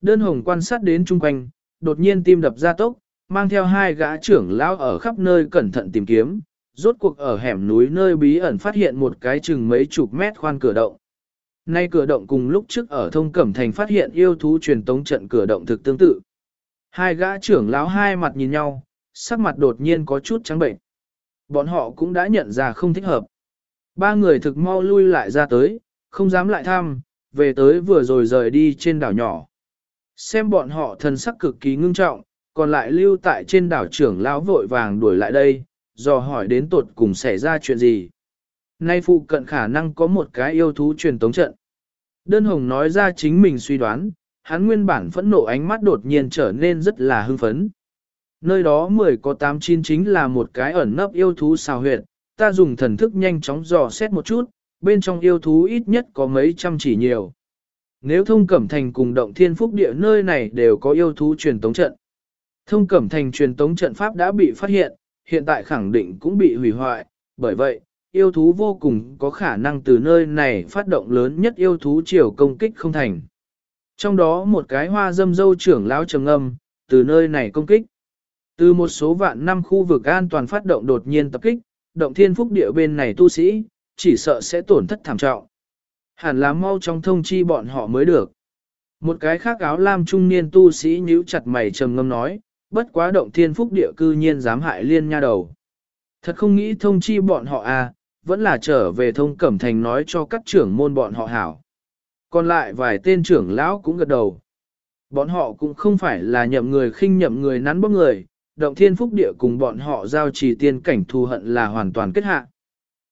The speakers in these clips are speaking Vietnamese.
Đơn hồng quan sát đến chung quanh, đột nhiên tim đập ra tốc, mang theo hai gã trưởng lão ở khắp nơi cẩn thận tìm kiếm, rốt cuộc ở hẻm núi nơi bí ẩn phát hiện một cái chừng mấy chục mét khoan cửa động. Nay cửa động cùng lúc trước ở thông cẩm thành phát hiện yêu thú truyền tống trận cửa động thực tương tự. Hai gã trưởng lão hai mặt nhìn nhau, sắc mặt đột nhiên có chút trắng bệnh. Bọn họ cũng đã nhận ra không thích hợp. Ba người thực mau lui lại ra tới, không dám lại thăm, về tới vừa rồi rời đi trên đảo nhỏ. Xem bọn họ thần sắc cực kỳ ngưng trọng, còn lại lưu tại trên đảo trưởng lão vội vàng đuổi lại đây, dò hỏi đến tột cùng xảy ra chuyện gì. Nay phụ cận khả năng có một cái yêu thú truyền tống trận. Đơn Hồng nói ra chính mình suy đoán, hắn nguyên bản phẫn nộ ánh mắt đột nhiên trở nên rất là hưng phấn. Nơi đó mười có tám chín chính là một cái ẩn nấp yêu thú xào huyệt, ta dùng thần thức nhanh chóng dò xét một chút, bên trong yêu thú ít nhất có mấy trăm chỉ nhiều. Nếu thông cẩm thành cùng động thiên phúc địa nơi này đều có yêu thú truyền tống trận. Thông cẩm thành truyền tống trận pháp đã bị phát hiện, hiện tại khẳng định cũng bị hủy hoại, bởi vậy, yêu thú vô cùng có khả năng từ nơi này phát động lớn nhất yêu thú chiều công kích không thành. Trong đó một cái hoa dâm dâu trưởng lão trầm âm, từ nơi này công kích. Từ một số vạn năm khu vực an toàn phát động đột nhiên tập kích, động thiên phúc địa bên này tu sĩ, chỉ sợ sẽ tổn thất thảm trọng. Hẳn là mau trong thông chi bọn họ mới được. Một cái khác áo lam trung niên tu sĩ nhíu chặt mày trầm ngâm nói, bất quá động thiên phúc địa cư nhiên dám hại liên nha đầu. Thật không nghĩ thông chi bọn họ à, vẫn là trở về thông cẩm thành nói cho các trưởng môn bọn họ hảo. Còn lại vài tên trưởng lão cũng gật đầu. Bọn họ cũng không phải là nhậm người khinh nhậm người nắn bóc người, động thiên phúc địa cùng bọn họ giao trì tiên cảnh thù hận là hoàn toàn kết hạ.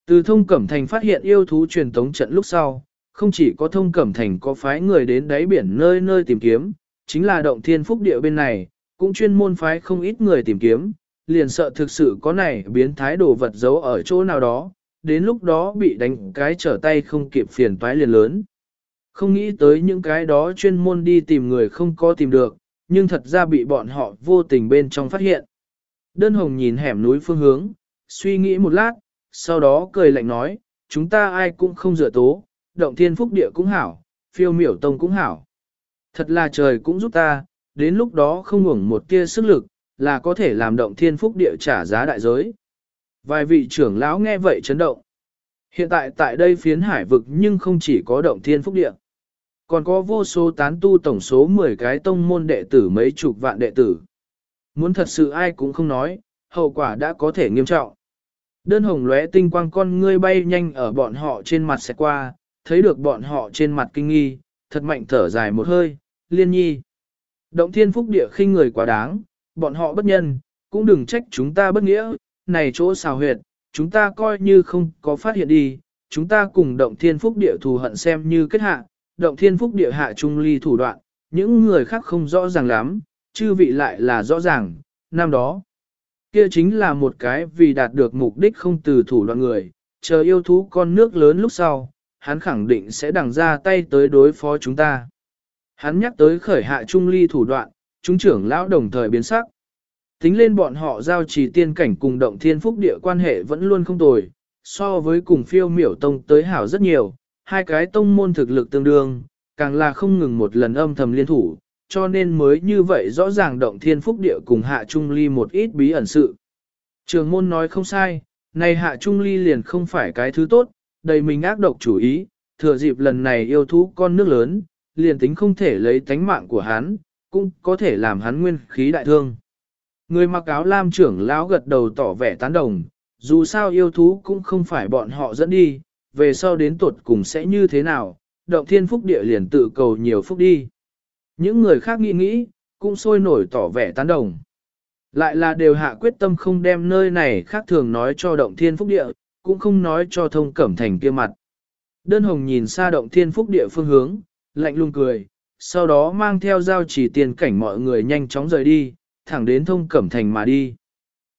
Từ thông cẩm thành phát hiện yêu thú truyền tống trận lúc sau, không chỉ có thông cẩm thành có phái người đến đáy biển nơi nơi tìm kiếm, chính là động thiên phúc địa bên này, cũng chuyên môn phái không ít người tìm kiếm, liền sợ thực sự có này biến thái đồ vật giấu ở chỗ nào đó, đến lúc đó bị đánh cái trở tay không kịp phiền toái liền lớn. Không nghĩ tới những cái đó chuyên môn đi tìm người không có tìm được, nhưng thật ra bị bọn họ vô tình bên trong phát hiện. Đơn hồng nhìn hẻm núi phương hướng, suy nghĩ một lát, sau đó cười lạnh nói, chúng ta ai cũng không dựa tố, động thiên phúc địa cũng hảo, phiêu miểu tông cũng hảo. Thật là trời cũng giúp ta, đến lúc đó không ngủng một tia sức lực, là có thể làm động thiên phúc địa trả giá đại giới. Vài vị trưởng lão nghe vậy chấn động. Hiện tại tại đây phiến hải vực nhưng không chỉ có động thiên phúc địa. Còn có vô số tán tu tổng số 10 cái tông môn đệ tử mấy chục vạn đệ tử. Muốn thật sự ai cũng không nói, hậu quả đã có thể nghiêm trọng. Đơn hồng lóe tinh quang con ngươi bay nhanh ở bọn họ trên mặt sẽ qua, thấy được bọn họ trên mặt kinh nghi, thật mạnh thở dài một hơi, liên nhi. Động thiên phúc địa khinh người quá đáng, bọn họ bất nhân, cũng đừng trách chúng ta bất nghĩa, này chỗ xào huyệt, chúng ta coi như không có phát hiện đi, chúng ta cùng động thiên phúc địa thù hận xem như kết hạ, động thiên phúc địa hạ trung ly thủ đoạn, những người khác không rõ ràng lắm, chư vị lại là rõ ràng, năm đó. Kia chính là một cái vì đạt được mục đích không từ thủ đoạn người, chờ yêu thú con nước lớn lúc sau, hắn khẳng định sẽ đằng ra tay tới đối phó chúng ta. Hắn nhắc tới khởi hạ trung ly thủ đoạn, chúng trưởng lão đồng thời biến sắc. Tính lên bọn họ giao trì tiên cảnh cùng động thiên phúc địa quan hệ vẫn luôn không tồi, so với cùng phiêu miểu tông tới hảo rất nhiều, hai cái tông môn thực lực tương đương, càng là không ngừng một lần âm thầm liên thủ, cho nên mới như vậy rõ ràng động thiên phúc địa cùng hạ trung ly một ít bí ẩn sự. Trường môn nói không sai, này hạ trung ly liền không phải cái thứ tốt, đầy mình ác độc chủ ý, thừa dịp lần này yêu thú con nước lớn, liền tính không thể lấy tánh mạng của hắn, cũng có thể làm hắn nguyên khí đại thương. Người mặc áo lam trưởng lão gật đầu tỏ vẻ tán đồng, dù sao yêu thú cũng không phải bọn họ dẫn đi, về sau đến tuột cùng sẽ như thế nào, động thiên phúc địa liền tự cầu nhiều phúc đi. Những người khác nghĩ nghĩ, cũng sôi nổi tỏ vẻ tán đồng. Lại là đều hạ quyết tâm không đem nơi này khác thường nói cho động thiên phúc địa, cũng không nói cho thông cẩm thành kia mặt. Đơn hồng nhìn xa động thiên phúc địa phương hướng, lạnh lùng cười, sau đó mang theo giao chỉ tiền cảnh mọi người nhanh chóng rời đi, thẳng đến thông cẩm thành mà đi.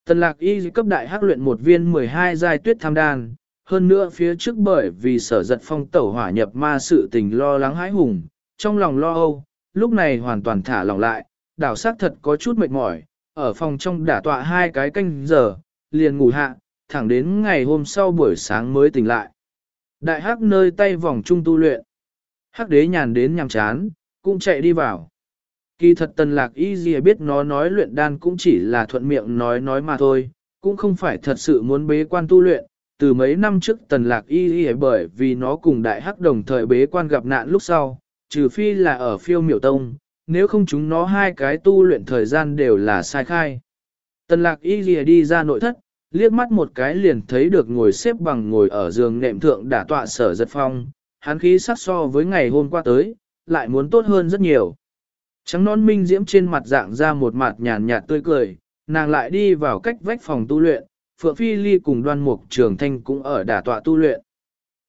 Tần lạc y cấp đại hắc luyện một viên 12 giai tuyết tham đan, hơn nữa phía trước bởi vì sở giật phong tẩu hỏa nhập ma sự tình lo lắng hãi hùng, trong lòng lo âu, lúc này hoàn toàn thả lỏng lại, đảo sát thật có chút mệt mỏi, ở phòng trong đả tọa hai cái canh giờ, liền ngủ hạ, thẳng đến ngày hôm sau buổi sáng mới tỉnh lại. Đại hắc nơi tay vòng trung tu luyện. Hắc đế nhàn đến nhằm chán, cũng chạy đi vào. Kỳ thật tần lạc y gì biết nó nói luyện đan cũng chỉ là thuận miệng nói nói mà thôi, cũng không phải thật sự muốn bế quan tu luyện. Từ mấy năm trước tần lạc y gì bởi vì nó cùng đại hắc đồng thời bế quan gặp nạn lúc sau, trừ phi là ở phiêu miểu tông, nếu không chúng nó hai cái tu luyện thời gian đều là sai khai. Tần lạc y gì đi ra nội thất, liếc mắt một cái liền thấy được ngồi xếp bằng ngồi ở giường nệm thượng đả tọa sở giật phong, hắn khí sắc so với ngày hôm qua tới, lại muốn tốt hơn rất nhiều. Trắng non minh diễm trên mặt dạng ra một mặt nhàn nhạt tươi cười, nàng lại đi vào cách vách phòng tu luyện, Phượng Phi Ly cùng đoan mục trường thanh cũng ở đả tọa tu luyện.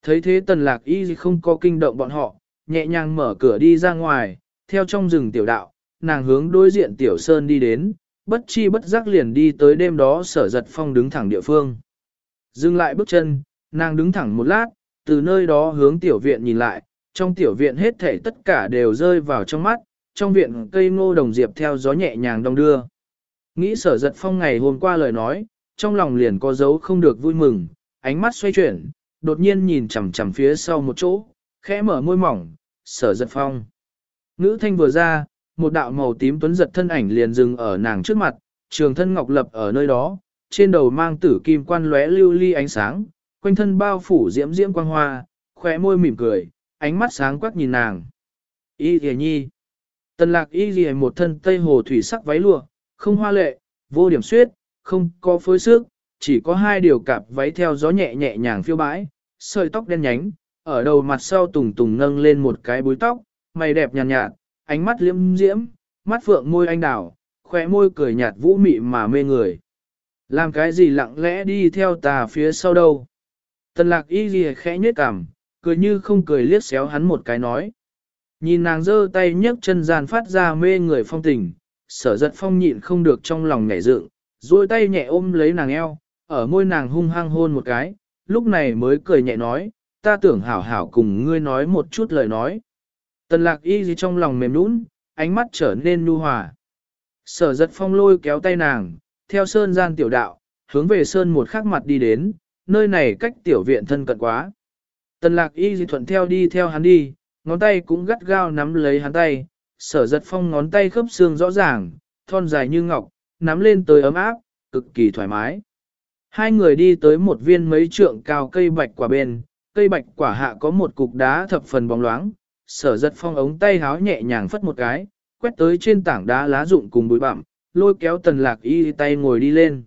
Thấy thế tần lạc y không có kinh động bọn họ, nhẹ nhàng mở cửa đi ra ngoài, theo trong rừng tiểu đạo, nàng hướng đối diện tiểu sơn đi đến, bất chi bất giác liền đi tới đêm đó sở giật phong đứng thẳng địa phương. Dừng lại bước chân, nàng đứng thẳng một lát, từ nơi đó hướng tiểu viện nhìn lại, trong tiểu viện hết thảy tất cả đều rơi vào trong mắt, trong viện cây ngô đồng diệp theo gió nhẹ nhàng đông đưa. Nghĩ sở giật phong ngày hôm qua lời nói, trong lòng liền có dấu không được vui mừng, ánh mắt xoay chuyển, đột nhiên nhìn chằm chằm phía sau một chỗ, khẽ mở môi mỏng, sở giật phong. Ngữ thanh vừa ra, một đạo màu tím tuấn giật thân ảnh liền dừng ở nàng trước mặt, trường thân ngọc lập ở nơi đó, trên đầu mang tử kim quan lóe lưu ly ánh sáng, quanh thân bao phủ diễm diễm quang hoa, khóe môi mỉm cười, ánh mắt sáng quắc nhìn nàng. Y Dì nhi. Tần lạc y Dì một thân tây hồ thủy sắc váy lụa, không hoa lệ, vô điểm suyết, không có phối sức, chỉ có hai điều cặp váy theo gió nhẹ nhẹ nhàng phiêu bãi, sợi tóc đen nhánh, ở đầu mặt sau tùng tùng nâng lên một cái búi tóc, mày đẹp nhàn nhạt, nhạt, ánh mắt liễm diễm, mắt phượng môi anh đào, khóe môi cười nhạt vũ mị mà mê người. Làm cái gì lặng lẽ đi theo tà phía sau đâu. Tần lạc y ghi khẽ nhết cằm, cười như không cười liếc xéo hắn một cái nói. Nhìn nàng giơ tay nhấc chân gian phát ra mê người phong tình, sở giật phong nhịn không được trong lòng nhảy dựng, duỗi tay nhẹ ôm lấy nàng eo, ở môi nàng hung hăng hôn một cái, lúc này mới cười nhẹ nói, ta tưởng hảo hảo cùng ngươi nói một chút lời nói. Tần lạc y gì trong lòng mềm nũng, ánh mắt trở nên nu hòa. Sở giật phong lôi kéo tay nàng, theo sơn gian tiểu đạo, hướng về sơn một khắc mặt đi đến, nơi này cách tiểu viện thân cận quá. Tần lạc y gì thuận theo đi theo hắn đi, ngón tay cũng gắt gao nắm lấy hắn tay, sở giật phong ngón tay khớp xương rõ ràng, thon dài như ngọc, nắm lên tới ấm áp, cực kỳ thoải mái. Hai người đi tới một viên mấy trượng cao cây bạch quả bên, cây bạch quả hạ có một cục đá thập phần bóng loáng, sở giật phong ống tay háo nhẹ nhàng phất một cái, quét tới trên tảng đá lá rụng cùng bụi bặm, lôi kéo tần lạc y tay ngồi đi lên.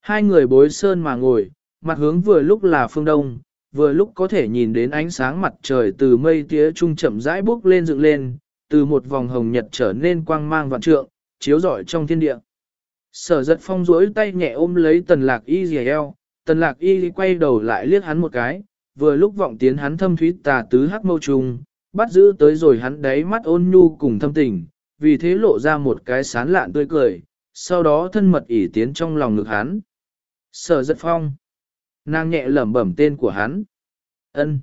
Hai người bối sơn mà ngồi, mặt hướng vừa lúc là phương đông, vừa lúc có thể nhìn đến ánh sáng mặt trời từ mây tía trung chậm rãi bước lên dựng lên, từ một vòng hồng nhật trở nên quang mang vạn trượng, chiếu rọi trong thiên địa. Sở giật phong duỗi tay nhẹ ôm lấy tần lạc y dì eo, tần lạc y quay đầu lại liếc hắn một cái, vừa lúc vọng tiến hắn thâm thúy tà tứ hắc mâu trùng, bắt giữ tới rồi hắn đáy mắt ôn nhu cùng thâm tình, vì thế lộ ra một cái sán lạn tươi cười, sau đó thân mật ỉ tiến trong lòng ngực hắn. Sở giật phong. Nàng nhẹ lẩm bẩm tên của hắn. ân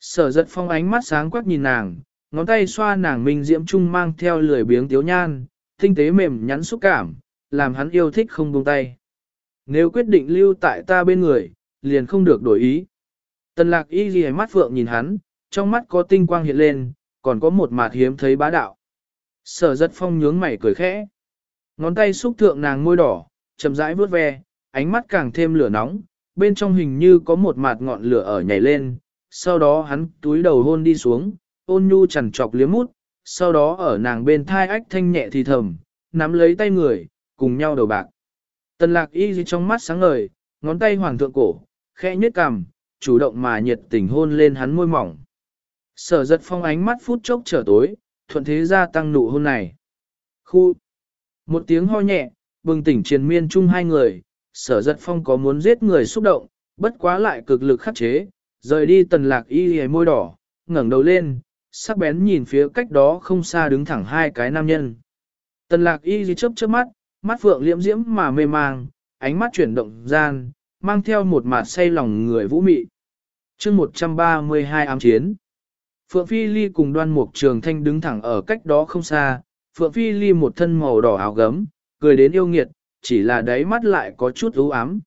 Sở giật phong ánh mắt sáng quắc nhìn nàng, ngón tay xoa nàng minh diễm trung mang theo lười biếng tiếu nhan, tinh tế mềm nhắn xúc cảm, làm hắn yêu thích không buông tay. Nếu quyết định lưu tại ta bên người, liền không được đổi ý. Tần lạc y ghi mắt phượng nhìn hắn, trong mắt có tinh quang hiện lên, còn có một mặt hiếm thấy bá đạo. Sở giật phong nhướng mày cười khẽ. Ngón tay xúc thượng nàng môi đỏ, chậm rãi vướt ve, ánh mắt càng thêm lửa nóng, bên trong hình như có một mặt ngọn lửa ở nhảy lên, sau đó hắn túi đầu hôn đi xuống, ôn nhu chằn trọc liếm mút, sau đó ở nàng bên thai ách thanh nhẹ thì thầm, nắm lấy tay người, cùng nhau đầu bạc. Tần lạc y trong mắt sáng ngời, ngón tay hoàng thượng cổ, khẽ nhếch cằm, chủ động mà nhiệt tình hôn lên hắn môi mỏng. Sở giật phong ánh mắt phút chốc trở tối, thuận thế gia tăng nụ hôn này. Khu! Một tiếng ho nhẹ, bừng tỉnh triền miên chung hai người, sở giật phong có muốn giết người xúc động, bất quá lại cực lực khắc chế, rời đi tần lạc y hề môi đỏ, ngẩng đầu lên, sắc bén nhìn phía cách đó không xa đứng thẳng hai cái nam nhân. Tần lạc y gì chớp chớp mắt, mắt phượng liễm diễm mà mê mang, ánh mắt chuyển động gian, mang theo một mặt say lòng người vũ mị. chương 132 ám chiến. Phượng Phi Ly cùng đoan mục trường thanh đứng thẳng ở cách đó không xa, Phượng Phi Ly một thân màu đỏ áo gấm, cười đến yêu nghiệt, chỉ là đáy mắt lại có chút ưu ám.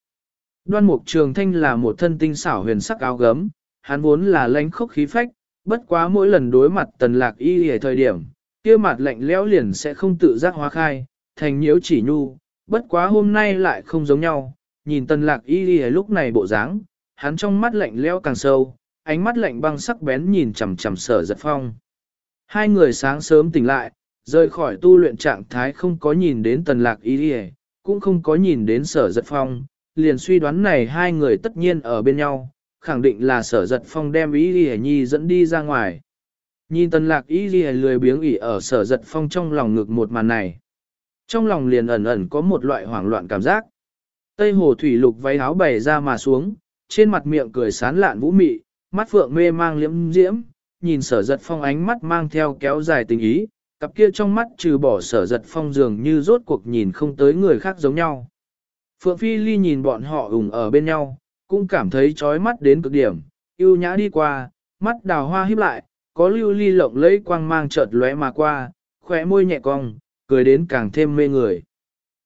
Đoan mục trường thanh là một thân tinh xảo huyền sắc áo gấm, hắn vốn là lãnh khốc khí phách, bất quá mỗi lần đối mặt tần lạc y hề thời điểm, kia mặt lạnh lẽo liền sẽ không tự giác hóa khai, thành nhiễu chỉ nhu, bất quá hôm nay lại không giống nhau, nhìn tần lạc y hề lúc này bộ dáng, hắn trong mắt lạnh lẽo càng sâu, ánh mắt lạnh băng sắc bén nhìn chằm chằm sở giật phong. Hai người sáng sớm tỉnh lại, rời khỏi tu luyện trạng thái không có nhìn đến tần lạc ý đi cũng không có nhìn đến sở giật phong, liền suy đoán này hai người tất nhiên ở bên nhau, khẳng định là sở giật phong đem ý đi nhi dẫn đi ra ngoài. Nhìn tần lạc ý đi lười biếng ỉ ở sở giật phong trong lòng ngực một màn này. Trong lòng liền ẩn ẩn có một loại hoảng loạn cảm giác. Tây hồ thủy lục váy áo bày ra mà xuống, trên mặt miệng cười sán lạn vũ mị, mắt phượng mê mang liễm diễm, nhìn sở giật phong ánh mắt mang theo kéo dài tình ý, cặp kia trong mắt trừ bỏ sở giật phong dường như rốt cuộc nhìn không tới người khác giống nhau. Phượng Phi Ly nhìn bọn họ ủng ở bên nhau, cũng cảm thấy chói mắt đến cực điểm, yêu nhã đi qua, mắt đào hoa híp lại, có lưu ly lộng lẫy quang mang chợt lóe mà qua, khóe môi nhẹ cong, cười đến càng thêm mê người.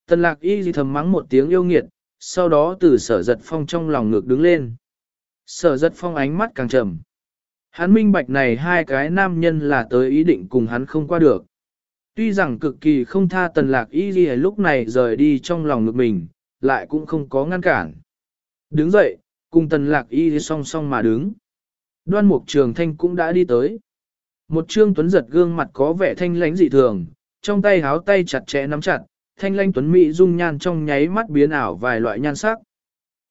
Tần lạc y gì thầm mắng một tiếng yêu nghiệt, sau đó từ sở giật phong trong lòng ngược đứng lên. Sở giật phong ánh mắt càng trầm. Hắn minh bạch này hai cái nam nhân là tới ý định cùng hắn không qua được. Tuy rằng cực kỳ không tha tần lạc y gì lúc này rời đi trong lòng ngực mình, lại cũng không có ngăn cản. Đứng dậy, cùng tần lạc y song song mà đứng. Đoan mục trường thanh cũng đã đi tới. Một trương tuấn giật gương mặt có vẻ thanh lãnh dị thường, trong tay háo tay chặt chẽ nắm chặt, thanh lãnh tuấn mỹ dung nhan trong nháy mắt biến ảo vài loại nhan sắc.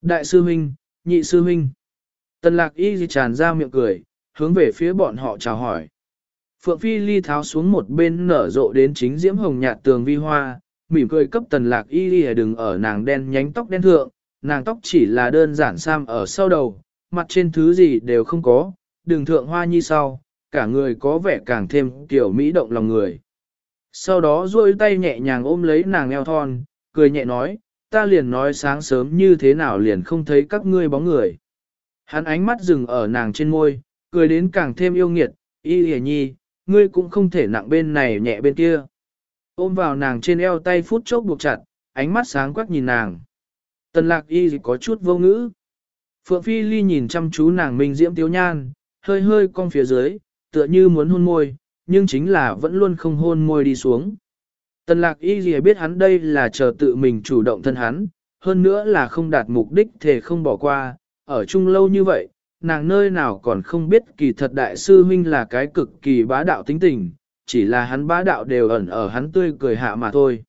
Đại sư huynh, nhị sư huynh. Tần lạc y tràn ra miệng cười, hướng về phía bọn họ chào hỏi. Phượng Phi Ly tháo xuống một bên nở rộ đến chính diễm hồng nhạt tường vi hoa, mỉm cười cấp tần lạc y ly đừng ở nàng đen nhánh tóc đen thượng, nàng tóc chỉ là đơn giản sam ở sau đầu, mặt trên thứ gì đều không có, đừng thượng hoa như sau, cả người có vẻ càng thêm tiểu mỹ động lòng người. Sau đó duỗi tay nhẹ nhàng ôm lấy nàng eo thon, cười nhẹ nói, ta liền nói sáng sớm như thế nào liền không thấy các ngươi bóng người. Hắn ánh mắt dừng ở nàng trên môi, cười đến càng thêm yêu nghiệt, y hề nhi, ngươi cũng không thể nặng bên này nhẹ bên kia. Ôm vào nàng trên eo tay phút chốc buộc chặt, ánh mắt sáng quắc nhìn nàng. Tần lạc y có chút vô ngữ. Phượng Phi Ly nhìn chăm chú nàng minh diễm tiếu nhan, hơi hơi cong phía dưới, tựa như muốn hôn môi, nhưng chính là vẫn luôn không hôn môi đi xuống. Tần lạc y gì biết hắn đây là chờ tự mình chủ động thân hắn, hơn nữa là không đạt mục đích thể không bỏ qua, ở chung lâu như vậy, nàng nơi nào còn không biết kỳ thật đại sư huynh là cái cực kỳ bá đạo tính tình, chỉ là hắn bá đạo đều ẩn ở hắn tươi cười hạ mà thôi.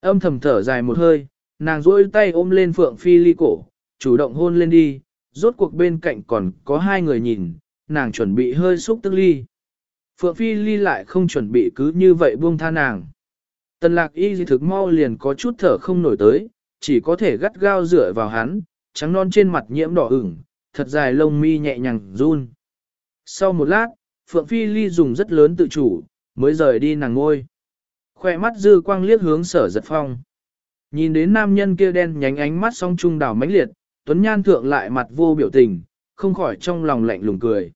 Âm thầm thở dài một hơi, nàng duỗi tay ôm lên Phượng Phi ly cổ, chủ động hôn lên đi, rốt cuộc bên cạnh còn có hai người nhìn, nàng chuẩn bị hơi xúc tức ly. Phượng Phi ly lại không chuẩn bị cứ như vậy buông tha nàng. Tần lạc y di thực mau liền có chút thở không nổi tới, chỉ có thể gắt gao dựa vào hắn, trắng non trên mặt nhiễm đỏ ửng, thật dài lông mi nhẹ nhàng run. Sau một lát, Phượng Phi ly dùng rất lớn tự chủ, mới rời đi nàng ngôi. Khoe mắt dư quang liếc hướng sở giật phong. Nhìn đến nam nhân kia đen nhánh ánh mắt song trung đảo mãnh liệt, Tuấn Nhan thượng lại mặt vô biểu tình, không khỏi trong lòng lạnh lùng cười.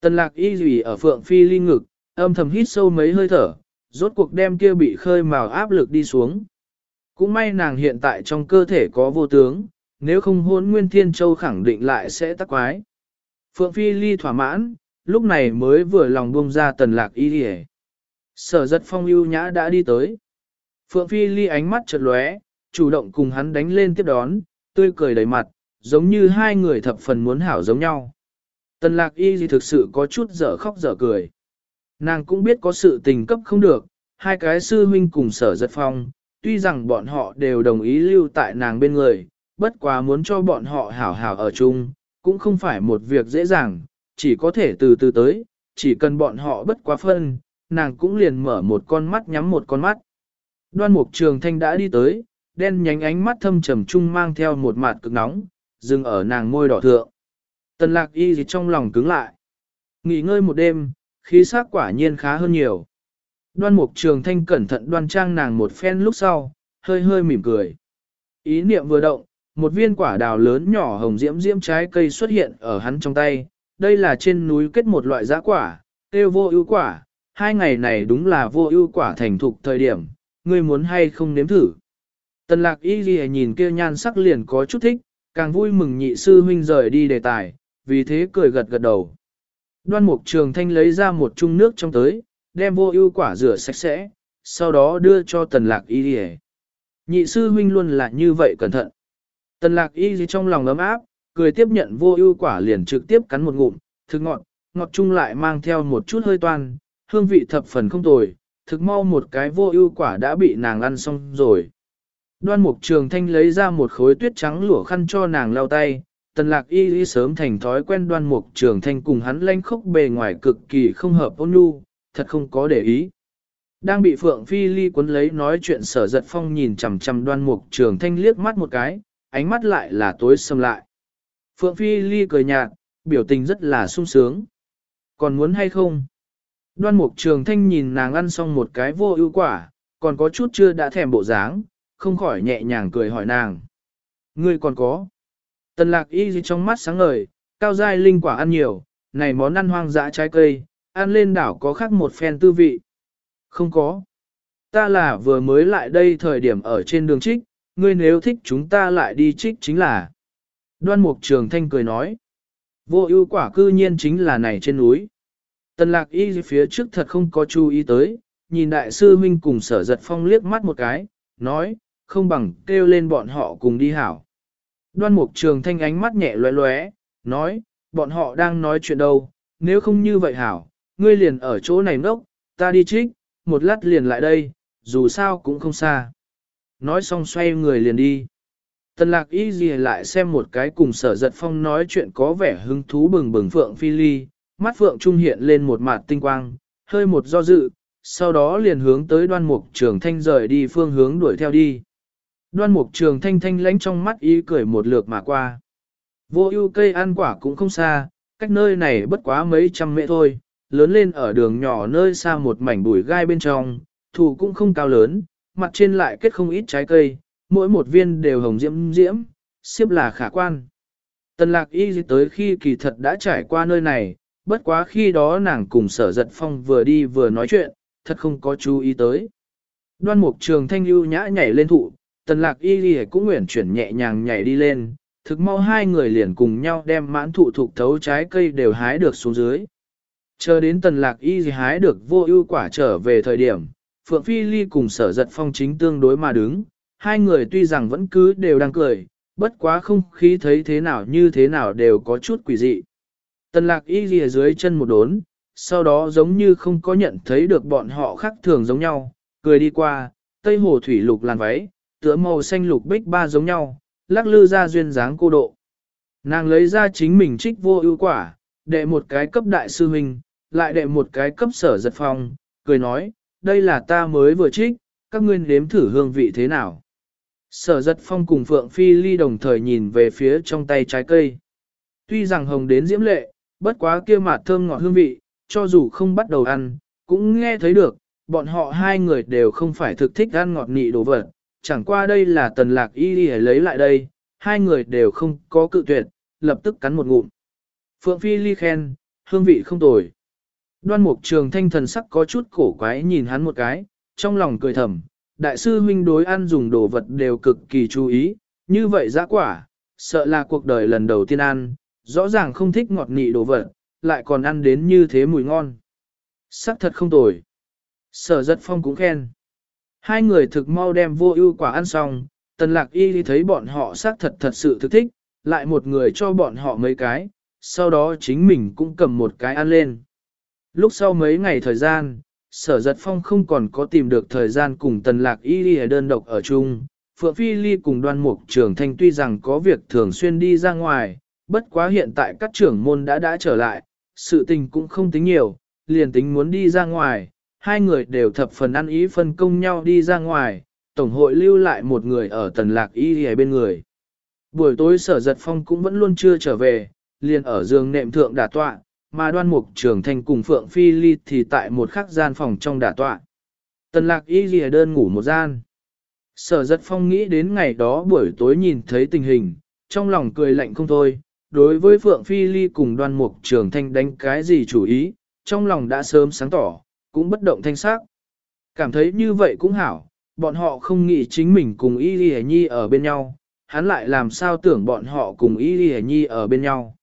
Tần lạc y dùy ở phượng phi ly ngực, âm thầm hít sâu mấy hơi thở, rốt cuộc đem kia bị khơi màu áp lực đi xuống. Cũng may nàng hiện tại trong cơ thể có vô tướng, nếu không hôn Nguyên Thiên Châu khẳng định lại sẽ tắc quái. Phượng Phi ly thỏa mãn, lúc này mới vừa lòng buông ra tần lạc y đi Sở giật phong ưu nhã đã đi tới. Phượng Phi ly ánh mắt chợt lóe, chủ động cùng hắn đánh lên tiếp đón, tươi cười đầy mặt, giống như hai người thập phần muốn hảo giống nhau. Tần lạc y thì thực sự có chút dở khóc dở cười. Nàng cũng biết có sự tình cấp không được, hai cái sư huynh cùng sở giật phong, tuy rằng bọn họ đều đồng ý lưu tại nàng bên người, bất quá muốn cho bọn họ hảo hảo ở chung, cũng không phải một việc dễ dàng, chỉ có thể từ từ tới, chỉ cần bọn họ bất quá phân, nàng cũng liền mở một con mắt nhắm một con mắt. Đoan mục trường thanh đã đi tới, đen nhánh ánh mắt thâm trầm trung mang theo một mặt cực nóng, dừng ở nàng môi đỏ thượng. Tần lạc y gì trong lòng cứng lại. Nghỉ ngơi một đêm, khí sắc quả nhiên khá hơn nhiều. Đoan mục trường thanh cẩn thận đoan trang nàng một phen lúc sau, hơi hơi mỉm cười. Ý niệm vừa động, một viên quả đào lớn nhỏ hồng diễm diễm trái cây xuất hiện ở hắn trong tay. Đây là trên núi kết một loại giá quả, tiêu vô ưu quả. Hai ngày này đúng là vô ưu quả thành thục thời điểm, ngươi muốn hay không nếm thử. Tần lạc y ghi nhìn kia nhan sắc liền có chút thích, càng vui mừng nhị sư huynh rời đi đề tài, vì thế cười gật gật đầu. Đoan mục trường thanh lấy ra một chung nước trong tới, đem vô ưu quả rửa sạch sẽ, sau đó đưa cho tần lạc y ghi Nhị sư huynh luôn là như vậy cẩn thận. Tần lạc y trong lòng ấm áp, cười tiếp nhận vô ưu quả liền trực tiếp cắn một ngụm, thực ngọt, ngọt chung lại mang theo một chút hơi toan, hương vị thập phần không tồi, thực mau một cái vô ưu quả đã bị nàng ăn xong rồi. Đoan mục trường thanh lấy ra một khối tuyết trắng lụa khăn cho nàng lau tay, tần lạc y y sớm thành thói quen đoan mục trường thanh cùng hắn lanh khốc bề ngoài cực kỳ không hợp ôn nhu, thật không có để ý. Đang bị Phượng Phi Ly cuốn lấy nói chuyện sở giật phong nhìn chằm chằm đoan mục trường thanh liếc mắt một cái, ánh mắt lại là tối sầm lại. Phượng Phi Ly cười nhạt, biểu tình rất là sung sướng. Còn muốn hay không? Đoan mục trường thanh nhìn nàng ăn xong một cái vô ưu quả, còn có chút chưa đã thèm bộ dáng, không khỏi nhẹ nhàng cười hỏi nàng. Ngươi còn có. Tần lạc y gì trong mắt sáng ngời, cao giai linh quả ăn nhiều, này món ăn hoang dã trái cây, ăn lên đảo có khác một phen tư vị. Không có. Ta là vừa mới lại đây thời điểm ở trên đường trích, ngươi nếu thích chúng ta lại đi trích chính là. Đoan mục trường thanh cười nói. Vô ưu quả cư nhiên chính là này trên núi. Tần lạc y phía trước thật không có chú ý tới, nhìn đại sư huynh cùng sở giật phong liếc mắt một cái, nói, không bằng kêu lên bọn họ cùng đi hảo. Đoan mục trường thanh ánh mắt nhẹ lóe lóe, nói, bọn họ đang nói chuyện đâu, nếu không như vậy hảo, ngươi liền ở chỗ này nốc, ta đi trích, một lát liền lại đây, dù sao cũng không xa. Nói xong xoay người liền đi. Tần lạc y gì lại xem một cái cùng sở giật phong nói chuyện có vẻ hứng thú bừng bừng phượng phi ly, mắt phượng trung hiện lên một mặt tinh quang, hơi một do dự, sau đó liền hướng tới đoan mục trường thanh rời đi phương hướng đuổi theo đi. Đoan mục trường thanh thanh lánh trong mắt ý cười một lượt mà qua. Vô ưu cây ăn quả cũng không xa, cách nơi này bất quá mấy trăm mễ thôi, lớn lên ở đường nhỏ nơi xa một mảnh bụi gai bên trong, thủ cũng không cao lớn, mặt trên lại kết không ít trái cây, mỗi một viên đều hồng diễm diễm, xếp là khả quan. Tần lạc y tới khi kỳ thật đã trải qua nơi này, bất quá khi đó nàng cùng sở giật phong vừa đi vừa nói chuyện, thật không có chú ý tới. Đoan mục trường thanh lưu nhã nhảy lên thụ, tần lạc y ghi cũng nguyện chuyển nhẹ nhàng nhảy đi lên, thực mau hai người liền cùng nhau đem mãn thụ thục thấu trái cây đều hái được xuống dưới. Chờ đến tần lạc y hái được vô ưu quả trở về thời điểm, Phượng Phi Ly cùng sở giật phong chính tương đối mà đứng, hai người tuy rằng vẫn cứ đều đang cười, bất quá không khí thấy thế nào như thế nào đều có chút quỷ dị. Tần lạc y ghi dưới chân một đốn, sau đó giống như không có nhận thấy được bọn họ khác thường giống nhau, cười đi qua, tây hồ thủy lục làn váy, tựa màu xanh lục bích ba giống nhau, lắc lư ra duyên dáng cô độ. Nàng lấy ra chính mình trích vô ưu quả, đệ một cái cấp đại sư huynh, lại đệ một cái cấp sở giật phong, cười nói, đây là ta mới vừa trích, các ngươi nếm thử hương vị thế nào. Sở giật phong cùng Phượng Phi Ly đồng thời nhìn về phía trong tay trái cây. Tuy rằng hồng đến diễm lệ, bất quá kia mạt thơm ngọt hương vị, cho dù không bắt đầu ăn, cũng nghe thấy được, bọn họ hai người đều không phải thực thích ăn ngọt nị đồ vật, chẳng qua đây là tần lạc y đi lấy lại đây, hai người đều không có cự tuyệt, lập tức cắn một ngụm. Phượng Phi Ly khen, hương vị không tồi. Đoan mục trường thanh thần sắc có chút cổ quái nhìn hắn một cái, trong lòng cười thầm, đại sư huynh đối ăn dùng đồ vật đều cực kỳ chú ý, như vậy giã quả, sợ là cuộc đời lần đầu tiên ăn, rõ ràng không thích ngọt nị đồ vật, lại còn ăn đến như thế mùi ngon. Sắc thật không tồi. Sở giật phong cũng khen. Hai người thực mau đem vô ưu quả ăn xong, tần lạc y đi thấy bọn họ sắc thật thật sự thực thích, lại một người cho bọn họ mấy cái, sau đó chính mình cũng cầm một cái ăn lên. Lúc sau mấy ngày thời gian, sở giật phong không còn có tìm được thời gian cùng tần lạc y đi đơn độc ở chung. Phượng Phi Ly cùng đoan mục trưởng thanh tuy rằng có việc thường xuyên đi ra ngoài, bất quá hiện tại các trưởng môn đã đã trở lại, sự tình cũng không tính nhiều, liền tính muốn đi ra ngoài, hai người đều thập phần ăn ý phân công nhau đi ra ngoài, tổng hội lưu lại một người ở tần lạc y ở bên người. Buổi tối sở giật phong cũng vẫn luôn chưa trở về, liền ở giường nệm thượng đả tọa, mà đoan mục trường Thanh cùng Phượng Phi Ly thì tại một khắc gian phòng trong đả tọa. Tần lạc y ghi đơn ngủ một gian. Sở giật phong nghĩ đến ngày đó buổi tối nhìn thấy tình hình, trong lòng cười lạnh không thôi. Đối với Phượng Phi Ly cùng đoan mục trường thanh đánh cái gì chủ ý, trong lòng đã sớm sáng tỏ, cũng bất động thanh sắc. Cảm thấy như vậy cũng hảo, bọn họ không nghĩ chính mình cùng Y ghi Nhi ở bên nhau, hắn lại làm sao tưởng bọn họ cùng Y ghi Nhi ở bên nhau.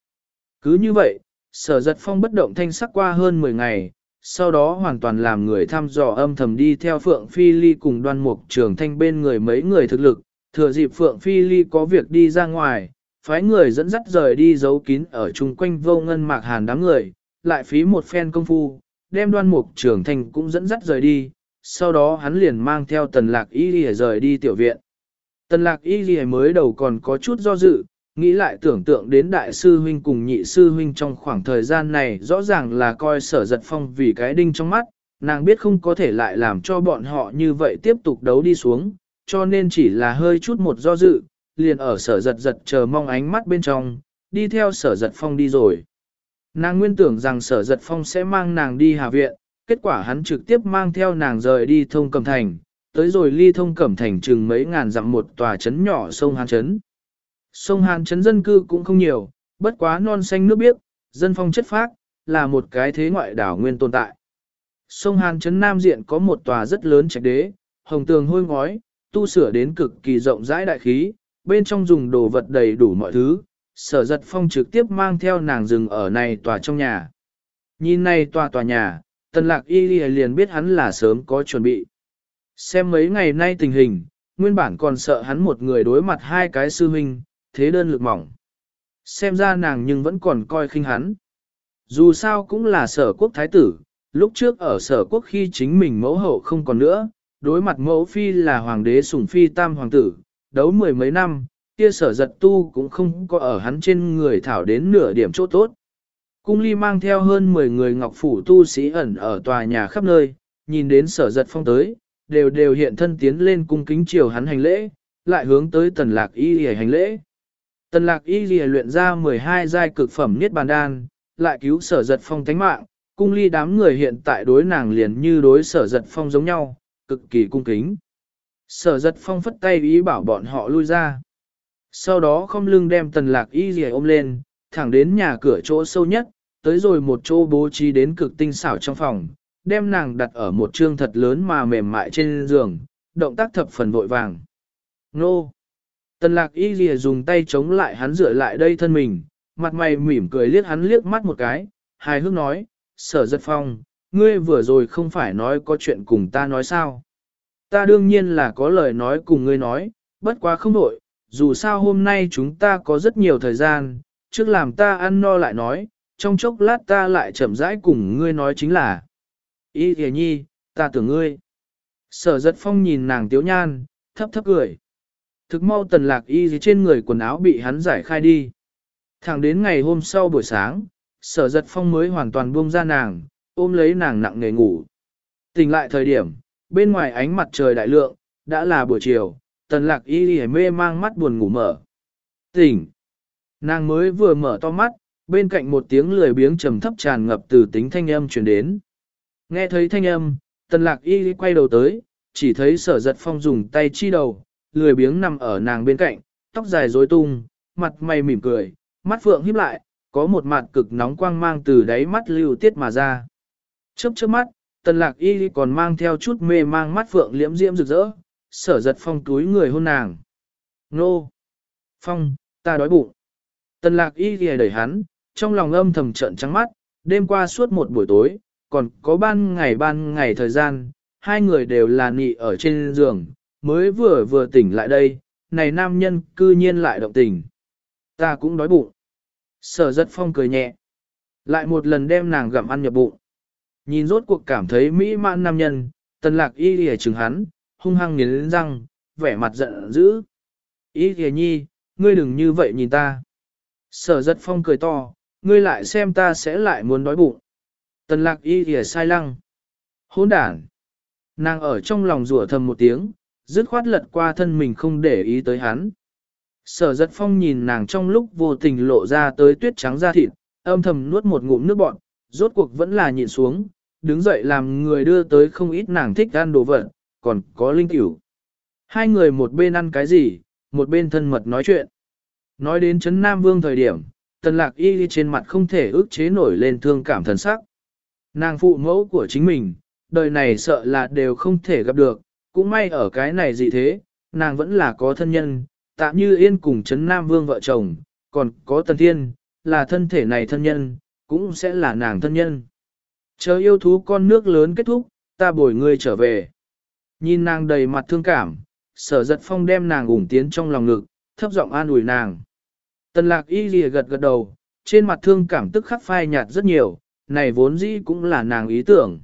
Cứ như vậy, sở giật phong bất động thanh sắc qua hơn 10 ngày, sau đó hoàn toàn làm người thăm dò âm thầm đi theo Phượng Phi Ly cùng đoan mục trường thanh bên người mấy người thực lực, thừa dịp Phượng Phi Ly có việc đi ra ngoài, phái người dẫn dắt rời đi giấu kín ở chung quanh vô ngân mạc hàn đám người, lại phí một phen công phu, đem đoan mục trường thanh cũng dẫn dắt rời đi, sau đó hắn liền mang theo tần lạc y lìa rời đi tiểu viện. Tần lạc y lìa mới đầu còn có chút do dự, nghĩ lại tưởng tượng đến đại sư huynh cùng nhị sư huynh trong khoảng thời gian này rõ ràng là coi sở giật phong vì cái đinh trong mắt, nàng biết không có thể lại làm cho bọn họ như vậy tiếp tục đấu đi xuống, cho nên chỉ là hơi chút một do dự, liền ở sở giật giật chờ mong ánh mắt bên trong, đi theo sở giật phong đi rồi. Nàng nguyên tưởng rằng sở giật phong sẽ mang nàng đi hà viện, kết quả hắn trực tiếp mang theo nàng rời đi thông cẩm thành, tới rồi ly thông cẩm thành chừng mấy ngàn dặm một tòa trấn nhỏ sông Hán Trấn. Sông Hàn Trấn dân cư cũng không nhiều, bất quá non xanh nước biếc, dân phong chất phác, là một cái thế ngoại đảo nguyên tồn tại. Sông Hàn Trấn Nam Diện có một tòa rất lớn trạch đế, hồng tường hôi ngói, tu sửa đến cực kỳ rộng rãi đại khí, bên trong dùng đồ vật đầy đủ mọi thứ, sở giật phong trực tiếp mang theo nàng rừng ở này tòa trong nhà. Nhìn này tòa tòa nhà, tần lạc y liền biết hắn là sớm có chuẩn bị. Xem mấy ngày nay tình hình, nguyên bản còn sợ hắn một người đối mặt hai cái sư huynh, thế đơn lực mỏng. Xem ra nàng nhưng vẫn còn coi khinh hắn. Dù sao cũng là sở quốc thái tử, lúc trước ở sở quốc khi chính mình mẫu hậu không còn nữa, đối mặt mẫu phi là hoàng đế sủng phi tam hoàng tử, đấu mười mấy năm, kia sở giật tu cũng không có ở hắn trên người thảo đến nửa điểm chỗ tốt. Cung ly mang theo hơn 10 người ngọc phủ tu sĩ ẩn ở tòa nhà khắp nơi, nhìn đến sở giật phong tới, đều đều hiện thân tiến lên cung kính chiều hắn hành lễ, lại hướng tới tần lạc y lìa hành lễ. Tần lạc y ghi luyện ra 12 giai cực phẩm niết bàn đan, lại cứu sở giật phong tánh mạng, cung ly đám người hiện tại đối nàng liền như đối sở giật phong giống nhau, cực kỳ cung kính. Sở giật phong phất tay ý bảo bọn họ lui ra. Sau đó không lưng đem tần lạc y ghi ôm lên, thẳng đến nhà cửa chỗ sâu nhất, tới rồi một chỗ bố trí đến cực tinh xảo trong phòng, đem nàng đặt ở một trương thật lớn mà mềm mại trên giường, động tác thập phần vội vàng. Nô! Tần lạc y lìa dùng tay chống lại hắn rửa lại đây thân mình, mặt mày mỉm cười liếc hắn liếc mắt một cái, hài hước nói, sở giật phong, ngươi vừa rồi không phải nói có chuyện cùng ta nói sao. Ta đương nhiên là có lời nói cùng ngươi nói, bất quá không đổi, dù sao hôm nay chúng ta có rất nhiều thời gian, trước làm ta ăn no lại nói, trong chốc lát ta lại chậm rãi cùng ngươi nói chính là. Ý thề nhi, ta tưởng ngươi. Sở giật phong nhìn nàng tiếu nhan, thấp thấp cười. Thực mau tần lạc y dưới trên người quần áo bị hắn giải khai đi. Thẳng đến ngày hôm sau buổi sáng, sở giật phong mới hoàn toàn buông ra nàng, ôm lấy nàng nặng nề ngủ. Tỉnh lại thời điểm, bên ngoài ánh mặt trời đại lượng, đã là buổi chiều, tần lạc y lì mê mang mắt buồn ngủ mở. Tỉnh! Nàng mới vừa mở to mắt, bên cạnh một tiếng lười biếng trầm thấp tràn ngập từ tính thanh âm truyền đến. Nghe thấy thanh âm, tần lạc y quay đầu tới, chỉ thấy sở giật phong dùng tay chi đầu, lười biếng nằm ở nàng bên cạnh, tóc dài rối tung, mặt mày mỉm cười, mắt phượng híp lại, có một mặt cực nóng quang mang từ đáy mắt lưu tiết mà ra. Chớp chớp mắt, tần lạc y còn mang theo chút mê mang mắt phượng liễm diễm rực rỡ, sở giật phong túi người hôn nàng. Nô! Phong, ta đói bụng. Tần lạc y ghề đẩy hắn, trong lòng âm thầm trận trắng mắt, đêm qua suốt một buổi tối, còn có ban ngày ban ngày thời gian, hai người đều là nị ở trên giường, mới vừa vừa tỉnh lại đây, này nam nhân cư nhiên lại động tình. Ta cũng đói bụng. Sở giật phong cười nhẹ. Lại một lần đem nàng gặm ăn nhập bụng. Nhìn rốt cuộc cảm thấy mỹ mãn nam nhân, tần lạc y lìa chừng hắn, hung hăng nghiến răng, vẻ mặt giận dữ. Y lìa nhi, ngươi đừng như vậy nhìn ta. Sở giật phong cười to, ngươi lại xem ta sẽ lại muốn đói bụng. Tần lạc y lìa sai lăng. Hỗn đản. Nàng ở trong lòng rủa thầm một tiếng, dứt khoát lật qua thân mình không để ý tới hắn. Sở giật phong nhìn nàng trong lúc vô tình lộ ra tới tuyết trắng da thịt, âm thầm nuốt một ngụm nước bọn, rốt cuộc vẫn là nhịn xuống, đứng dậy làm người đưa tới không ít nàng thích ăn đồ vật, còn có linh tiểu. Hai người một bên ăn cái gì, một bên thân mật nói chuyện. Nói đến Trấn Nam Vương thời điểm, tần lạc y trên mặt không thể ước chế nổi lên thương cảm thần sắc. Nàng phụ mẫu của chính mình, đời này sợ là đều không thể gặp được, cũng may ở cái này gì thế, nàng vẫn là có thân nhân, tạm như yên cùng Trấn Nam Vương vợ chồng, còn có Tần Thiên, là thân thể này thân nhân, cũng sẽ là nàng thân nhân. Chờ yêu thú con nước lớn kết thúc, ta bồi ngươi trở về. Nhìn nàng đầy mặt thương cảm, sở giật phong đem nàng ủng tiến trong lòng ngực, thấp giọng an ủi nàng. Tần lạc y lìa gật gật đầu, trên mặt thương cảm tức khắc phai nhạt rất nhiều, này vốn dĩ cũng là nàng ý tưởng.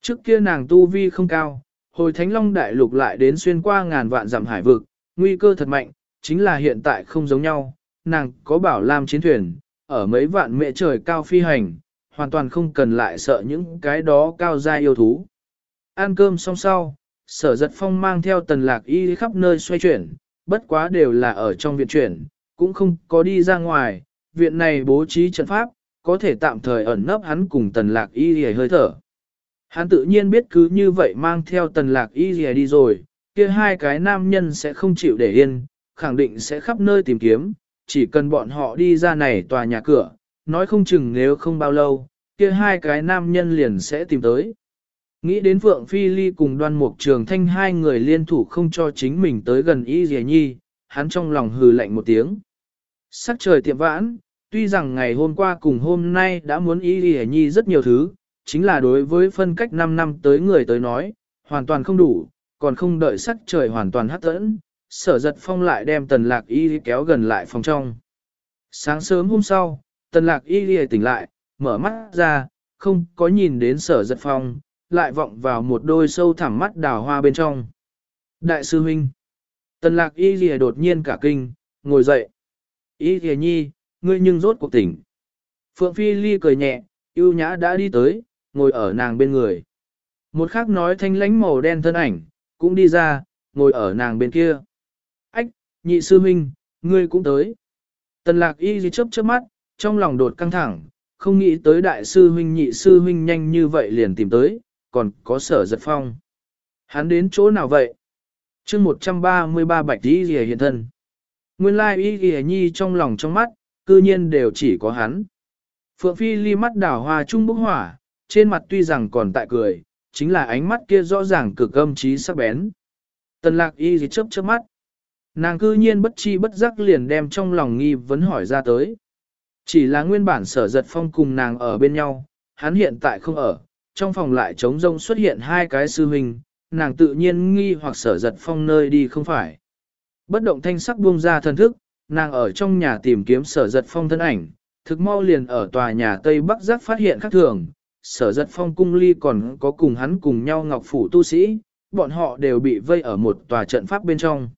Trước kia nàng tu vi không cao, hồi thánh long đại lục lại đến xuyên qua ngàn vạn dặm hải vực, nguy cơ thật mạnh, chính là hiện tại không giống nhau, nàng có bảo lam chiến thuyền, ở mấy vạn mẹ trời cao phi hành, hoàn toàn không cần lại sợ những cái đó cao gia yêu thú. Ăn cơm xong sau, sở giật phong mang theo tần lạc y khắp nơi xoay chuyển, bất quá đều là ở trong viện chuyển, cũng không có đi ra ngoài, viện này bố trí trận pháp, có thể tạm thời ẩn nấp hắn cùng tần lạc y hề hơi thở. Hắn tự nhiên biết cứ như vậy mang theo tần lạc y hề đi rồi, kia hai cái nam nhân sẽ không chịu để yên, khẳng định sẽ khắp nơi tìm kiếm, chỉ cần bọn họ đi ra này tòa nhà cửa, nói không chừng nếu không bao lâu, kia hai cái nam nhân liền sẽ tìm tới. Nghĩ đến Phượng Phi Ly cùng đoan mục trường thanh hai người liên thủ không cho chính mình tới gần Y Dì Nhi, hắn trong lòng hừ lạnh một tiếng. Sắc trời tiệm vãn, tuy rằng ngày hôm qua cùng hôm nay đã muốn Y Dì Nhi rất nhiều thứ, chính là đối với phân cách 5 năm tới người tới nói, hoàn toàn không đủ, còn không đợi sắc trời hoàn toàn hắt tẫn, sở giật phong lại đem tần lạc y kéo gần lại phòng trong. Sáng sớm hôm sau, tần lạc y tỉnh lại, mở mắt ra, không có nhìn đến sở giật phong, lại vọng vào một đôi sâu thẳm mắt đào hoa bên trong. Đại sư huynh, tần lạc y lìa đột nhiên cả kinh, ngồi dậy. Y lìa nhi, ngươi nhưng rốt cuộc tỉnh. Phượng Phi Ly cười nhẹ, yêu nhã đã đi tới, ngồi ở nàng bên người. Một khác nói thanh lánh màu đen thân ảnh, cũng đi ra, ngồi ở nàng bên kia. Ách, nhị sư huynh, ngươi cũng tới. Tần lạc y gì chớp chớp mắt, trong lòng đột căng thẳng, không nghĩ tới đại sư huynh nhị sư huynh nhanh như vậy liền tìm tới, còn có sở giật phong. Hắn đến chỗ nào vậy? chương 133 bạch y gì hiện thân. Nguyên lai y gì nhi trong lòng trong mắt, cư nhiên đều chỉ có hắn. Phượng Phi ly mắt đảo hoa trung bốc hỏa, trên mặt tuy rằng còn tại cười, chính là ánh mắt kia rõ ràng cực âm trí sắc bén. Tần lạc y gì chớp chớp mắt. Nàng cư nhiên bất chi bất giác liền đem trong lòng nghi vấn hỏi ra tới. Chỉ là nguyên bản sở giật phong cùng nàng ở bên nhau, hắn hiện tại không ở, trong phòng lại trống rông xuất hiện hai cái sư hình, nàng tự nhiên nghi hoặc sở giật phong nơi đi không phải. Bất động thanh sắc buông ra thần thức, nàng ở trong nhà tìm kiếm sở giật phong thân ảnh, thực mau liền ở tòa nhà Tây Bắc giác phát hiện khác thường, sở giật phong cung ly còn có cùng hắn cùng nhau ngọc phủ tu sĩ, bọn họ đều bị vây ở một tòa trận pháp bên trong.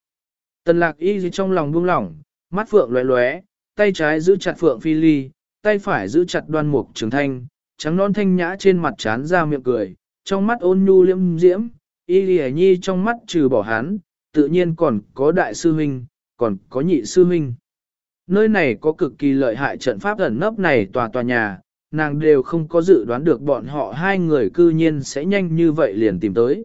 Tần lạc y trong lòng buông lỏng, mắt phượng lóe lóe, tay trái giữ chặt phượng phi ly, tay phải giữ chặt đoan mục trường thanh, trắng non thanh nhã trên mặt chán ra miệng cười, trong mắt ôn nhu liễm diễm, y lì nhi trong mắt trừ bỏ hắn, tự nhiên còn có đại sư huynh, còn có nhị sư huynh. Nơi này có cực kỳ lợi hại trận pháp ẩn nấp này tòa tòa nhà, nàng đều không có dự đoán được bọn họ hai người cư nhiên sẽ nhanh như vậy liền tìm tới.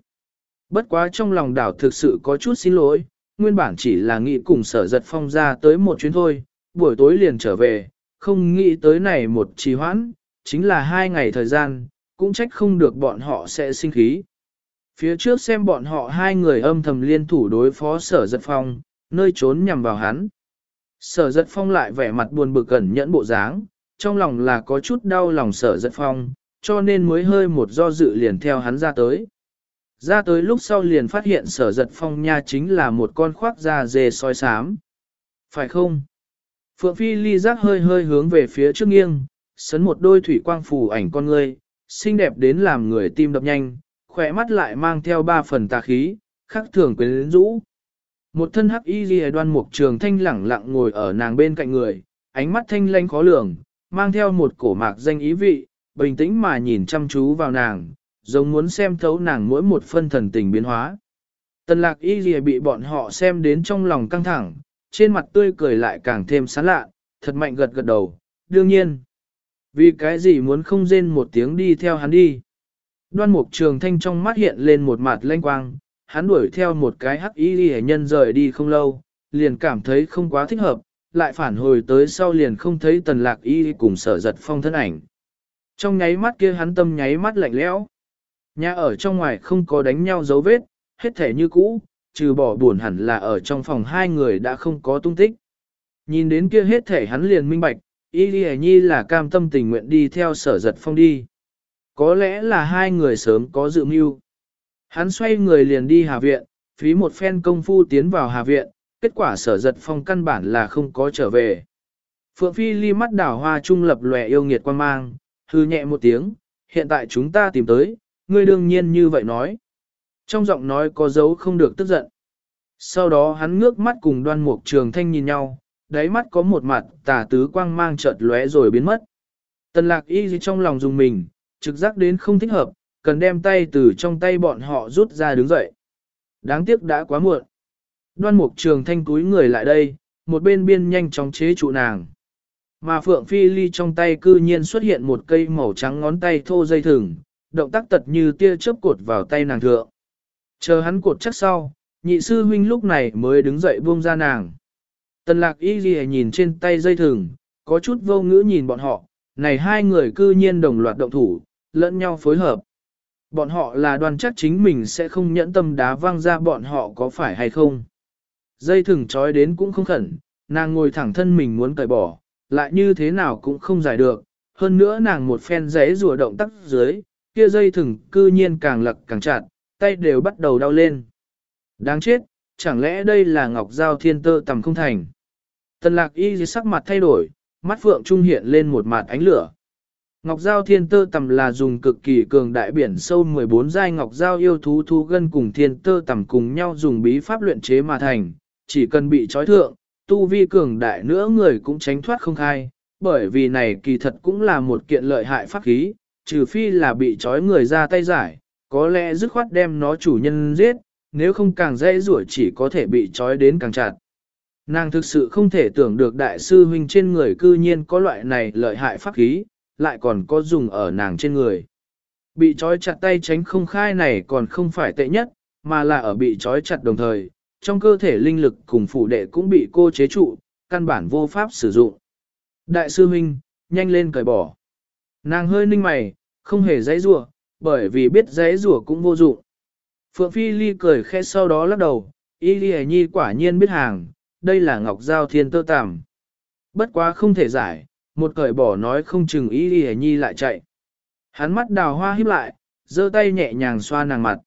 Bất quá trong lòng đảo thực sự có chút xin lỗi, nguyên bản chỉ là nghĩ cùng sở giật phong ra tới một chuyến thôi, buổi tối liền trở về, không nghĩ tới này một trì hoãn, chính là hai ngày thời gian, cũng trách không được bọn họ sẽ sinh khí. Phía trước xem bọn họ hai người âm thầm liên thủ đối phó sở giật phong, nơi trốn nhằm vào hắn. Sở giật phong lại vẻ mặt buồn bực cẩn nhẫn bộ dáng, trong lòng là có chút đau lòng sở giật phong, cho nên mới hơi một do dự liền theo hắn ra tới. Ra tới lúc sau liền phát hiện sở giật phong nha chính là một con khoác da dê soi sám. Phải không? Phượng Phi ly giác hơi hơi hướng về phía trước nghiêng, sấn một đôi thủy quang phù ảnh con ngươi, xinh đẹp đến làm người tim đập nhanh, khỏe mắt lại mang theo ba phần tà khí, khắc thường quyến rũ. Một thân hắc y ghi đoan mục trường thanh lẳng lặng ngồi ở nàng bên cạnh người, ánh mắt thanh lanh khó lường, mang theo một cổ mạc danh ý vị, bình tĩnh mà nhìn chăm chú vào nàng, giống muốn xem thấu nàng mỗi một phân thần tình biến hóa. Tần lạc y gì bị bọn họ xem đến trong lòng căng thẳng, trên mặt tươi cười lại càng thêm sán lạ, thật mạnh gật gật đầu, đương nhiên. Vì cái gì muốn không rên một tiếng đi theo hắn đi. Đoan mục trường thanh trong mắt hiện lên một mặt lanh quang, hắn đuổi theo một cái hắc y ghi nhân rời đi không lâu, liền cảm thấy không quá thích hợp, lại phản hồi tới sau liền không thấy tần lạc y cùng sở giật phong thân ảnh. Trong nháy mắt kia hắn tâm nháy mắt lạnh lẽo. Nhà ở trong ngoài không có đánh nhau dấu vết, hết thể như cũ, trừ bỏ buồn hẳn là ở trong phòng hai người đã không có tung tích. Nhìn đến kia hết thể hắn liền minh bạch, y đi nhi là cam tâm tình nguyện đi theo sở giật phong đi. Có lẽ là hai người sớm có dự mưu. Hắn xoay người liền đi Hà Viện, phí một phen công phu tiến vào Hà Viện, kết quả sở giật phong căn bản là không có trở về. Phượng Phi ly mắt đảo hoa trung lập lòe yêu nghiệt quan mang, hư nhẹ một tiếng, hiện tại chúng ta tìm tới, ngươi đương nhiên như vậy nói. Trong giọng nói có dấu không được tức giận. Sau đó hắn ngước mắt cùng đoan mục trường thanh nhìn nhau, đáy mắt có một mặt tà tứ quang mang chợt lóe rồi biến mất. Tần lạc y trong lòng dùng mình, trực giác đến không thích hợp, cần đem tay từ trong tay bọn họ rút ra đứng dậy. Đáng tiếc đã quá muộn. Đoan mục trường thanh túi người lại đây, một bên biên nhanh chóng chế trụ nàng. Mà Phượng Phi Ly trong tay cư nhiên xuất hiện một cây màu trắng ngón tay thô dây thừng, động tác tật như tia chớp cột vào tay nàng thượng. Chờ hắn cột chắc sau, nhị sư huynh lúc này mới đứng dậy buông ra nàng. Tần lạc y ghi nhìn trên tay dây thừng, có chút vô ngữ nhìn bọn họ, này hai người cư nhiên đồng loạt động thủ, lẫn nhau phối hợp. Bọn họ là đoàn chắc chính mình sẽ không nhẫn tâm đá văng ra bọn họ có phải hay không. Dây thừng trói đến cũng không khẩn, nàng ngồi thẳng thân mình muốn cởi bỏ, lại như thế nào cũng không giải được. Hơn nữa nàng một phen giấy rùa động tắc dưới, kia dây thừng cư nhiên càng lật càng chặt, tay đều bắt đầu đau lên. Đáng chết, chẳng lẽ đây là ngọc giao thiên tơ tầm không thành. Tần lạc y dưới sắc mặt thay đổi, mắt phượng trung hiện lên một mặt ánh lửa. Ngọc Giao thiên tơ tầm là dùng cực kỳ cường đại biển sâu 14 giai Ngọc Giao yêu thú thú gân cùng thiên tơ tầm cùng nhau dùng bí pháp luyện chế mà thành, chỉ cần bị trói thượng, tu vi cường đại nữa người cũng tránh thoát không khai, bởi vì này kỳ thật cũng là một kiện lợi hại pháp khí, trừ phi là bị trói người ra tay giải, có lẽ dứt khoát đem nó chủ nhân giết, nếu không càng dễ rủa chỉ có thể bị trói đến càng chặt. Nàng thực sự không thể tưởng được đại sư huynh trên người cư nhiên có loại này lợi hại pháp khí, lại còn có dùng ở nàng trên người. Bị trói chặt tay tránh không khai này còn không phải tệ nhất, mà là ở bị trói chặt đồng thời, trong cơ thể linh lực cùng phủ đệ cũng bị cô chế trụ, căn bản vô pháp sử dụng. Đại sư huynh, nhanh lên cởi bỏ. Nàng hơi ninh mày, không hề dãy rủa bởi vì biết dãy rủa cũng vô dụng. Phượng Phi Ly cười khẽ sau đó lắc đầu, Y Ly Nhi quả nhiên biết hàng, đây là Ngọc Giao Thiên Tơ Tàm. Bất quá không thể giải, một cởi bỏ nói không chừng Y Ly Nhi lại chạy. Hắn mắt đào hoa híp lại, giơ tay nhẹ nhàng xoa nàng mặt.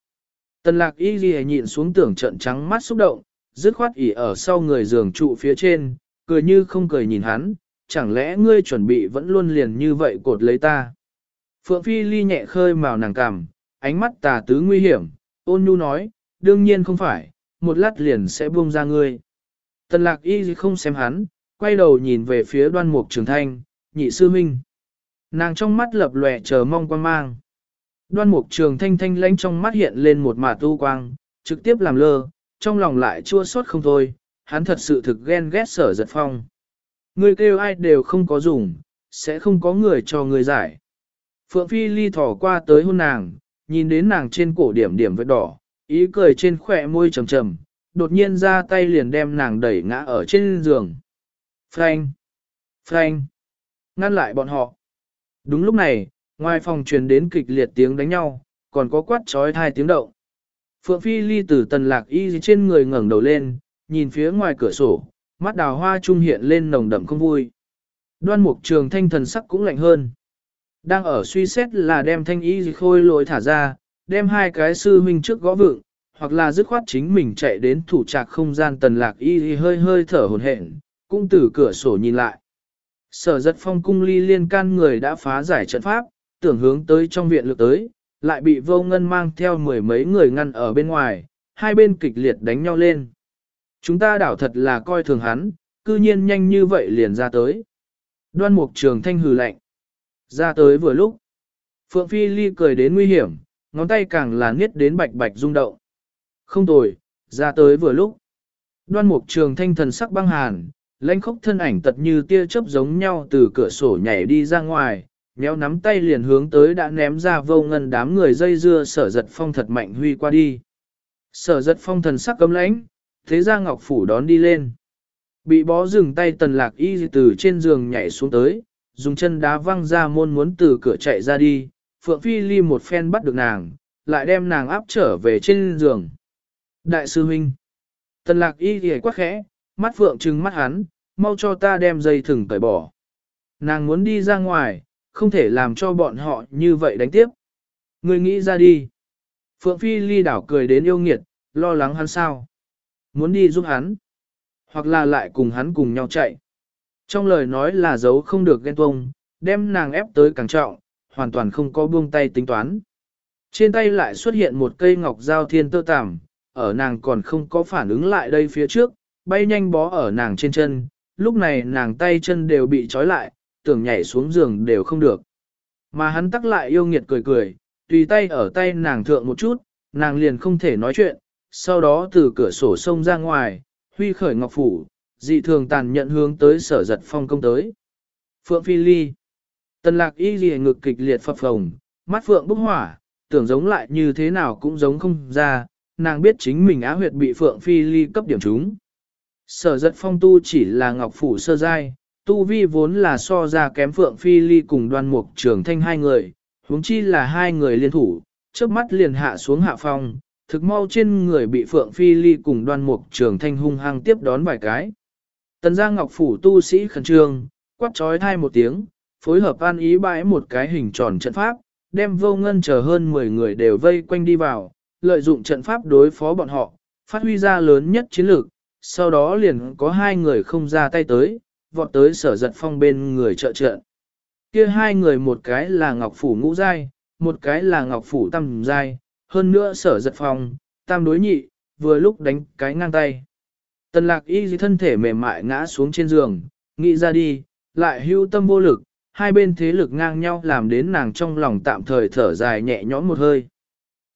Tần lạc Y Ly nhịn xuống tưởng trận trắng mắt xúc động, dứt khoát ỉ ở sau người giường trụ phía trên, cười như không cười nhìn hắn, chẳng lẽ ngươi chuẩn bị vẫn luôn liền như vậy cột lấy ta. Phượng Phi Ly nhẹ khơi màu nàng cằm, ánh mắt tà tứ nguy hiểm, ôn nhu nói, đương nhiên không phải, một lát liền sẽ buông ra ngươi. Tần lạc y không xem hắn, quay đầu nhìn về phía đoan mục trường thanh, nhị sư minh. Nàng trong mắt lập lòe chờ mong quan mang. Đoan mục trường thanh thanh lãnh trong mắt hiện lên một mả tu quang, trực tiếp làm lơ, trong lòng lại chua xót không thôi, hắn thật sự thực ghen ghét sở giật phong. Người kêu ai đều không có dùng, sẽ không có người cho người giải. Phượng Phi ly thỏ qua tới hôn nàng, nhìn đến nàng trên cổ điểm điểm vết đỏ, ý cười trên khỏe môi trầm trầm, đột nhiên ra tay liền đem nàng đẩy ngã ở trên giường. Frank! Frank! Ngăn lại bọn họ. Đúng lúc này, ngoài phòng truyền đến kịch liệt tiếng đánh nhau, còn có quát trói hai tiếng động. Phượng Phi ly từ tần lạc y trên người ngẩng đầu lên, nhìn phía ngoài cửa sổ, mắt đào hoa trung hiện lên nồng đậm không vui. Đoan mục trường thanh thần sắc cũng lạnh hơn. Đang ở suy xét là đem thanh y khôi lỗi thả ra, đem hai cái sư huynh trước gõ vượng hoặc là dứt khoát chính mình chạy đến thủ trạc không gian tần lạc y hơi hơi thở hồn hển, cũng từ cửa sổ nhìn lại. Sở giật phong cung ly liên can người đã phá giải trận pháp, tưởng hướng tới trong viện lược tới, lại bị vô ngân mang theo mười mấy người ngăn ở bên ngoài, hai bên kịch liệt đánh nhau lên. Chúng ta đảo thật là coi thường hắn, cư nhiên nhanh như vậy liền ra tới. Đoan mục trường thanh hừ lạnh. Ra tới vừa lúc. Phượng Phi Ly cười đến nguy hiểm, ngón tay càng là niết đến bạch bạch rung động. Không tồi, ra tới vừa lúc. Đoan mục trường thanh thần sắc băng hàn, lãnh khốc thân ảnh tật như tia chớp giống nhau từ cửa sổ nhảy đi ra ngoài, méo nắm tay liền hướng tới đã ném ra vô ngân đám người dây dưa sở giật phong thật mạnh huy qua đi. Sở giật phong thần sắc cấm lãnh, thế ra ngọc phủ đón đi lên. Bị bó dừng tay tần lạc y từ trên giường nhảy xuống tới, dùng chân đá văng ra môn muốn từ cửa chạy ra đi, Phượng Phi Ly một phen bắt được nàng, lại đem nàng áp trở về trên giường. Đại sư huynh, tần lạc y thì quá khẽ, mắt Phượng trừng mắt hắn, mau cho ta đem dây thừng cởi bỏ. Nàng muốn đi ra ngoài, không thể làm cho bọn họ như vậy đánh tiếp. Ngươi nghĩ ra đi. Phượng Phi ly đảo cười đến yêu nghiệt, lo lắng hắn sao. Muốn đi giúp hắn. Hoặc là lại cùng hắn cùng nhau chạy. Trong lời nói là giấu không được ghen tuông, đem nàng ép tới càng trọng, hoàn toàn không có buông tay tính toán. Trên tay lại xuất hiện một cây ngọc giao thiên tơ tằm, ở nàng còn không có phản ứng lại đây phía trước, bay nhanh bó ở nàng trên chân, lúc này nàng tay chân đều bị trói lại, tưởng nhảy xuống giường đều không được. Mà hắn tắc lại yêu nghiệt cười cười, tùy tay ở tay nàng thượng một chút, nàng liền không thể nói chuyện, sau đó từ cửa sổ sông ra ngoài, huy khởi ngọc phủ, dị thường tàn nhận hướng tới sở giật phong công tới. Phượng Phi Ly Tần lạc y ghi ngực kịch liệt phập phồng, mắt Phượng bốc hỏa, tưởng giống lại như thế nào cũng giống không ra, nàng biết chính mình á huyệt bị Phượng Phi Ly cấp điểm trúng. Sở giật phong tu chỉ là ngọc phủ sơ giai, tu vi vốn là so ra kém Phượng Phi Ly cùng đoan mục trường thanh hai người, huống chi là hai người liên thủ, trước mắt liền hạ xuống hạ phong, thực mau trên người bị Phượng Phi Ly cùng đoan mục trường thanh hung hăng tiếp đón vài cái. Tần Giang Ngọc Phủ tu sĩ khẩn trương, quát trói thai một tiếng, phối hợp an ý bãi một cái hình tròn trận pháp, đem vô ngân chờ hơn 10 người đều vây quanh đi vào, lợi dụng trận pháp đối phó bọn họ, phát huy ra lớn nhất chiến lược, sau đó liền có hai người không ra tay tới, vọt tới sở giật phong bên người trợ trợ. Kia hai người một cái là Ngọc Phủ ngũ giai, một cái là Ngọc Phủ tam giai, hơn nữa sở giật phong, tam đối nhị, vừa lúc đánh cái ngang tay. Tần lạc y thân thể mềm mại ngã xuống trên giường, nghĩ ra đi, lại hưu tâm vô lực, hai bên thế lực ngang nhau làm đến nàng trong lòng tạm thời thở dài nhẹ nhõm một hơi.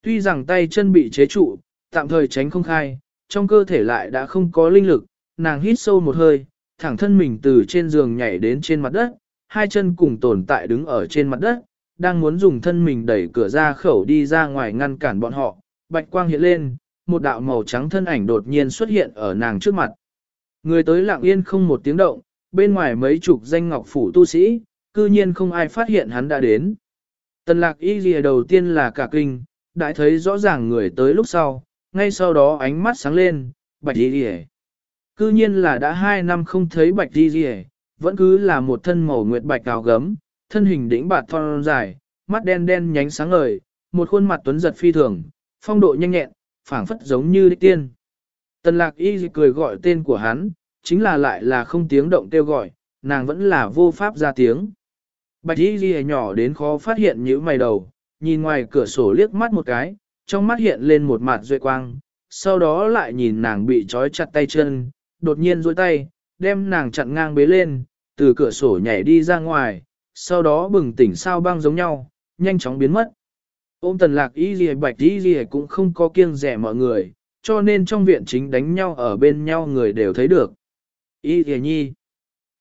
Tuy rằng tay chân bị chế trụ, tạm thời tránh không khai, trong cơ thể lại đã không có linh lực, nàng hít sâu một hơi, thẳng thân mình từ trên giường nhảy đến trên mặt đất, hai chân cùng tồn tại đứng ở trên mặt đất, đang muốn dùng thân mình đẩy cửa ra khẩu đi ra ngoài ngăn cản bọn họ, bạch quang hiện lên, một đạo màu trắng thân ảnh đột nhiên xuất hiện ở nàng trước mặt. Người tới lặng yên không một tiếng động, bên ngoài mấy chục danh ngọc phủ tu sĩ, cư nhiên không ai phát hiện hắn đã đến. Tần lạc y lìa đầu tiên là cả kinh, đã thấy rõ ràng người tới lúc sau, ngay sau đó ánh mắt sáng lên, bạch y lìa. Cư nhiên là đã hai năm không thấy bạch y lìa, vẫn cứ là một thân màu nguyệt bạch áo gấm, thân hình đĩnh bạt thon dài, mắt đen đen nhánh sáng ngời, một khuôn mặt tuấn giật phi thường, phong độ nhanh nhẹn, phảng phất giống như đích tiên. Tần lạc y cười gọi tên của hắn, chính là lại là không tiếng động kêu gọi, nàng vẫn là vô pháp ra tiếng. Bạch y ghi nhỏ đến khó phát hiện những mày đầu, nhìn ngoài cửa sổ liếc mắt một cái, trong mắt hiện lên một mặt duệ quang, sau đó lại nhìn nàng bị trói chặt tay chân, đột nhiên duỗi tay, đem nàng chặn ngang bế lên, từ cửa sổ nhảy đi ra ngoài, sau đó bừng tỉnh sao băng giống nhau, nhanh chóng biến mất. Ôm tần lạc y gì bạch y gì cũng không có kiêng rẻ mọi người, cho nên trong viện chính đánh nhau ở bên nhau người đều thấy được. Y gì nhi,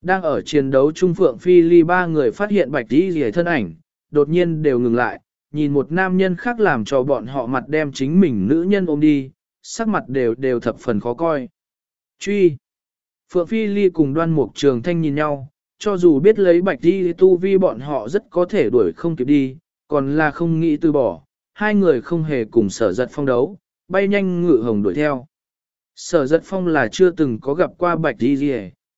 đang ở chiến đấu Trung Phượng Phi Ly ba người phát hiện bạch y gì thân ảnh, đột nhiên đều ngừng lại, nhìn một nam nhân khác làm cho bọn họ mặt đem chính mình nữ nhân ôm đi, sắc mặt đều đều thập phần khó coi. Truy! Phượng Phi Ly cùng đoan mục trường thanh nhìn nhau, cho dù biết lấy bạch đi tu vi bọn họ rất có thể đuổi không kịp đi, còn là không nghĩ từ bỏ, hai người không hề cùng sở giật phong đấu, bay nhanh ngự hồng đuổi theo. Sở giật phong là chưa từng có gặp qua bạch đi gì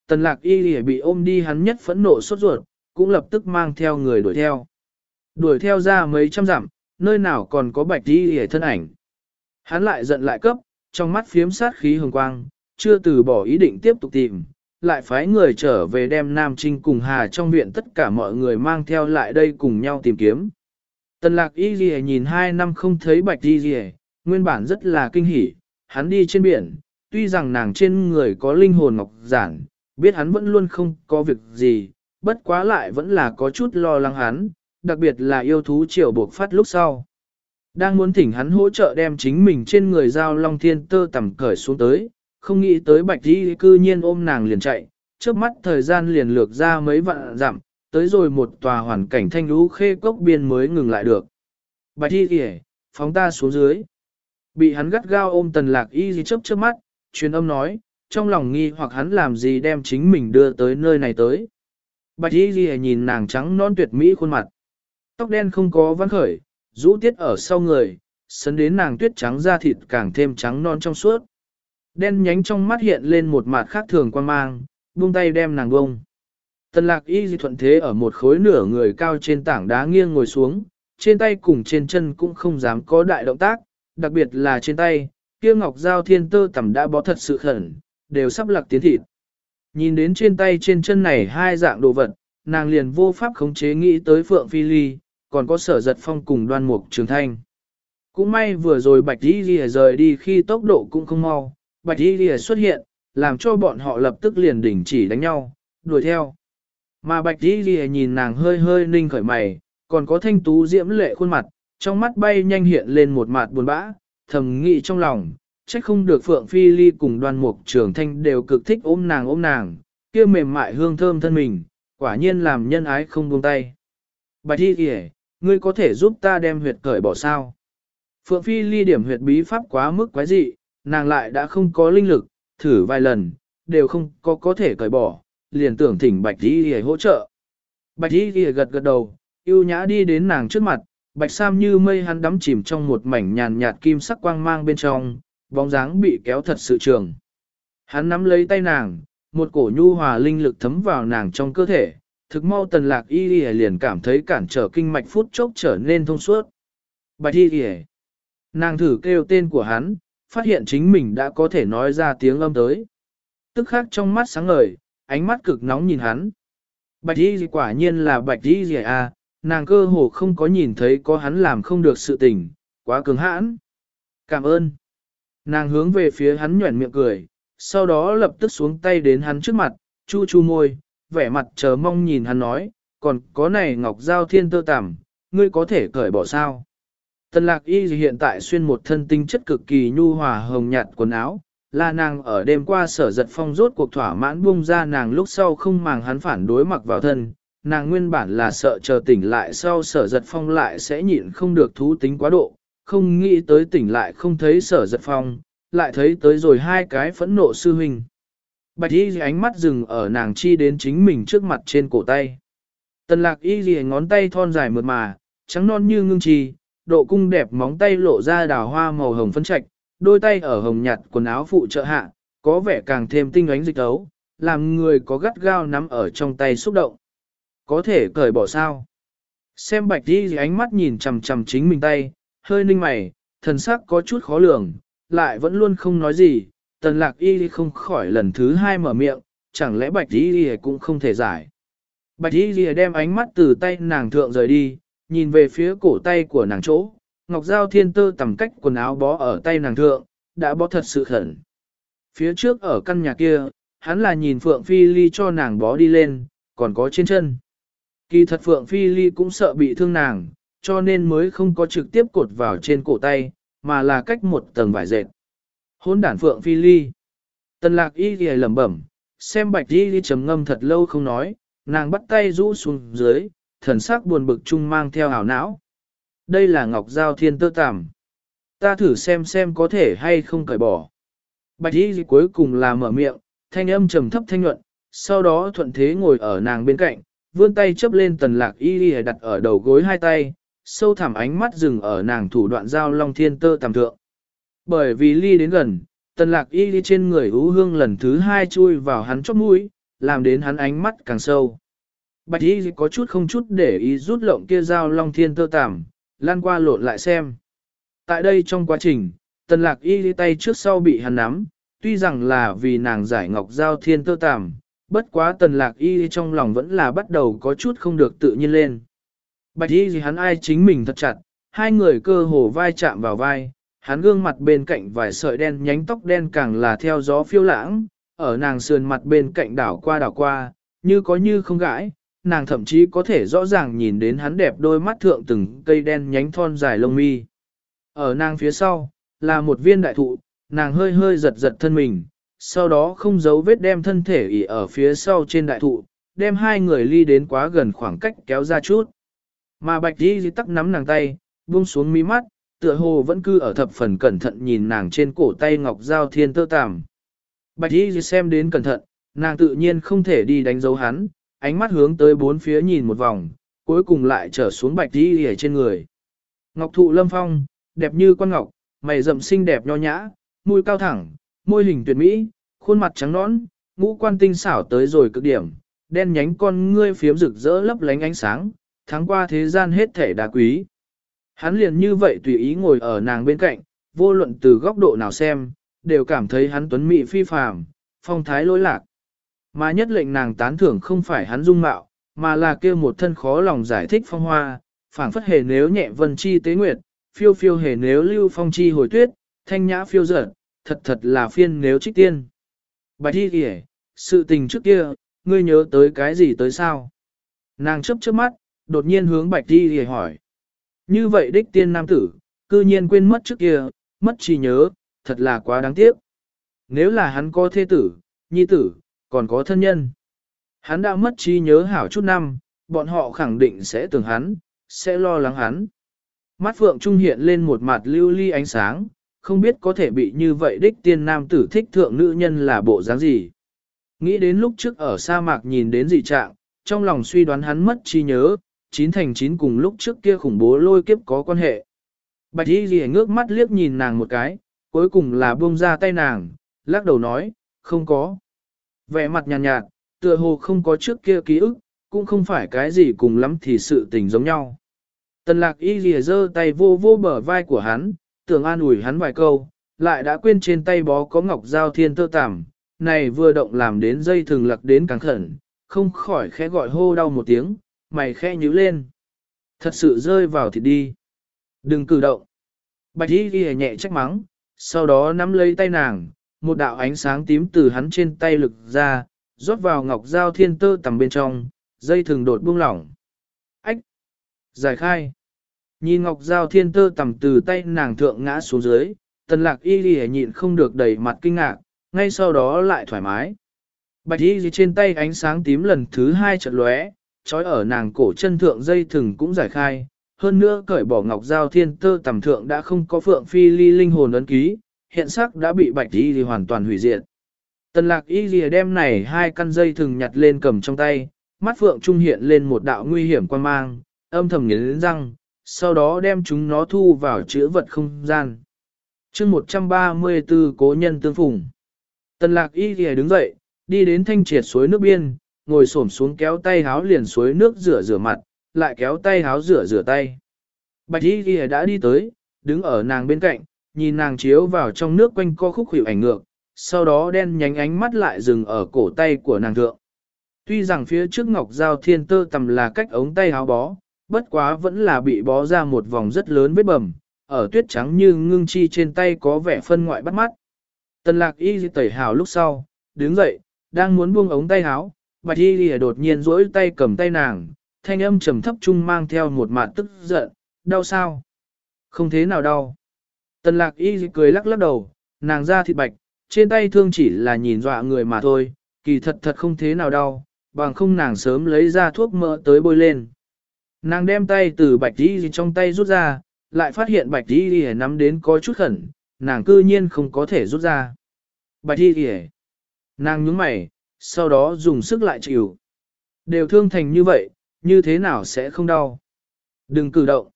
tần lạc y gì bị ôm đi hắn nhất phẫn nộ sốt ruột, cũng lập tức mang theo người đuổi theo. Đuổi theo ra mấy trăm dặm, nơi nào còn có bạch đi gì thân ảnh. Hắn lại giận lại cấp, trong mắt phiếm sát khí hồng quang, chưa từ bỏ ý định tiếp tục tìm, lại phái người trở về đem Nam Trinh cùng Hà trong viện tất cả mọi người mang theo lại đây cùng nhau tìm kiếm. Tần lạc y ghi nhìn hai năm không thấy bạch y ghi, nguyên bản rất là kinh hỉ, hắn đi trên biển, tuy rằng nàng trên người có linh hồn ngọc giản, biết hắn vẫn luôn không có việc gì, bất quá lại vẫn là có chút lo lắng hắn, đặc biệt là yêu thú triều buộc phát lúc sau. Đang muốn thỉnh hắn hỗ trợ đem chính mình trên người giao long thiên tơ tầm cởi xuống tới, không nghĩ tới bạch y cư nhiên ôm nàng liền chạy, trước mắt thời gian liền lược ra mấy vạn dặm, tới rồi một tòa hoàn cảnh thanh lũ khê cốc biên mới ngừng lại được. Bạch y kìa, phóng ta xuống dưới. Bị hắn gắt gao ôm tần lạc y gì chớp trước mắt, truyền âm nói, trong lòng nghi hoặc hắn làm gì đem chính mình đưa tới nơi này tới. Bạch y gì nhìn nàng trắng non tuyệt mỹ khuôn mặt. Tóc đen không có văn khởi, rũ tiết ở sau người, sấn đến nàng tuyết trắng da thịt càng thêm trắng non trong suốt. Đen nhánh trong mắt hiện lên một mặt khác thường quan mang, buông tay đem nàng bông. Tần lạc y di thuận thế ở một khối nửa người cao trên tảng đá nghiêng ngồi xuống, trên tay cùng trên chân cũng không dám có đại động tác, đặc biệt là trên tay, kia ngọc giao thiên tơ Tẩm đã bó thật sự khẩn, đều sắp lạc tiến thịt. Nhìn đến trên tay trên chân này hai dạng đồ vật, nàng liền vô pháp khống chế nghĩ tới Phượng Phi Ly, còn có sở giật phong cùng đoan mục trường thanh. Cũng may vừa rồi Bạch Di Ghi rời đi khi tốc độ cũng không mau, Bạch Y Lìa xuất hiện, làm cho bọn họ lập tức liền đình chỉ đánh nhau, đuổi theo. Mà Bạch Y Lìa nhìn nàng hơi hơi ninh khởi mày, còn có thanh tú diễm lệ khuôn mặt, trong mắt bay nhanh hiện lên một mặt buồn bã, thầm nghĩ trong lòng, trách không được Phượng Phi Ly cùng Đoàn mục trường thanh đều cực thích ôm nàng ôm nàng, kia mềm mại hương thơm thân mình, quả nhiên làm nhân ái không buông tay. Bạch Y Ghi, ngươi có thể giúp ta đem huyệt cởi bỏ sao? Phượng Phi ly điểm huyệt bí pháp quá mức quái dị, nàng lại đã không có linh lực, thử vài lần, đều không có có thể cởi bỏ, liền tưởng thỉnh Bạch Di để hỗ trợ. Bạch Di gật gật đầu, yêu nhã đi đến nàng trước mặt, Bạch Sam như mây hắn đắm chìm trong một mảnh nhàn nhạt kim sắc quang mang bên trong, bóng dáng bị kéo thật sự trường. Hắn nắm lấy tay nàng, một cổ nhu hòa linh lực thấm vào nàng trong cơ thể, thực mau tần lạc y liền cảm thấy cản trở kinh mạch phút chốc trở nên thông suốt. Bạch y Nàng thử kêu tên của hắn, phát hiện chính mình đã có thể nói ra tiếng âm tới. Tức khác trong mắt sáng ngời, ánh mắt cực nóng nhìn hắn. Bạch y quả nhiên là bạch y à, nàng cơ hồ không có nhìn thấy có hắn làm không được sự tình, quá cứng hãn. Cảm ơn. Nàng hướng về phía hắn nhuẩn miệng cười, sau đó lập tức xuống tay đến hắn trước mặt, chu chu môi, vẻ mặt chờ mong nhìn hắn nói, còn có này ngọc giao thiên tơ tằm, ngươi có thể cởi bỏ sao. Tần lạc y hiện tại xuyên một thân tinh chất cực kỳ nhu hòa hồng nhạt quần áo, là nàng ở đêm qua sở giật phong rốt cuộc thỏa mãn buông ra nàng lúc sau không màng hắn phản đối mặc vào thân. Nàng nguyên bản là sợ chờ tỉnh lại sau sở giật phong lại sẽ nhịn không được thú tính quá độ, không nghĩ tới tỉnh lại không thấy sở giật phong, lại thấy tới rồi hai cái phẫn nộ sư huynh. Bạch y ánh mắt dừng ở nàng chi đến chính mình trước mặt trên cổ tay. Tần lạc y ghi ngón tay thon dài mượt mà, trắng non như ngưng trì, độ cung đẹp móng tay lộ ra đào hoa màu hồng phấn trạch, đôi tay ở hồng nhạt quần áo phụ trợ hạ, có vẻ càng thêm tinh ánh dịch tấu, làm người có gắt gao nắm ở trong tay xúc động. Có thể cởi bỏ sao? Xem bạch đi ánh mắt nhìn chằm chằm chính mình tay, hơi ninh mày, thần sắc có chút khó lường, lại vẫn luôn không nói gì, tần lạc y không khỏi lần thứ hai mở miệng, chẳng lẽ bạch y cũng không thể giải. Bạch y đem ánh mắt từ tay nàng thượng rời đi, nhìn về phía cổ tay của nàng chỗ, ngọc giao thiên tơ tầm cách quần áo bó ở tay nàng thượng, đã bó thật sự khẩn. Phía trước ở căn nhà kia, hắn là nhìn Phượng Phi Ly cho nàng bó đi lên, còn có trên chân. Kỳ thật Phượng Phi Ly cũng sợ bị thương nàng, cho nên mới không có trực tiếp cột vào trên cổ tay, mà là cách một tầng vải dệt. Hôn đản Phượng Phi Ly. Tần lạc y ghi lẩm bẩm, xem bạch y ghi chấm ngâm thật lâu không nói, nàng bắt tay rũ xuống dưới, thần sắc buồn bực chung mang theo hào não. Đây là ngọc giao thiên tơ tằm. Ta thử xem xem có thể hay không cởi bỏ. Bạch y cuối cùng là mở miệng, thanh âm trầm thấp thanh nhuận, sau đó thuận thế ngồi ở nàng bên cạnh, vươn tay chấp lên tần lạc y y đặt ở đầu gối hai tay, sâu thẳm ánh mắt dừng ở nàng thủ đoạn giao long thiên tơ tằm thượng. Bởi vì ly đến gần, tần lạc y y trên người hú hương lần thứ hai chui vào hắn chóp mũi, làm đến hắn ánh mắt càng sâu. Bạch y có chút không chút để ý rút lộng kia dao long thiên tơ tảm, lan qua lộn lại xem. Tại đây trong quá trình, tần lạc y tay trước sau bị hắn nắm, tuy rằng là vì nàng giải ngọc giao thiên tơ tảm, bất quá tần lạc y trong lòng vẫn là bắt đầu có chút không được tự nhiên lên. Bạch y gì hắn ai chính mình thật chặt, hai người cơ hồ vai chạm vào vai, hắn gương mặt bên cạnh vài sợi đen nhánh tóc đen càng là theo gió phiêu lãng, ở nàng sườn mặt bên cạnh đảo qua đảo qua, như có như không gãi, nàng thậm chí có thể rõ ràng nhìn đến hắn đẹp đôi mắt thượng từng cây đen nhánh thon dài lông mi. Ở nàng phía sau, là một viên đại thụ, nàng hơi hơi giật giật thân mình, sau đó không giấu vết đem thân thể ỉ ở phía sau trên đại thụ, đem hai người ly đến quá gần khoảng cách kéo ra chút. Mà bạch đi tắc nắm nàng tay, buông xuống mi mắt, tựa hồ vẫn cứ ở thập phần cẩn thận nhìn nàng trên cổ tay ngọc giao thiên tơ tàm. Bạch đi xem đến cẩn thận, nàng tự nhiên không thể đi đánh dấu hắn, ánh mắt hướng tới bốn phía nhìn một vòng, cuối cùng lại trở xuống bạch đi ở trên người. Ngọc thụ lâm phong, đẹp như con ngọc, mày rậm xinh đẹp nho nhã, mũi cao thẳng, môi hình tuyệt mỹ, khuôn mặt trắng nõn, ngũ quan tinh xảo tới rồi cực điểm, đen nhánh con ngươi phiếm rực rỡ lấp lánh ánh sáng, tháng qua thế gian hết thể đá quý. Hắn liền như vậy tùy ý ngồi ở nàng bên cạnh, vô luận từ góc độ nào xem, đều cảm thấy hắn tuấn mỹ phi phàm, phong thái lỗi lạc. Mà nhất lệnh nàng tán thưởng không phải hắn dung mạo, mà là kia một thân khó lòng giải thích phong hoa, phảng phất hề nếu nhẹ vân chi tế nguyệt, phiêu phiêu hề nếu lưu phong chi hồi tuyết, thanh nhã phiêu dở, thật thật là phiên nếu trích tiên. Bạch thi kìa, sự tình trước kia, ngươi nhớ tới cái gì tới sao? Nàng chấp chớp mắt, đột nhiên hướng bạch thi kìa hỏi. Như vậy đích tiên nam tử, cư nhiên quên mất trước kia, mất trí nhớ, thật là quá đáng tiếc. Nếu là hắn có thế tử, nhi tử, còn có thân nhân. Hắn đã mất trí nhớ hảo chút năm, bọn họ khẳng định sẽ tưởng hắn, sẽ lo lắng hắn. Mắt phượng trung hiện lên một mặt lưu ly ánh sáng, không biết có thể bị như vậy đích tiên nam tử thích thượng nữ nhân là bộ dáng gì. Nghĩ đến lúc trước ở sa mạc nhìn đến dị trạng, trong lòng suy đoán hắn mất trí nhớ, chín thành chín cùng lúc trước kia khủng bố lôi kiếp có quan hệ. Bạch y ghi ngước mắt liếc nhìn nàng một cái, cuối cùng là buông ra tay nàng, lắc đầu nói, không có. Vẻ mặt nhàn nhạt, nhạt, tựa hồ không có trước kia ký ức, cũng không phải cái gì cùng lắm thì sự tình giống nhau. Tần lạc y ghi giơ tay vô vô bờ vai của hắn, tưởng an ủi hắn vài câu, lại đã quên trên tay bó có ngọc giao thiên tơ tằm, này vừa động làm đến dây thường lạc đến càng khẩn, không khỏi khẽ gọi hô đau một tiếng, mày khẽ nhíu lên. Thật sự rơi vào thịt đi. Đừng cử động. Bạch y ghi nhẹ trách mắng, sau đó nắm lấy tay nàng, một đạo ánh sáng tím từ hắn trên tay lực ra, rót vào ngọc giao thiên tơ tầm bên trong, dây thường đột buông lỏng. Ách! Giải khai! Nhìn ngọc giao thiên tơ tầm từ tay nàng thượng ngã xuống dưới, tần lạc y ghi nhịn không được đầy mặt kinh ngạc, ngay sau đó lại thoải mái. Bạch y trên tay ánh sáng tím lần thứ hai trận lóe, trói ở nàng cổ chân thượng dây thừng cũng giải khai, hơn nữa cởi bỏ ngọc giao thiên tơ tầm thượng đã không có phượng phi ly linh hồn ấn ký, hiện sắc đã bị bạch y thì hoàn toàn hủy diệt. Tần lạc y lìa đem này hai căn dây thừng nhặt lên cầm trong tay, mắt phượng trung hiện lên một đạo nguy hiểm quan mang, âm thầm nghiến răng, sau đó đem chúng nó thu vào chữ vật không gian. chương 134 cố nhân tương phùng. Tần lạc y lìa đứng dậy, đi đến thanh triệt suối nước biên, ngồi xổm xuống kéo tay háo liền suối nước rửa rửa mặt, lại kéo tay háo rửa rửa tay. Bạch y ghi đã đi tới, đứng ở nàng bên cạnh, nhìn nàng chiếu vào trong nước quanh co khúc hiệu ảnh ngược, sau đó đen nhánh ánh mắt lại dừng ở cổ tay của nàng thượng. Tuy rằng phía trước ngọc giao thiên tơ tầm là cách ống tay áo bó, bất quá vẫn là bị bó ra một vòng rất lớn vết bầm, ở tuyết trắng như ngưng chi trên tay có vẻ phân ngoại bắt mắt. Tần lạc y tẩy hào lúc sau, đứng dậy, đang muốn buông ống tay áo, bạch y lìa đột nhiên rỗi tay cầm tay nàng, thanh âm trầm thấp trung mang theo một mạt tức giận, đau sao? Không thế nào đau. Tần lạc y cười lắc lắc đầu, nàng ra thịt bạch, trên tay thương chỉ là nhìn dọa người mà thôi, kỳ thật thật không thế nào đau, bằng không nàng sớm lấy ra thuốc mỡ tới bôi lên. Nàng đem tay từ bạch y trong tay rút ra, lại phát hiện bạch y nắm đến có chút khẩn, nàng cư nhiên không có thể rút ra. Bạch y nàng nhúng mày, sau đó dùng sức lại chịu. Đều thương thành như vậy, như thế nào sẽ không đau? Đừng cử động.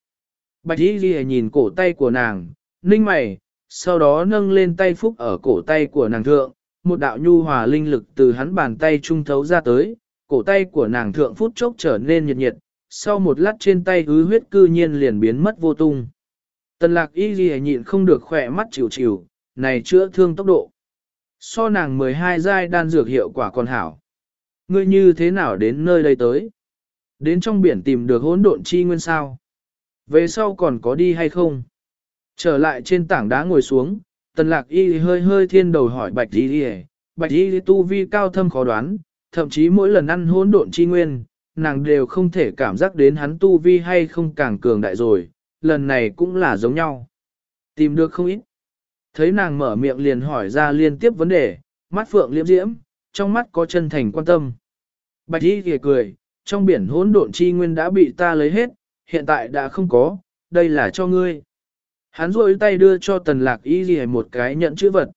Bạch y ghi nhìn cổ tay của nàng, ninh mày, sau đó nâng lên tay phúc ở cổ tay của nàng thượng, một đạo nhu hòa linh lực từ hắn bàn tay trung thấu ra tới, cổ tay của nàng thượng phút chốc trở nên nhiệt nhiệt, sau một lát trên tay ứ huyết cư nhiên liền biến mất vô tung. Tần lạc y ghi nhịn không được khỏe mắt chịu chịu, này chữa thương tốc độ. So nàng 12 giai đan dược hiệu quả còn hảo. Ngươi như thế nào đến nơi đây tới? Đến trong biển tìm được hỗn độn chi nguyên sao? Về sau còn có đi hay không? Trở lại trên tảng đá ngồi xuống, tần lạc y hơi hơi thiên đầu hỏi bạch y đi Bạch y tu vi cao thâm khó đoán, thậm chí mỗi lần ăn hỗn độn chi nguyên, nàng đều không thể cảm giác đến hắn tu vi hay không càng cường đại rồi, lần này cũng là giống nhau. Tìm được không ít. Thấy nàng mở miệng liền hỏi ra liên tiếp vấn đề, mắt phượng liễm diễm, trong mắt có chân thành quan tâm. Bạch y kìa cười, trong biển hỗn độn chi nguyên đã bị ta lấy hết, hiện tại đã không có, đây là cho ngươi. Hắn rôi tay đưa cho tần lạc y gì một cái nhận chữ vật.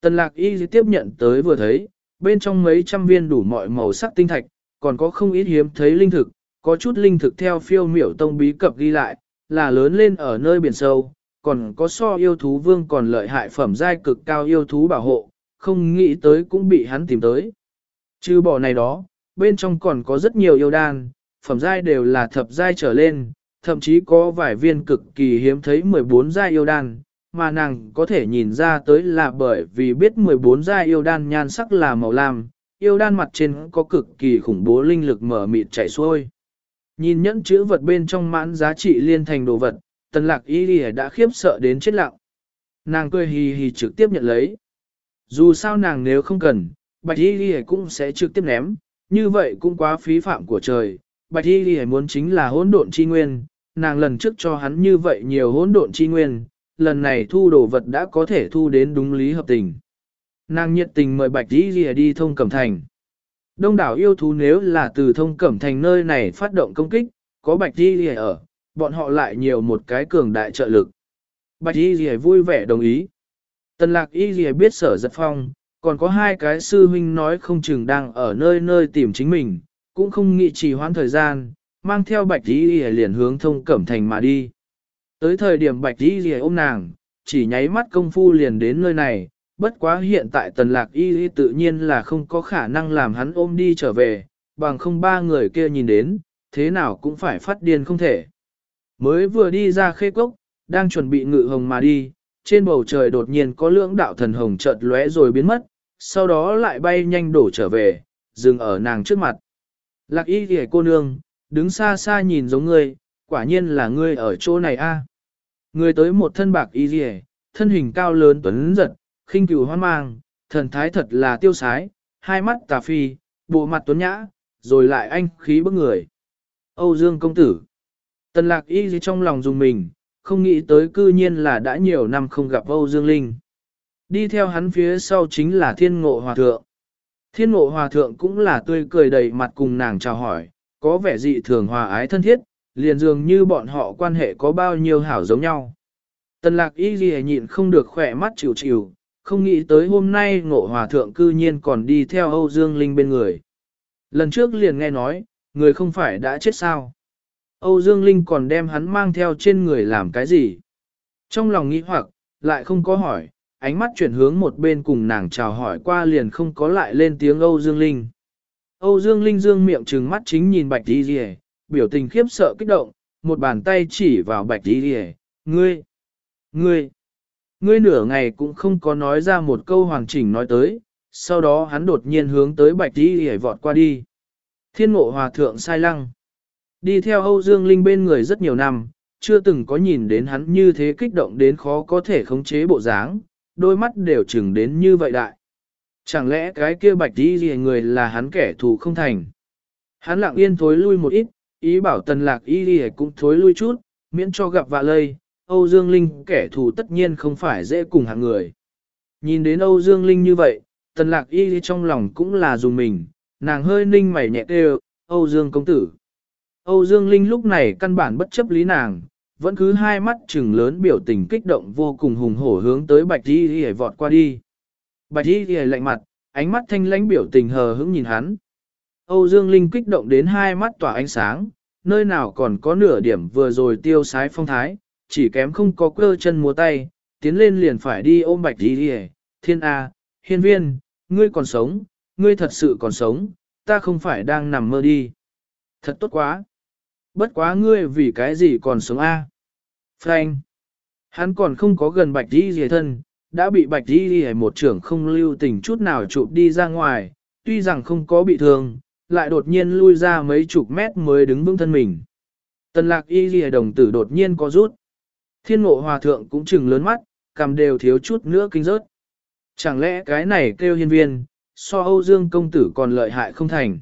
Tần lạc y gì tiếp nhận tới vừa thấy, bên trong mấy trăm viên đủ mọi màu sắc tinh thạch, còn có không ít hiếm thấy linh thực, có chút linh thực theo phiêu miểu tông bí cập ghi lại, là lớn lên ở nơi biển sâu, còn có so yêu thú vương còn lợi hại phẩm giai cực cao yêu thú bảo hộ, không nghĩ tới cũng bị hắn tìm tới. Chứ bỏ này đó, bên trong còn có rất nhiều yêu đan, phẩm giai đều là thập giai trở lên, thậm chí có vài viên cực kỳ hiếm thấy 14 giai yêu đan, mà nàng có thể nhìn ra tới là bởi vì biết 14 giai yêu đan nhan sắc là màu lam, yêu đan mặt trên có cực kỳ khủng bố linh lực mở mịt chảy xuôi. Nhìn nhẫn chữ vật bên trong mãn giá trị liên thành đồ vật, tần lạc y lìa đã khiếp sợ đến chết lặng. Nàng cười hì hì trực tiếp nhận lấy. Dù sao nàng nếu không cần, bạch y lìa cũng sẽ trực tiếp ném, như vậy cũng quá phí phạm của trời. Bạch y lìa muốn chính là hỗn độn chi nguyên, nàng lần trước cho hắn như vậy nhiều hỗn độn chi nguyên, lần này thu đồ vật đã có thể thu đến đúng lý hợp tình. Nàng nhiệt tình mời Bạch Y Lìa đi thông cẩm thành. Đông đảo yêu thú nếu là từ thông cẩm thành nơi này phát động công kích, có Bạch Y Lìa ở, bọn họ lại nhiều một cái cường đại trợ lực. Bạch Y Lìa vui vẻ đồng ý. Tần lạc Y Lìa biết sở giật phong, còn có hai cái sư huynh nói không chừng đang ở nơi nơi tìm chính mình, cũng không nghĩ trì hoãn thời gian, mang theo Bạch Y Lìa liền hướng thông cẩm thành mà đi. Tới thời điểm Bạch Y Lìa ôm nàng, chỉ nháy mắt công phu liền đến nơi này, bất quá hiện tại tần lạc y tự nhiên là không có khả năng làm hắn ôm đi trở về, bằng không ba người kia nhìn đến, thế nào cũng phải phát điên không thể. Mới vừa đi ra khê cốc, đang chuẩn bị ngự hồng mà đi, trên bầu trời đột nhiên có lưỡng đạo thần hồng chợt lóe rồi biến mất, sau đó lại bay nhanh đổ trở về, dừng ở nàng trước mặt. Lạc y kìa cô nương, đứng xa xa nhìn giống ngươi, quả nhiên là ngươi ở chỗ này a. Ngươi tới một thân bạc y rìa, thân hình cao lớn tuấn giật, khinh cửu hoan mang, thần thái thật là tiêu sái, hai mắt tà phi, bộ mặt tuấn nhã, rồi lại anh khí bức người. Âu Dương công tử. Tần lạc y gì trong lòng dùng mình, không nghĩ tới cư nhiên là đã nhiều năm không gặp Âu Dương Linh. Đi theo hắn phía sau chính là thiên ngộ hòa thượng. Thiên ngộ hòa thượng cũng là tươi cười đầy mặt cùng nàng chào hỏi, có vẻ dị thường hòa ái thân thiết, liền dường như bọn họ quan hệ có bao nhiêu hảo giống nhau. Tần lạc y gì nhịn không được khỏe mắt chịu chịu, không nghĩ tới hôm nay ngộ hòa thượng cư nhiên còn đi theo Âu Dương Linh bên người. Lần trước liền nghe nói, người không phải đã chết sao. Âu Dương Linh còn đem hắn mang theo trên người làm cái gì? Trong lòng nghĩ hoặc, lại không có hỏi, ánh mắt chuyển hướng một bên cùng nàng chào hỏi qua liền không có lại lên tiếng Âu Dương Linh. Âu Dương Linh dương miệng trừng mắt chính nhìn Bạch Di Rìa, biểu tình khiếp sợ kích động, một bàn tay chỉ vào Bạch Di Rìa, ngươi, ngươi, Ngươi nửa ngày cũng không có nói ra một câu hoàn chỉnh nói tới, sau đó hắn đột nhiên hướng tới bạch Di hề vọt qua đi. Thiên ngộ hòa thượng sai lăng. Đi theo Âu Dương Linh bên người rất nhiều năm, chưa từng có nhìn đến hắn như thế kích động đến khó có thể khống chế bộ dáng, đôi mắt đều chừng đến như vậy đại. Chẳng lẽ cái kia bạch đi gì người là hắn kẻ thù không thành? Hắn lặng yên thối lui một ít, ý bảo tần lạc y gì cũng thối lui chút, miễn cho gặp vạ lây, Âu Dương Linh kẻ thù tất nhiên không phải dễ cùng hạng người. Nhìn đến Âu Dương Linh như vậy, tần lạc y trong lòng cũng là dùng mình, nàng hơi ninh mày nhẹ kêu, Âu Dương công tử. Âu Dương Linh lúc này căn bản bất chấp lý nàng, vẫn cứ hai mắt trừng lớn biểu tình kích động vô cùng hùng hổ hướng tới Bạch Y Y vọt qua đi. Bạch Y Y lạnh mặt, ánh mắt thanh lãnh biểu tình hờ hững nhìn hắn. Âu Dương Linh kích động đến hai mắt tỏa ánh sáng, nơi nào còn có nửa điểm vừa rồi tiêu sái phong thái, chỉ kém không có cơ chân múa tay, tiến lên liền phải đi ôm bạch y đi thiên A, hiên viên, ngươi còn sống, ngươi thật sự còn sống, ta không phải đang nằm mơ đi. Thật tốt quá. Bất quá ngươi vì cái gì còn sống A. Frank. Hắn còn không có gần bạch đi gì thân, đã bị bạch đi đi một trưởng không lưu tình chút nào chụp đi ra ngoài, tuy rằng không có bị thương, lại đột nhiên lui ra mấy chục mét mới đứng vững thân mình. Tần lạc y ghi đồng tử đột nhiên có rút. Thiên ngộ hòa thượng cũng chừng lớn mắt, cầm đều thiếu chút nữa kinh rớt. Chẳng lẽ cái này kêu hiên viên, so Âu Dương công tử còn lợi hại không thành.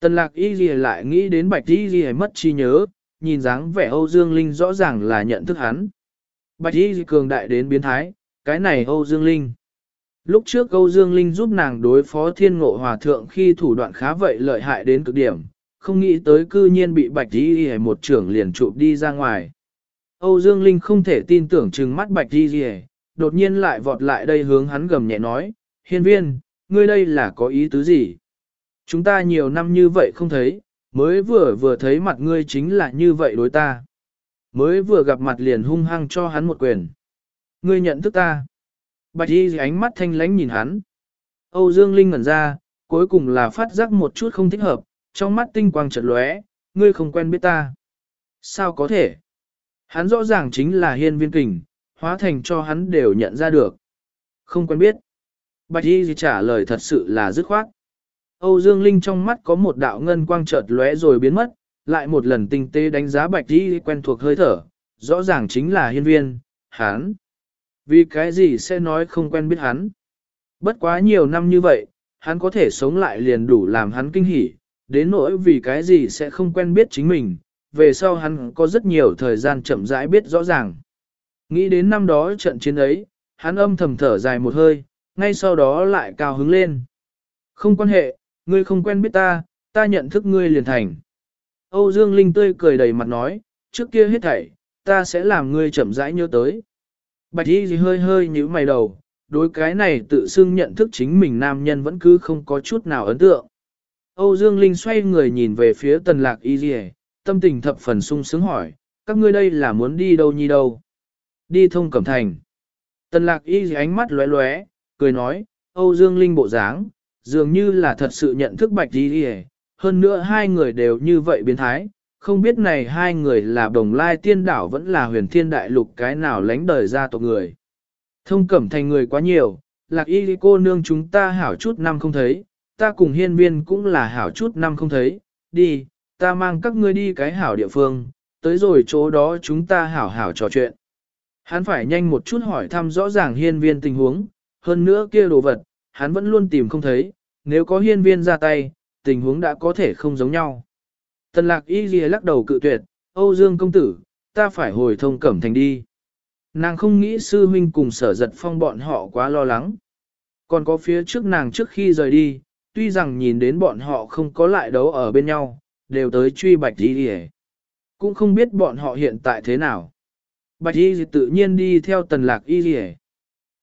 Tần lạc y ghi lại nghĩ đến bạch y ghi mất chi nhớ, nhìn dáng vẻ Âu Dương Linh rõ ràng là nhận thức hắn. Bạch y ghi cường đại đến biến thái, cái này Âu Dương Linh. Lúc trước Âu Dương Linh giúp nàng đối phó thiên ngộ hòa thượng khi thủ đoạn khá vậy lợi hại đến cực điểm, không nghĩ tới cư nhiên bị bạch y gì một trưởng liền chụp đi ra ngoài. Âu Dương Linh không thể tin tưởng trừng mắt bạch đi gì đột nhiên lại vọt lại đây hướng hắn gầm nhẹ nói, hiên viên, ngươi đây là có ý tứ gì? Chúng ta nhiều năm như vậy không thấy, mới vừa vừa thấy mặt ngươi chính là như vậy đối ta. Mới vừa gặp mặt liền hung hăng cho hắn một quyền. Ngươi nhận thức ta. Bạch y ánh mắt thanh lánh nhìn hắn. Âu Dương Linh ngẩn ra, cuối cùng là phát giác một chút không thích hợp, trong mắt tinh quang chợt lóe, ngươi không quen biết ta. Sao có thể? Hắn rõ ràng chính là hiên viên kình, hóa thành cho hắn đều nhận ra được. Không quen biết. Bạch Y trả lời thật sự là dứt khoát. Âu Dương Linh trong mắt có một đạo ngân quang chợt lóe rồi biến mất, lại một lần tinh tế đánh giá Bạch Y quen thuộc hơi thở, rõ ràng chính là hiên viên, hắn. Vì cái gì sẽ nói không quen biết hắn? Bất quá nhiều năm như vậy, hắn có thể sống lại liền đủ làm hắn kinh hỉ, đến nỗi vì cái gì sẽ không quen biết chính mình, về sau hắn có rất nhiều thời gian chậm rãi biết rõ ràng. Nghĩ đến năm đó trận chiến ấy, hắn âm thầm thở dài một hơi, ngay sau đó lại cao hứng lên. Không quan hệ, ngươi không quen biết ta, ta nhận thức ngươi liền thành. Âu Dương Linh tươi cười đầy mặt nói, trước kia hết thảy, ta sẽ làm ngươi chậm rãi nhớ tới. Bạch Y gì hơi hơi nhíu mày đầu, đối cái này tự xưng nhận thức chính mình nam nhân vẫn cứ không có chút nào ấn tượng. Âu Dương Linh xoay người nhìn về phía tần lạc Y gì tâm tình thập phần sung sướng hỏi, các ngươi đây là muốn đi đâu nhi đâu? Đi thông cẩm thành. Tần lạc Y gì ánh mắt lóe lóe, cười nói, Âu Dương Linh bộ dáng, dường như là thật sự nhận thức Bạch Y gì hơn nữa hai người đều như vậy biến thái, không biết này hai người là đồng lai tiên đảo vẫn là huyền thiên đại lục cái nào lánh đời ra tộc người. Thông cẩm thành người quá nhiều, lạc y cô nương chúng ta hảo chút năm không thấy, ta cùng hiên viên cũng là hảo chút năm không thấy, đi, ta mang các ngươi đi cái hảo địa phương, tới rồi chỗ đó chúng ta hảo hảo trò chuyện. Hắn phải nhanh một chút hỏi thăm rõ ràng hiên viên tình huống, hơn nữa kia đồ vật, hắn vẫn luôn tìm không thấy, nếu có hiên viên ra tay, tình huống đã có thể không giống nhau. Tần lạc y ghi lắc đầu cự tuyệt, Âu Dương công tử, ta phải hồi thông cẩm thành đi. Nàng không nghĩ sư huynh cùng sở giật phong bọn họ quá lo lắng. Còn có phía trước nàng trước khi rời đi, tuy rằng nhìn đến bọn họ không có lại đấu ở bên nhau, đều tới truy bạch y ghi Cũng không biết bọn họ hiện tại thế nào. Bạch y tự nhiên đi theo tần lạc y ghi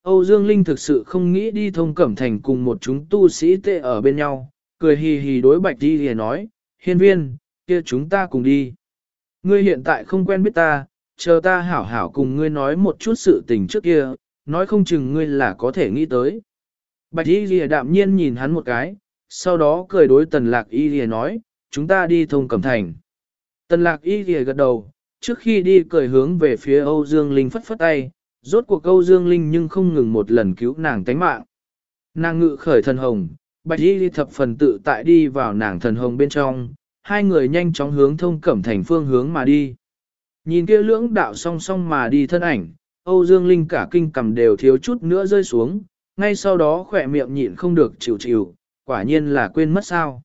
Âu Dương Linh thực sự không nghĩ đi thông cẩm thành cùng một chúng tu sĩ tệ ở bên nhau, cười hì hì đối bạch y ghi nói, hiên viên, kia chúng ta cùng đi. Ngươi hiện tại không quen biết ta, chờ ta hảo hảo cùng ngươi nói một chút sự tình trước kia, nói không chừng ngươi là có thể nghĩ tới. Bạch y lìa đạm nhiên nhìn hắn một cái, sau đó cười đối tần lạc y lìa nói, chúng ta đi thông cẩm thành. Tần lạc y lìa gật đầu, trước khi đi cười hướng về phía Âu Dương Linh phất phất tay, rốt cuộc Âu Dương Linh nhưng không ngừng một lần cứu nàng tánh mạng. Nàng ngự khởi thần hồng, bạch y thập phần tự tại đi vào nàng thần hồng bên trong, hai người nhanh chóng hướng thông cẩm thành phương hướng mà đi. Nhìn kia lưỡng đạo song song mà đi thân ảnh, Âu Dương Linh cả kinh cầm đều thiếu chút nữa rơi xuống, ngay sau đó khỏe miệng nhịn không được chịu chịu, quả nhiên là quên mất sao.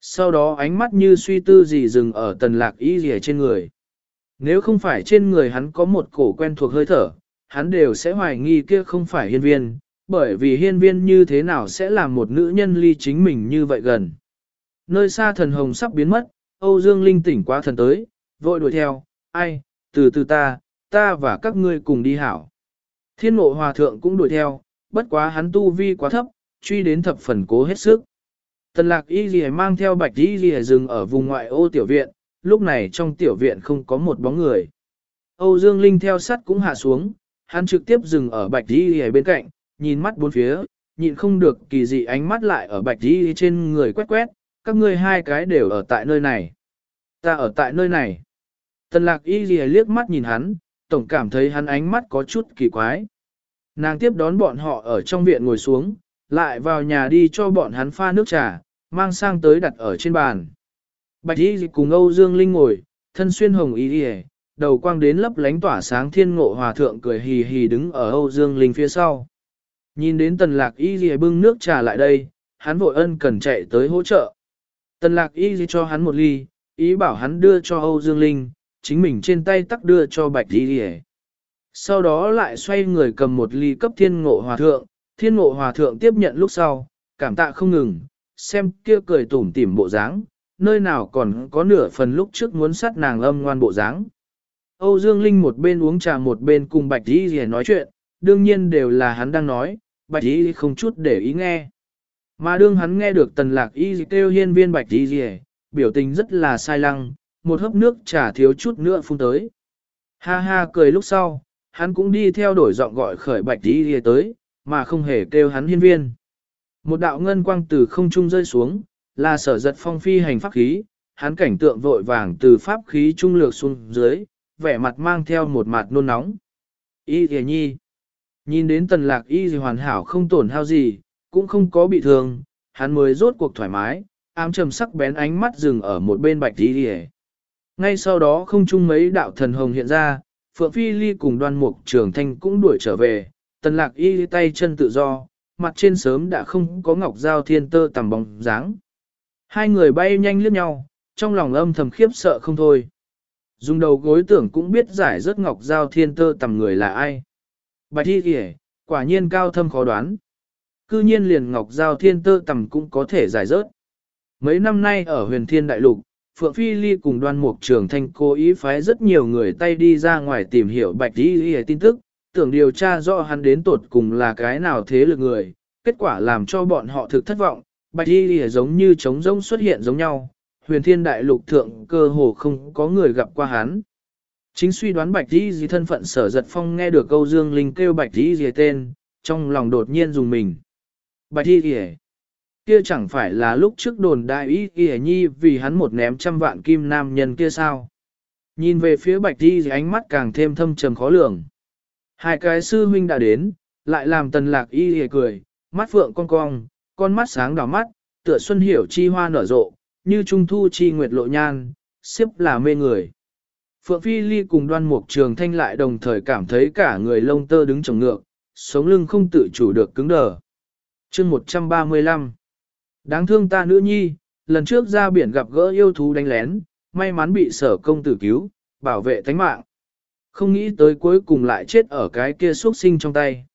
Sau đó ánh mắt như suy tư gì dừng ở tần lạc y rìa trên người. Nếu không phải trên người hắn có một cổ quen thuộc hơi thở, hắn đều sẽ hoài nghi kia không phải hiên viên, bởi vì hiên viên như thế nào sẽ làm một nữ nhân ly chính mình như vậy gần. Nơi xa thần hồng sắp biến mất, Âu Dương Linh tỉnh quá thần tới, vội đuổi theo, ai, từ từ ta, ta và các ngươi cùng đi hảo. Thiên ngộ hòa thượng cũng đuổi theo, bất quá hắn tu vi quá thấp, truy đến thập phần cố hết sức. Tần lạc y ghi mang theo bạch y ghi dừng ở vùng ngoại ô tiểu viện, lúc này trong tiểu viện không có một bóng người. Âu Dương Linh theo sắt cũng hạ xuống, hắn trực tiếp dừng ở bạch y ghi bên cạnh, nhìn mắt bốn phía, nhìn không được kỳ dị ánh mắt lại ở bạch y trên người quét quét, các ngươi hai cái đều ở tại nơi này. Ta ở tại nơi này. Tần lạc y ghi liếc mắt nhìn hắn, tổng cảm thấy hắn ánh mắt có chút kỳ quái. Nàng tiếp đón bọn họ ở trong viện ngồi xuống, lại vào nhà đi cho bọn hắn pha nước trà, mang sang tới đặt ở trên bàn. Bạch y cùng Âu Dương Linh ngồi, thân xuyên hồng y ghi đầu quang đến lấp lánh tỏa sáng thiên ngộ hòa thượng cười hì hì đứng ở Âu Dương Linh phía sau. Nhìn đến tần lạc y ghi bưng nước trà lại đây, hắn vội ân cần chạy tới hỗ trợ. Tần lạc y cho hắn một ly, ý bảo hắn đưa cho Âu Dương Linh, chính mình trên tay tắc đưa cho Bạch Y Sau đó lại xoay người cầm một ly cấp thiên ngộ hòa thượng, thiên ngộ hòa thượng tiếp nhận lúc sau, cảm tạ không ngừng, xem kia cười tủm tỉm bộ dáng, nơi nào còn có nửa phần lúc trước muốn sát nàng âm ngoan bộ dáng. Âu Dương Linh một bên uống trà một bên cùng Bạch Y nói chuyện, đương nhiên đều là hắn đang nói, Bạch Y không chút để ý nghe. Mà đương hắn nghe được tần lạc y kêu hiên viên bạch y gì biểu tình rất là sai lăng, một hớp nước trà thiếu chút nữa phun tới. Ha ha cười lúc sau, hắn cũng đi theo đổi giọng gọi khởi bạch y gì tới, mà không hề kêu hắn hiên viên. Một đạo ngân quang từ không trung rơi xuống, là sở giật phong phi hành pháp khí, hắn cảnh tượng vội vàng từ pháp khí trung lược xuống dưới, vẻ mặt mang theo một mặt nôn nóng. Y thề nhi, nhìn đến tần lạc y gì hoàn hảo không tổn hao gì, cũng không có bị thương, hắn mới rốt cuộc thoải mái, ám trầm sắc bén ánh mắt dừng ở một bên bạch tí đi Ngay sau đó không chung mấy đạo thần hồng hiện ra, Phượng Phi Ly cùng đoan mục trường thanh cũng đuổi trở về, tần lạc y tay chân tự do, mặt trên sớm đã không có ngọc giao thiên tơ tầm bóng dáng. Hai người bay nhanh liếc nhau, trong lòng âm thầm khiếp sợ không thôi. Dùng đầu gối tưởng cũng biết giải rất ngọc giao thiên tơ tầm người là ai. Bạch thi kìa, quả nhiên cao thâm khó đoán. Cư nhiên liền ngọc giao thiên tơ tầm cũng có thể giải rớt. Mấy năm nay ở huyền thiên đại lục, Phượng Phi Ly cùng đoan mục trường thanh cố ý phái rất nhiều người tay đi ra ngoài tìm hiểu bạch đi kìa tin tức, tưởng điều tra rõ hắn đến tột cùng là cái nào thế lực người, kết quả làm cho bọn họ thực thất vọng, bạch y giống như trống rỗng xuất hiện giống nhau, huyền thiên đại lục thượng cơ hồ không có người gặp qua hắn. Chính suy đoán bạch đi gì thân phận sở giật phong nghe được câu dương linh kêu bạch đi gì tên, trong lòng đột nhiên dùng mình. Bạch y kìa. kia chẳng phải là lúc trước đồn đại y kìa nhi vì hắn một ném trăm vạn kim nam nhân kia sao. Nhìn về phía bạch y ánh mắt càng thêm thâm trầm khó lường. Hai cái sư huynh đã đến, lại làm tần lạc y hề cười, mắt phượng cong cong, con mắt sáng đỏ mắt, tựa xuân hiểu chi hoa nở rộ, như trung thu chi nguyệt lộ nhan, xếp là mê người. Phượng Phi Ly cùng đoan mục trường thanh lại đồng thời cảm thấy cả người lông tơ đứng trồng ngược, sống lưng không tự chủ được cứng đờ chương 135 Đáng thương ta nữ nhi, lần trước ra biển gặp gỡ yêu thú đánh lén, may mắn bị sở công tử cứu, bảo vệ thánh mạng. Không nghĩ tới cuối cùng lại chết ở cái kia xuất sinh trong tay.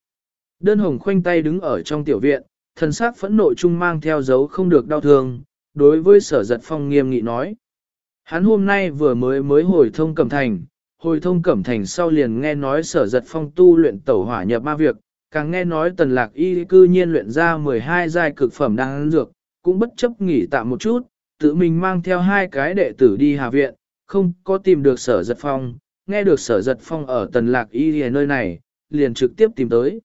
Đơn hồng khoanh tay đứng ở trong tiểu viện, thần sắc phẫn nộ chung mang theo dấu không được đau thương, đối với sở giật phong nghiêm nghị nói. Hắn hôm nay vừa mới mới hồi thông cẩm thành, hồi thông cẩm thành sau liền nghe nói sở giật phong tu luyện tẩu hỏa nhập ma việc, càng nghe nói tần lạc y cư nhiên luyện ra 12 giai cực phẩm đang dược, cũng bất chấp nghỉ tạm một chút, tự mình mang theo hai cái đệ tử đi hạ viện, không có tìm được sở giật phong, nghe được sở giật phong ở tần lạc y ở nơi này, liền trực tiếp tìm tới.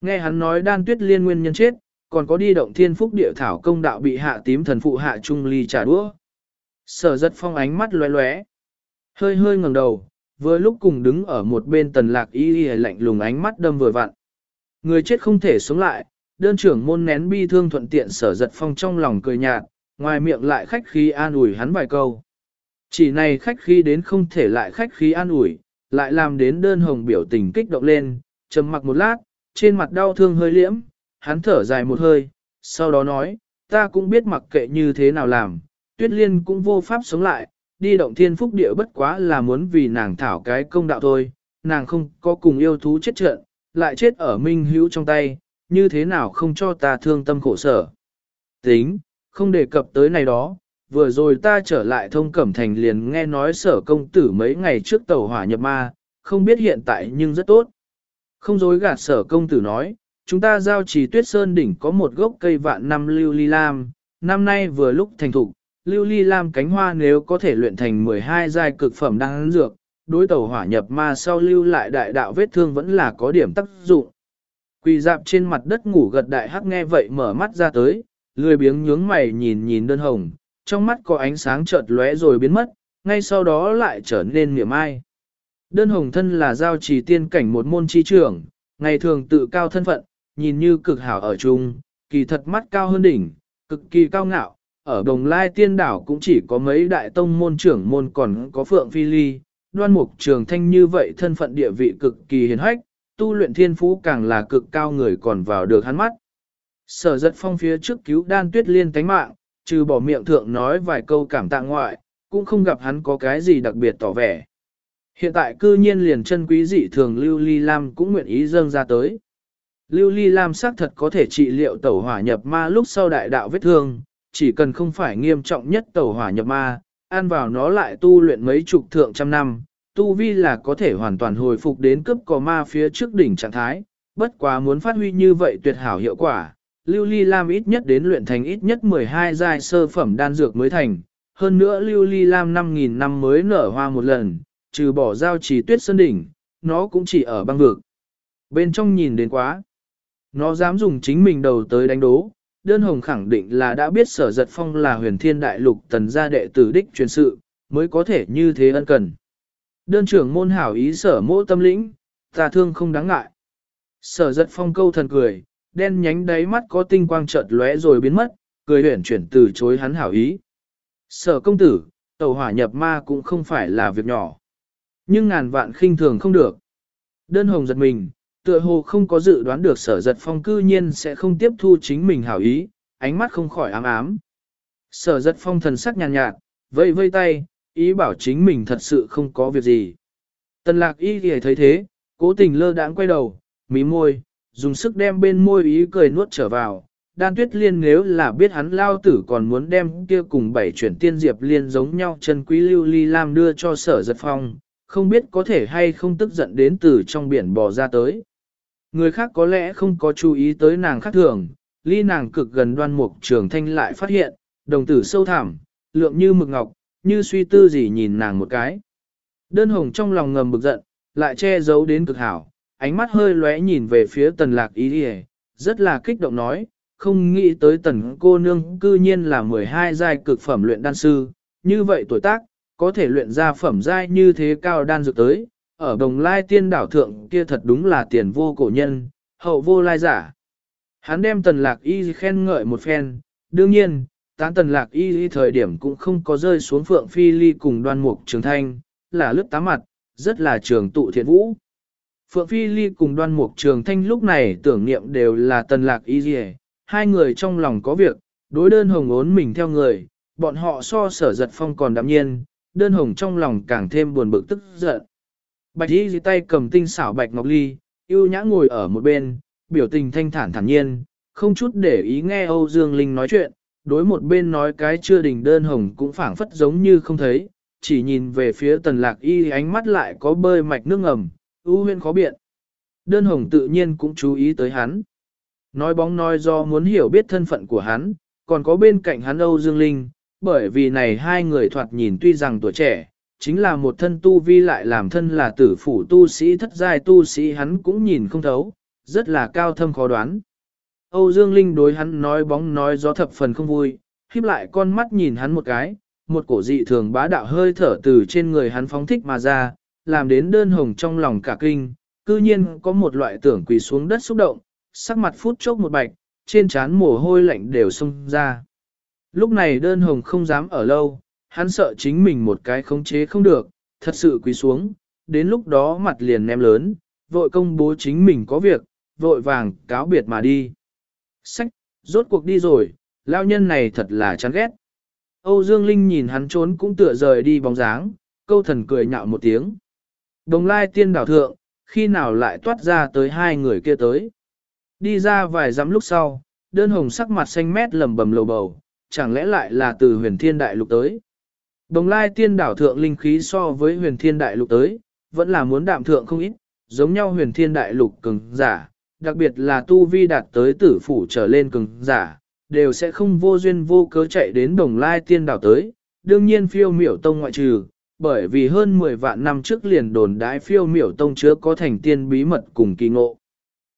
Nghe hắn nói đan tuyết liên nguyên nhân chết, còn có đi động thiên phúc địa thảo công đạo bị hạ tím thần phụ hạ trung ly trả đũa. Sở giật phong ánh mắt lóe lóe, hơi hơi ngẩng đầu, vừa lúc cùng đứng ở một bên tần lạc y y lạnh lùng ánh mắt đâm vừa vặn. Người chết không thể sống lại, đơn trưởng môn nén bi thương thuận tiện sở giật phong trong lòng cười nhạt, ngoài miệng lại khách khí an ủi hắn vài câu. Chỉ này khách khí đến không thể lại khách khí an ủi, lại làm đến đơn hồng biểu tình kích động lên, trầm mặc một lát, trên mặt đau thương hơi liễm, hắn thở dài một hơi, sau đó nói, ta cũng biết mặc kệ như thế nào làm, tuyết liên cũng vô pháp sống lại, đi động thiên phúc địa bất quá là muốn vì nàng thảo cái công đạo thôi, nàng không có cùng yêu thú chết trận, lại chết ở minh hữu trong tay, như thế nào không cho ta thương tâm khổ sở. Tính, không đề cập tới này đó, vừa rồi ta trở lại thông cẩm thành liền nghe nói sở công tử mấy ngày trước tàu hỏa nhập ma, không biết hiện tại nhưng rất tốt. Không dối gạt sở công tử nói, chúng ta giao trì tuyết sơn đỉnh có một gốc cây vạn năm lưu ly lam, năm nay vừa lúc thành thục, lưu ly lam cánh hoa nếu có thể luyện thành 12 giai cực phẩm đang dược, đối tàu hỏa nhập ma sau lưu lại đại đạo vết thương vẫn là có điểm tác dụng. Quỳ dạp trên mặt đất ngủ gật đại hắc nghe vậy mở mắt ra tới, lười biếng nhướng mày nhìn nhìn đơn hồng, trong mắt có ánh sáng chợt lóe rồi biến mất, ngay sau đó lại trở nên niệm ai. Đơn hồng thân là giao trì tiên cảnh một môn chi trưởng, ngày thường tự cao thân phận, nhìn như cực hảo ở chung, kỳ thật mắt cao hơn đỉnh, cực kỳ cao ngạo, ở đồng lai tiên đảo cũng chỉ có mấy đại tông môn trưởng môn còn có phượng phi ly, đoan mục trường thanh như vậy thân phận địa vị cực kỳ hiền hách, tu luyện thiên phú càng là cực cao người còn vào được hắn mắt. Sở giật phong phía trước cứu đan tuyết liên tánh mạng, trừ bỏ miệng thượng nói vài câu cảm tạ ngoại, cũng không gặp hắn có cái gì đặc biệt tỏ vẻ. Hiện tại cư nhiên liền chân quý dị thường Lưu Ly Lam cũng nguyện ý dâng ra tới. Lưu Ly Lam xác thật có thể trị liệu tẩu hỏa nhập ma lúc sau đại đạo vết thương, chỉ cần không phải nghiêm trọng nhất tẩu hỏa nhập ma, ăn vào nó lại tu luyện mấy chục thượng trăm năm, tu vi là có thể hoàn toàn hồi phục đến cấp cò ma phía trước đỉnh trạng thái, bất quá muốn phát huy như vậy tuyệt hảo hiệu quả, Lưu Ly Lam ít nhất đến luyện thành ít nhất 12 giai sơ phẩm đan dược mới thành, hơn nữa Lưu Ly Lam 5.000 năm mới nở hoa một lần, trừ bỏ giao trì tuyết sơn đỉnh, nó cũng chỉ ở băng vực. Bên trong nhìn đến quá. Nó dám dùng chính mình đầu tới đánh đố, đơn hồng khẳng định là đã biết sở giật phong là huyền thiên đại lục tần gia đệ tử đích truyền sự, mới có thể như thế ân cần. Đơn trưởng môn hảo ý sở mỗ tâm lĩnh, ta thương không đáng ngại. Sở giật phong câu thần cười, đen nhánh đáy mắt có tinh quang chợt lóe rồi biến mất, cười huyển chuyển từ chối hắn hảo ý. Sở công tử, tàu hỏa nhập ma cũng không phải là việc nhỏ. Nhưng ngàn vạn khinh thường không được. Đơn hồng giật mình, tựa hồ không có dự đoán được sở giật phong cư nhiên sẽ không tiếp thu chính mình hảo ý, ánh mắt không khỏi ám ám. Sở giật phong thần sắc nhàn nhạt, nhạt, vây vây tay, ý bảo chính mình thật sự không có việc gì. Tần lạc y thì thấy thế, cố tình lơ đãng quay đầu, mí môi, dùng sức đem bên môi ý cười nuốt trở vào. Đan tuyết liên nếu là biết hắn lao tử còn muốn đem kia cùng bảy chuyển tiên diệp liên giống nhau chân quý lưu ly lam đưa cho sở giật phong, không biết có thể hay không tức giận đến từ trong biển bò ra tới. Người khác có lẽ không có chú ý tới nàng khác thường, ly nàng cực gần đoan mục trường thanh lại phát hiện, đồng tử sâu thẳm, lượng như mực ngọc, như suy tư gì nhìn nàng một cái. Đơn hồng trong lòng ngầm bực giận, lại che giấu đến cực hảo, ánh mắt hơi lóe nhìn về phía tần lạc ý đi rất là kích động nói, không nghĩ tới tần cô nương cư nhiên là 12 giai cực phẩm luyện đan sư, như vậy tuổi tác, có thể luyện ra phẩm giai như thế cao đan dược tới, ở đồng lai tiên đảo thượng kia thật đúng là tiền vô cổ nhân, hậu vô lai giả. Hắn đem tần lạc y khen ngợi một phen, đương nhiên, tán tần lạc y thời điểm cũng không có rơi xuống phượng phi ly cùng đoan mục trường thanh, là lướt tá mặt, rất là trường tụ thiện vũ. Phượng phi ly cùng đoan mục trường thanh lúc này tưởng niệm đều là tần lạc y hai người trong lòng có việc, đối đơn hồng ốn mình theo người, bọn họ so sở giật phong còn đạm nhiên, đơn hồng trong lòng càng thêm buồn bực tức giận. Bạch y dì tay cầm tinh xảo bạch ngọc ly, yêu nhã ngồi ở một bên, biểu tình thanh thản thản nhiên, không chút để ý nghe Âu Dương Linh nói chuyện, đối một bên nói cái chưa đình đơn hồng cũng phảng phất giống như không thấy, chỉ nhìn về phía tần lạc y ánh mắt lại có bơi mạch nước ngầm, ưu huyên khó biện. Đơn hồng tự nhiên cũng chú ý tới hắn. Nói bóng nói do muốn hiểu biết thân phận của hắn, còn có bên cạnh hắn Âu Dương Linh, bởi vì này hai người thoạt nhìn tuy rằng tuổi trẻ, chính là một thân tu vi lại làm thân là tử phủ tu sĩ thất giai tu sĩ hắn cũng nhìn không thấu, rất là cao thâm khó đoán. Âu Dương Linh đối hắn nói bóng nói gió thập phần không vui, khiếp lại con mắt nhìn hắn một cái, một cổ dị thường bá đạo hơi thở từ trên người hắn phóng thích mà ra, làm đến đơn hồng trong lòng cả kinh, cư nhiên có một loại tưởng quỳ xuống đất xúc động, sắc mặt phút chốc một bạch, trên trán mồ hôi lạnh đều xông ra. Lúc này đơn hồng không dám ở lâu, hắn sợ chính mình một cái khống chế không được, thật sự quỳ xuống, đến lúc đó mặt liền ném lớn, vội công bố chính mình có việc, vội vàng cáo biệt mà đi. Sách, rốt cuộc đi rồi, lao nhân này thật là chán ghét. Âu Dương Linh nhìn hắn trốn cũng tựa rời đi bóng dáng, câu thần cười nhạo một tiếng. Đồng lai tiên đảo thượng, khi nào lại toát ra tới hai người kia tới. Đi ra vài dặm lúc sau, đơn hồng sắc mặt xanh mét lầm bầm lầu bầu, chẳng lẽ lại là từ huyền thiên đại lục tới. Đồng lai tiên đảo thượng linh khí so với huyền thiên đại lục tới, vẫn là muốn đạm thượng không ít, giống nhau huyền thiên đại lục cường giả, đặc biệt là tu vi đạt tới tử phủ trở lên cường giả, đều sẽ không vô duyên vô cớ chạy đến đồng lai tiên đảo tới, đương nhiên phiêu miểu tông ngoại trừ, bởi vì hơn 10 vạn năm trước liền đồn đái phiêu miểu tông chứa có thành tiên bí mật cùng kỳ ngộ.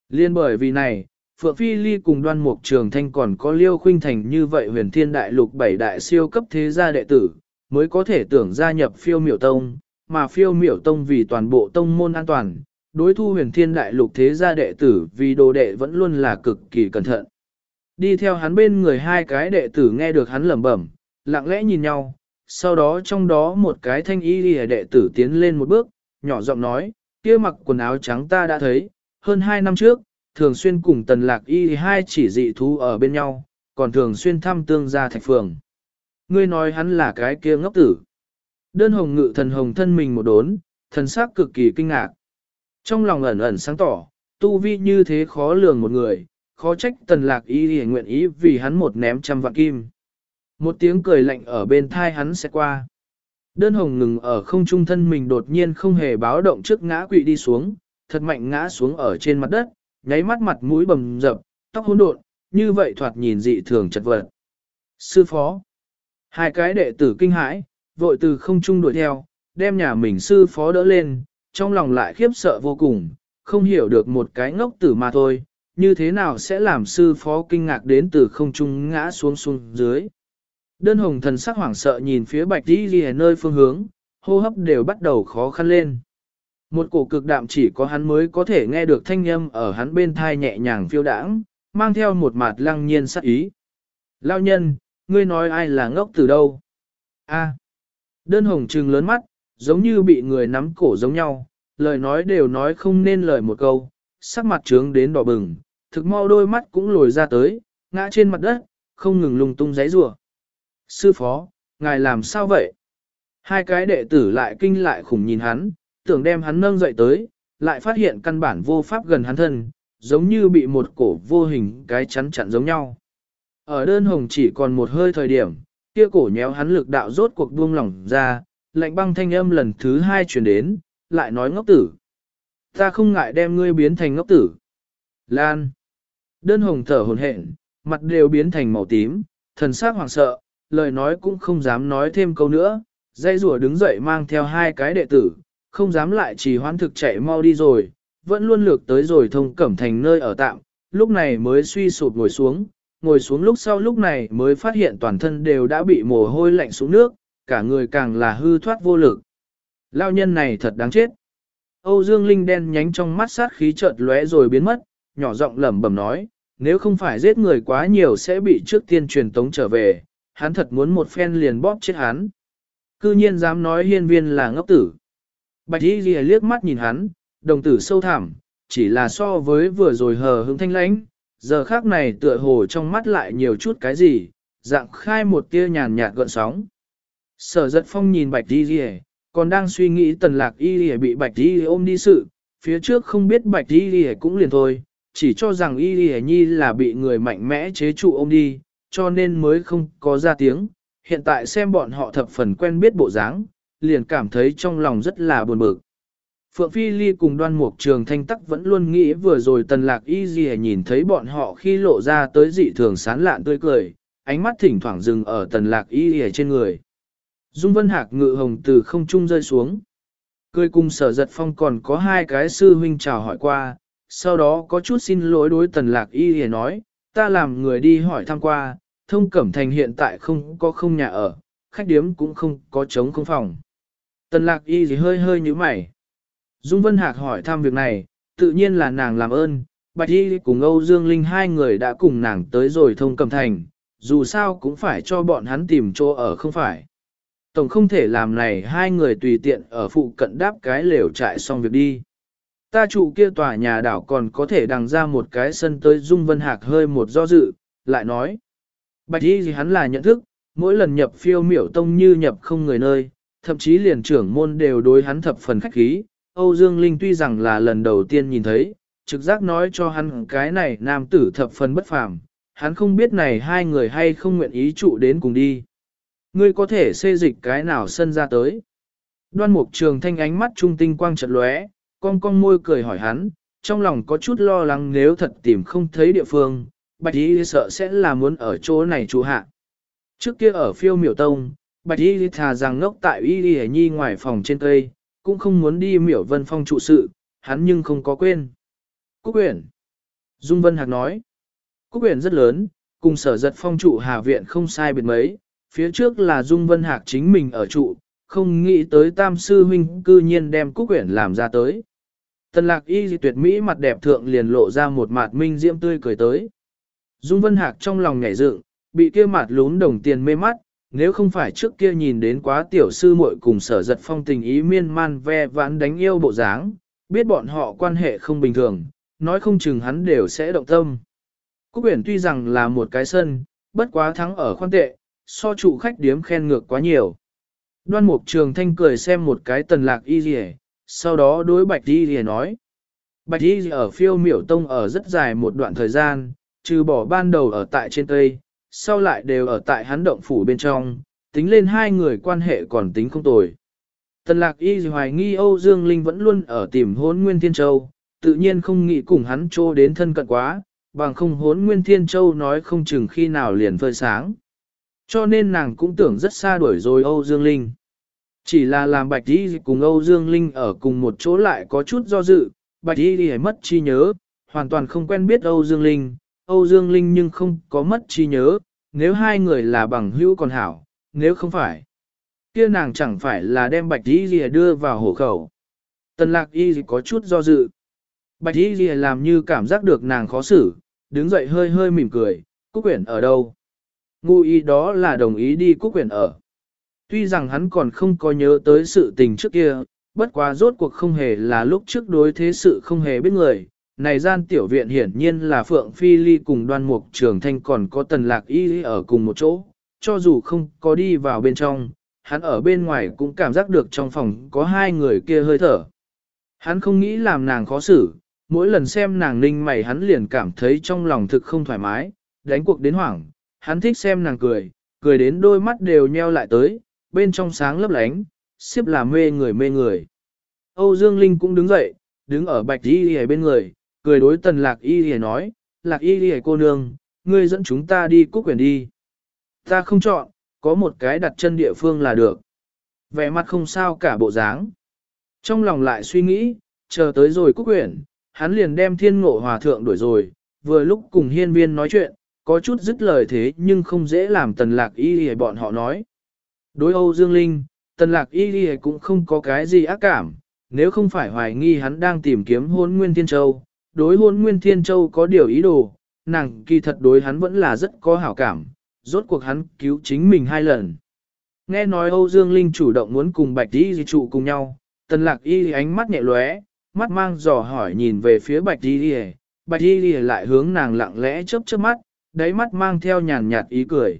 Liên bởi vì này, Phượng Phi Ly cùng đoan mục trường thanh còn có liêu khuynh thành như vậy huyền thiên đại lục bảy đại siêu cấp thế gia đệ tử, mới có thể tưởng gia nhập phiêu miểu tông, mà phiêu miểu tông vì toàn bộ tông môn an toàn, đối thu huyền thiên đại lục thế gia đệ tử vì đồ đệ vẫn luôn là cực kỳ cẩn thận. Đi theo hắn bên người hai cái đệ tử nghe được hắn lẩm bẩm, lặng lẽ nhìn nhau, sau đó trong đó một cái thanh y lìa đệ tử tiến lên một bước, nhỏ giọng nói, kia mặc quần áo trắng ta đã thấy, hơn hai năm trước, thường xuyên cùng tần lạc y hai chỉ dị thú ở bên nhau, còn thường xuyên thăm tương gia thạch phường. Ngươi nói hắn là cái kia ngốc tử. Đơn hồng ngự thần hồng thân mình một đốn, thần sắc cực kỳ kinh ngạc. Trong lòng ẩn ẩn sáng tỏ, tu vi như thế khó lường một người, khó trách tần lạc ý hề nguyện ý vì hắn một ném trăm vạn kim. Một tiếng cười lạnh ở bên thai hắn sẽ qua. Đơn hồng ngừng ở không trung thân mình đột nhiên không hề báo động trước ngã quỵ đi xuống, thật mạnh ngã xuống ở trên mặt đất, nháy mắt mặt mũi bầm dập, tóc hỗn độn, như vậy thoạt nhìn dị thường chật vật. Sư phó. Hai cái đệ tử kinh hãi, vội từ không trung đuổi theo, đem nhà mình sư phó đỡ lên, trong lòng lại khiếp sợ vô cùng, không hiểu được một cái ngốc tử mà thôi, như thế nào sẽ làm sư phó kinh ngạc đến từ không trung ngã xuống xuống dưới. Đơn hồng thần sắc hoảng sợ nhìn phía bạch đi ghi nơi phương hướng, hô hấp đều bắt đầu khó khăn lên. Một cổ cực đạm chỉ có hắn mới có thể nghe được thanh âm ở hắn bên thai nhẹ nhàng phiêu đãng, mang theo một mặt lăng nhiên sắc ý. Lao nhân, ngươi nói ai là ngốc từ đâu? A. À, đơn hồng trừng lớn mắt, giống như bị người nắm cổ giống nhau, lời nói đều nói không nên lời một câu, sắc mặt trướng đến đỏ bừng, thực mau đôi mắt cũng lồi ra tới, ngã trên mặt đất, không ngừng lung tung giấy rủa. Sư phó, ngài làm sao vậy? Hai cái đệ tử lại kinh lại khủng nhìn hắn, tưởng đem hắn nâng dậy tới, lại phát hiện căn bản vô pháp gần hắn thân, giống như bị một cổ vô hình cái chắn chặn giống nhau. Ở đơn hồng chỉ còn một hơi thời điểm, kia cổ nhéo hắn lực đạo rốt cuộc buông lỏng ra, lạnh băng thanh âm lần thứ hai truyền đến, lại nói ngốc tử. Ta không ngại đem ngươi biến thành ngốc tử. Lan. Đơn hồng thở hồn hển, mặt đều biến thành màu tím, thần sắc hoảng sợ, lời nói cũng không dám nói thêm câu nữa, dây rùa đứng dậy mang theo hai cái đệ tử, không dám lại chỉ hoãn thực chạy mau đi rồi, vẫn luôn lược tới rồi thông cẩm thành nơi ở tạm, lúc này mới suy sụp ngồi xuống, ngồi xuống lúc sau lúc này mới phát hiện toàn thân đều đã bị mồ hôi lạnh xuống nước, cả người càng là hư thoát vô lực. Lao nhân này thật đáng chết. Âu Dương Linh đen nhánh trong mắt sát khí chợt lóe rồi biến mất, nhỏ giọng lẩm bẩm nói, nếu không phải giết người quá nhiều sẽ bị trước tiên truyền tống trở về, hắn thật muốn một phen liền bóp chết hắn. Cư nhiên dám nói hiên viên là ngốc tử. Bạch Y Ghi liếc mắt nhìn hắn, đồng tử sâu thẳm, chỉ là so với vừa rồi hờ hững thanh lãnh, giờ khác này tựa hồ trong mắt lại nhiều chút cái gì, dạng khai một tia nhàn nhạt gợn sóng. Sở giật phong nhìn Bạch Y Ghi, còn đang suy nghĩ tần lạc Y Ghi bị Bạch Y ôm đi sự, phía trước không biết Bạch Y Ghi cũng liền thôi, chỉ cho rằng Y Ghi Nhi là bị người mạnh mẽ chế trụ ôm đi, cho nên mới không có ra tiếng. Hiện tại xem bọn họ thập phần quen biết bộ dáng, liền cảm thấy trong lòng rất là buồn bực. Phượng Phi Ly cùng đoan mục trường thanh tắc vẫn luôn nghĩ vừa rồi tần lạc y gì nhìn thấy bọn họ khi lộ ra tới dị thường sán lạn tươi cười, ánh mắt thỉnh thoảng dừng ở tần lạc y gì trên người. Dung Vân Hạc ngự hồng từ không trung rơi xuống. Cười cùng sở giật phong còn có hai cái sư huynh chào hỏi qua, sau đó có chút xin lỗi đối tần lạc y gì nói, ta làm người đi hỏi thăm qua, thông cẩm thành hiện tại không có không nhà ở, khách điếm cũng không có trống không phòng. Tần lạc y gì hơi hơi như mày. Dung Vân Hạc hỏi thăm việc này, tự nhiên là nàng làm ơn, Bạch Y cùng Âu Dương Linh hai người đã cùng nàng tới rồi thông cầm thành, dù sao cũng phải cho bọn hắn tìm chỗ ở không phải. Tổng không thể làm này hai người tùy tiện ở phụ cận đáp cái lều trại xong việc đi. Ta trụ kia tòa nhà đảo còn có thể đằng ra một cái sân tới Dung Vân Hạc hơi một do dự, lại nói. Bạch Y gì hắn là nhận thức, mỗi lần nhập phiêu miểu tông như nhập không người nơi, thậm chí liền trưởng môn đều đối hắn thập phần khách khí. Âu Dương Linh tuy rằng là lần đầu tiên nhìn thấy, trực giác nói cho hắn cái này nam tử thập phần bất phàm, hắn không biết này hai người hay không nguyện ý trụ đến cùng đi. Ngươi có thể xê dịch cái nào sân ra tới. Đoan mục trường thanh ánh mắt trung tinh quang chật lóe, cong cong môi cười hỏi hắn, trong lòng có chút lo lắng nếu thật tìm không thấy địa phương, bạch y sợ sẽ là muốn ở chỗ này trụ hạ. Trước kia ở phiêu miểu tông, Bạch Y thà rằng ngốc tại Y Y Nhi ngoài phòng trên cây, cũng không muốn đi miểu vân phong trụ sự, hắn nhưng không có quên. Cúc Uyển. Dung Vân Hạc nói. Cúc Uyển rất lớn, cùng sở giật phong trụ Hà Viện không sai biệt mấy, phía trước là Dung Vân Hạc chính mình ở trụ, không nghĩ tới tam sư huynh cư nhiên đem Cúc Uyển làm ra tới. Tần lạc y dị tuyệt mỹ mặt đẹp thượng liền lộ ra một mặt minh diễm tươi cười tới. Dung Vân Hạc trong lòng nhảy dựng, bị kia mặt lún đồng tiền mê mắt, nếu không phải trước kia nhìn đến quá tiểu sư muội cùng sở giật phong tình ý miên man ve vãn đánh yêu bộ dáng, biết bọn họ quan hệ không bình thường, nói không chừng hắn đều sẽ động tâm. Cúc Uyển tuy rằng là một cái sân, bất quá thắng ở khoan tệ, so trụ khách điếm khen ngược quá nhiều. Đoan mục trường thanh cười xem một cái tần lạc y rỉ, sau đó đối bạch y rỉ nói. Bạch y ở phiêu miểu tông ở rất dài một đoạn thời gian, trừ bỏ ban đầu ở tại trên Tây, sau lại đều ở tại hắn động phủ bên trong, tính lên hai người quan hệ còn tính không tồi. Tần lạc y hoài nghi Âu Dương Linh vẫn luôn ở tìm hốn Nguyên Thiên Châu, tự nhiên không nghĩ cùng hắn trô đến thân cận quá, bằng không hốn Nguyên Thiên Châu nói không chừng khi nào liền phơi sáng. Cho nên nàng cũng tưởng rất xa đuổi rồi Âu Dương Linh. Chỉ là làm Bạch Y cùng Âu Dương Linh ở cùng một chỗ lại có chút do dự, Bạch Y mất chi nhớ, hoàn toàn không quen biết Âu Dương Linh, Âu Dương Linh nhưng không có mất trí nhớ, nếu hai người là bằng hữu còn hảo, nếu không phải. kia nàng chẳng phải là đem bạch y gì đưa vào hổ khẩu. Tần lạc y có chút do dự. Bạch y gì làm như cảm giác được nàng khó xử, đứng dậy hơi hơi mỉm cười, Cúc Quyển ở đâu? Ngu y đó là đồng ý đi Cúc Quyển ở. Tuy rằng hắn còn không có nhớ tới sự tình trước kia, bất quá rốt cuộc không hề là lúc trước đối thế sự không hề biết người. Này gian tiểu viện hiển nhiên là Phượng Phi Ly cùng đoan mục trường thanh còn có tần lạc y ở cùng một chỗ, cho dù không có đi vào bên trong, hắn ở bên ngoài cũng cảm giác được trong phòng có hai người kia hơi thở. Hắn không nghĩ làm nàng khó xử, mỗi lần xem nàng ninh mày hắn liền cảm thấy trong lòng thực không thoải mái, đánh cuộc đến hoảng, hắn thích xem nàng cười, cười đến đôi mắt đều nheo lại tới, bên trong sáng lấp lánh, xếp là mê người mê người. Âu Dương Linh cũng đứng dậy, đứng ở bạch y hề bên người, cười đối tần lạc y lìa nói, lạc y lìa cô nương, ngươi dẫn chúng ta đi cúc quyển đi. Ta không chọn, có một cái đặt chân địa phương là được. Vẻ mặt không sao cả bộ dáng. Trong lòng lại suy nghĩ, chờ tới rồi cúc quyển, hắn liền đem thiên ngộ hòa thượng đuổi rồi, vừa lúc cùng hiên viên nói chuyện, có chút dứt lời thế nhưng không dễ làm tần lạc y lìa bọn họ nói. Đối Âu Dương Linh, tần lạc y lìa cũng không có cái gì ác cảm, nếu không phải hoài nghi hắn đang tìm kiếm hôn Nguyên Thiên Châu, đối hôn Nguyên Thiên Châu có điều ý đồ, nàng kỳ thật đối hắn vẫn là rất có hảo cảm, rốt cuộc hắn cứu chính mình hai lần. Nghe nói Âu Dương Linh chủ động muốn cùng Bạch Y di trụ cùng nhau, tần lạc y ánh mắt nhẹ lóe, mắt mang dò hỏi nhìn về phía Bạch Y Bạch Y lại hướng nàng lặng lẽ chớp chớp mắt, đáy mắt mang theo nhàn nhạt ý cười.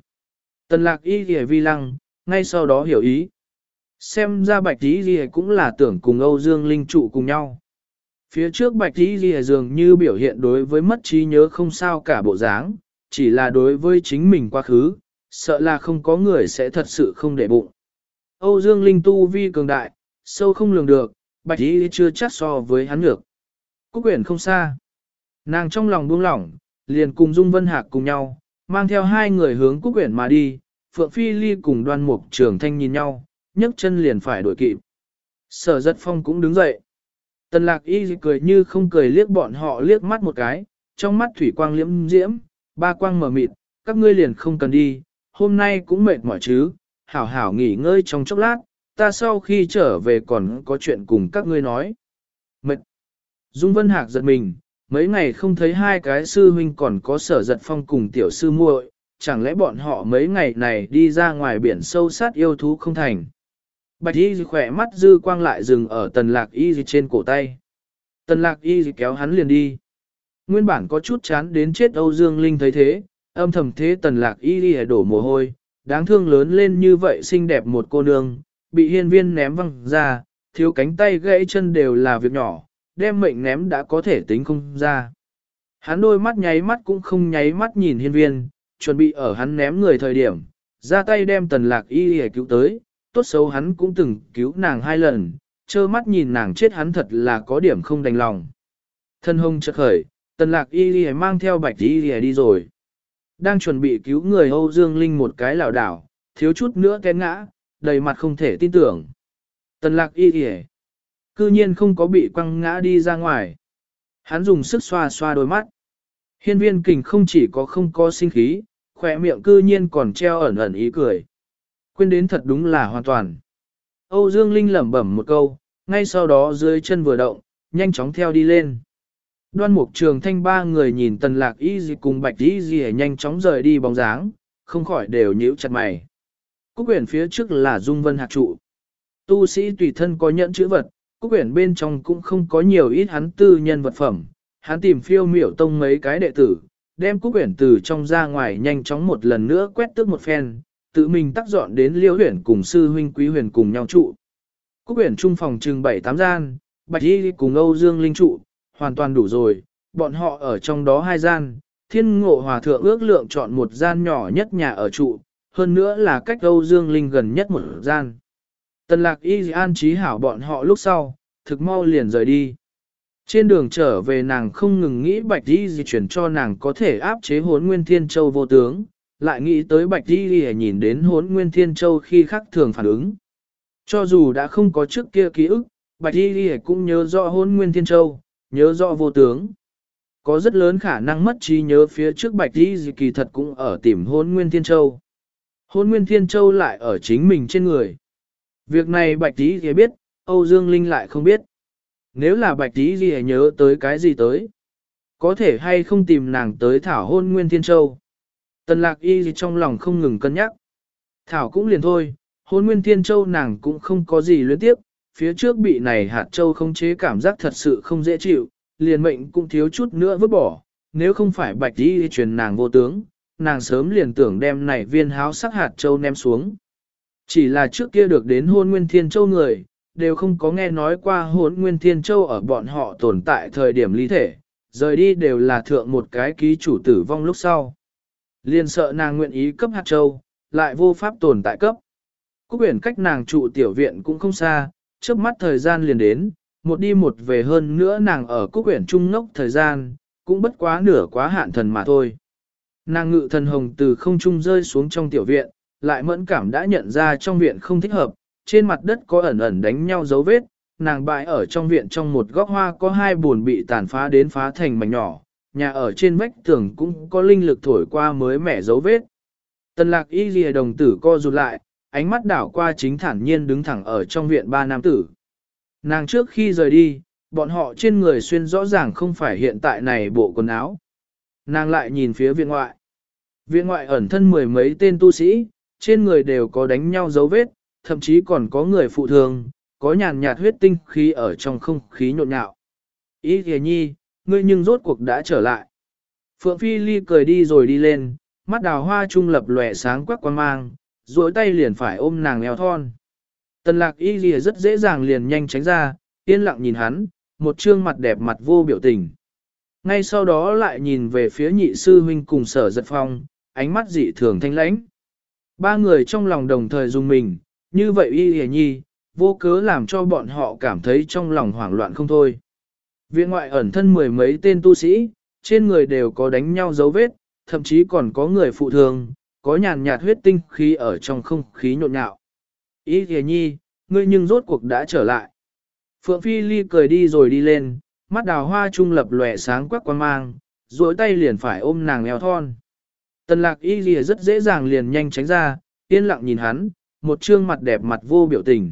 Tần lạc y Di vi lăng, ngay sau đó hiểu ý. Xem ra bạch y Di cũng là tưởng cùng Âu Dương Linh trụ cùng nhau. Phía trước bạch y ghi dường như biểu hiện đối với mất trí nhớ không sao cả bộ dáng, chỉ là đối với chính mình quá khứ, sợ là không có người sẽ thật sự không để bụng. Âu Dương Linh tu vi cường đại, sâu không lường được, bạch y chưa chắc so với hắn được. Cúc quyển không xa. Nàng trong lòng buông lỏng, liền cùng Dung Vân Hạc cùng nhau, mang theo hai người hướng Cúc Uyển mà đi, Phượng Phi Ly cùng đoan mục trường thanh nhìn nhau, nhấc chân liền phải đuổi kịp. Sở giật phong cũng đứng dậy. Tần lạc y cười như không cười liếc bọn họ liếc mắt một cái, trong mắt thủy quang liễm diễm, ba quang mở mịt, các ngươi liền không cần đi, hôm nay cũng mệt mỏi chứ, hảo hảo nghỉ ngơi trong chốc lát, ta sau khi trở về còn có chuyện cùng các ngươi nói. Mệt. Dung Vân Hạc giật mình, mấy ngày không thấy hai cái sư huynh còn có sở giật phong cùng tiểu sư muội, chẳng lẽ bọn họ mấy ngày này đi ra ngoài biển sâu sát yêu thú không thành. Bạch y khỏe mắt dư quang lại dừng ở tần lạc y trên cổ tay. Tần lạc y kéo hắn liền đi. Nguyên bản có chút chán đến chết Âu Dương Linh thấy thế, âm thầm thế tần lạc y đổ mồ hôi, đáng thương lớn lên như vậy xinh đẹp một cô nương, bị hiên viên ném văng ra, thiếu cánh tay gãy chân đều là việc nhỏ, đem mệnh ném đã có thể tính không ra. Hắn đôi mắt nháy mắt cũng không nháy mắt nhìn hiên viên, chuẩn bị ở hắn ném người thời điểm, ra tay đem tần lạc y y cứu tới, tốt xấu hắn cũng từng cứu nàng hai lần, trơ mắt nhìn nàng chết hắn thật là có điểm không đành lòng. Thân hông chợt khởi, tần lạc y y mang theo bạch y y đi rồi. Đang chuẩn bị cứu người Âu Dương Linh một cái lảo đảo, thiếu chút nữa té ngã, đầy mặt không thể tin tưởng. Tần lạc y y cư nhiên không có bị quăng ngã đi ra ngoài. Hắn dùng sức xoa xoa đôi mắt. Hiên viên kình không chỉ có không có sinh khí, khỏe miệng cư nhiên còn treo ẩn ẩn ý cười. Quên đến thật đúng là hoàn toàn. Âu Dương Linh lẩm bẩm một câu, ngay sau đó dưới chân vừa động, nhanh chóng theo đi lên. Đoan mục trường thanh ba người nhìn tần lạc y gì cùng bạch y gì nhanh chóng rời đi bóng dáng, không khỏi đều nhíu chặt mày. Cúc quyển phía trước là dung vân hạt trụ. Tu sĩ tùy thân có nhẫn chữ vật, cúc quyển bên trong cũng không có nhiều ít hắn tư nhân vật phẩm, hắn tìm phiêu miểu tông mấy cái đệ tử, đem cúc quyển từ trong ra ngoài nhanh chóng một lần nữa quét tước một phen, tự mình tác dọn đến liễu huyền cùng sư huynh quý huyền cùng nhau trụ. Cúc huyền trung phòng trừng bảy tám gian, bạch y cùng Âu Dương Linh trụ, hoàn toàn đủ rồi, bọn họ ở trong đó hai gian, thiên ngộ hòa thượng ước lượng chọn một gian nhỏ nhất nhà ở trụ, hơn nữa là cách Âu Dương Linh gần nhất một gian. Tần lạc y an trí hảo bọn họ lúc sau, thực mau liền rời đi. Trên đường trở về nàng không ngừng nghĩ bạch y di chuyển cho nàng có thể áp chế hốn nguyên thiên châu vô tướng, lại nghĩ tới bạch đi để nhìn đến hốn nguyên thiên châu khi khắc thường phản ứng. Cho dù đã không có trước kia ký ức, bạch đi di cũng nhớ rõ hốn nguyên thiên châu, nhớ rõ vô tướng. có rất lớn khả năng mất trí nhớ phía trước bạch đi kỳ thật cũng ở tìm hốn nguyên thiên châu. Hôn nguyên thiên châu lại ở chính mình trên người. Việc này bạch đi thì biết, Âu Dương Linh lại không biết. Nếu là bạch tí gì nhớ tới cái gì tới, có thể hay không tìm nàng tới thảo hôn nguyên thiên châu. Tần lạc y gì trong lòng không ngừng cân nhắc. Thảo cũng liền thôi, hôn nguyên thiên châu nàng cũng không có gì luyến tiếp, phía trước bị này hạt châu không chế cảm giác thật sự không dễ chịu, liền mệnh cũng thiếu chút nữa vứt bỏ, nếu không phải bạch y truyền nàng vô tướng, nàng sớm liền tưởng đem này viên háo sắc hạt châu ném xuống. Chỉ là trước kia được đến hôn nguyên thiên châu người, đều không có nghe nói qua hôn nguyên thiên châu ở bọn họ tồn tại thời điểm ly thể, rời đi đều là thượng một cái ký chủ tử vong lúc sau. Liên sợ nàng nguyện ý cấp hạt châu, lại vô pháp tồn tại cấp. Cúc uyển cách nàng trụ tiểu viện cũng không xa, trước mắt thời gian liền đến, một đi một về hơn nữa nàng ở cúc uyển trung ngốc thời gian, cũng bất quá nửa quá hạn thần mà thôi. Nàng ngự thần hồng từ không trung rơi xuống trong tiểu viện, lại mẫn cảm đã nhận ra trong viện không thích hợp, trên mặt đất có ẩn ẩn đánh nhau dấu vết, nàng bại ở trong viện trong một góc hoa có hai buồn bị tàn phá đến phá thành mảnh nhỏ, nhà ở trên vách tường cũng có linh lực thổi qua mới mẻ dấu vết. Tần lạc y ghi đồng tử co rụt lại, ánh mắt đảo qua chính thản nhiên đứng thẳng ở trong viện ba nam tử. Nàng trước khi rời đi, bọn họ trên người xuyên rõ ràng không phải hiện tại này bộ quần áo. Nàng lại nhìn phía viện ngoại. Viện ngoại ẩn thân mười mấy tên tu sĩ, trên người đều có đánh nhau dấu vết, thậm chí còn có người phụ thương, có nhàn nhạt huyết tinh khí ở trong không khí nhộn nhạo. Ý kìa nhi, ngươi nhưng rốt cuộc đã trở lại. Phượng Phi Ly cười đi rồi đi lên, mắt đào hoa trung lập lòe sáng quắc quan mang, duỗi tay liền phải ôm nàng eo thon. Tần lạc y lìa rất dễ dàng liền nhanh tránh ra, yên lặng nhìn hắn, một trương mặt đẹp mặt vô biểu tình. Ngay sau đó lại nhìn về phía nhị sư huynh cùng sở giật phong, ánh mắt dị thường thanh lãnh. Ba người trong lòng đồng thời dùng mình, như vậy y lìa nhi, vô cớ làm cho bọn họ cảm thấy trong lòng hoảng loạn không thôi. Viện ngoại ẩn thân mười mấy tên tu sĩ, trên người đều có đánh nhau dấu vết, thậm chí còn có người phụ thường, có nhàn nhạt huyết tinh khí ở trong không khí nhộn nhạo. Y kìa nhi, ngươi nhưng rốt cuộc đã trở lại. Phượng Phi Ly cười đi rồi đi lên, mắt đào hoa trung lập lòe sáng quắc quan mang, duỗi tay liền phải ôm nàng eo thon. Tần lạc y lìa rất dễ dàng liền nhanh tránh ra, yên lặng nhìn hắn, một trương mặt đẹp mặt vô biểu tình.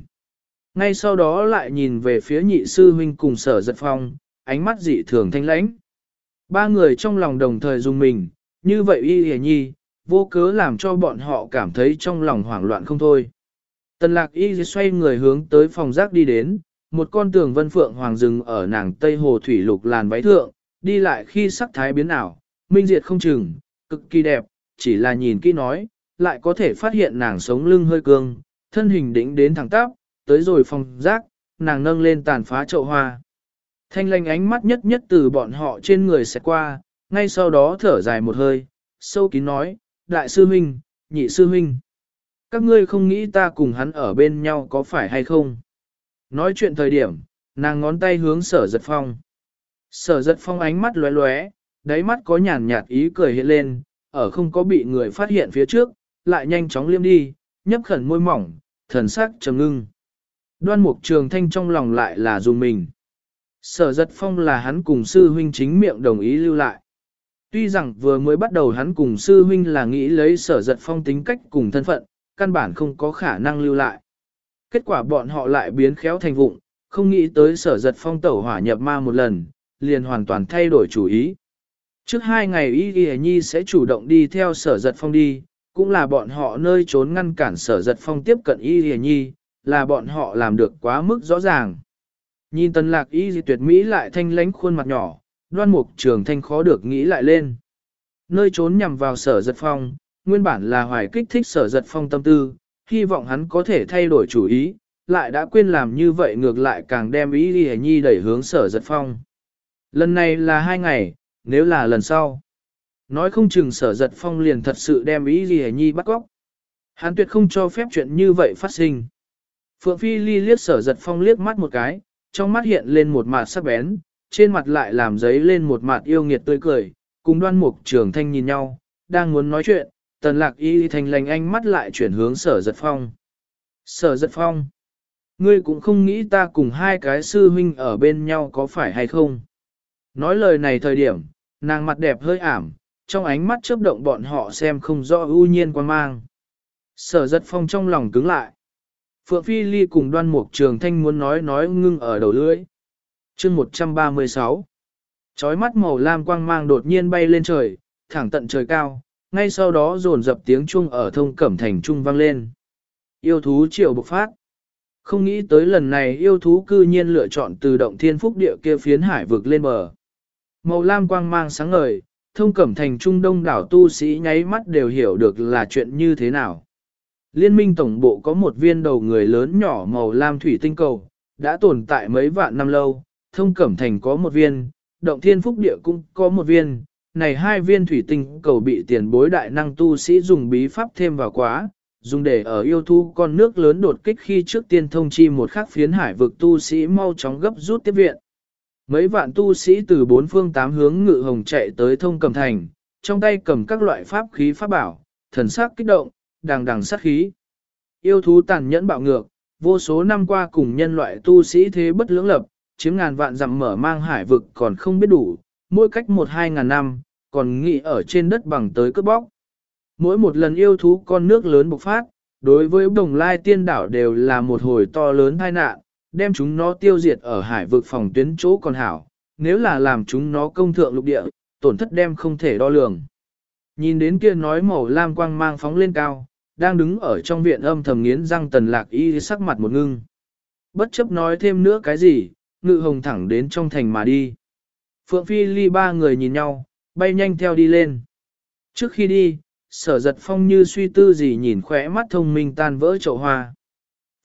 Ngay sau đó lại nhìn về phía nhị sư huynh cùng sở giật phong, ánh mắt dị thường thanh lãnh. Ba người trong lòng đồng thời dùng mình, như vậy y hề nhi, vô cớ làm cho bọn họ cảm thấy trong lòng hoảng loạn không thôi. Tần lạc y xoay người hướng tới phòng rác đi đến, một con tường vân phượng hoàng rừng ở nàng Tây Hồ Thủy Lục làn váy thượng, đi lại khi sắc thái biến ảo, minh diệt không chừng, cực kỳ đẹp, chỉ là nhìn kỹ nói, lại có thể phát hiện nàng sống lưng hơi cương, thân hình đỉnh đến thẳng tắp, tới rồi phòng rác, nàng nâng lên tàn phá chậu hoa. Thanh lanh ánh mắt nhất nhất từ bọn họ trên người sẽ qua, ngay sau đó thở dài một hơi, sâu kín nói, đại sư huynh, nhị sư huynh. Các ngươi không nghĩ ta cùng hắn ở bên nhau có phải hay không? Nói chuyện thời điểm, nàng ngón tay hướng sở giật phong. Sở giật phong ánh mắt lóe lóe, đáy mắt có nhàn nhạt ý cười hiện lên, ở không có bị người phát hiện phía trước, lại nhanh chóng liêm đi, nhấp khẩn môi mỏng, thần sắc trầm ngưng. Đoan mục trường thanh trong lòng lại là dùng mình. Sở giật phong là hắn cùng sư huynh chính miệng đồng ý lưu lại. Tuy rằng vừa mới bắt đầu hắn cùng sư huynh là nghĩ lấy sở giật phong tính cách cùng thân phận, căn bản không có khả năng lưu lại. Kết quả bọn họ lại biến khéo thành vụng, không nghĩ tới sở giật phong tẩu hỏa nhập ma một lần, liền hoàn toàn thay đổi chủ ý. Trước hai ngày Y Y Nhi sẽ chủ động đi theo sở giật phong đi, cũng là bọn họ nơi trốn ngăn cản sở giật phong tiếp cận Y Y Nhi, là bọn họ làm được quá mức rõ ràng. Nhìn tần lạc Y gì tuyệt mỹ lại thanh lánh khuôn mặt nhỏ, đoan mục trường thanh khó được nghĩ lại lên. Nơi trốn nhằm vào sở giật phong, nguyên bản là hoài kích thích sở giật phong tâm tư, hy vọng hắn có thể thay đổi chủ ý, lại đã quên làm như vậy ngược lại càng đem ý Y Nhi đẩy hướng sở giật phong. Lần này là hai ngày, nếu là lần sau. Nói không chừng sở giật phong liền thật sự đem ý gì nhi bắt góc. Hắn tuyệt không cho phép chuyện như vậy phát sinh. Phượng Phi Ly liếc sở giật phong liếc mắt một cái, trong mắt hiện lên một mặt sắc bén, trên mặt lại làm giấy lên một mặt yêu nghiệt tươi cười, cùng đoan mục trường thanh nhìn nhau, đang muốn nói chuyện, tần lạc y thành lành anh mắt lại chuyển hướng sở giật phong. Sở giật phong, ngươi cũng không nghĩ ta cùng hai cái sư huynh ở bên nhau có phải hay không? Nói lời này thời điểm, nàng mặt đẹp hơi ảm, trong ánh mắt chớp động bọn họ xem không rõ ưu nhiên quan mang. Sở giật phong trong lòng cứng lại. Phượng Phi Ly cùng đoan mục trường thanh muốn nói nói ngưng ở đầu lưỡi. chương 136 Chói mắt màu lam quang mang đột nhiên bay lên trời, thẳng tận trời cao, ngay sau đó dồn dập tiếng chuông ở thông cẩm thành trung vang lên. Yêu thú triệu bộc phát. Không nghĩ tới lần này yêu thú cư nhiên lựa chọn từ động thiên phúc địa kia phiến hải vực lên bờ. Màu lam quang mang sáng ngời, thông cẩm thành trung đông đảo tu sĩ nháy mắt đều hiểu được là chuyện như thế nào. Liên minh tổng bộ có một viên đầu người lớn nhỏ màu lam thủy tinh cầu, đã tồn tại mấy vạn năm lâu, thông cẩm thành có một viên, động thiên phúc địa cũng có một viên, này hai viên thủy tinh cầu bị tiền bối đại năng tu sĩ dùng bí pháp thêm vào quá, dùng để ở yêu thu con nước lớn đột kích khi trước tiên thông chi một khắc phiến hải vực tu sĩ mau chóng gấp rút tiếp viện. Mấy vạn tu sĩ từ bốn phương tám hướng ngự hồng chạy tới thông cầm thành, trong tay cầm các loại pháp khí pháp bảo, thần sắc kích động, đằng đằng sát khí. Yêu thú tàn nhẫn bạo ngược, vô số năm qua cùng nhân loại tu sĩ thế bất lưỡng lập, chiếm ngàn vạn dặm mở mang hải vực còn không biết đủ, mỗi cách một hai ngàn năm, còn nghĩ ở trên đất bằng tới cướp bóc. Mỗi một lần yêu thú con nước lớn bộc phát, đối với đồng lai tiên đảo đều là một hồi to lớn tai nạn, đem chúng nó tiêu diệt ở hải vực phòng tuyến chỗ còn hảo, nếu là làm chúng nó công thượng lục địa, tổn thất đem không thể đo lường. Nhìn đến kia nói màu lam quang mang phóng lên cao, đang đứng ở trong viện âm thầm nghiến răng tần lạc y sắc mặt một ngưng. Bất chấp nói thêm nữa cái gì, ngự hồng thẳng đến trong thành mà đi. Phượng Phi ly ba người nhìn nhau, bay nhanh theo đi lên. Trước khi đi, sở giật phong như suy tư gì nhìn khỏe mắt thông minh tan vỡ chậu hoa.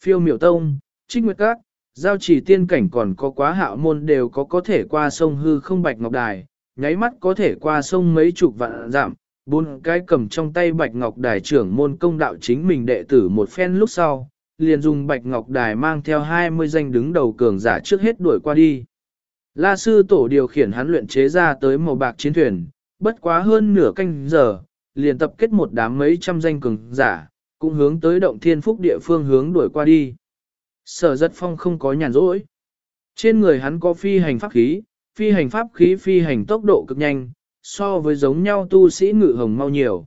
Phiêu miểu tông, trích nguyệt các, giao chỉ tiên cảnh còn có quá hạo môn đều có có thể qua sông hư không bạch ngọc đài, nháy mắt có thể qua sông mấy chục vạn giảm, bốn cái cầm trong tay bạch ngọc đài trưởng môn công đạo chính mình đệ tử một phen lúc sau, liền dùng bạch ngọc đài mang theo 20 danh đứng đầu cường giả trước hết đuổi qua đi. La sư tổ điều khiển hắn luyện chế ra tới màu bạc chiến thuyền, bất quá hơn nửa canh giờ, liền tập kết một đám mấy trăm danh cường giả, cũng hướng tới động thiên phúc địa phương hướng đuổi qua đi. Sở giật phong không có nhàn rỗi. Trên người hắn có phi hành pháp khí, phi hành pháp khí phi hành tốc độ cực nhanh, so với giống nhau tu sĩ ngự hồng mau nhiều.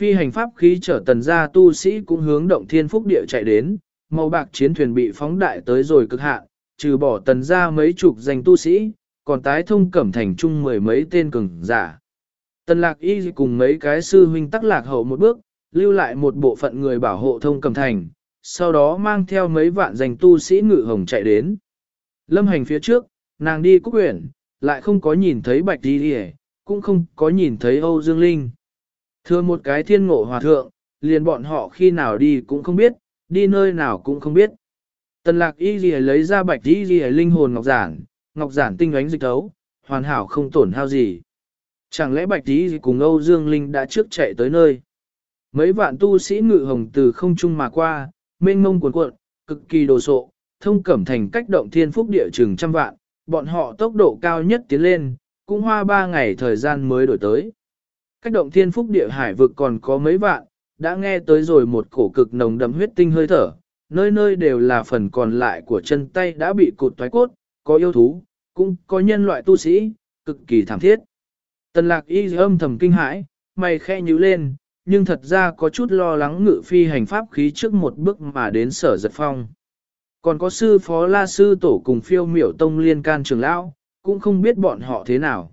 Phi hành pháp khí trở tần ra tu sĩ cũng hướng động thiên phúc địa chạy đến, màu bạc chiến thuyền bị phóng đại tới rồi cực hạn, trừ bỏ tần ra mấy chục danh tu sĩ, còn tái thông cẩm thành chung mười mấy tên cường giả. Tần lạc y cùng mấy cái sư huynh tắc lạc hậu một bước, lưu lại một bộ phận người bảo hộ thông cẩm thành, sau đó mang theo mấy vạn danh tu sĩ ngự hồng chạy đến. Lâm hành phía trước, nàng đi cúc quyển, lại không có nhìn thấy bạch đi đi cũng không có nhìn thấy Âu Dương Linh. Thưa một cái thiên ngộ hòa thượng, liền bọn họ khi nào đi cũng không biết, đi nơi nào cũng không biết. Tần lạc y gì lấy ra bạch y gì linh hồn ngọc giản, ngọc giản tinh ánh dịch thấu, hoàn hảo không tổn hao gì. Chẳng lẽ bạch y gì cùng Âu Dương Linh đã trước chạy tới nơi. Mấy vạn tu sĩ ngự hồng từ không trung mà qua, mênh mông cuồn cuộn, cực kỳ đồ sộ, thông cẩm thành cách động thiên phúc địa chừng trăm vạn, bọn họ tốc độ cao nhất tiến lên, cũng hoa ba ngày thời gian mới đổi tới. Cách động thiên phúc địa hải vực còn có mấy vạn, đã nghe tới rồi một cổ cực nồng đậm huyết tinh hơi thở, nơi nơi đều là phần còn lại của chân tay đã bị cụt thoái cốt, có yêu thú, cũng có nhân loại tu sĩ, cực kỳ thảm thiết. Tần lạc y âm thầm kinh hãi, mày khe nhíu lên, nhưng thật ra có chút lo lắng ngự phi hành pháp khí trước một bước mà đến sở giật phong. Còn có sư phó la sư tổ cùng phiêu miểu tông liên can trường lão, cũng không biết bọn họ thế nào.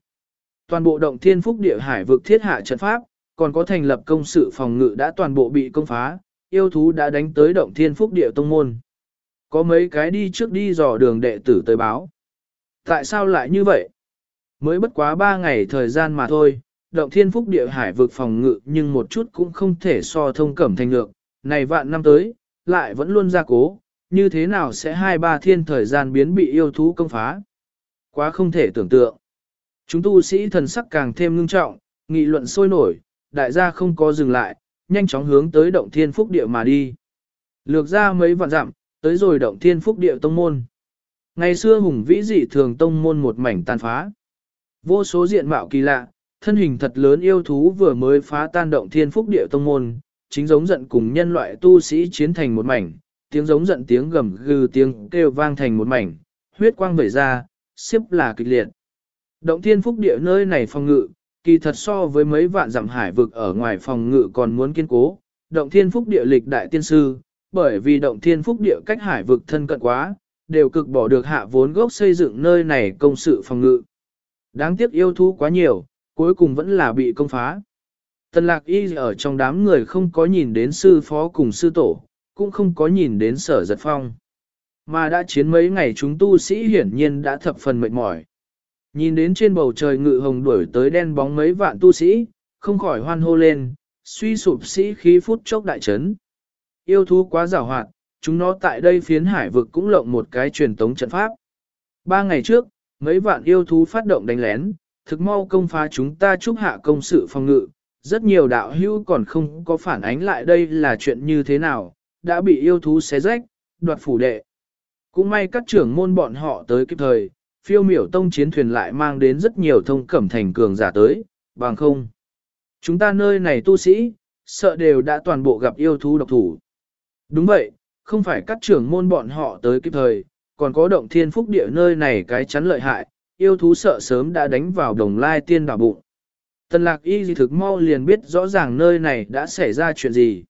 Toàn bộ động thiên phúc địa hải vực thiết hạ trận pháp, còn có thành lập công sự phòng ngự đã toàn bộ bị công phá, yêu thú đã đánh tới động thiên phúc địa tông môn. Có mấy cái đi trước đi dò đường đệ tử tới báo. Tại sao lại như vậy? Mới bất quá ba ngày thời gian mà thôi, động thiên phúc địa hải vực phòng ngự nhưng một chút cũng không thể so thông cẩm thành lượng. Này vạn năm tới, lại vẫn luôn ra cố, như thế nào sẽ hai ba thiên thời gian biến bị yêu thú công phá? Quá không thể tưởng tượng. Chúng tu sĩ thần sắc càng thêm ngưng trọng, nghị luận sôi nổi, đại gia không có dừng lại, nhanh chóng hướng tới động thiên phúc địa mà đi. Lược ra mấy vạn dặm, tới rồi động thiên phúc địa tông môn. Ngày xưa hùng vĩ dị thường tông môn một mảnh tàn phá. Vô số diện mạo kỳ lạ, thân hình thật lớn yêu thú vừa mới phá tan động thiên phúc địa tông môn, chính giống giận cùng nhân loại tu sĩ chiến thành một mảnh, tiếng giống giận tiếng gầm gừ tiếng kêu vang thành một mảnh, huyết quang vẩy ra, xếp là kịch liệt. Động thiên phúc địa nơi này phòng ngự, kỳ thật so với mấy vạn dặm hải vực ở ngoài phòng ngự còn muốn kiên cố. Động thiên phúc địa lịch đại tiên sư, bởi vì động thiên phúc địa cách hải vực thân cận quá, đều cực bỏ được hạ vốn gốc xây dựng nơi này công sự phòng ngự. Đáng tiếc yêu thú quá nhiều, cuối cùng vẫn là bị công phá. Tần lạc y ở trong đám người không có nhìn đến sư phó cùng sư tổ, cũng không có nhìn đến sở giật phong. Mà đã chiến mấy ngày chúng tu sĩ hiển nhiên đã thập phần mệt mỏi. Nhìn đến trên bầu trời ngự hồng đuổi tới đen bóng mấy vạn tu sĩ, không khỏi hoan hô lên, suy sụp sĩ khí phút chốc đại chấn. Yêu thú quá giảo hoạt, chúng nó tại đây phiến hải vực cũng lộng một cái truyền tống trận pháp. Ba ngày trước, mấy vạn yêu thú phát động đánh lén, thực mau công phá chúng ta chúc hạ công sự phòng ngự, rất nhiều đạo hữu còn không có phản ánh lại đây là chuyện như thế nào, đã bị yêu thú xé rách, đoạt phủ đệ. Cũng may các trưởng môn bọn họ tới kịp thời, phiêu miểu tông chiến thuyền lại mang đến rất nhiều thông cẩm thành cường giả tới, bằng không. Chúng ta nơi này tu sĩ, sợ đều đã toàn bộ gặp yêu thú độc thủ. Đúng vậy, không phải các trưởng môn bọn họ tới kịp thời, còn có động thiên phúc địa nơi này cái chắn lợi hại, yêu thú sợ sớm đã đánh vào đồng lai tiên đảo bụng. Tần lạc y gì thực mau liền biết rõ ràng nơi này đã xảy ra chuyện gì.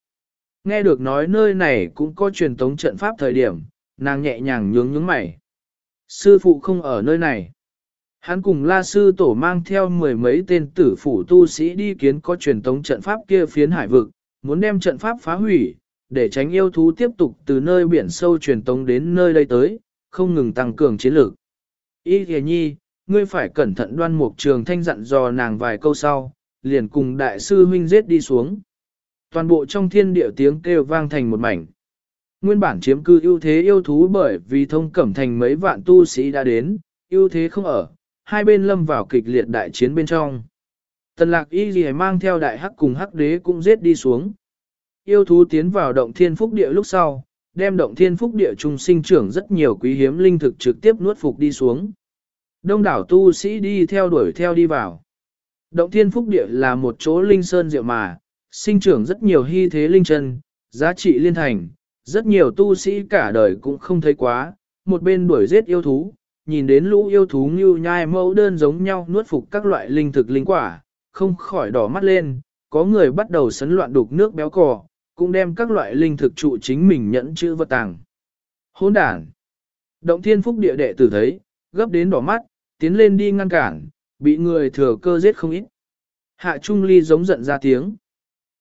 Nghe được nói nơi này cũng có truyền tống trận pháp thời điểm, nàng nhẹ nhàng nhướng nhướng mày. Sư phụ không ở nơi này. Hắn cùng la sư tổ mang theo mười mấy tên tử phủ tu sĩ đi kiến có truyền tống trận pháp kia phiến hải vực, muốn đem trận pháp phá hủy, để tránh yêu thú tiếp tục từ nơi biển sâu truyền tống đến nơi đây tới, không ngừng tăng cường chiến lược. Y thề nhi, ngươi phải cẩn thận đoan mục trường thanh dặn dò nàng vài câu sau, liền cùng đại sư huynh giết đi xuống. Toàn bộ trong thiên địa tiếng kêu vang thành một mảnh. Nguyên bản chiếm cư ưu thế yêu thú bởi vì thông cẩm thành mấy vạn tu sĩ đã đến, ưu thế không ở, hai bên lâm vào kịch liệt đại chiến bên trong. Tần lạc y gì mang theo đại hắc cùng hắc đế cũng giết đi xuống. Yêu thú tiến vào động thiên phúc địa lúc sau, đem động thiên phúc địa trung sinh trưởng rất nhiều quý hiếm linh thực trực tiếp nuốt phục đi xuống. Đông đảo tu sĩ đi theo đuổi theo đi vào. Động thiên phúc địa là một chỗ linh sơn diệu mà, sinh trưởng rất nhiều hy thế linh chân, giá trị liên thành, rất nhiều tu sĩ cả đời cũng không thấy quá, một bên đuổi giết yêu thú, nhìn đến lũ yêu thú như nhai mẫu đơn giống nhau nuốt phục các loại linh thực linh quả, không khỏi đỏ mắt lên, có người bắt đầu sấn loạn đục nước béo cò, cũng đem các loại linh thực trụ chính mình nhẫn chữ vật tàng. Hôn đản! Động thiên phúc địa đệ tử thấy, gấp đến đỏ mắt, tiến lên đi ngăn cản, bị người thừa cơ giết không ít. Hạ Trung Ly giống giận ra tiếng.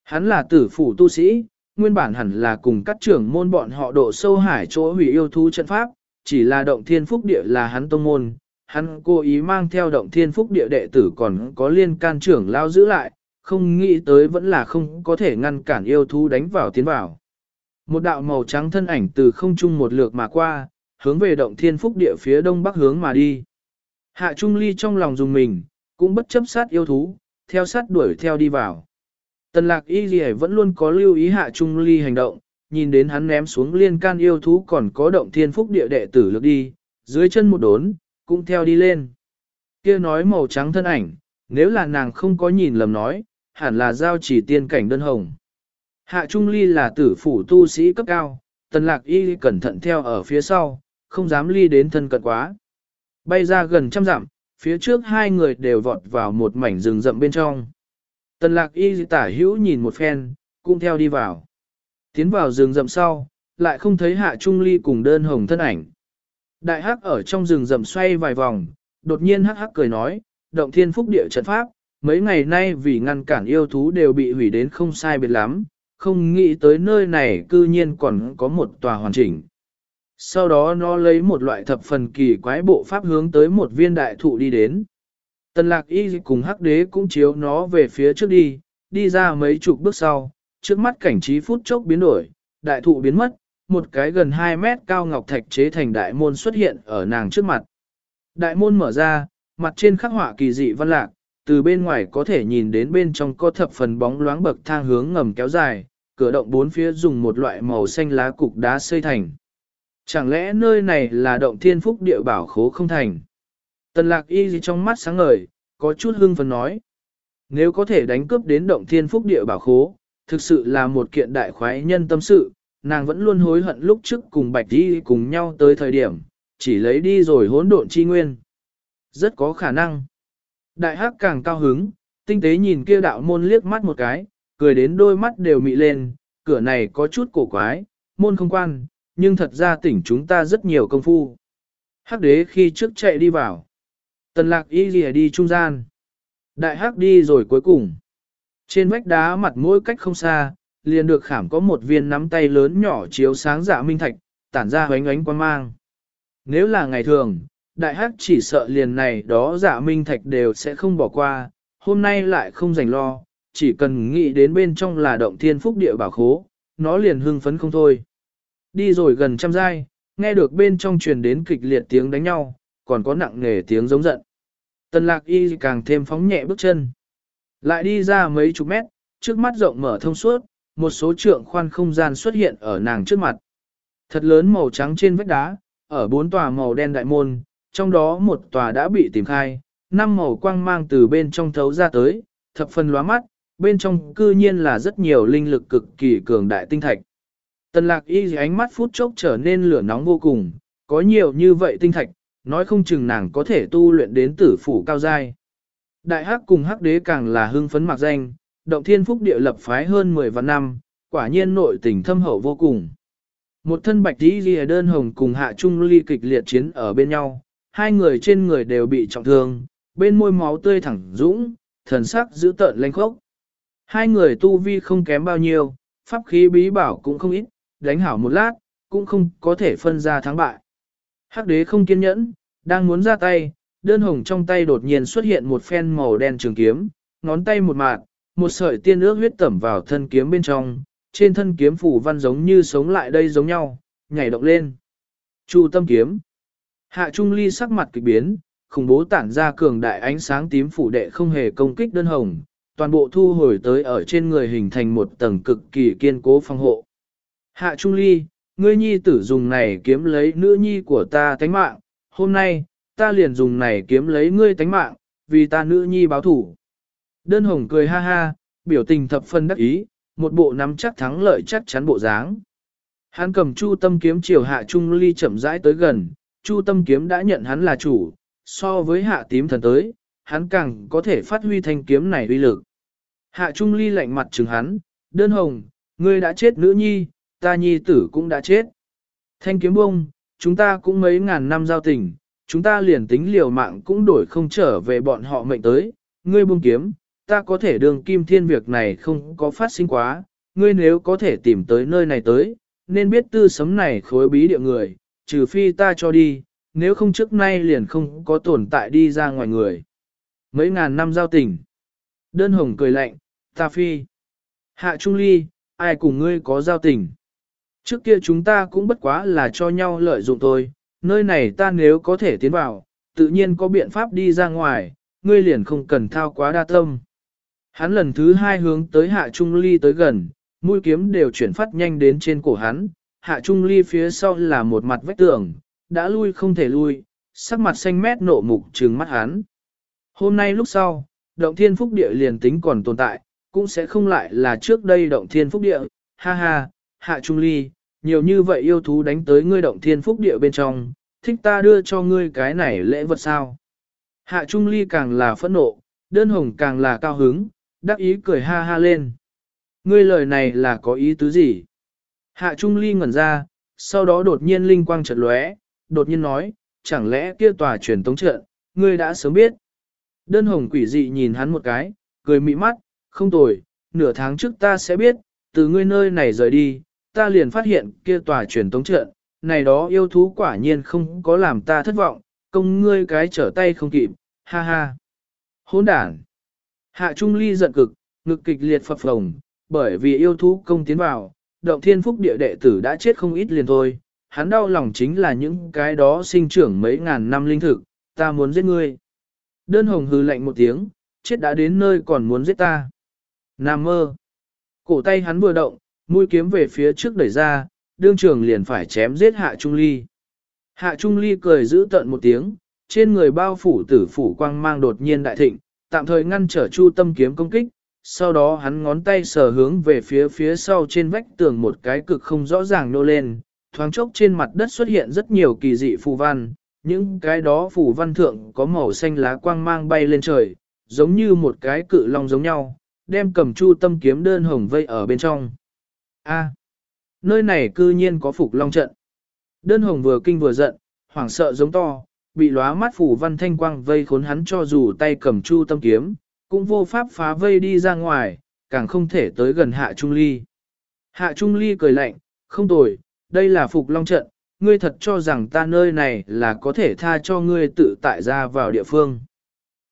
Hắn là tử phủ tu sĩ, nguyên bản hẳn là cùng các trưởng môn bọn họ độ sâu hải chỗ hủy yêu thú trận pháp, chỉ là động thiên phúc địa là hắn tông môn. Hắn cố ý mang theo động thiên phúc địa đệ tử còn có liên can trưởng lao giữ lại, không nghĩ tới vẫn là không có thể ngăn cản yêu thú đánh vào tiến vào. Một đạo màu trắng thân ảnh từ không trung một lượt mà qua, hướng về động thiên phúc địa phía đông bắc hướng mà đi. Hạ Trung Ly trong lòng dùng mình, cũng bất chấp sát yêu thú, theo sát đuổi theo đi vào. Tần lạc y gì vẫn luôn có lưu ý Hạ Trung Ly hành động, nhìn đến hắn ném xuống liên can yêu thú còn có động thiên phúc địa đệ tử lực đi, dưới chân một đốn, cũng theo đi lên. kia nói màu trắng thân ảnh, nếu là nàng không có nhìn lầm nói, hẳn là giao chỉ tiên cảnh đơn hồng. Hạ Trung Ly là tử phủ tu sĩ cấp cao, tần lạc y cẩn thận theo ở phía sau, không dám ly đến thân cận quá. Bay ra gần trăm dặm, phía trước hai người đều vọt vào một mảnh rừng rậm bên trong. Tần lạc y tả hữu nhìn một phen, cũng theo đi vào. Tiến vào rừng rậm sau, lại không thấy hạ trung ly cùng đơn hồng thân ảnh. Đại hắc ở trong rừng rậm xoay vài vòng, đột nhiên hắc hắc cười nói, động thiên phúc địa trận pháp, mấy ngày nay vì ngăn cản yêu thú đều bị hủy đến không sai biệt lắm, không nghĩ tới nơi này cư nhiên còn có một tòa hoàn chỉnh. Sau đó nó lấy một loại thập phần kỳ quái bộ pháp hướng tới một viên đại thụ đi đến. Tần lạc y cùng hắc đế cũng chiếu nó về phía trước đi, đi ra mấy chục bước sau, trước mắt cảnh trí phút chốc biến đổi, đại thụ biến mất, một cái gần 2 mét cao ngọc thạch chế thành đại môn xuất hiện ở nàng trước mặt. Đại môn mở ra, mặt trên khắc họa kỳ dị văn lạc, từ bên ngoài có thể nhìn đến bên trong có thập phần bóng loáng bậc thang hướng ngầm kéo dài, cửa động bốn phía dùng một loại màu xanh lá cục đá xây thành. Chẳng lẽ nơi này là động thiên phúc địa bảo khố không thành? Tần lạc y gì trong mắt sáng ngời, có chút hưng phấn nói. Nếu có thể đánh cướp đến động thiên phúc địa bảo khố, thực sự là một kiện đại khoái nhân tâm sự, nàng vẫn luôn hối hận lúc trước cùng bạch đi cùng nhau tới thời điểm, chỉ lấy đi rồi hỗn độn chi nguyên. Rất có khả năng. Đại hắc càng cao hứng, tinh tế nhìn kia đạo môn liếc mắt một cái, cười đến đôi mắt đều mị lên, cửa này có chút cổ quái, môn không quan, nhưng thật ra tỉnh chúng ta rất nhiều công phu. Hắc đế khi trước chạy đi vào. Tần lạc y lìa đi trung gian. Đại hắc đi rồi cuối cùng. Trên vách đá mặt mỗi cách không xa, liền được khảm có một viên nắm tay lớn nhỏ chiếu sáng dạ minh thạch, tản ra hoánh ánh quan mang. Nếu là ngày thường, đại hắc chỉ sợ liền này đó dạ minh thạch đều sẽ không bỏ qua, hôm nay lại không dành lo, chỉ cần nghĩ đến bên trong là động thiên phúc địa bảo khố, nó liền hưng phấn không thôi. Đi rồi gần trăm giai, nghe được bên trong truyền đến kịch liệt tiếng đánh nhau, còn có nặng nề tiếng giống giận. Tần lạc y càng thêm phóng nhẹ bước chân. Lại đi ra mấy chục mét, trước mắt rộng mở thông suốt, một số trượng khoan không gian xuất hiện ở nàng trước mặt. Thật lớn màu trắng trên vách đá, ở bốn tòa màu đen đại môn, trong đó một tòa đã bị tìm khai, năm màu quang mang từ bên trong thấu ra tới, thập phần lóa mắt, bên trong cư nhiên là rất nhiều linh lực cực kỳ cường đại tinh thạch. Tần lạc y ánh mắt phút chốc trở nên lửa nóng vô cùng, có nhiều như vậy tinh thạch, nói không chừng nàng có thể tu luyện đến tử phủ cao giai. Đại hắc cùng hắc đế càng là hưng phấn mạc danh, động thiên phúc địa lập phái hơn 10 vạn năm, quả nhiên nội tình thâm hậu vô cùng. Một thân bạch tí ghi đơn hồng cùng hạ trung ly kịch liệt chiến ở bên nhau, hai người trên người đều bị trọng thương, bên môi máu tươi thẳng dũng, thần sắc giữ tợn lanh khốc. Hai người tu vi không kém bao nhiêu, pháp khí bí bảo cũng không ít, đánh hảo một lát, cũng không có thể phân ra thắng bại. Hắc đế không kiên nhẫn, đang muốn ra tay, đơn hồng trong tay đột nhiên xuất hiện một phen màu đen trường kiếm, ngón tay một mạt, một sợi tiên ước huyết tẩm vào thân kiếm bên trong, trên thân kiếm phủ văn giống như sống lại đây giống nhau, nhảy động lên. Chu tâm kiếm. Hạ Trung Ly sắc mặt kịch biến, khủng bố tản ra cường đại ánh sáng tím phủ đệ không hề công kích đơn hồng, toàn bộ thu hồi tới ở trên người hình thành một tầng cực kỳ kiên cố phòng hộ. Hạ Trung Ly, ngươi nhi tử dùng này kiếm lấy nữ nhi của ta tánh mạng, hôm nay, ta liền dùng này kiếm lấy ngươi tánh mạng, vì ta nữ nhi báo thủ. Đơn hồng cười ha ha, biểu tình thập phân đắc ý, một bộ nắm chắc thắng lợi chắc chắn bộ dáng. Hắn cầm chu tâm kiếm chiều hạ trung ly chậm rãi tới gần, chu tâm kiếm đã nhận hắn là chủ, so với hạ tím thần tới, hắn càng có thể phát huy thanh kiếm này uy lực. Hạ trung ly lạnh mặt chừng hắn, đơn hồng, ngươi đã chết nữ nhi, ta nhi tử cũng đã chết. Thanh kiếm bông, chúng ta cũng mấy ngàn năm giao tình, chúng ta liền tính liều mạng cũng đổi không trở về bọn họ mệnh tới, ngươi buông kiếm, ta có thể đường kim thiên việc này không có phát sinh quá, ngươi nếu có thể tìm tới nơi này tới, nên biết tư sấm này khối bí địa người, trừ phi ta cho đi, nếu không trước nay liền không có tồn tại đi ra ngoài người. Mấy ngàn năm giao tình. Đơn hồng cười lạnh, ta phi. Hạ Trung Ly, ai cùng ngươi có giao tình. Trước kia chúng ta cũng bất quá là cho nhau lợi dụng thôi, nơi này ta nếu có thể tiến vào, tự nhiên có biện pháp đi ra ngoài, ngươi liền không cần thao quá đa tâm. Hắn lần thứ hai hướng tới hạ trung ly tới gần, mũi kiếm đều chuyển phát nhanh đến trên cổ hắn, hạ trung ly phía sau là một mặt vách tường, đã lui không thể lui, sắc mặt xanh mét nộ mục trừng mắt hắn. Hôm nay lúc sau, động thiên phúc địa liền tính còn tồn tại, cũng sẽ không lại là trước đây động thiên phúc địa, ha ha, hạ trung ly, nhiều như vậy yêu thú đánh tới ngươi động thiên phúc địa bên trong, thích ta đưa cho ngươi cái này lễ vật sao. Hạ trung ly càng là phẫn nộ, đơn hồng càng là cao hứng, đắc ý cười ha ha lên. Ngươi lời này là có ý tứ gì? Hạ trung ly ngẩn ra, sau đó đột nhiên linh quang chợt lóe, đột nhiên nói, chẳng lẽ kia tòa truyền tống trận, ngươi đã sớm biết. Đơn hồng quỷ dị nhìn hắn một cái, cười mị mắt, không tồi, nửa tháng trước ta sẽ biết, từ ngươi nơi này rời đi, ta liền phát hiện kia tòa truyền tống trận, này đó yêu thú quả nhiên không có làm ta thất vọng, công ngươi cái trở tay không kịp, ha ha. Hỗn đản. Hạ Trung Ly giận cực, ngực kịch liệt phập phồng, bởi vì yêu thú công tiến vào, động thiên phúc địa đệ tử đã chết không ít liền thôi. Hắn đau lòng chính là những cái đó sinh trưởng mấy ngàn năm linh thực, ta muốn giết ngươi. Đơn hồng hư lạnh một tiếng, chết đã đến nơi còn muốn giết ta. Nam mơ. Cổ tay hắn vừa động, mũi kiếm về phía trước đẩy ra, đương trường liền phải chém giết Hạ Trung Ly. Hạ Trung Ly cười giữ tận một tiếng, trên người bao phủ tử phủ quang mang đột nhiên đại thịnh, tạm thời ngăn trở Chu Tâm kiếm công kích, sau đó hắn ngón tay sờ hướng về phía phía sau trên vách tường một cái cực không rõ ràng nô lên, thoáng chốc trên mặt đất xuất hiện rất nhiều kỳ dị phù văn, những cái đó phù văn thượng có màu xanh lá quang mang bay lên trời, giống như một cái cự long giống nhau, đem cầm chu tâm kiếm đơn hồng vây ở bên trong. A, nơi này cư nhiên có phục long trận. Đơn hồng vừa kinh vừa giận, hoảng sợ giống to, bị lóa mắt phủ văn thanh quang vây khốn hắn cho dù tay cầm chu tâm kiếm, cũng vô pháp phá vây đi ra ngoài, càng không thể tới gần hạ trung ly. Hạ trung ly cười lạnh, không tồi, đây là phục long trận, ngươi thật cho rằng ta nơi này là có thể tha cho ngươi tự tại ra vào địa phương.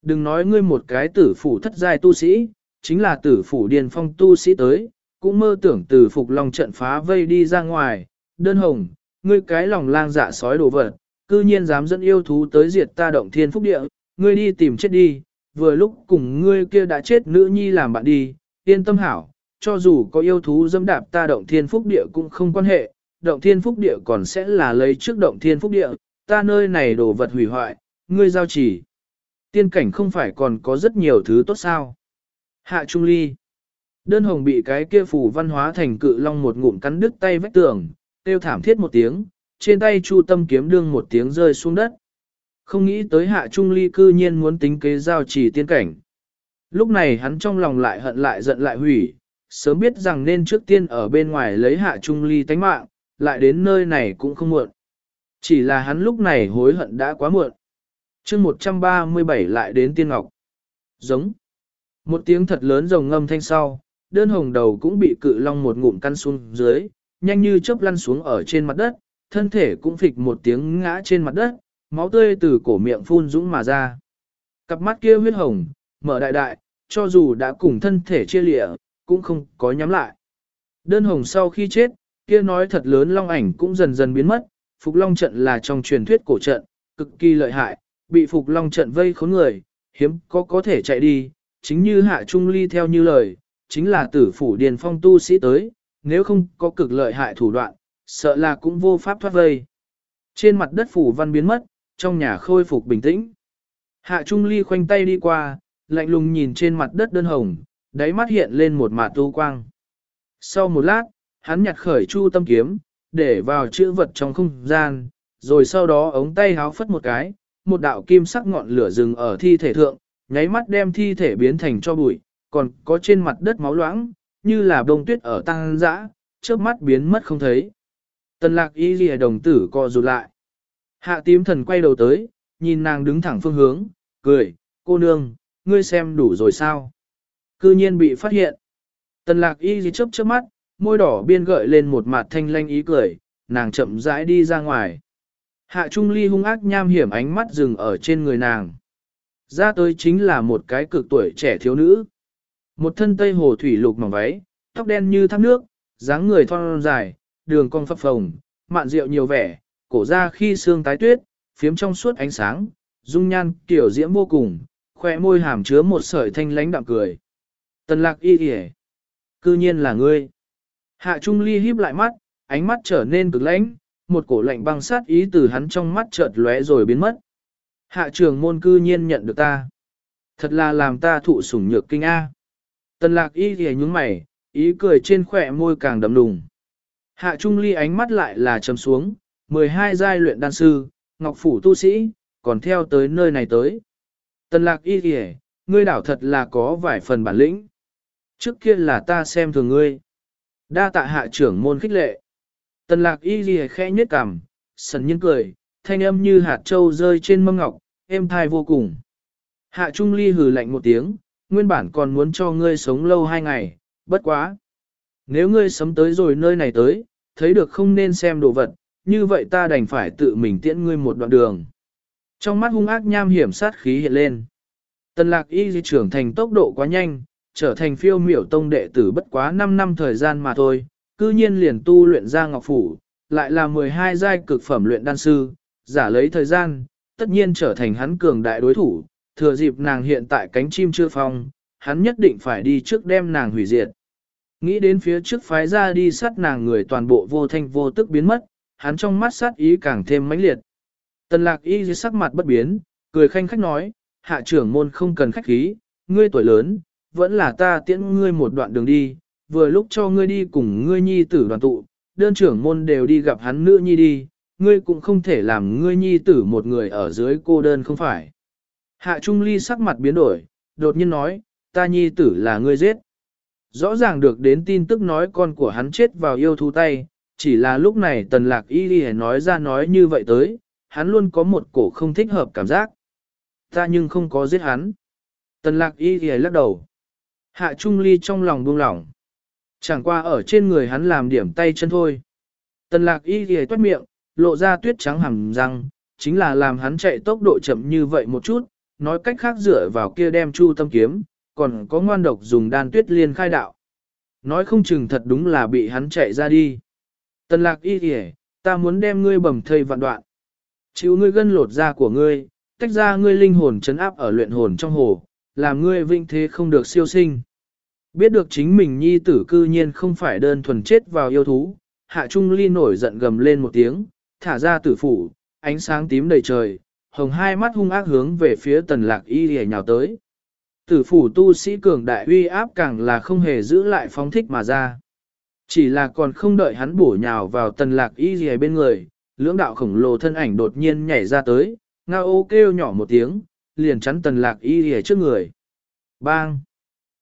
Đừng nói ngươi một cái tử phủ thất giai tu sĩ, chính là tử phủ điền phong tu sĩ tới, cũng mơ tưởng từ phục long trận phá vây đi ra ngoài, đơn hồng, ngươi cái lòng lang dạ sói đồ vật, cư nhiên dám dẫn yêu thú tới diệt ta động thiên phúc địa, ngươi đi tìm chết đi, vừa lúc cùng ngươi kia đã chết nữ nhi làm bạn đi, yên tâm hảo, cho dù có yêu thú dâm đạp ta động thiên phúc địa cũng không quan hệ, động thiên phúc địa còn sẽ là lấy trước động thiên phúc địa, ta nơi này đồ vật hủy hoại, ngươi giao chỉ. Tiên cảnh không phải còn có rất nhiều thứ tốt sao. Hạ Trung Ly. Đơn hồng bị cái kia phủ văn hóa thành cự long một ngụm cắn đứt tay vách tường, tiêu thảm thiết một tiếng, trên tay chu tâm kiếm đương một tiếng rơi xuống đất. Không nghĩ tới hạ trung ly cư nhiên muốn tính kế giao chỉ tiên cảnh. Lúc này hắn trong lòng lại hận lại giận lại hủy, sớm biết rằng nên trước tiên ở bên ngoài lấy hạ trung ly tánh mạng, lại đến nơi này cũng không muộn. Chỉ là hắn lúc này hối hận đã quá muộn. chương 137 lại đến tiên ngọc. Giống. Một tiếng thật lớn rồng ngâm thanh sau, đơn hồng đầu cũng bị cự long một ngụm căn xuống dưới, nhanh như chớp lăn xuống ở trên mặt đất, thân thể cũng phịch một tiếng ngã trên mặt đất, máu tươi từ cổ miệng phun dũng mà ra. Cặp mắt kia huyết hồng, mở đại đại, cho dù đã cùng thân thể chia lịa, cũng không có nhắm lại. Đơn hồng sau khi chết, kia nói thật lớn long ảnh cũng dần dần biến mất, Phục Long trận là trong truyền thuyết cổ trận, cực kỳ lợi hại, bị Phục Long trận vây khốn người, hiếm có có thể chạy đi, chính như Hạ Trung Ly theo như lời, chính là tử phủ điền phong tu sĩ tới, nếu không có cực lợi hại thủ đoạn, sợ là cũng vô pháp thoát vây. Trên mặt đất phủ văn biến mất, trong nhà khôi phục bình tĩnh. Hạ Trung Ly khoanh tay đi qua, lạnh lùng nhìn trên mặt đất đơn hồng, đáy mắt hiện lên một mạt tu quang. Sau một lát, hắn nhặt khởi chu tâm kiếm, để vào chữ vật trong không gian, rồi sau đó ống tay háo phất một cái, một đạo kim sắc ngọn lửa rừng ở thi thể thượng, nháy mắt đem thi thể biến thành cho bụi, còn có trên mặt đất máu loãng, như là bông tuyết ở tăng dã, trước mắt biến mất không thấy. Tần lạc y ghi đồng tử co rụt lại. Hạ tím thần quay đầu tới, nhìn nàng đứng thẳng phương hướng, cười, cô nương, ngươi xem đủ rồi sao? Cư nhiên bị phát hiện. Tần lạc y ghi chớp chớp mắt, môi đỏ biên gợi lên một mặt thanh lanh ý cười, nàng chậm rãi đi ra ngoài. Hạ Trung Ly hung ác nham hiểm ánh mắt dừng ở trên người nàng. Ra tới chính là một cái cực tuổi trẻ thiếu nữ. Một thân tây hồ thủy lục mỏng váy, tóc đen như thác nước, dáng người thon dài, đường cong phập phồng, mạn rượu nhiều vẻ, cổ ra khi xương tái tuyết, phiếm trong suốt ánh sáng, dung nhan kiểu diễm vô cùng, khoe môi hàm chứa một sợi thanh lánh đạm cười. Tần lạc y kìa. Cư nhiên là ngươi. Hạ Trung Ly híp lại mắt, ánh mắt trở nên cực lãnh, một cổ lạnh băng sát ý từ hắn trong mắt chợt lóe rồi biến mất. Hạ trường môn cư nhiên nhận được ta. Thật là làm ta thụ sủng nhược kinh A. Tần lạc y thì nhúng mày, ý cười trên khỏe môi càng đậm đùng. Hạ Trung Ly ánh mắt lại là trầm xuống, 12 giai luyện đan sư, ngọc phủ tu sĩ, còn theo tới nơi này tới. Tần lạc y kìa, ngươi đảo thật là có vài phần bản lĩnh. Trước kia là ta xem thường ngươi. Đa tạ hạ trưởng môn khích lệ. Tần lạc y kìa khẽ nhết cằm, sần nhiên cười, thanh âm như hạt trâu rơi trên mâm ngọc, êm thai vô cùng. Hạ Trung Ly hừ lạnh một tiếng, nguyên bản còn muốn cho ngươi sống lâu hai ngày, bất quá. Nếu ngươi sớm tới rồi nơi này tới, thấy được không nên xem đồ vật, như vậy ta đành phải tự mình tiễn ngươi một đoạn đường. Trong mắt hung ác nham hiểm sát khí hiện lên. Tần lạc y di trưởng thành tốc độ quá nhanh, trở thành phiêu miểu tông đệ tử bất quá 5 năm thời gian mà thôi, cư nhiên liền tu luyện ra ngọc phủ, lại là 12 giai cực phẩm luyện đan sư, giả lấy thời gian, tất nhiên trở thành hắn cường đại đối thủ, thừa dịp nàng hiện tại cánh chim chưa phong, hắn nhất định phải đi trước đem nàng hủy diệt. Nghĩ đến phía trước phái ra đi sát nàng người toàn bộ vô thanh vô tức biến mất, hắn trong mắt sát ý càng thêm mãnh liệt. Tần lạc y dưới sắc mặt bất biến, cười khanh khách nói, hạ trưởng môn không cần khách khí, ngươi tuổi lớn, vẫn là ta tiễn ngươi một đoạn đường đi, vừa lúc cho ngươi đi cùng ngươi nhi tử đoàn tụ, đơn trưởng môn đều đi gặp hắn nữ nhi đi, ngươi cũng không thể làm ngươi nhi tử một người ở dưới cô đơn không phải. Hạ Trung Ly sắc mặt biến đổi, đột nhiên nói, ta nhi tử là ngươi giết. Rõ ràng được đến tin tức nói con của hắn chết vào yêu thú tay, chỉ là lúc này tần lạc y đi nói ra nói như vậy tới, hắn luôn có một cổ không thích hợp cảm giác. Ta nhưng không có giết hắn. Tần lạc y đi lắc đầu. Hạ Trung Ly trong lòng buông lỏng. Chẳng qua ở trên người hắn làm điểm tay chân thôi. Tần lạc y đi toát miệng, lộ ra tuyết trắng hẳn răng, chính là làm hắn chạy tốc độ chậm như vậy một chút, nói cách khác dựa vào kia đem chu tâm kiếm, còn có ngoan độc dùng đan tuyết liên khai đạo. Nói không chừng thật đúng là bị hắn chạy ra đi. Tần lạc y kìa, ta muốn đem ngươi bầm thây vạn đoạn. Chịu ngươi gân lột da của ngươi, tách ra ngươi linh hồn chấn áp ở luyện hồn trong hồ, làm ngươi vinh thế không được siêu sinh. Biết được chính mình nhi tử cư nhiên không phải đơn thuần chết vào yêu thú, hạ trung ly nổi giận gầm lên một tiếng, thả ra tử phủ, ánh sáng tím đầy trời, hồng hai mắt hung ác hướng về phía tần lạc y hề nhào tới. Tử phủ tu sĩ cường đại uy áp càng là không hề giữ lại phóng thích mà ra. Chỉ là còn không đợi hắn bổ nhào vào tần lạc y hề bên người, lưỡng đạo khổng lồ thân ảnh đột nhiên nhảy ra tới, ngao ô kêu nhỏ một tiếng, liền chắn tần lạc y hề trước người. Bang!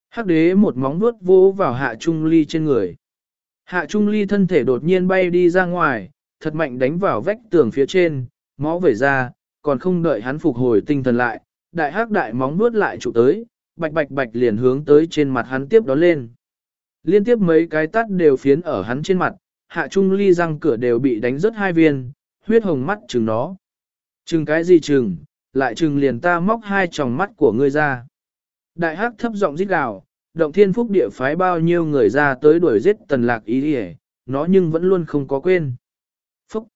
Hắc đế một móng vuốt vô vào hạ trung ly trên người. Hạ trung ly thân thể đột nhiên bay đi ra ngoài, thật mạnh đánh vào vách tường phía trên, máu vẩy ra, còn không đợi hắn phục hồi tinh thần lại, đại hắc đại móng vuốt lại trụ tới, bạch bạch bạch liền hướng tới trên mặt hắn tiếp đó lên. Liên tiếp mấy cái tát đều phiến ở hắn trên mặt, hạ trung ly răng cửa đều bị đánh rớt hai viên, huyết hồng mắt chừng nó. Chừng cái gì chừng, lại chừng liền ta móc hai tròng mắt của ngươi ra. Đại hắc thấp giọng rít gào, động thiên phúc địa phái bao nhiêu người ra tới đuổi giết tần lạc ý đi nó nhưng vẫn luôn không có quên. Phúc!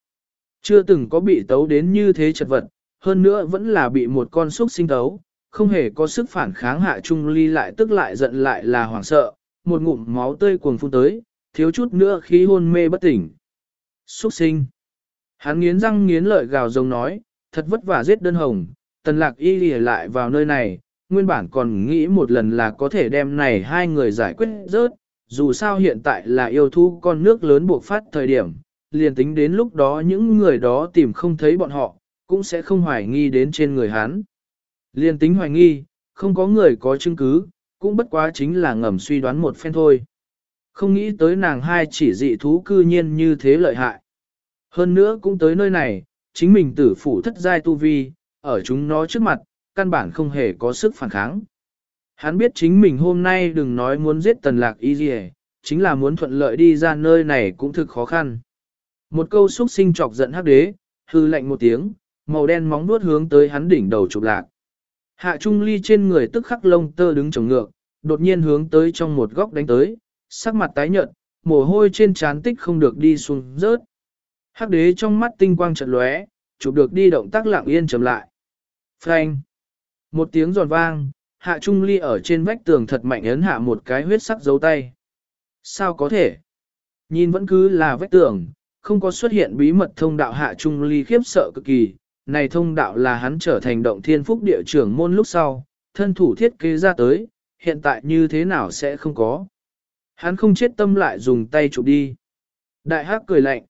Chưa từng có bị tấu đến như thế chật vật, hơn nữa vẫn là bị một con xúc sinh tấu, không hề có sức phản kháng hạ trung ly lại tức lại giận lại là hoảng sợ, một ngụm máu tươi cuồng phun tới, thiếu chút nữa khí hôn mê bất tỉnh. Xúc sinh! Hắn nghiến răng nghiến lợi gào rồng nói, thật vất vả giết đơn hồng, tần lạc y lìa lại vào nơi này, nguyên bản còn nghĩ một lần là có thể đem này hai người giải quyết rớt, dù sao hiện tại là yêu thú con nước lớn buộc phát thời điểm, liền tính đến lúc đó những người đó tìm không thấy bọn họ, cũng sẽ không hoài nghi đến trên người hắn. liên tính hoài nghi, không có người có chứng cứ, cũng bất quá chính là ngầm suy đoán một phen thôi. Không nghĩ tới nàng hai chỉ dị thú cư nhiên như thế lợi hại. Hơn nữa cũng tới nơi này, chính mình tử phủ thất giai tu vi, ở chúng nó trước mặt, căn bản không hề có sức phản kháng. Hắn biết chính mình hôm nay đừng nói muốn giết tần lạc y gì chính là muốn thuận lợi đi ra nơi này cũng thực khó khăn. Một câu xúc sinh chọc giận hắc đế, hư lạnh một tiếng, màu đen móng nuốt hướng tới hắn đỉnh đầu chụp lạc. Hạ trung ly trên người tức khắc lông tơ đứng trồng ngược, đột nhiên hướng tới trong một góc đánh tới, sắc mặt tái nhợt, mồ hôi trên trán tích không được đi xuống rớt. Hắc đế trong mắt tinh quang chợt lóe, chụp được đi động tác lặng yên chậm lại. Phanh! Một tiếng giòn vang, hạ trung ly ở trên vách tường thật mạnh ấn hạ một cái huyết sắc dấu tay. Sao có thể? Nhìn vẫn cứ là vách tường, không có xuất hiện bí mật thông đạo hạ trung ly khiếp sợ cực kỳ. Này thông đạo là hắn trở thành động thiên phúc địa trưởng môn lúc sau, thân thủ thiết kế ra tới, hiện tại như thế nào sẽ không có. Hắn không chết tâm lại dùng tay chụp đi. Đại hắc cười lạnh.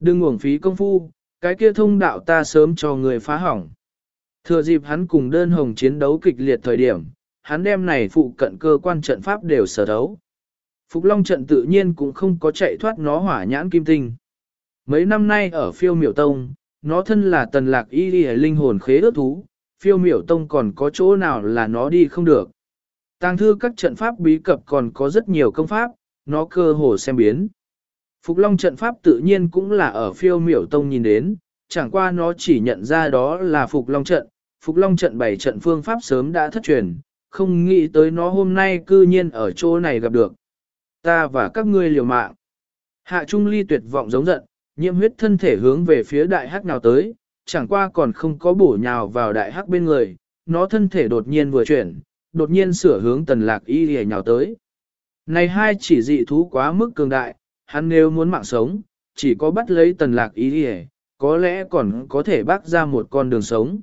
Đừng uổng phí công phu, cái kia thông đạo ta sớm cho người phá hỏng. Thừa dịp hắn cùng đơn hồng chiến đấu kịch liệt thời điểm, hắn đem này phụ cận cơ quan trận pháp đều sở thấu. Phục Long trận tự nhiên cũng không có chạy thoát nó hỏa nhãn kim tinh. Mấy năm nay ở phiêu miểu tông, nó thân là tần lạc y đi linh hồn khế ước thú, phiêu miểu tông còn có chỗ nào là nó đi không được. Tàng thư các trận pháp bí cập còn có rất nhiều công pháp, nó cơ hồ xem biến. Phục Long trận pháp tự nhiên cũng là ở phiêu miểu tông nhìn đến, chẳng qua nó chỉ nhận ra đó là Phục Long trận, Phục Long trận bảy trận phương pháp sớm đã thất truyền, không nghĩ tới nó hôm nay cư nhiên ở chỗ này gặp được. Ta và các ngươi liều mạng. Hạ Trung Ly tuyệt vọng giống giận, nhiễm huyết thân thể hướng về phía đại hắc nào tới, chẳng qua còn không có bổ nhào vào đại hắc bên người, nó thân thể đột nhiên vừa chuyển, đột nhiên sửa hướng tần lạc y lìa nhào tới. Này hai chỉ dị thú quá mức cường đại, hắn nếu muốn mạng sống, chỉ có bắt lấy tần lạc y lìa, có lẽ còn có thể bác ra một con đường sống.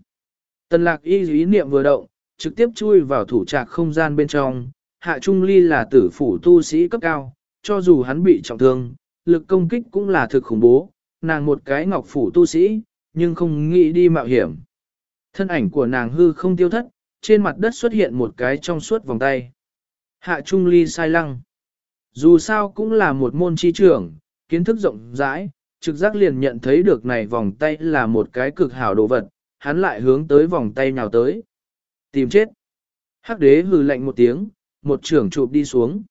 Tần lạc y ý niệm vừa động, trực tiếp chui vào thủ trạc không gian bên trong, hạ trung ly là tử phủ tu sĩ cấp cao, cho dù hắn bị trọng thương, lực công kích cũng là thực khủng bố, nàng một cái ngọc phủ tu sĩ, nhưng không nghĩ đi mạo hiểm. Thân ảnh của nàng hư không tiêu thất, trên mặt đất xuất hiện một cái trong suốt vòng tay. Hạ Trung Ly sai lăng. Dù sao cũng là một môn chi trưởng, kiến thức rộng rãi, trực giác liền nhận thấy được này vòng tay là một cái cực hảo đồ vật, hắn lại hướng tới vòng tay nhào tới. Tìm chết. Hắc đế hừ lạnh một tiếng, một trưởng chụp đi xuống.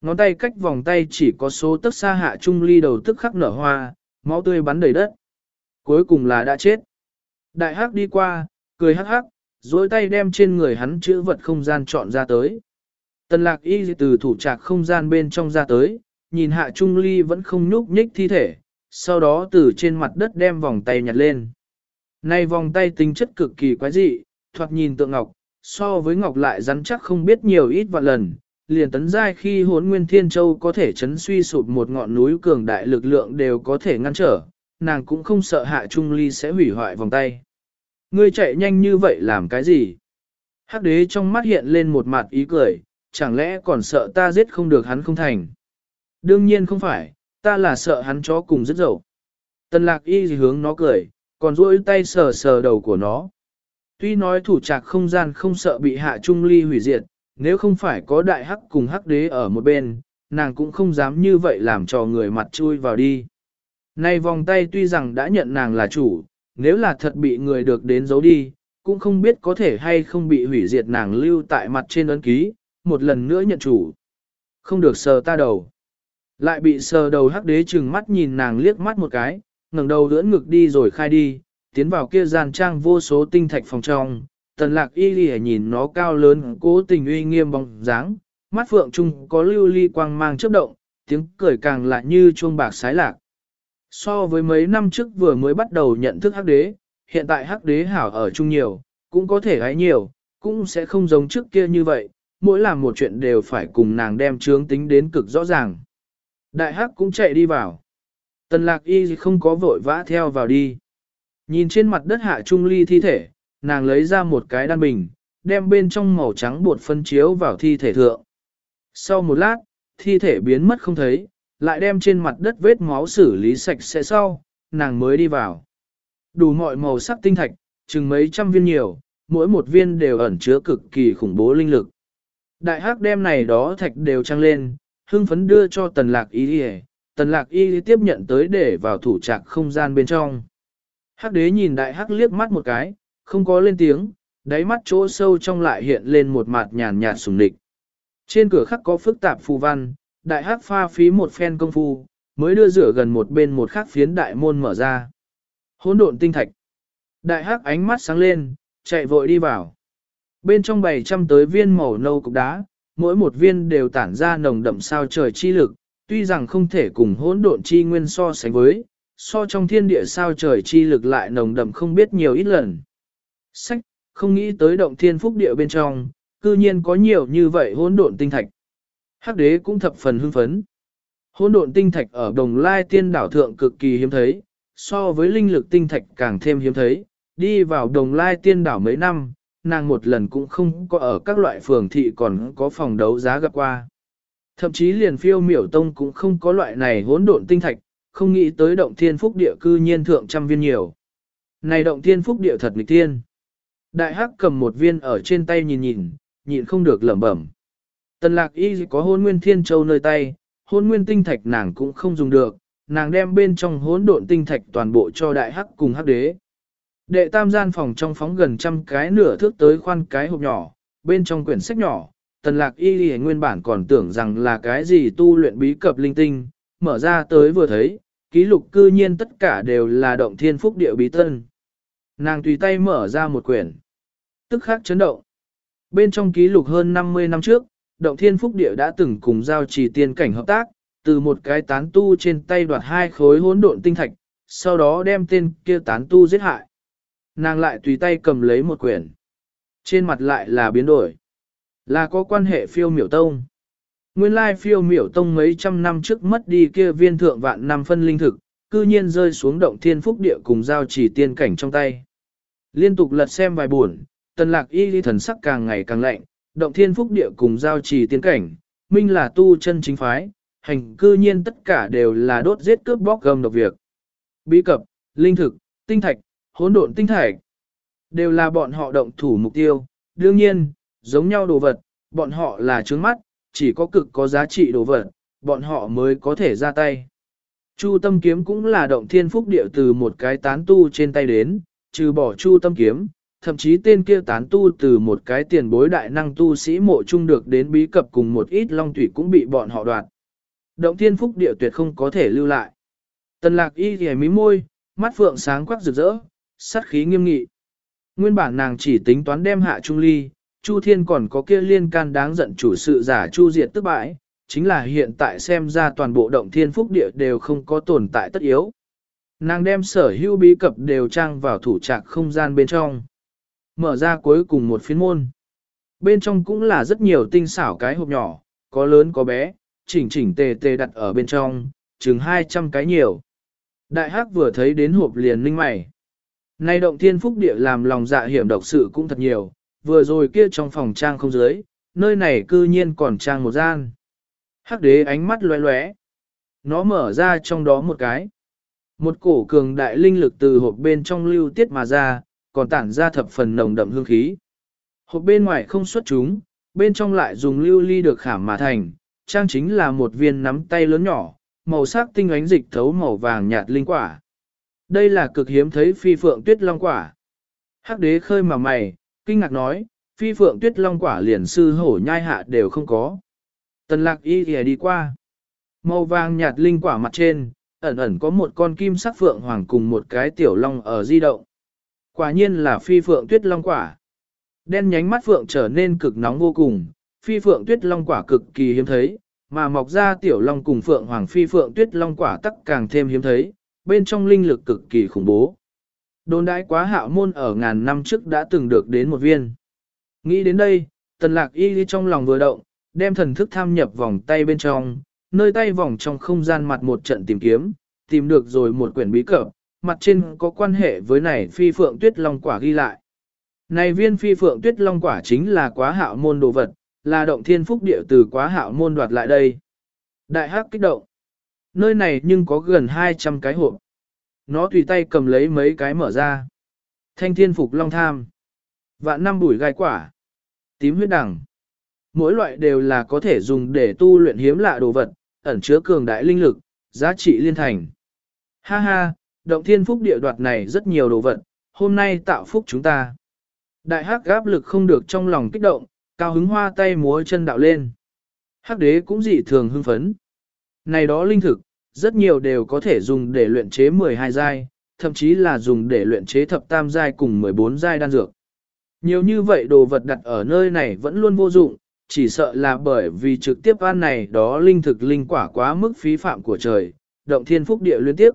Ngón tay cách vòng tay chỉ có số tức xa hạ trung ly đầu tức khắc nở hoa, máu tươi bắn đầy đất. Cuối cùng là đã chết. Đại hắc đi qua, cười hắc hắc, dối tay đem trên người hắn chữ vật không gian chọn ra tới. Tần lạc y từ thủ trạc không gian bên trong ra tới, nhìn hạ trung ly vẫn không nhúc nhích thi thể, sau đó từ trên mặt đất đem vòng tay nhặt lên. Này vòng tay tính chất cực kỳ quái dị, thoạt nhìn tượng ngọc, so với ngọc lại rắn chắc không biết nhiều ít vạn lần, liền tấn giai khi hốn nguyên thiên châu có thể chấn suy sụp một ngọn núi cường đại lực lượng đều có thể ngăn trở, nàng cũng không sợ hạ trung ly sẽ hủy hoại vòng tay. Ngươi chạy nhanh như vậy làm cái gì? Hắc đế trong mắt hiện lên một mặt ý cười, chẳng lẽ còn sợ ta giết không được hắn không thành? Đương nhiên không phải, ta là sợ hắn chó cùng rất dậu. Tần lạc y gì hướng nó cười, còn duỗi tay sờ sờ đầu của nó. Tuy nói thủ trạc không gian không sợ bị hạ trung ly hủy diệt, nếu không phải có đại hắc cùng hắc đế ở một bên, nàng cũng không dám như vậy làm cho người mặt chui vào đi. Nay vòng tay tuy rằng đã nhận nàng là chủ, nếu là thật bị người được đến giấu đi, cũng không biết có thể hay không bị hủy diệt nàng lưu tại mặt trên ấn ký, một lần nữa nhận chủ. Không được sờ ta đầu. Lại bị sờ đầu hắc đế chừng mắt nhìn nàng liếc mắt một cái, ngẩng đầu đỡ ngực đi rồi khai đi, tiến vào kia gian trang vô số tinh thạch phòng trong. Tần lạc y ghi nhìn nó cao lớn, cố tình uy nghiêm bóng dáng, mắt phượng trung có lưu ly quang mang chớp động, tiếng cười càng lạ như chuông bạc sái lạc. So với mấy năm trước vừa mới bắt đầu nhận thức hắc đế, hiện tại hắc đế hảo ở chung nhiều, cũng có thể gái nhiều, cũng sẽ không giống trước kia như vậy, mỗi làm một chuyện đều phải cùng nàng đem trướng tính đến cực rõ ràng. Đại hắc cũng chạy đi vào. Tần lạc y không có vội vã theo vào đi. Nhìn trên mặt đất hạ trung ly thi thể, nàng lấy ra một cái đan bình, đem bên trong màu trắng bột phân chiếu vào thi thể thượng. Sau một lát, thi thể biến mất không thấy, lại đem trên mặt đất vết máu xử lý sạch sẽ sau, nàng mới đi vào. Đủ mọi màu sắc tinh thạch, chừng mấy trăm viên nhiều, mỗi một viên đều ẩn chứa cực kỳ khủng bố linh lực. Đại hắc đem này đó thạch đều trăng lên, hưng phấn đưa cho tần lạc y đi tần lạc y tiếp nhận tới để vào thủ trạc không gian bên trong. Hắc đế nhìn đại hắc liếc mắt một cái, không có lên tiếng, đáy mắt chỗ sâu trong lại hiện lên một mặt nhàn nhạt sùng địch. Trên cửa khắc có phức tạp phù văn, đại hắc pha phí một phen công phu, mới đưa rửa gần một bên một khắc phiến đại môn mở ra. Hỗn độn tinh thạch. Đại hắc ánh mắt sáng lên, chạy vội đi vào. Bên trong bảy trăm tới viên màu nâu cục đá, mỗi một viên đều tản ra nồng đậm sao trời chi lực, tuy rằng không thể cùng hỗn độn chi nguyên so sánh với, so trong thiên địa sao trời chi lực lại nồng đậm không biết nhiều ít lần. Sách, không nghĩ tới động thiên phúc địa bên trong, cư nhiên có nhiều như vậy hỗn độn tinh thạch. Hắc đế cũng thập phần hưng phấn. Hỗn độn tinh thạch ở đồng lai tiên đảo thượng cực kỳ hiếm thấy, so với linh lực tinh thạch càng thêm hiếm thấy, đi vào đồng lai tiên đảo mấy năm, nàng một lần cũng không có ở các loại phường thị còn có phòng đấu giá gặp qua. Thậm chí liền phiêu miểu tông cũng không có loại này hỗn độn tinh thạch, không nghĩ tới động thiên phúc địa cư nhiên thượng trăm viên nhiều. Này động thiên phúc địa thật nghịch tiên. Đại hắc cầm một viên ở trên tay nhìn nhìn, nhịn không được lẩm bẩm. Tần lạc y có hôn nguyên thiên châu nơi tay, hôn nguyên tinh thạch nàng cũng không dùng được, nàng đem bên trong hỗn độn tinh thạch toàn bộ cho đại hắc cùng hắc đế. Đệ tam gian phòng trong phóng gần trăm cái nửa thước tới khoan cái hộp nhỏ, bên trong quyển sách nhỏ, tần lạc y y nguyên bản còn tưởng rằng là cái gì tu luyện bí cập linh tinh, mở ra tới vừa thấy, ký lục cư nhiên tất cả đều là động thiên phúc địa bí tân. Nàng tùy tay mở ra một quyển, tức khắc chấn động. Bên trong ký lục hơn 50 năm trước, động thiên phúc địa đã từng cùng giao trì tiên cảnh hợp tác, từ một cái tán tu trên tay đoạt hai khối hỗn độn tinh thạch, sau đó đem tên kia tán tu giết hại. Nàng lại tùy tay cầm lấy một quyển. Trên mặt lại là biến đổi. Là có quan hệ phiêu miểu tông. Nguyên lai phiêu miểu tông mấy trăm năm trước mất đi kia viên thượng vạn năm phân linh thực, cư nhiên rơi xuống động thiên phúc địa cùng giao chỉ tiên cảnh trong tay. Liên tục lật xem vài buồn, tần lạc y ly thần sắc càng ngày càng lạnh, động thiên phúc địa cùng giao trì tiến cảnh, minh là tu chân chính phái, hành cư nhiên tất cả đều là đốt giết cướp bóc gầm độc việc. Bí cập, linh thực, tinh thạch, hỗn độn tinh thạch, đều là bọn họ động thủ mục tiêu, đương nhiên, giống nhau đồ vật, bọn họ là trướng mắt, chỉ có cực có giá trị đồ vật, bọn họ mới có thể ra tay. Chu tâm kiếm cũng là động thiên phúc địa từ một cái tán tu trên tay đến, trừ bỏ chu tâm kiếm, thậm chí tên kia tán tu từ một cái tiền bối đại năng tu sĩ mộ chung được đến bí cập cùng một ít long thủy cũng bị bọn họ đoạt. Động thiên phúc địa tuyệt không có thể lưu lại. Tần lạc y ghề mí môi, mắt phượng sáng quắc rực rỡ, sát khí nghiêm nghị. Nguyên bản nàng chỉ tính toán đem hạ trung ly, Chu Thiên còn có kia liên can đáng giận chủ sự giả Chu Diệt tức bãi, chính là hiện tại xem ra toàn bộ động thiên phúc địa đều không có tồn tại tất yếu. Nàng đem sở hữu bí cập đều trang vào thủ trạc không gian bên trong. Mở ra cuối cùng một phiến môn. Bên trong cũng là rất nhiều tinh xảo cái hộp nhỏ, có lớn có bé, chỉnh chỉnh tề tề đặt ở bên trong, chừng 200 cái nhiều. Đại hắc vừa thấy đến hộp liền linh mày. Nay động thiên phúc địa làm lòng dạ hiểm độc sự cũng thật nhiều, vừa rồi kia trong phòng trang không dưới, nơi này cư nhiên còn trang một gian. Hắc đế ánh mắt lóe lóe. Nó mở ra trong đó một cái. Một cổ cường đại linh lực từ hộp bên trong lưu tiết mà ra, còn tản ra thập phần nồng đậm hương khí. Hộp bên ngoài không xuất chúng, bên trong lại dùng lưu ly được khảm mà thành, trang chính là một viên nắm tay lớn nhỏ, màu sắc tinh ánh dịch thấu màu vàng nhạt linh quả. Đây là cực hiếm thấy phi phượng tuyết long quả. Hắc đế khơi mà mày, kinh ngạc nói, phi phượng tuyết long quả liền sư hổ nhai hạ đều không có. Tần lạc y ghề đi qua. Màu vàng nhạt linh quả mặt trên, ẩn ẩn có một con kim sắc phượng hoàng cùng một cái tiểu long ở di động. Quả nhiên là phi phượng tuyết long quả. Đen nhánh mắt phượng trở nên cực nóng vô cùng, phi phượng tuyết long quả cực kỳ hiếm thấy, mà mọc ra tiểu long cùng phượng hoàng phi phượng tuyết long quả tắc càng thêm hiếm thấy, bên trong linh lực cực kỳ khủng bố. Đồn đãi quá hạo môn ở ngàn năm trước đã từng được đến một viên. Nghĩ đến đây, tần lạc y trong lòng vừa động, đem thần thức tham nhập vòng tay bên trong, nơi tay vòng trong không gian mặt một trận tìm kiếm, tìm được rồi một quyển bí cập, mặt trên có quan hệ với này phi phượng tuyết long quả ghi lại. Này viên phi phượng tuyết long quả chính là quá hạo môn đồ vật, là động thiên phúc địa từ quá hạo môn đoạt lại đây. Đại hắc kích động. Nơi này nhưng có gần 200 cái hộp. Nó tùy tay cầm lấy mấy cái mở ra. Thanh thiên phục long tham. Vạn năm bùi gai quả. Tím huyết đằng. Mỗi loại đều là có thể dùng để tu luyện hiếm lạ đồ vật, ẩn chứa cường đại linh lực, giá trị liên thành. Ha ha, động thiên phúc địa đoạt này rất nhiều đồ vật, hôm nay tạo phúc chúng ta. Đại hắc gáp lực không được trong lòng kích động, cao hứng hoa tay múa chân đạo lên. Hắc đế cũng dị thường hưng phấn. Này đó linh thực, rất nhiều đều có thể dùng để luyện chế 12 giai, thậm chí là dùng để luyện chế thập tam giai cùng 14 giai đan dược. Nhiều như vậy đồ vật đặt ở nơi này vẫn luôn vô dụng, chỉ sợ là bởi vì trực tiếp ăn này đó linh thực linh quả quá mức phí phạm của trời, động thiên phúc địa liên tiếp.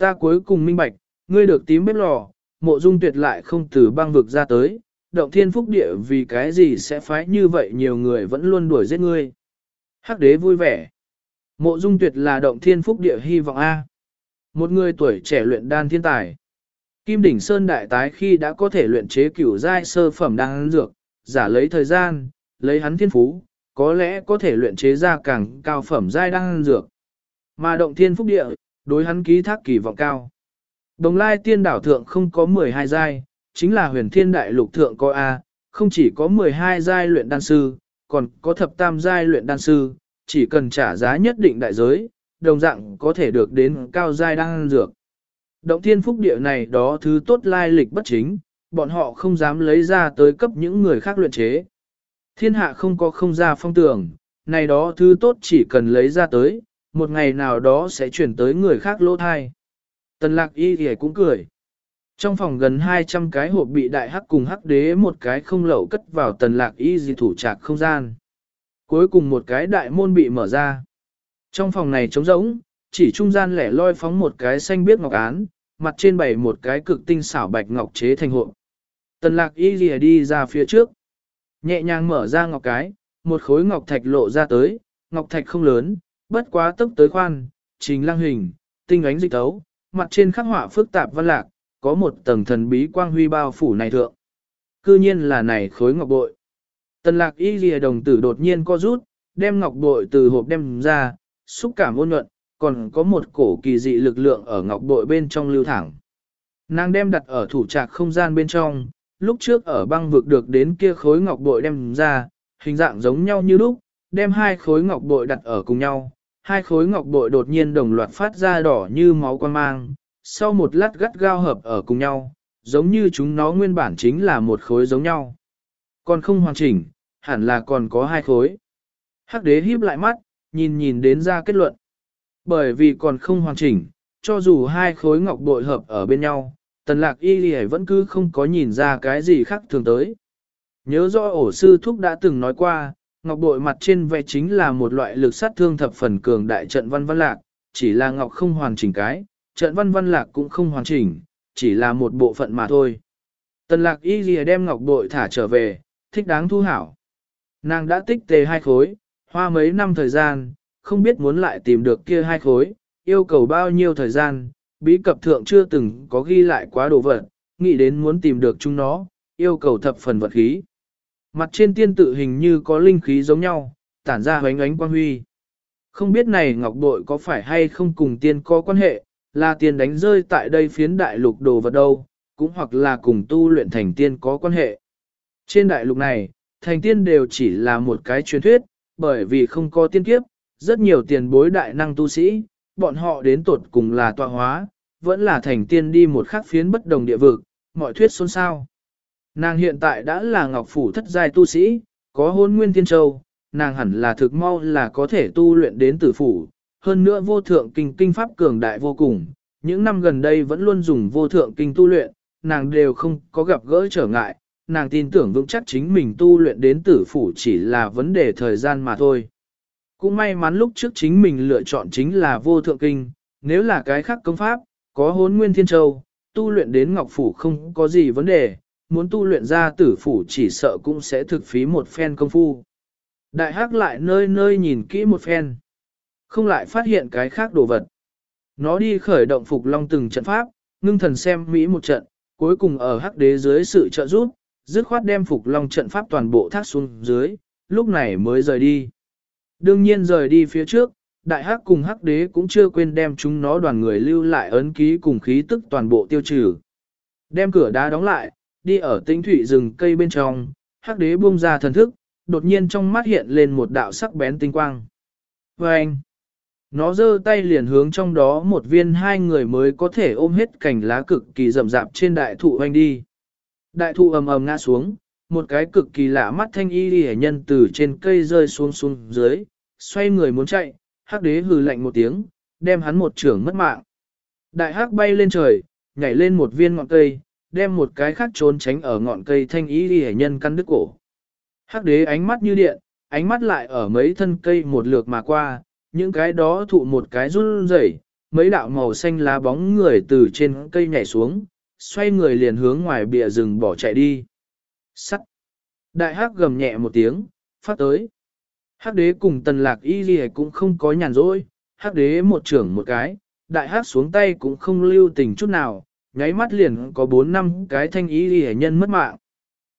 Ta cuối cùng minh bạch, ngươi được tím bếp lò, mộ dung tuyệt lại không từ băng vực ra tới, động thiên phúc địa vì cái gì sẽ phái như vậy nhiều người vẫn luôn đuổi giết ngươi. Hắc đế vui vẻ. Mộ dung tuyệt là động thiên phúc địa hy vọng A. Một người tuổi trẻ luyện đan thiên tài. Kim đỉnh sơn đại tái khi đã có thể luyện chế cửu giai sơ phẩm đan dược, giả lấy thời gian, lấy hắn thiên phú, có lẽ có thể luyện chế ra càng cao phẩm giai đan dược. Mà động thiên phúc địa, đối hắn ký thác kỳ vọng cao. Đồng lai tiên đảo thượng không có 12 giai, chính là huyền thiên đại lục thượng có A, không chỉ có 12 giai luyện đan sư, còn có thập tam giai luyện đan sư, chỉ cần trả giá nhất định đại giới, đồng dạng có thể được đến cao giai đan dược. Động thiên phúc địa này đó thứ tốt lai lịch bất chính, bọn họ không dám lấy ra tới cấp những người khác luyện chế. Thiên hạ không có không ra phong tường, này đó thứ tốt chỉ cần lấy ra tới, một ngày nào đó sẽ chuyển tới người khác lỗ thai. Tần lạc y thì cũng cười. Trong phòng gần 200 cái hộp bị đại hắc cùng hắc đế một cái không lậu cất vào tần lạc y gì thủ trạc không gian. Cuối cùng một cái đại môn bị mở ra. Trong phòng này trống rỗng, chỉ trung gian lẻ loi phóng một cái xanh biếc ngọc án, mặt trên bày một cái cực tinh xảo bạch ngọc chế thành hộp. Tần lạc y lìa đi ra phía trước. Nhẹ nhàng mở ra ngọc cái, một khối ngọc thạch lộ ra tới, ngọc thạch không lớn, bất quá tốc tới khoan, trình lăng hình, tinh ánh dịch tấu, mặt trên khắc họa phức tạp văn lạc, có một tầng thần bí quang huy bao phủ này thượng. Cư nhiên là này khối ngọc bội. Tần lạc y lìa đồng tử đột nhiên co rút, đem ngọc bội từ hộp đem ra, xúc cảm ôn nhuận, còn có một cổ kỳ dị lực lượng ở ngọc bội bên trong lưu thẳng. Nàng đem đặt ở thủ trạc không gian bên trong, lúc trước ở băng vực được đến kia khối ngọc bội đem ra, hình dạng giống nhau như lúc, đem hai khối ngọc bội đặt ở cùng nhau, hai khối ngọc bội đột nhiên đồng loạt phát ra đỏ như máu quan mang, sau một lát gắt gao hợp ở cùng nhau, giống như chúng nó nguyên bản chính là một khối giống nhau. Còn không hoàn chỉnh, hẳn là còn có hai khối. Hắc đế híp lại mắt, nhìn nhìn đến ra kết luận. Bởi vì còn không hoàn chỉnh, cho dù hai khối ngọc bội hợp ở bên nhau, tần lạc y lì vẫn cứ không có nhìn ra cái gì khác thường tới. Nhớ rõ ổ sư thúc đã từng nói qua, ngọc bội mặt trên vẽ chính là một loại lực sát thương thập phần cường đại trận văn văn lạc, chỉ là ngọc không hoàn chỉnh cái, trận văn văn lạc cũng không hoàn chỉnh, chỉ là một bộ phận mà thôi. Tần lạc y ghi đem ngọc bội thả trở về, thích đáng thu hảo. Nàng đã tích tề hai khối, hoa mấy năm thời gian, không biết muốn lại tìm được kia hai khối, yêu cầu bao nhiêu thời gian, bí cập thượng chưa từng có ghi lại quá đồ vật, nghĩ đến muốn tìm được chúng nó, yêu cầu thập phần vật khí. Mặt trên tiên tự hình như có linh khí giống nhau, tản ra hoánh ánh quang huy. Không biết này ngọc bội có phải hay không cùng tiên có quan hệ, là tiên đánh rơi tại đây phiến đại lục đồ vật đâu, cũng hoặc là cùng tu luyện thành tiên có quan hệ. Trên đại lục này, thành tiên đều chỉ là một cái truyền thuyết, bởi vì không có tiên kiếp, rất nhiều tiền bối đại năng tu sĩ, bọn họ đến tột cùng là tọa hóa, vẫn là thành tiên đi một khắc phiến bất đồng địa vực, mọi thuyết xôn xao. Nàng hiện tại đã là ngọc phủ thất giai tu sĩ, có hôn nguyên thiên châu, nàng hẳn là thực mau là có thể tu luyện đến tử phủ, hơn nữa vô thượng kinh kinh pháp cường đại vô cùng, những năm gần đây vẫn luôn dùng vô thượng kinh tu luyện, nàng đều không có gặp gỡ trở ngại, nàng tin tưởng vững chắc chính mình tu luyện đến tử phủ chỉ là vấn đề thời gian mà thôi. Cũng may mắn lúc trước chính mình lựa chọn chính là vô thượng kinh, nếu là cái khác công pháp, có hốn nguyên thiên châu, tu luyện đến ngọc phủ không có gì vấn đề, muốn tu luyện ra tử phủ chỉ sợ cũng sẽ thực phí một phen công phu. Đại hắc lại nơi nơi nhìn kỹ một phen, không lại phát hiện cái khác đồ vật. Nó đi khởi động phục long từng trận pháp, ngưng thần xem Mỹ một trận, cuối cùng ở hắc đế dưới sự trợ giúp, dứt khoát đem phục long trận pháp toàn bộ thác xuống dưới, lúc này mới rời đi. Đương nhiên rời đi phía trước, đại hắc cùng hắc đế cũng chưa quên đem chúng nó đoàn người lưu lại ấn ký cùng khí tức toàn bộ tiêu trừ. Đem cửa đá đóng lại, đi ở tĩnh thủy rừng cây bên trong, hắc đế buông ra thần thức, đột nhiên trong mắt hiện lên một đạo sắc bén tinh quang. Và anh, nó giơ tay liền hướng trong đó một viên hai người mới có thể ôm hết cành lá cực kỳ rậm rạp trên đại thụ hoành đi. Đại thụ ầm ầm ngã xuống, một cái cực kỳ lạ mắt thanh y hẻ nhân từ trên cây rơi xuống xuống dưới, xoay người muốn chạy, hắc đế hừ lạnh một tiếng, đem hắn một trưởng mất mạng. Đại hắc bay lên trời, nhảy lên một viên ngọn cây, đem một cái khác trốn tránh ở ngọn cây thanh y đi nhân căn đứt cổ. Hắc đế ánh mắt như điện, ánh mắt lại ở mấy thân cây một lượt mà qua, những cái đó thụ một cái run rẩy, mấy đạo màu xanh lá bóng người từ trên cây nhảy xuống, xoay người liền hướng ngoài bìa rừng bỏ chạy đi. Sắt. Đại hắc gầm nhẹ một tiếng, phát tới. Hắc đế cùng tần lạc y gì cũng không có nhàn rỗi, hắc đế một trưởng một cái, đại hắc xuống tay cũng không lưu tình chút nào, nháy mắt liền có bốn năm cái thanh y ghi nhân mất mạng.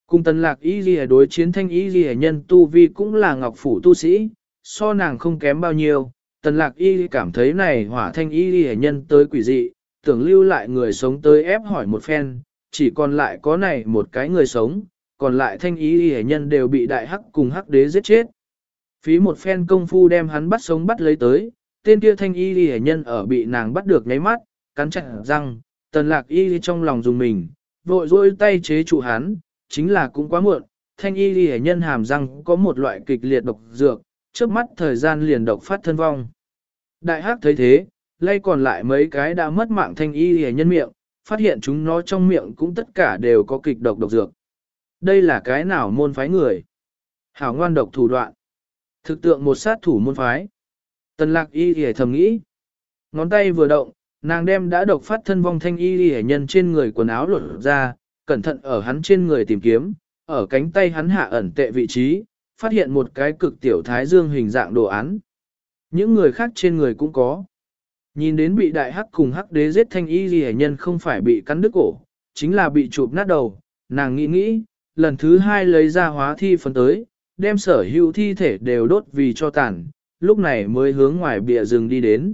Cùng tần lạc y ghi đối chiến thanh y ghi nhân tu vi cũng là ngọc phủ tu sĩ, so nàng không kém bao nhiêu, tần lạc y cảm thấy này hỏa thanh y ghi nhân tới quỷ dị, tưởng lưu lại người sống tới ép hỏi một phen, chỉ còn lại có này một cái người sống, còn lại thanh y ghi nhân đều bị đại hắc cùng hắc đế giết chết. Phí một phen công phu đem hắn bắt sống bắt lấy tới, tên kia thanh y ghi nhân ở bị nàng bắt được nháy mắt, cắn chặt răng, tần lạc y trong lòng dùng mình, vội dôi tay chế trụ hắn, chính là cũng quá muộn, thanh y ghi nhân hàm răng có một loại kịch liệt độc dược, trước mắt thời gian liền độc phát thân vong. Đại hắc thấy thế, lay còn lại mấy cái đã mất mạng thanh y ghi nhân miệng, phát hiện chúng nó trong miệng cũng tất cả đều có kịch độc độc dược. Đây là cái nào môn phái người? Hảo ngoan độc thủ đoạn. Thực tượng một sát thủ môn phái. Tần lạc y ghi thầm nghĩ. Ngón tay vừa động, nàng đem đã độc phát thân vong thanh y ghi nhân trên người quần áo lột ra, cẩn thận ở hắn trên người tìm kiếm, ở cánh tay hắn hạ ẩn tệ vị trí, phát hiện một cái cực tiểu thái dương hình dạng đồ án. Những người khác trên người cũng có. Nhìn đến bị đại hắc cùng hắc đế giết thanh y ghi nhân không phải bị cắn đứt cổ, chính là bị chụp nát đầu, nàng nghĩ nghĩ, lần thứ hai lấy ra hóa thi phần tới, đem sở hữu thi thể đều đốt vì cho tàn, lúc này mới hướng ngoài bìa rừng đi đến.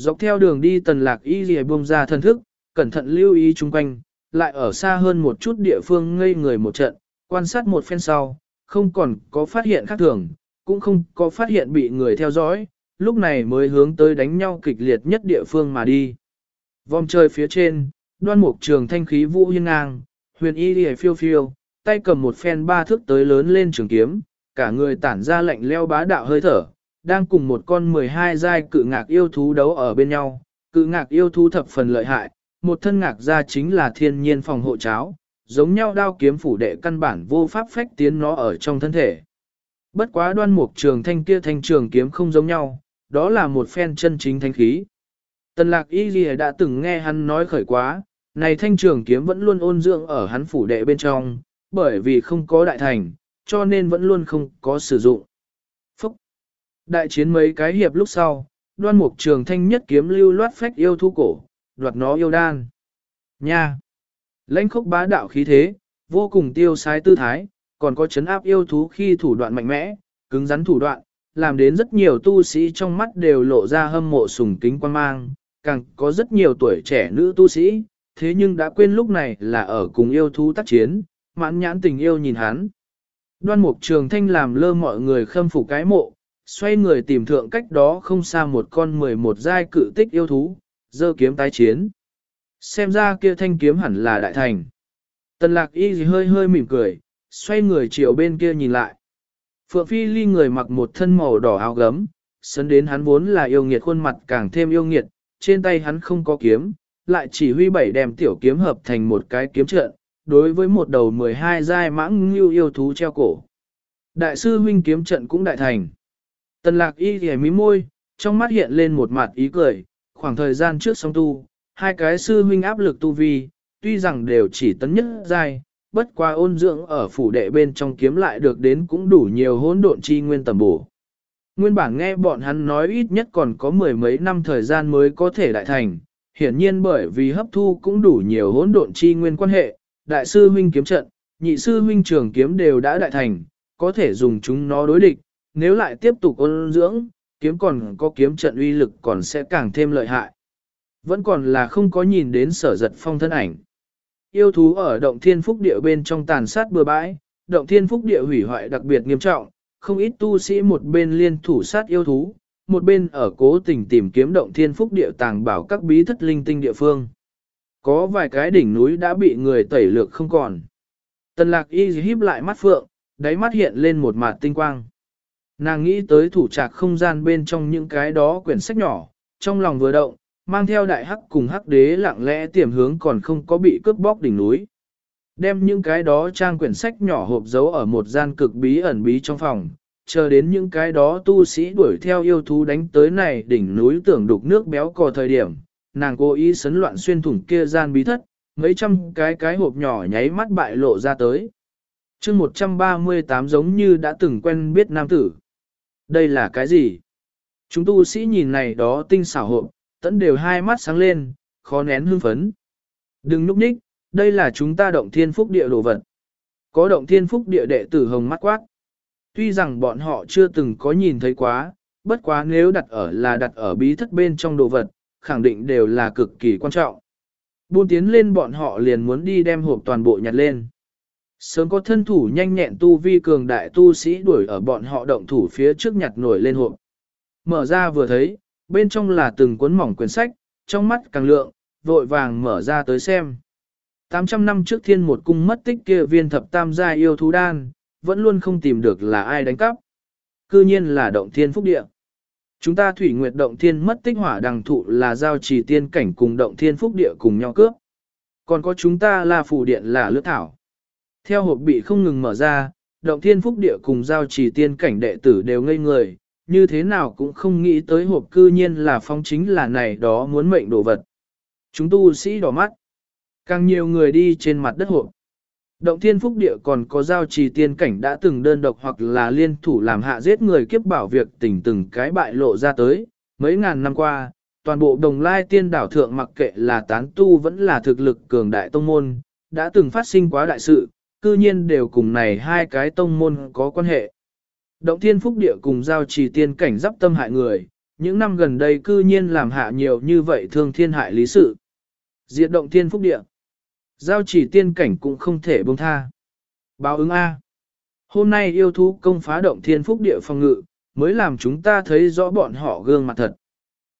Dọc theo đường đi tần lạc y ghi buông ra thân thức, cẩn thận lưu ý chung quanh, lại ở xa hơn một chút địa phương ngây người một trận, quan sát một phen sau, không còn có phát hiện khác thường, cũng không có phát hiện bị người theo dõi, lúc này mới hướng tới đánh nhau kịch liệt nhất địa phương mà đi. Vòng trời phía trên, đoan mục trường thanh khí vũ hiên ngang, huyền y đi phiêu phiêu, tay cầm một phen ba thước tới lớn lên trường kiếm, cả người tản ra lạnh leo bá đạo hơi thở, đang cùng một con 12 giai cự ngạc yêu thú đấu ở bên nhau. Cự ngạc yêu thú thập phần lợi hại, một thân ngạc ra chính là thiên nhiên phòng hộ cháo, giống nhau đao kiếm phủ đệ căn bản vô pháp phách tiến nó ở trong thân thể. Bất quá đoan mục trường thanh kia thanh trường kiếm không giống nhau, đó là một phen chân chính thanh khí. Tần lạc y ghi đã từng nghe hắn nói khởi quá, này thanh trường kiếm vẫn luôn ôn dưỡng ở hắn phủ đệ bên trong, bởi vì không có đại thành, cho nên vẫn luôn không có sử dụng. Đại chiến mấy cái hiệp lúc sau, đoan mục trường thanh nhất kiếm lưu loát phách yêu thu cổ, đoạt nó yêu đan. Nha! Lãnh khốc bá đạo khí thế, vô cùng tiêu sái tư thái, còn có chấn áp yêu thú khi thủ đoạn mạnh mẽ, cứng rắn thủ đoạn, làm đến rất nhiều tu sĩ trong mắt đều lộ ra hâm mộ sùng kính quan mang, càng có rất nhiều tuổi trẻ nữ tu sĩ, thế nhưng đã quên lúc này là ở cùng yêu thú tác chiến, mãn nhãn tình yêu nhìn hắn. Đoan mục trường thanh làm lơ mọi người khâm phục cái mộ, xoay người tìm thượng cách đó không xa một con 11 giai cự tích yêu thú, dơ kiếm tái chiến. Xem ra kia thanh kiếm hẳn là đại thành. Tần lạc y gì hơi hơi mỉm cười, xoay người chiều bên kia nhìn lại. Phượng Phi ly người mặc một thân màu đỏ áo gấm, sấn đến hắn vốn là yêu nghiệt khuôn mặt càng thêm yêu nghiệt, trên tay hắn không có kiếm, lại chỉ huy bảy đem tiểu kiếm hợp thành một cái kiếm trận, đối với một đầu 12 giai mãng như yêu thú treo cổ. Đại sư huynh kiếm trận cũng đại thành. Tần lạc y ghẻ mí môi, trong mắt hiện lên một mặt ý cười, khoảng thời gian trước song tu, hai cái sư huynh áp lực tu vi, tuy rằng đều chỉ tấn nhất giai, bất qua ôn dưỡng ở phủ đệ bên trong kiếm lại được đến cũng đủ nhiều hỗn độn chi nguyên tầm bổ. Nguyên bản nghe bọn hắn nói ít nhất còn có mười mấy năm thời gian mới có thể đại thành, hiển nhiên bởi vì hấp thu cũng đủ nhiều hỗn độn chi nguyên quan hệ, đại sư huynh kiếm trận, nhị sư huynh trường kiếm đều đã đại thành, có thể dùng chúng nó đối địch, nếu lại tiếp tục ôn dưỡng, kiếm còn có kiếm trận uy lực còn sẽ càng thêm lợi hại. Vẫn còn là không có nhìn đến sở giật phong thân ảnh. Yêu thú ở động thiên phúc địa bên trong tàn sát bừa bãi, động thiên phúc địa hủy hoại đặc biệt nghiêm trọng, không ít tu sĩ một bên liên thủ sát yêu thú, một bên ở cố tình tìm kiếm động thiên phúc địa tàng bảo các bí thất linh tinh địa phương. Có vài cái đỉnh núi đã bị người tẩy lược không còn. Tần lạc y híp lại mắt phượng, đáy mắt hiện lên một mặt tinh quang. Nàng nghĩ tới thủ trạc không gian bên trong những cái đó quyển sách nhỏ, trong lòng vừa động, mang theo đại hắc cùng hắc đế lặng lẽ tiềm hướng còn không có bị cướp bóc đỉnh núi. Đem những cái đó trang quyển sách nhỏ hộp giấu ở một gian cực bí ẩn bí trong phòng, chờ đến những cái đó tu sĩ đuổi theo yêu thú đánh tới này đỉnh núi tưởng đục nước béo cò thời điểm, nàng cố ý sấn loạn xuyên thủng kia gian bí thất, mấy trăm cái cái hộp nhỏ nháy mắt bại lộ ra tới. chương 138 giống như đã từng quen biết nam tử. Đây là cái gì? Chúng tu sĩ nhìn này đó tinh xảo hộp, tẫn đều hai mắt sáng lên, khó nén hương phấn. Đừng núp ních, đây là chúng ta động thiên phúc địa đồ vật. Có động thiên phúc địa đệ tử hồng mắt quát. Tuy rằng bọn họ chưa từng có nhìn thấy quá, bất quá nếu đặt ở là đặt ở bí thất bên trong đồ vật, khẳng định đều là cực kỳ quan trọng. Buôn tiến lên bọn họ liền muốn đi đem hộp toàn bộ nhặt lên. Sớm có thân thủ nhanh nhẹn tu vi cường đại tu sĩ đuổi ở bọn họ động thủ phía trước nhặt nổi lên hộp. Mở ra vừa thấy, bên trong là từng cuốn mỏng quyển sách, trong mắt càng lượng, vội vàng mở ra tới xem. 800 năm trước thiên một cung mất tích kia viên thập tam gia yêu thú đan, vẫn luôn không tìm được là ai đánh cắp. Cư nhiên là động thiên phúc địa. Chúng ta thủy nguyệt động thiên mất tích hỏa đằng thụ là giao trì tiên cảnh cùng động thiên phúc địa cùng nhau cướp. Còn có chúng ta là phủ điện là lướt thảo. Theo hộp bị không ngừng mở ra, động thiên phúc địa cùng giao trì tiên cảnh đệ tử đều ngây người, như thế nào cũng không nghĩ tới hộp cư nhiên là phong chính là này đó muốn mệnh đồ vật. Chúng tu sĩ đỏ mắt. Càng nhiều người đi trên mặt đất hộp. Động thiên phúc địa còn có giao trì tiên cảnh đã từng đơn độc hoặc là liên thủ làm hạ giết người kiếp bảo việc tỉnh từng cái bại lộ ra tới. Mấy ngàn năm qua, toàn bộ đồng lai tiên đảo thượng mặc kệ là tán tu vẫn là thực lực cường đại tông môn, đã từng phát sinh quá đại sự, cư nhiên đều cùng này hai cái tông môn có quan hệ. Động thiên phúc địa cùng giao trì tiên cảnh giáp tâm hại người, những năm gần đây cư nhiên làm hạ nhiều như vậy thương thiên hại lý sự. Diệt động thiên phúc địa. Giao chỉ tiên cảnh cũng không thể buông tha. Báo ứng A. Hôm nay yêu thú công phá động thiên phúc địa phòng ngự, mới làm chúng ta thấy rõ bọn họ gương mặt thật.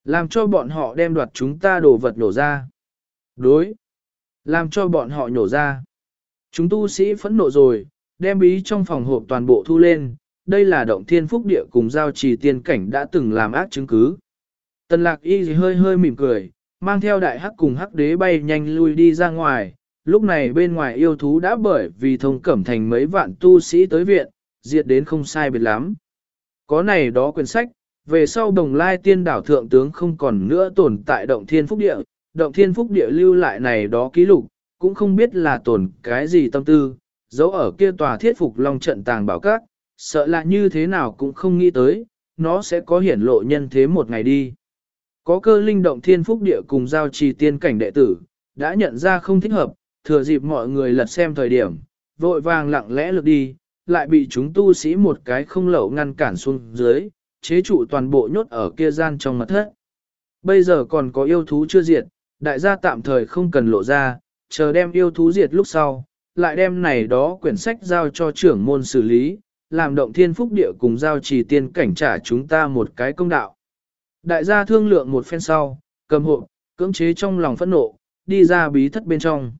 Làm cho bọn họ đem đoạt chúng ta đồ vật nổ ra. Đối. Làm cho bọn họ nhổ ra. Chúng tu sĩ phẫn nộ rồi, đem bí trong phòng hộp toàn bộ thu lên. Đây là động thiên phúc địa cùng giao trì tiên cảnh đã từng làm ác chứng cứ. Tần lạc y hơi hơi mỉm cười, mang theo đại hắc cùng hắc đế bay nhanh lui đi ra ngoài. Lúc này bên ngoài yêu thú đã bởi vì thông cẩm thành mấy vạn tu sĩ tới viện, diệt đến không sai biệt lắm. Có này đó quyển sách, về sau đồng lai tiên đảo thượng tướng không còn nữa tồn tại động thiên phúc địa, động thiên phúc địa lưu lại này đó ký lục, cũng không biết là tồn cái gì tâm tư, dấu ở kia tòa thiết phục long trận tàng bảo các, sợ là như thế nào cũng không nghĩ tới, nó sẽ có hiển lộ nhân thế một ngày đi. Có cơ linh động thiên phúc địa cùng giao trì tiên cảnh đệ tử, đã nhận ra không thích hợp, thừa dịp mọi người lật xem thời điểm, vội vàng lặng lẽ lượt đi, lại bị chúng tu sĩ một cái không lậu ngăn cản xuống dưới, chế trụ toàn bộ nhốt ở kia gian trong mật thất. Bây giờ còn có yêu thú chưa diệt, đại gia tạm thời không cần lộ ra, chờ đem yêu thú diệt lúc sau, lại đem này đó quyển sách giao cho trưởng môn xử lý, làm động thiên phúc địa cùng giao trì tiên cảnh trả chúng ta một cái công đạo. Đại gia thương lượng một phen sau, cầm hộ, cưỡng chế trong lòng phẫn nộ, đi ra bí thất bên trong.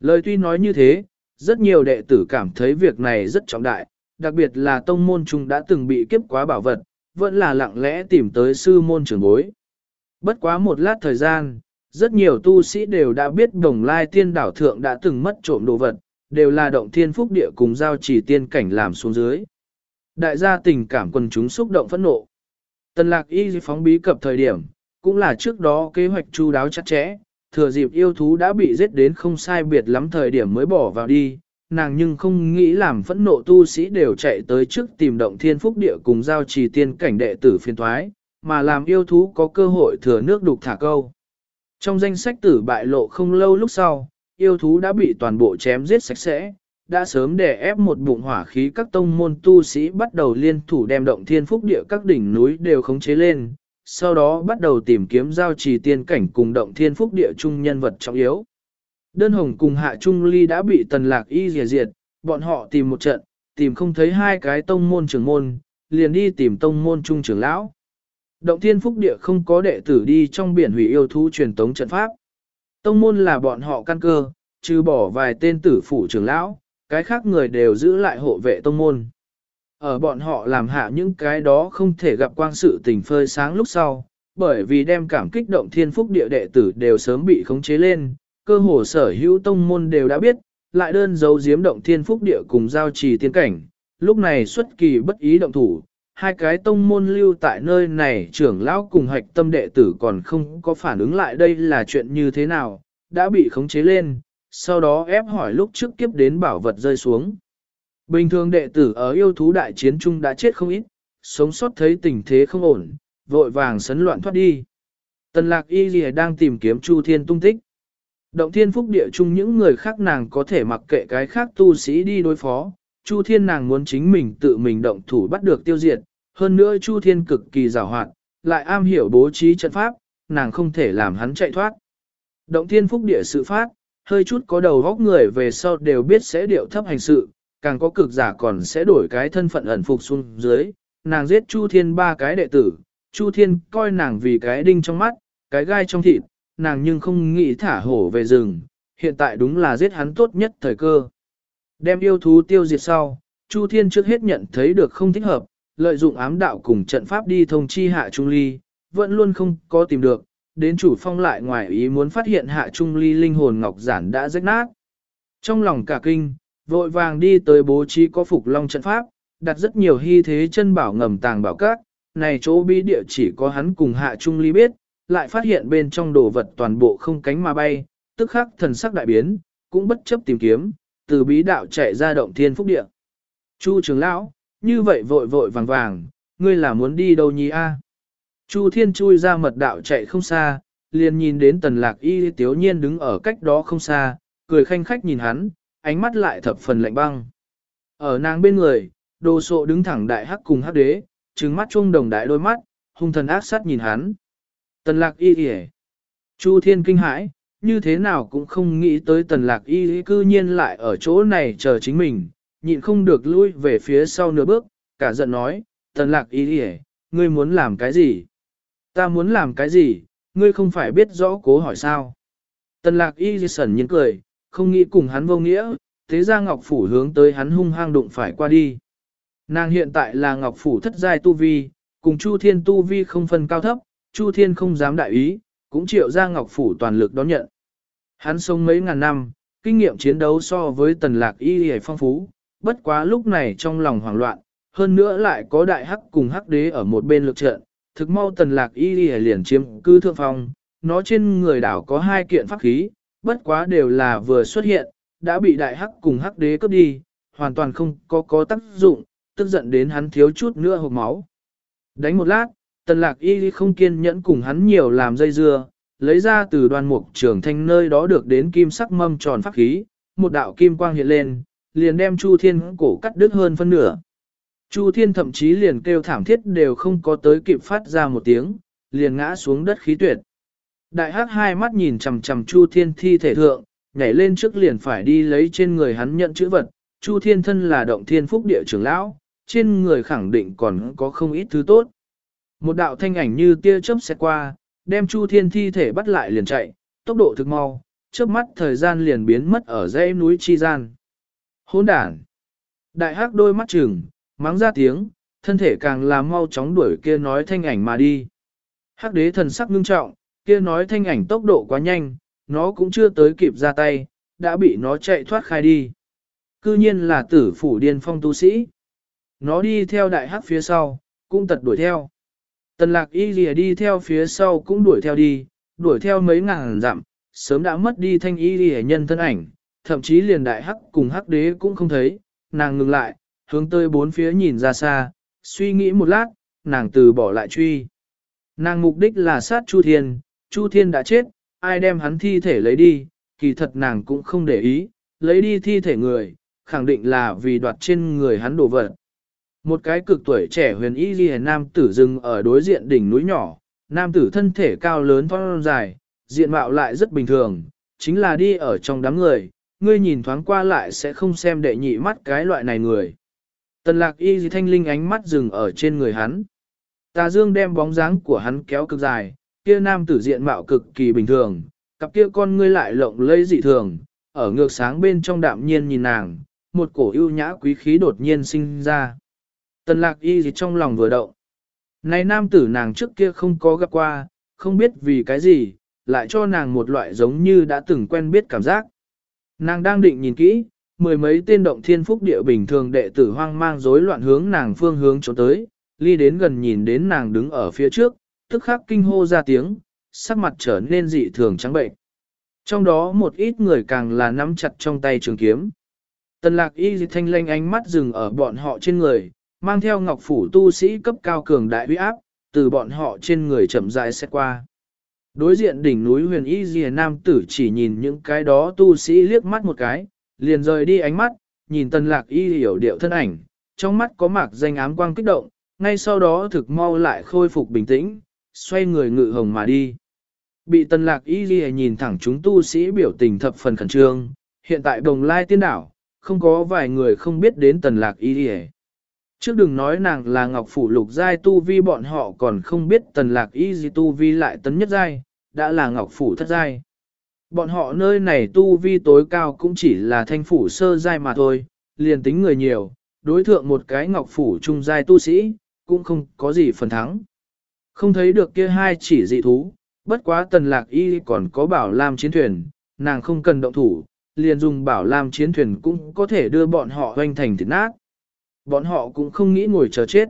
Lời tuy nói như thế, rất nhiều đệ tử cảm thấy việc này rất trọng đại, đặc biệt là tông môn chúng đã từng bị kiếp quá bảo vật, vẫn là lặng lẽ tìm tới sư môn trưởng bối. Bất quá một lát thời gian, rất nhiều tu sĩ đều đã biết đồng lai tiên đảo thượng đã từng mất trộm đồ vật, đều là động thiên phúc địa cùng giao chỉ tiên cảnh làm xuống dưới. Đại gia tình cảm quần chúng xúc động phẫn nộ. Tần lạc y phóng bí cập thời điểm, cũng là trước đó kế hoạch chu đáo chặt chẽ, thừa dịp yêu thú đã bị giết đến không sai biệt lắm thời điểm mới bỏ vào đi, nàng nhưng không nghĩ làm phẫn nộ tu sĩ đều chạy tới trước tìm động thiên phúc địa cùng giao trì tiên cảnh đệ tử phiên thoái, mà làm yêu thú có cơ hội thừa nước đục thả câu. Trong danh sách tử bại lộ không lâu lúc sau, yêu thú đã bị toàn bộ chém giết sạch sẽ, đã sớm để ép một bụng hỏa khí các tông môn tu sĩ bắt đầu liên thủ đem động thiên phúc địa các đỉnh núi đều khống chế lên, sau đó bắt đầu tìm kiếm giao trì tiên cảnh cùng động thiên phúc địa chung nhân vật trọng yếu. Đơn hồng cùng hạ trung ly đã bị tần lạc y diệt diệt, bọn họ tìm một trận, tìm không thấy hai cái tông môn trưởng môn, liền đi tìm tông môn trung trưởng lão. Động thiên phúc địa không có đệ tử đi trong biển hủy yêu thú truyền tống trận pháp. Tông môn là bọn họ căn cơ, trừ bỏ vài tên tử phủ trưởng lão, cái khác người đều giữ lại hộ vệ tông môn. Ở bọn họ làm hạ những cái đó không thể gặp quang sự tình phơi sáng lúc sau, bởi vì đem cảm kích động thiên phúc địa đệ tử đều sớm bị khống chế lên, cơ hồ sở hữu tông môn đều đã biết, lại đơn dấu giếm động thiên phúc địa cùng giao trì tiên cảnh, lúc này xuất kỳ bất ý động thủ, hai cái tông môn lưu tại nơi này trưởng lão cùng hạch tâm đệ tử còn không có phản ứng lại đây là chuyện như thế nào, đã bị khống chế lên, sau đó ép hỏi lúc trước kiếp đến bảo vật rơi xuống. Bình thường đệ tử ở yêu thú đại chiến chung đã chết không ít, sống sót thấy tình thế không ổn, vội vàng sấn loạn thoát đi. Tần lạc y gì đang tìm kiếm Chu Thiên tung tích. Động thiên phúc địa chung những người khác nàng có thể mặc kệ cái khác tu sĩ đi đối phó, Chu Thiên nàng muốn chính mình tự mình động thủ bắt được tiêu diệt, hơn nữa Chu Thiên cực kỳ giàu hoạt, lại am hiểu bố trí trận pháp, nàng không thể làm hắn chạy thoát. Động thiên phúc địa sự phát, hơi chút có đầu góc người về sau đều biết sẽ điệu thấp hành sự, càng có cực giả còn sẽ đổi cái thân phận ẩn phục xuống dưới, nàng giết Chu Thiên ba cái đệ tử, Chu Thiên coi nàng vì cái đinh trong mắt, cái gai trong thịt, nàng nhưng không nghĩ thả hổ về rừng, hiện tại đúng là giết hắn tốt nhất thời cơ. Đem yêu thú tiêu diệt sau, Chu Thiên trước hết nhận thấy được không thích hợp, lợi dụng ám đạo cùng trận pháp đi thông chi hạ Trung Ly, vẫn luôn không có tìm được, đến chủ phong lại ngoài ý muốn phát hiện hạ Trung Ly linh hồn ngọc giản đã rách nát. Trong lòng cả kinh, vội vàng đi tới bố trí có phục long trận pháp, đặt rất nhiều hy thế chân bảo ngầm tàng bảo các, này chỗ bí địa chỉ có hắn cùng hạ Trung Ly biết, lại phát hiện bên trong đồ vật toàn bộ không cánh mà bay, tức khắc thần sắc đại biến, cũng bất chấp tìm kiếm, từ bí đạo chạy ra động thiên phúc địa. Chu trưởng lão, như vậy vội vội vàng vàng, ngươi là muốn đi đâu nhỉ a? Chu thiên chui ra mật đạo chạy không xa, liền nhìn đến tần lạc y tiếu nhiên đứng ở cách đó không xa, cười khanh khách nhìn hắn, ánh mắt lại thập phần lạnh băng. Ở nàng bên người, đồ sộ đứng thẳng đại hắc cùng hắc đế, trừng mắt chuông đồng đại đôi mắt, hung thần ác sát nhìn hắn. Tần lạc y kìa. Chu thiên kinh hãi, như thế nào cũng không nghĩ tới tần lạc y cư nhiên lại ở chỗ này chờ chính mình, nhịn không được lui về phía sau nửa bước, cả giận nói, tần lạc y ngươi muốn làm cái gì? Ta muốn làm cái gì, ngươi không phải biết rõ cố hỏi sao? Tần lạc y sẩn nhiên cười, không nghĩ cùng hắn vô nghĩa, thế ra Ngọc Phủ hướng tới hắn hung hăng đụng phải qua đi. Nàng hiện tại là Ngọc Phủ thất giai tu vi, cùng Chu Thiên tu vi không phân cao thấp, Chu Thiên không dám đại ý, cũng chịu ra Ngọc Phủ toàn lực đón nhận. Hắn sống mấy ngàn năm, kinh nghiệm chiến đấu so với tần lạc y hề phong phú, bất quá lúc này trong lòng hoảng loạn, hơn nữa lại có đại hắc cùng hắc đế ở một bên lực trận, thực mau tần lạc y hề liền chiếm cư thượng phong, nó trên người đảo có hai kiện pháp khí, bất quá đều là vừa xuất hiện, đã bị đại hắc cùng hắc đế cướp đi, hoàn toàn không có có tác dụng, tức giận đến hắn thiếu chút nữa hộp máu. Đánh một lát, tần lạc y không kiên nhẫn cùng hắn nhiều làm dây dưa, lấy ra từ đoàn mục trường thanh nơi đó được đến kim sắc mâm tròn pháp khí, một đạo kim quang hiện lên, liền đem Chu Thiên cổ cắt đứt hơn phân nửa. Chu Thiên thậm chí liền kêu thảm thiết đều không có tới kịp phát ra một tiếng, liền ngã xuống đất khí tuyệt. Đại hắc hai mắt nhìn chằm chằm Chu Thiên thi thể thượng, nhảy lên trước liền phải đi lấy trên người hắn nhận chữ vật. Chu Thiên thân là động thiên phúc địa trưởng lão, trên người khẳng định còn có không ít thứ tốt. Một đạo thanh ảnh như tia chớp xẹt qua, đem Chu Thiên thi thể bắt lại liền chạy, tốc độ thực mau, chớp mắt thời gian liền biến mất ở dãy núi chi gian. Hỗn đản! Đại hắc đôi mắt trừng, mắng ra tiếng, thân thể càng là mau chóng đuổi kia nói thanh ảnh mà đi. Hắc đế thần sắc ngưng trọng, kia nói thanh ảnh tốc độ quá nhanh, nó cũng chưa tới kịp ra tay, đã bị nó chạy thoát khai đi. Cư nhiên là tử phủ điên phong tu sĩ. Nó đi theo đại hắc phía sau, cũng tật đuổi theo. Tần lạc y lìa đi theo phía sau cũng đuổi theo đi, đuổi theo mấy ngàn dặm, sớm đã mất đi thanh y lìa nhân thân ảnh, thậm chí liền đại hắc cùng hắc đế cũng không thấy, nàng ngừng lại, hướng tới bốn phía nhìn ra xa, suy nghĩ một lát, nàng từ bỏ lại truy. Nàng mục đích là sát Chu Thiên, Chu Thiên đã chết, ai đem hắn thi thể lấy đi, kỳ thật nàng cũng không để ý, lấy đi thi thể người, khẳng định là vì đoạt trên người hắn đồ vật. Một cái cực tuổi trẻ huyền y ghi nam tử dừng ở đối diện đỉnh núi nhỏ, nam tử thân thể cao lớn thon dài, diện mạo lại rất bình thường, chính là đi ở trong đám người, ngươi nhìn thoáng qua lại sẽ không xem đệ nhị mắt cái loại này người. Tần lạc y gì thanh linh ánh mắt dừng ở trên người hắn. Tà dương đem bóng dáng của hắn kéo cực dài, kia nam tử diện mạo cực kỳ bình thường, cặp kia con ngươi lại lộng lây dị thường, ở ngược sáng bên trong đạm nhiên nhìn nàng, một cổ ưu nhã quý khí đột nhiên sinh ra. Tần lạc y gì trong lòng vừa động. Này nam tử nàng trước kia không có gặp qua, không biết vì cái gì, lại cho nàng một loại giống như đã từng quen biết cảm giác. Nàng đang định nhìn kỹ, mười mấy tên động thiên phúc địa bình thường đệ tử hoang mang rối loạn hướng nàng phương hướng trốn tới, ly đến gần nhìn đến nàng đứng ở phía trước, tức khắc kinh hô ra tiếng, sắc mặt trở nên dị thường trắng bệnh. Trong đó một ít người càng là nắm chặt trong tay trường kiếm. Tần lạc y thanh lanh ánh mắt dừng ở bọn họ trên người, mang theo ngọc phủ tu sĩ cấp cao cường đại uy áp, từ bọn họ trên người chậm rãi xét qua. Đối diện đỉnh núi huyền y dìa nam tử chỉ nhìn những cái đó tu sĩ liếc mắt một cái, liền rời đi ánh mắt, nhìn tần lạc y hiểu điệu thân ảnh, trong mắt có mạc danh ám quang kích động, ngay sau đó thực mau lại khôi phục bình tĩnh, xoay người ngự hồng mà đi. Bị tần lạc y dìa nhìn thẳng chúng tu sĩ biểu tình thập phần khẩn trương, hiện tại đồng lai tiên đảo, không có vài người không biết đến tần lạc y dìa Trước đừng nói nàng là ngọc phủ lục giai tu vi bọn họ còn không biết tần lạc y gì tu vi lại tấn nhất giai, đã là ngọc phủ thất giai. Bọn họ nơi này tu vi tối cao cũng chỉ là thanh phủ sơ giai mà thôi, liền tính người nhiều, đối thượng một cái ngọc phủ trung giai tu sĩ, cũng không có gì phần thắng. Không thấy được kia hai chỉ dị thú, bất quá tần lạc y còn có bảo lam chiến thuyền, nàng không cần động thủ, liền dùng bảo lam chiến thuyền cũng có thể đưa bọn họ hoanh thành thịt nát. Bọn họ cũng không nghĩ ngồi chờ chết.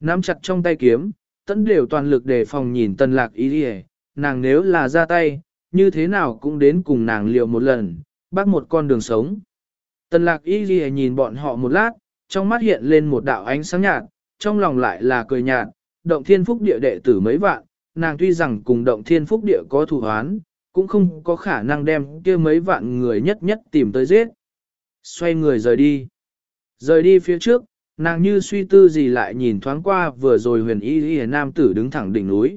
Nắm chặt trong tay kiếm, tẫn đều toàn lực để phòng nhìn tần lạc y đi nàng nếu là ra tay, như thế nào cũng đến cùng nàng liều một lần, bắt một con đường sống. Tần lạc y đi nhìn bọn họ một lát, trong mắt hiện lên một đạo ánh sáng nhạt, trong lòng lại là cười nhạt, động thiên phúc địa đệ tử mấy vạn, nàng tuy rằng cùng động thiên phúc địa có thủ hoán, cũng không có khả năng đem kia mấy vạn người nhất nhất tìm tới giết. Xoay người rời đi. Rời đi phía trước, nàng như suy tư gì lại nhìn thoáng qua vừa rồi huyền y y nam tử đứng thẳng đỉnh núi.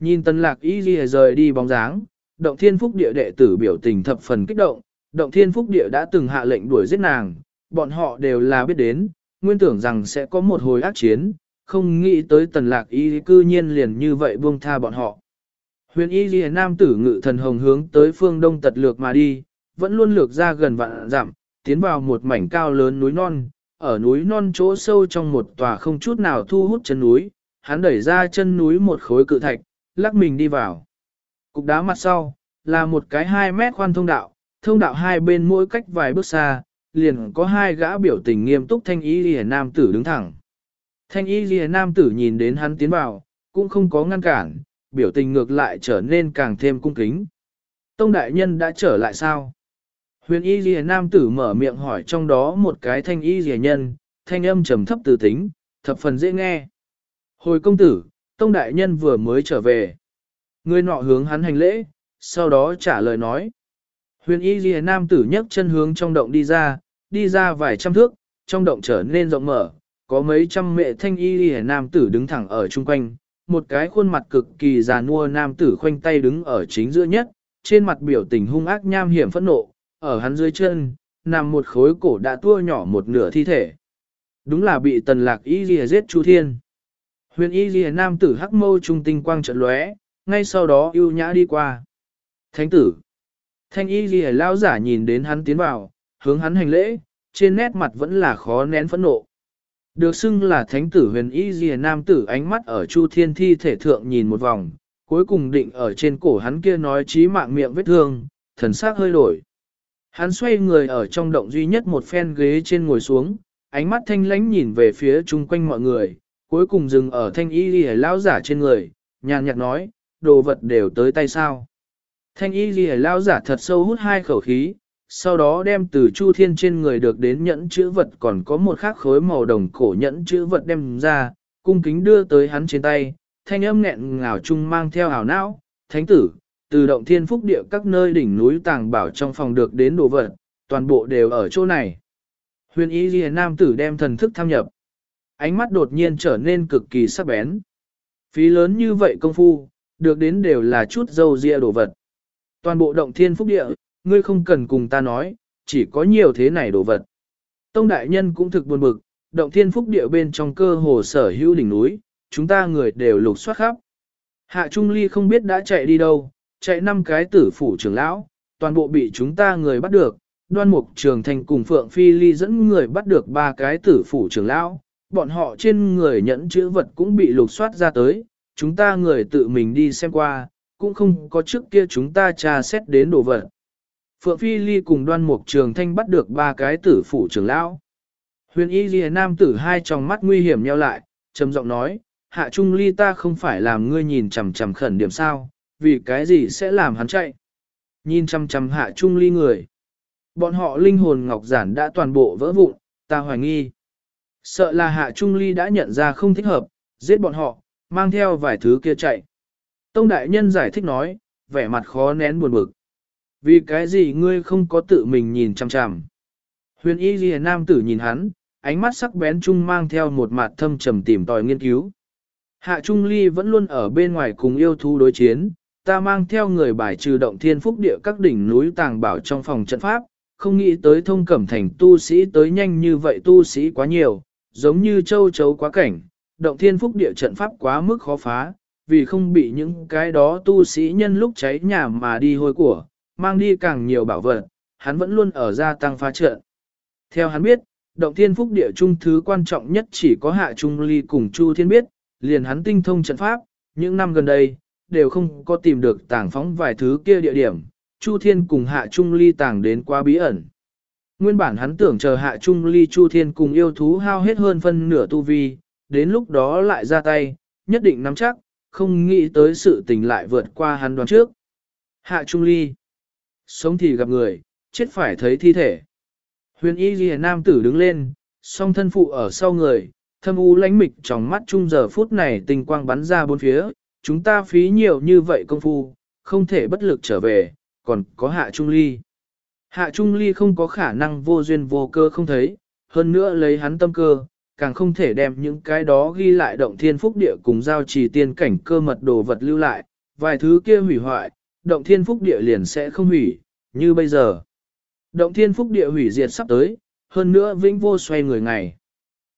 Nhìn tân lạc y y rời đi bóng dáng, động thiên phúc địa đệ tử biểu tình thập phần kích động, động thiên phúc địa đã từng hạ lệnh đuổi giết nàng, bọn họ đều là biết đến, nguyên tưởng rằng sẽ có một hồi ác chiến, không nghĩ tới tần lạc y cư nhiên liền như vậy buông tha bọn họ. Huyền y ghi nam tử ngự thần hồng hướng tới phương đông tật lược mà đi, vẫn luôn lược ra gần vạn dặm, tiến vào một mảnh cao lớn núi non, ở núi non chỗ sâu trong một tòa không chút nào thu hút chân núi, hắn đẩy ra chân núi một khối cự thạch, lắc mình đi vào. Cục đá mặt sau, là một cái 2 mét khoan thông đạo, thông đạo hai bên mỗi cách vài bước xa, liền có hai gã biểu tình nghiêm túc thanh y lìa nam tử đứng thẳng. Thanh y lìa nam tử nhìn đến hắn tiến vào, cũng không có ngăn cản, biểu tình ngược lại trở nên càng thêm cung kính. Tông đại nhân đã trở lại sao? Huyền y lìa nam tử mở miệng hỏi trong đó một cái thanh y lìa nhân, thanh âm trầm thấp từ tính, thập phần dễ nghe. Hồi công tử, tông đại nhân vừa mới trở về. Người nọ hướng hắn hành lễ, sau đó trả lời nói. Huyền y lìa nam tử nhấc chân hướng trong động đi ra, đi ra vài trăm thước, trong động trở nên rộng mở, có mấy trăm mẹ thanh y lìa nam tử đứng thẳng ở chung quanh, một cái khuôn mặt cực kỳ già nua nam tử khoanh tay đứng ở chính giữa nhất, trên mặt biểu tình hung ác nham hiểm phẫn nộ, ở hắn dưới chân, nằm một khối cổ đã tua nhỏ một nửa thi thể. Đúng là bị tần lạc y lìa giết chu thiên. Huyền y lìa nam tử hắc mâu trung tinh quang trận lóe, ngay sau đó yêu nhã đi qua. Thánh tử. Thanh y lìa lao giả nhìn đến hắn tiến vào, hướng hắn hành lễ, trên nét mặt vẫn là khó nén phẫn nộ. Được xưng là thánh tử huyền y lìa nam tử ánh mắt ở chu thiên thi thể thượng nhìn một vòng, cuối cùng định ở trên cổ hắn kia nói chí mạng miệng vết thương, thần sắc hơi đổi. Hắn xoay người ở trong động duy nhất một phen ghế trên ngồi xuống, ánh mắt thanh lánh nhìn về phía chung quanh mọi người, cuối cùng dừng ở thanh y ghi lao giả trên người, nhàn nhạt nói, đồ vật đều tới tay sao. Thanh y ghi lao giả thật sâu hút hai khẩu khí, sau đó đem từ chu thiên trên người được đến nhẫn chữ vật còn có một khắc khối màu đồng cổ nhẫn chữ vật đem ra, cung kính đưa tới hắn trên tay, thanh âm nghẹn ngào chung mang theo ảo não, thánh tử, từ động thiên phúc địa các nơi đỉnh núi tàng bảo trong phòng được đến đồ vật, toàn bộ đều ở chỗ này. Huyền y ghi nam tử đem thần thức tham nhập. Ánh mắt đột nhiên trở nên cực kỳ sắc bén. Phí lớn như vậy công phu, được đến đều là chút dâu ria đồ vật. Toàn bộ động thiên phúc địa, ngươi không cần cùng ta nói, chỉ có nhiều thế này đồ vật. Tông đại nhân cũng thực buồn bực, động thiên phúc địa bên trong cơ hồ sở hữu đỉnh núi, chúng ta người đều lục soát khắp. Hạ Trung Ly không biết đã chạy đi đâu, chạy năm cái tử phủ trưởng lão, toàn bộ bị chúng ta người bắt được, đoan mục trường thành cùng Phượng Phi Ly dẫn người bắt được ba cái tử phủ trưởng lão, bọn họ trên người nhẫn chữ vật cũng bị lục soát ra tới, chúng ta người tự mình đi xem qua, cũng không có trước kia chúng ta tra xét đến đồ vật. Phượng Phi Ly cùng đoan mục trường thanh bắt được ba cái tử phủ trưởng lão. Huyền y ghi nam tử hai tròng mắt nguy hiểm nheo lại, trầm giọng nói, hạ trung ly ta không phải làm ngươi nhìn chằm chằm khẩn điểm sao, vì cái gì sẽ làm hắn chạy. Nhìn chăm chăm hạ trung ly người. Bọn họ linh hồn ngọc giản đã toàn bộ vỡ vụn, ta hoài nghi. Sợ là hạ trung ly đã nhận ra không thích hợp, giết bọn họ, mang theo vài thứ kia chạy. Tông đại nhân giải thích nói, vẻ mặt khó nén buồn bực. Vì cái gì ngươi không có tự mình nhìn chằm chằm? Huyền y ghi nam tử nhìn hắn, ánh mắt sắc bén chung mang theo một mặt thâm trầm tìm tòi nghiên cứu. Hạ Trung Ly vẫn luôn ở bên ngoài cùng yêu thú đối chiến, ta mang theo người bài trừ động thiên phúc địa các đỉnh núi tàng bảo trong phòng trận pháp, không nghĩ tới thông cẩm thành tu sĩ tới nhanh như vậy tu sĩ quá nhiều, giống như châu chấu quá cảnh, động thiên phúc địa trận pháp quá mức khó phá, vì không bị những cái đó tu sĩ nhân lúc cháy nhà mà đi hôi của, mang đi càng nhiều bảo vật, hắn vẫn luôn ở gia tăng phá trận. Theo hắn biết, động thiên phúc địa trung thứ quan trọng nhất chỉ có hạ trung ly cùng Chu Thiên biết, liền hắn tinh thông trận pháp, những năm gần đây, đều không có tìm được tàng phóng vài thứ kia địa điểm, Chu Thiên cùng hạ trung ly tàng đến quá bí ẩn. Nguyên bản hắn tưởng chờ hạ trung ly Chu Thiên cùng yêu thú hao hết hơn phân nửa tu vi, đến lúc đó lại ra tay, nhất định nắm chắc, không nghĩ tới sự tình lại vượt qua hắn đoán trước. Hạ trung ly Sống thì gặp người, chết phải thấy thi thể. Huyền y ghi nam tử đứng lên, song thân phụ ở sau người, thâm u lánh mịch trong mắt chung giờ phút này tình quang bắn ra bốn phía, chúng ta phí nhiều như vậy công phu, không thể bất lực trở về, còn có hạ trung ly. Hạ trung ly không có khả năng vô duyên vô cơ không thấy, hơn nữa lấy hắn tâm cơ, càng không thể đem những cái đó ghi lại động thiên phúc địa cùng giao trì tiên cảnh cơ mật đồ vật lưu lại, vài thứ kia hủy hoại, động thiên phúc địa liền sẽ không hủy, như bây giờ. Động thiên phúc địa hủy diệt sắp tới, hơn nữa vĩnh vô xoay người ngày.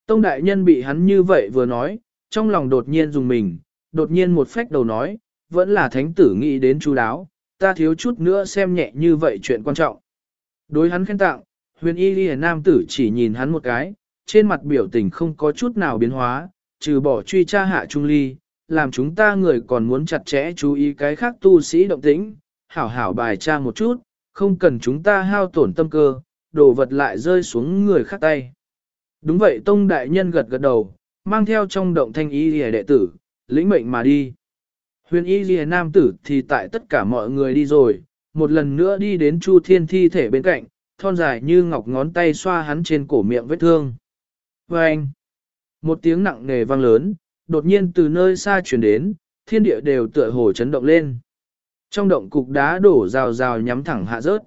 Tông đại nhân bị hắn như vậy vừa nói, trong lòng đột nhiên dùng mình, đột nhiên một phách đầu nói, vẫn là thánh tử nghĩ đến chú đáo, ta thiếu chút nữa xem nhẹ như vậy chuyện quan trọng. Đối hắn khen tặng, huyền y ghi nam tử chỉ nhìn hắn một cái, trên mặt biểu tình không có chút nào biến hóa, trừ bỏ truy tra hạ trung ly, làm chúng ta người còn muốn chặt chẽ chú ý cái khác tu sĩ động tĩnh, hảo hảo bài tra một chút, không cần chúng ta hao tổn tâm cơ, đồ vật lại rơi xuống người khác tay. Đúng vậy Tông Đại Nhân gật gật đầu, mang theo trong động thanh y lìa đệ tử, lĩnh mệnh mà đi. Huyền y ghi nam tử thì tại tất cả mọi người đi rồi, một lần nữa đi đến Chu Thiên thi thể bên cạnh, thon dài như ngọc ngón tay xoa hắn trên cổ miệng vết thương. Và anh, một tiếng nặng nề vang lớn, đột nhiên từ nơi xa chuyển đến, thiên địa đều tựa hồ chấn động lên. Trong động cục đá đổ rào rào nhắm thẳng hạ rớt.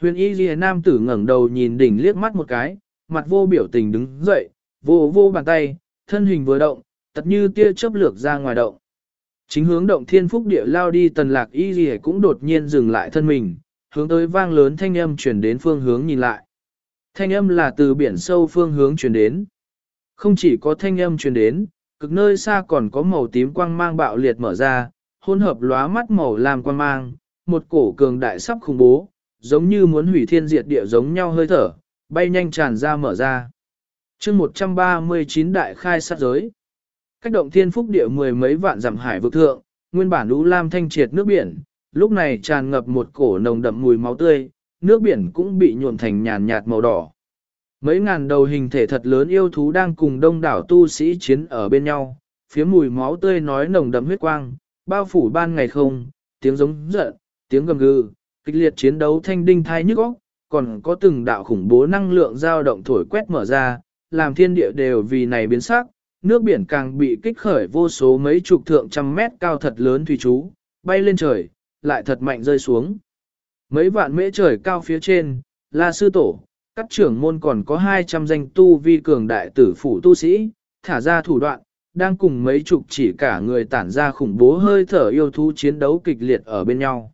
Huyền y ghi nam tử ngẩng đầu nhìn đỉnh liếc mắt một cái, mặt vô biểu tình đứng dậy, vô vô bàn tay, thân hình vừa động, tật như tia chớp lược ra ngoài động. Chính hướng động thiên phúc địa lao đi tần lạc y gì cũng đột nhiên dừng lại thân mình, hướng tới vang lớn thanh âm chuyển đến phương hướng nhìn lại. Thanh âm là từ biển sâu phương hướng chuyển đến. Không chỉ có thanh âm truyền đến, cực nơi xa còn có màu tím quang mang bạo liệt mở ra, hỗn hợp lóa mắt màu làm quang mang, một cổ cường đại sắp khủng bố, giống như muốn hủy thiên diệt địa giống nhau hơi thở, bay nhanh tràn ra mở ra. chương 139 đại khai sát giới. Cách động thiên phúc địa mười mấy vạn dặm hải vực thượng, nguyên bản lũ lam thanh triệt nước biển, lúc này tràn ngập một cổ nồng đậm mùi máu tươi, nước biển cũng bị nhuộm thành nhàn nhạt màu đỏ. Mấy ngàn đầu hình thể thật lớn yêu thú đang cùng đông đảo tu sĩ chiến ở bên nhau, phía mùi máu tươi nói nồng đậm huyết quang, bao phủ ban ngày không, tiếng giống giận, tiếng gầm gừ, kịch liệt chiến đấu thanh đinh thai nhức óc, còn có từng đạo khủng bố năng lượng dao động thổi quét mở ra, làm thiên địa đều vì này biến sắc, nước biển càng bị kích khởi vô số mấy chục thượng trăm mét cao thật lớn thủy chú, bay lên trời, lại thật mạnh rơi xuống. Mấy vạn mễ trời cao phía trên, là sư tổ, các trưởng môn còn có 200 danh tu vi cường đại tử phủ tu sĩ, thả ra thủ đoạn, đang cùng mấy chục chỉ cả người tản ra khủng bố hơi thở yêu thú chiến đấu kịch liệt ở bên nhau.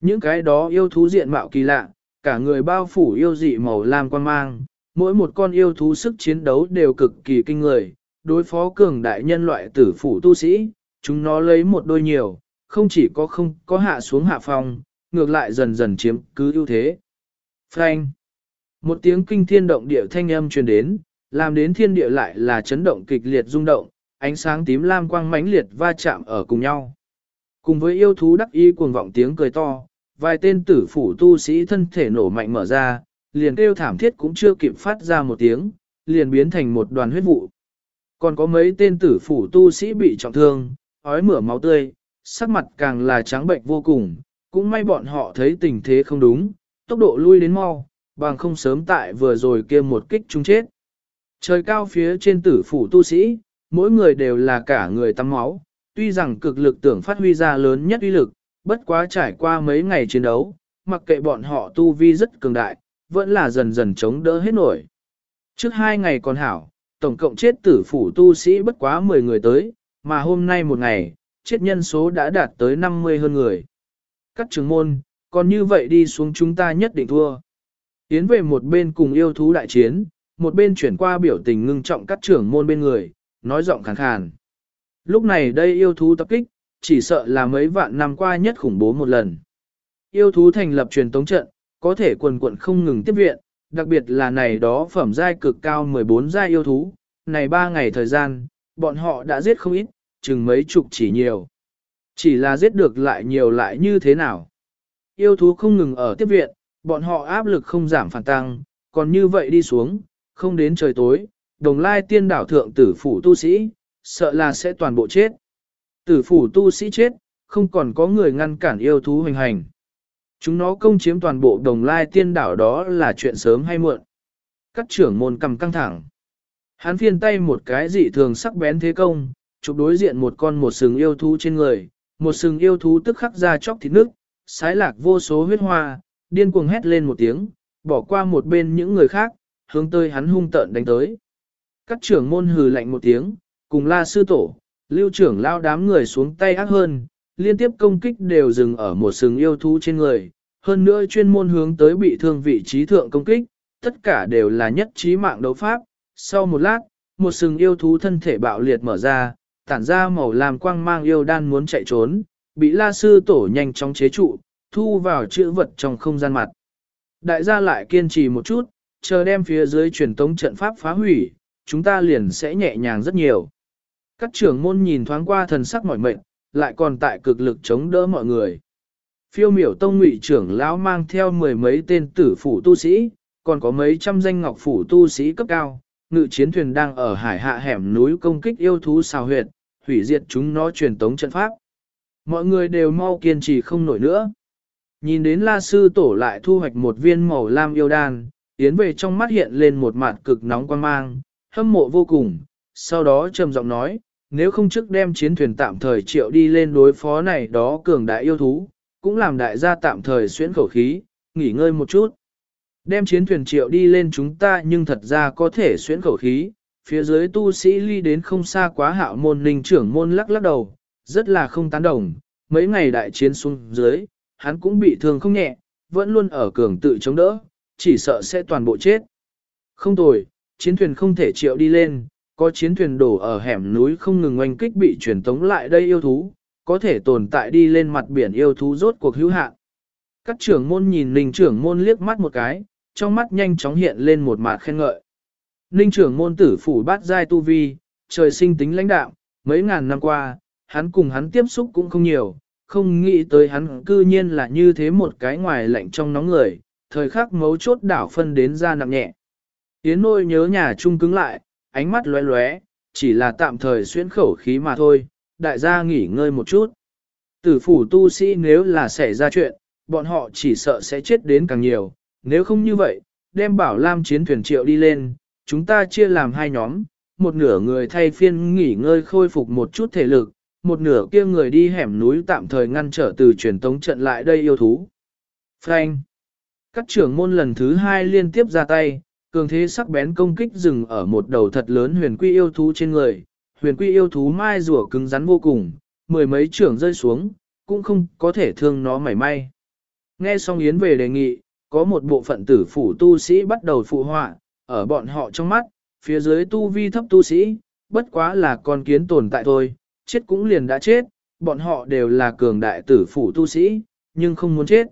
Những cái đó yêu thú diện mạo kỳ lạ, cả người bao phủ yêu dị màu lam quan mang, mỗi một con yêu thú sức chiến đấu đều cực kỳ kinh người, đối phó cường đại nhân loại tử phủ tu sĩ, chúng nó lấy một đôi nhiều, không chỉ có không có hạ xuống hạ phòng, ngược lại dần dần chiếm cứ ưu thế. Frank một tiếng kinh thiên động địa thanh âm truyền đến, làm đến thiên địa lại là chấn động kịch liệt rung động, ánh sáng tím lam quang mãnh liệt va chạm ở cùng nhau. Cùng với yêu thú đắc ý cuồng vọng tiếng cười to, vài tên tử phủ tu sĩ thân thể nổ mạnh mở ra, liền kêu thảm thiết cũng chưa kịp phát ra một tiếng, liền biến thành một đoàn huyết vụ. Còn có mấy tên tử phủ tu sĩ bị trọng thương, ói mửa máu tươi, sắc mặt càng là trắng bệnh vô cùng, cũng may bọn họ thấy tình thế không đúng, tốc độ lui đến mau, bằng không sớm tại vừa rồi kia một kích chúng chết. Trời cao phía trên tử phủ tu sĩ, mỗi người đều là cả người tắm máu, tuy rằng cực lực tưởng phát huy ra lớn nhất uy lực, bất quá trải qua mấy ngày chiến đấu, mặc kệ bọn họ tu vi rất cường đại, vẫn là dần dần chống đỡ hết nổi. Trước hai ngày còn hảo, tổng cộng chết tử phủ tu sĩ bất quá 10 người tới, mà hôm nay một ngày, chết nhân số đã đạt tới 50 hơn người. Các trưởng môn, còn như vậy đi xuống chúng ta nhất định thua. Tiến về một bên cùng yêu thú đại chiến, một bên chuyển qua biểu tình ngưng trọng các trưởng môn bên người, nói giọng khàn khàn. Lúc này đây yêu thú tập kích, chỉ sợ là mấy vạn năm qua nhất khủng bố một lần. Yêu thú thành lập truyền tống trận, có thể quần quận không ngừng tiếp viện, đặc biệt là này đó phẩm giai cực cao 14 giai yêu thú, này 3 ngày thời gian, bọn họ đã giết không ít, chừng mấy chục chỉ nhiều. Chỉ là giết được lại nhiều lại như thế nào. Yêu thú không ngừng ở tiếp viện, bọn họ áp lực không giảm phản tăng, còn như vậy đi xuống, không đến trời tối, đồng lai tiên đảo thượng tử phủ tu sĩ, sợ là sẽ toàn bộ chết. Tử phủ tu sĩ chết, không còn có người ngăn cản yêu thú hoành hành. Chúng nó công chiếm toàn bộ đồng lai tiên đảo đó là chuyện sớm hay muộn. Các trưởng môn cầm căng thẳng. Hắn phiên tay một cái dị thường sắc bén thế công, chụp đối diện một con một sừng yêu thú trên người, một sừng yêu thú tức khắc ra chóc thịt nước, sái lạc vô số huyết hoa, điên cuồng hét lên một tiếng, bỏ qua một bên những người khác, hướng tới hắn hung tợn đánh tới. Các trưởng môn hừ lạnh một tiếng, cùng la sư tổ, lưu trưởng lao đám người xuống tay ác hơn, liên tiếp công kích đều dừng ở một sừng yêu thú trên người, hơn nữa chuyên môn hướng tới bị thương vị trí thượng công kích, tất cả đều là nhất trí mạng đấu pháp. Sau một lát, một sừng yêu thú thân thể bạo liệt mở ra, tản ra màu làm quang mang yêu đan muốn chạy trốn, bị la sư tổ nhanh chóng chế trụ, thu vào chữ vật trong không gian mặt. Đại gia lại kiên trì một chút, chờ đem phía dưới truyền tống trận pháp phá hủy, chúng ta liền sẽ nhẹ nhàng rất nhiều. Các trưởng môn nhìn thoáng qua thần sắc mỏi mệt, lại còn tại cực lực chống đỡ mọi người. Phiêu miểu tông ngụy trưởng lão mang theo mười mấy tên tử phủ tu sĩ, còn có mấy trăm danh ngọc phủ tu sĩ cấp cao, ngự chiến thuyền đang ở hải hạ hẻm núi công kích yêu thú xào huyệt, hủy diệt chúng nó truyền tống trận pháp. Mọi người đều mau kiên trì không nổi nữa. Nhìn đến la sư tổ lại thu hoạch một viên màu lam yêu đan, tiến về trong mắt hiện lên một mặt cực nóng quan mang, hâm mộ vô cùng, sau đó trầm giọng nói, nếu không trước đem chiến thuyền tạm thời triệu đi lên đối phó này đó cường đại yêu thú, cũng làm đại gia tạm thời xuyễn khẩu khí, nghỉ ngơi một chút. Đem chiến thuyền triệu đi lên chúng ta nhưng thật ra có thể xuyễn khẩu khí, phía dưới tu sĩ ly đến không xa quá hạo môn ninh trưởng môn lắc lắc đầu, rất là không tán đồng, mấy ngày đại chiến xuống dưới, hắn cũng bị thương không nhẹ, vẫn luôn ở cường tự chống đỡ, chỉ sợ sẽ toàn bộ chết. Không tồi, chiến thuyền không thể triệu đi lên, có chiến thuyền đổ ở hẻm núi không ngừng oanh kích bị truyền tống lại đây yêu thú, có thể tồn tại đi lên mặt biển yêu thú rốt cuộc hữu hạn. Các trưởng môn nhìn Ninh trưởng môn liếc mắt một cái, trong mắt nhanh chóng hiện lên một mạt khen ngợi. Ninh trưởng môn tử phủ bát giai tu vi, trời sinh tính lãnh đạo, mấy ngàn năm qua, hắn cùng hắn tiếp xúc cũng không nhiều, không nghĩ tới hắn cư nhiên là như thế một cái ngoài lạnh trong nóng người, thời khắc mấu chốt đảo phân đến ra nặng nhẹ. Yến nôi nhớ nhà chung cứng lại, ánh mắt lóe lóe, chỉ là tạm thời xuyên khẩu khí mà thôi, đại gia nghỉ ngơi một chút. Tử phủ tu sĩ nếu là xảy ra chuyện, bọn họ chỉ sợ sẽ chết đến càng nhiều, nếu không như vậy, đem bảo lam chiến thuyền triệu đi lên, chúng ta chia làm hai nhóm, một nửa người thay phiên nghỉ ngơi khôi phục một chút thể lực, một nửa kia người đi hẻm núi tạm thời ngăn trở từ truyền tống trận lại đây yêu thú. Frank Các trưởng môn lần thứ hai liên tiếp ra tay, cường thế sắc bén công kích dừng ở một đầu thật lớn huyền quy yêu thú trên người. Huyền quy yêu thú mai rùa cứng rắn vô cùng, mười mấy trưởng rơi xuống, cũng không có thể thương nó mảy may. Nghe xong Yến về đề nghị, có một bộ phận tử phủ tu sĩ bắt đầu phụ họa, ở bọn họ trong mắt, phía dưới tu vi thấp tu sĩ, bất quá là con kiến tồn tại thôi, chết cũng liền đã chết, bọn họ đều là cường đại tử phủ tu sĩ, nhưng không muốn chết.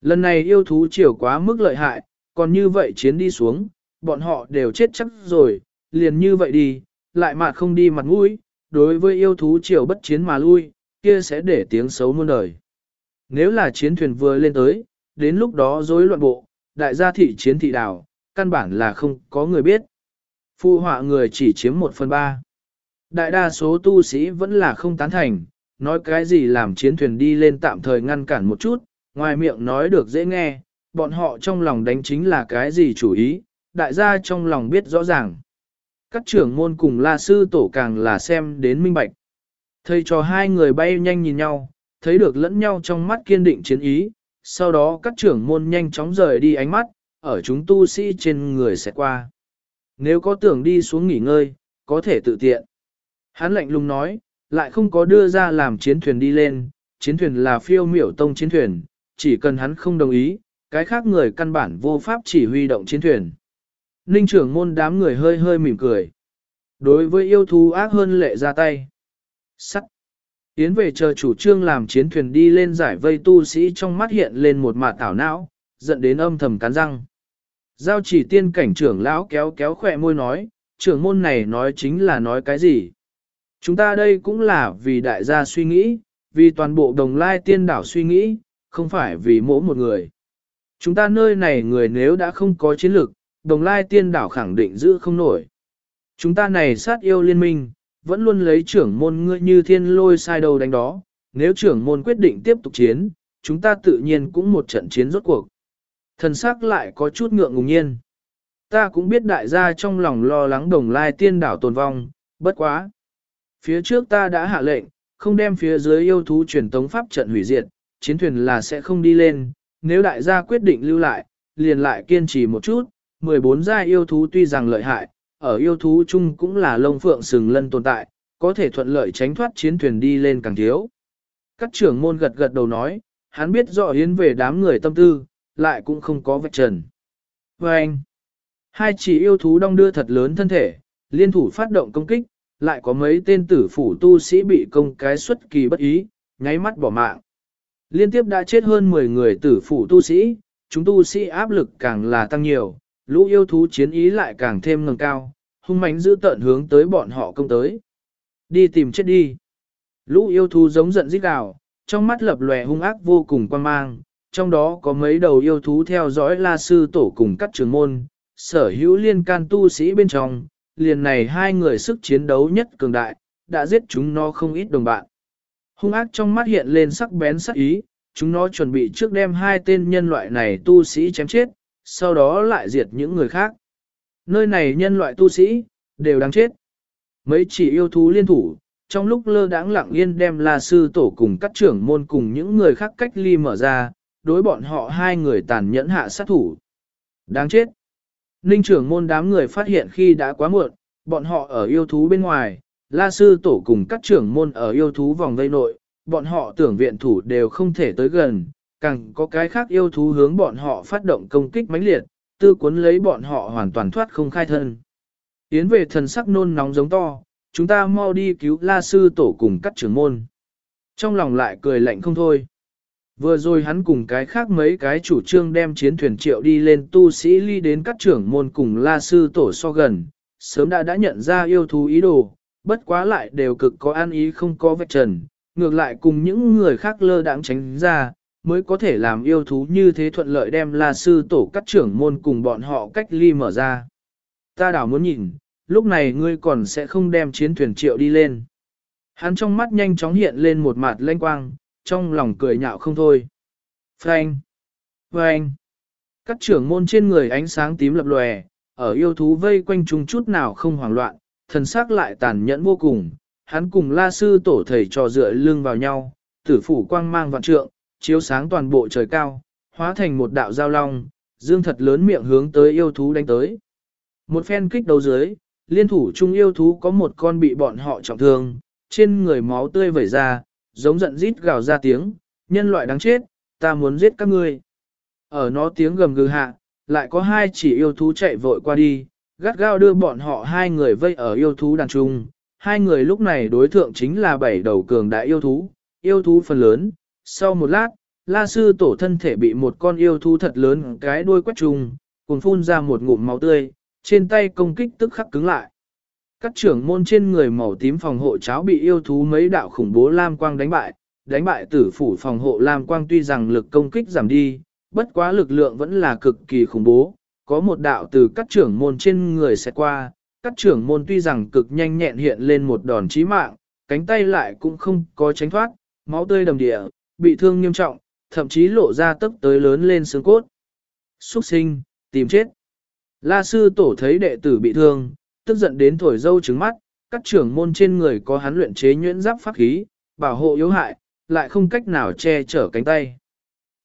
Lần này yêu thú chiều quá mức lợi hại, còn như vậy chiến đi xuống, bọn họ đều chết chắc rồi, liền như vậy đi, lại mà không đi mặt mũi, đối với yêu thú chiều bất chiến mà lui, kia sẽ để tiếng xấu muôn đời. Nếu là chiến thuyền vừa lên tới, đến lúc đó rối loạn bộ, đại gia thị chiến thị đảo, căn bản là không có người biết. Phu họa người chỉ chiếm một phần ba. Đại đa số tu sĩ vẫn là không tán thành, nói cái gì làm chiến thuyền đi lên tạm thời ngăn cản một chút, ngoài miệng nói được dễ nghe, bọn họ trong lòng đánh chính là cái gì chủ ý, đại gia trong lòng biết rõ ràng. Các trưởng môn cùng la sư tổ càng là xem đến minh bạch. Thầy cho hai người bay nhanh nhìn nhau, thấy được lẫn nhau trong mắt kiên định chiến ý, sau đó các trưởng môn nhanh chóng rời đi ánh mắt, ở chúng tu sĩ trên người sẽ qua. Nếu có tưởng đi xuống nghỉ ngơi, có thể tự tiện. Hắn lạnh lùng nói, lại không có đưa ra làm chiến thuyền đi lên, chiến thuyền là phiêu miểu tông chiến thuyền, chỉ cần hắn không đồng ý, cái khác người căn bản vô pháp chỉ huy động chiến thuyền. Ninh trưởng môn đám người hơi hơi mỉm cười. Đối với yêu thú ác hơn lệ ra tay. Sắt. Yến về chờ chủ trương làm chiến thuyền đi lên giải vây tu sĩ trong mắt hiện lên một mạt tảo não, giận đến âm thầm cắn răng. Giao chỉ tiên cảnh trưởng lão kéo kéo khỏe môi nói, trưởng môn này nói chính là nói cái gì? Chúng ta đây cũng là vì đại gia suy nghĩ, vì toàn bộ đồng lai tiên đảo suy nghĩ, không phải vì mỗi một người. Chúng ta nơi này người nếu đã không có chiến lược, đồng lai tiên đảo khẳng định giữ không nổi. Chúng ta này sát yêu liên minh, vẫn luôn lấy trưởng môn ngươi như thiên lôi sai đầu đánh đó, nếu trưởng môn quyết định tiếp tục chiến, chúng ta tự nhiên cũng một trận chiến rốt cuộc. Thần sắc lại có chút ngượng ngùng nhiên. Ta cũng biết đại gia trong lòng lo lắng đồng lai tiên đảo tồn vong, bất quá. Phía trước ta đã hạ lệnh, không đem phía dưới yêu thú truyền tống pháp trận hủy diệt, chiến thuyền là sẽ không đi lên, nếu đại gia quyết định lưu lại, liền lại kiên trì một chút, 14 gia yêu thú tuy rằng lợi hại, ở yêu thú chung cũng là lông phượng sừng lân tồn tại, có thể thuận lợi tránh thoát chiến thuyền đi lên càng thiếu. Các trưởng môn gật gật đầu nói, hắn biết rõ hiến về đám người tâm tư, lại cũng không có vạch trần. Và anh, hai chỉ yêu thú đong đưa thật lớn thân thể, liên thủ phát động công kích, lại có mấy tên tử phủ tu sĩ bị công cái xuất kỳ bất ý, nháy mắt bỏ mạng. Liên tiếp đã chết hơn 10 người tử phủ tu sĩ, chúng tu sĩ áp lực càng là tăng nhiều, lũ yêu thú chiến ý lại càng thêm ngầm cao, hung mãnh giữ tận hướng tới bọn họ công tới. Đi tìm chết đi. Lũ yêu thú giống giận rít gào, trong mắt lập lòe hung ác vô cùng quan mang, trong đó có mấy đầu yêu thú theo dõi la sư tổ cùng các trường môn, sở hữu liên can tu sĩ bên trong, liền này hai người sức chiến đấu nhất cường đại, đã giết chúng nó không ít đồng bạn. Hung ác trong mắt hiện lên sắc bén sắc ý, chúng nó chuẩn bị trước đem hai tên nhân loại này tu sĩ chém chết, sau đó lại diệt những người khác. Nơi này nhân loại tu sĩ, đều đang chết. Mấy chỉ yêu thú liên thủ, trong lúc lơ đãng lặng yên đem La Sư Tổ cùng các trưởng môn cùng những người khác cách ly mở ra, đối bọn họ hai người tàn nhẫn hạ sát thủ. Đáng chết! Ninh trưởng môn đám người phát hiện khi đã quá muộn, bọn họ ở yêu thú bên ngoài, La Sư Tổ cùng các trưởng môn ở yêu thú vòng vây nội, bọn họ tưởng viện thủ đều không thể tới gần, càng có cái khác yêu thú hướng bọn họ phát động công kích mãnh liệt, tư cuốn lấy bọn họ hoàn toàn thoát không khai thân. Yến về thần sắc nôn nóng giống to, chúng ta mau đi cứu la sư tổ cùng các trưởng môn. Trong lòng lại cười lạnh không thôi. Vừa rồi hắn cùng cái khác mấy cái chủ trương đem chiến thuyền triệu đi lên tu sĩ ly đến các trưởng môn cùng la sư tổ so gần, sớm đã đã nhận ra yêu thú ý đồ, bất quá lại đều cực có an ý không có vạch trần, ngược lại cùng những người khác lơ đãng tránh ra, mới có thể làm yêu thú như thế thuận lợi đem la sư tổ các trưởng môn cùng bọn họ cách ly mở ra. Ta đảo muốn nhìn, lúc này ngươi còn sẽ không đem chiến thuyền triệu đi lên. Hắn trong mắt nhanh chóng hiện lên một mặt lanh quang, trong lòng cười nhạo không thôi. Frank! Frank! Các trưởng môn trên người ánh sáng tím lập lòe, ở yêu thú vây quanh chúng chút nào không hoảng loạn, thần sắc lại tàn nhẫn vô cùng. Hắn cùng la sư tổ thầy trò dựa lưng vào nhau, tử phủ quang mang vạn trượng, chiếu sáng toàn bộ trời cao, hóa thành một đạo giao long, dương thật lớn miệng hướng tới yêu thú đánh tới. Một phen kích đầu dưới, liên thủ chung yêu thú có một con bị bọn họ trọng thương, trên người máu tươi vẩy ra, giống giận rít gào ra tiếng, nhân loại đáng chết, ta muốn giết các ngươi. Ở nó tiếng gầm gừ hạ, lại có hai chỉ yêu thú chạy vội qua đi, gắt gao đưa bọn họ hai người vây ở yêu thú đàn trung. Hai người lúc này đối thượng chính là bảy đầu cường đại yêu thú, yêu thú phần lớn. Sau một lát, la sư tổ thân thể bị một con yêu thú thật lớn cái đuôi quét trùng, cùng phun ra một ngụm máu tươi, trên tay công kích tức khắc cứng lại. Các trưởng môn trên người màu tím phòng hộ cháo bị yêu thú mấy đạo khủng bố lam quang đánh bại, đánh bại tử phủ phòng hộ lam quang tuy rằng lực công kích giảm đi, bất quá lực lượng vẫn là cực kỳ khủng bố, có một đạo từ các trưởng môn trên người sẽ qua, các trưởng môn tuy rằng cực nhanh nhẹn hiện lên một đòn chí mạng, cánh tay lại cũng không có tránh thoát, máu tươi đầm địa, bị thương nghiêm trọng, thậm chí lộ ra tức tới lớn lên xương cốt. Xuất sinh, tìm chết. La sư tổ thấy đệ tử bị thương, tức giận đến thổi dâu trứng mắt, các trưởng môn trên người có hắn luyện chế nhuyễn giáp pháp khí, bảo hộ yếu hại, lại không cách nào che chở cánh tay.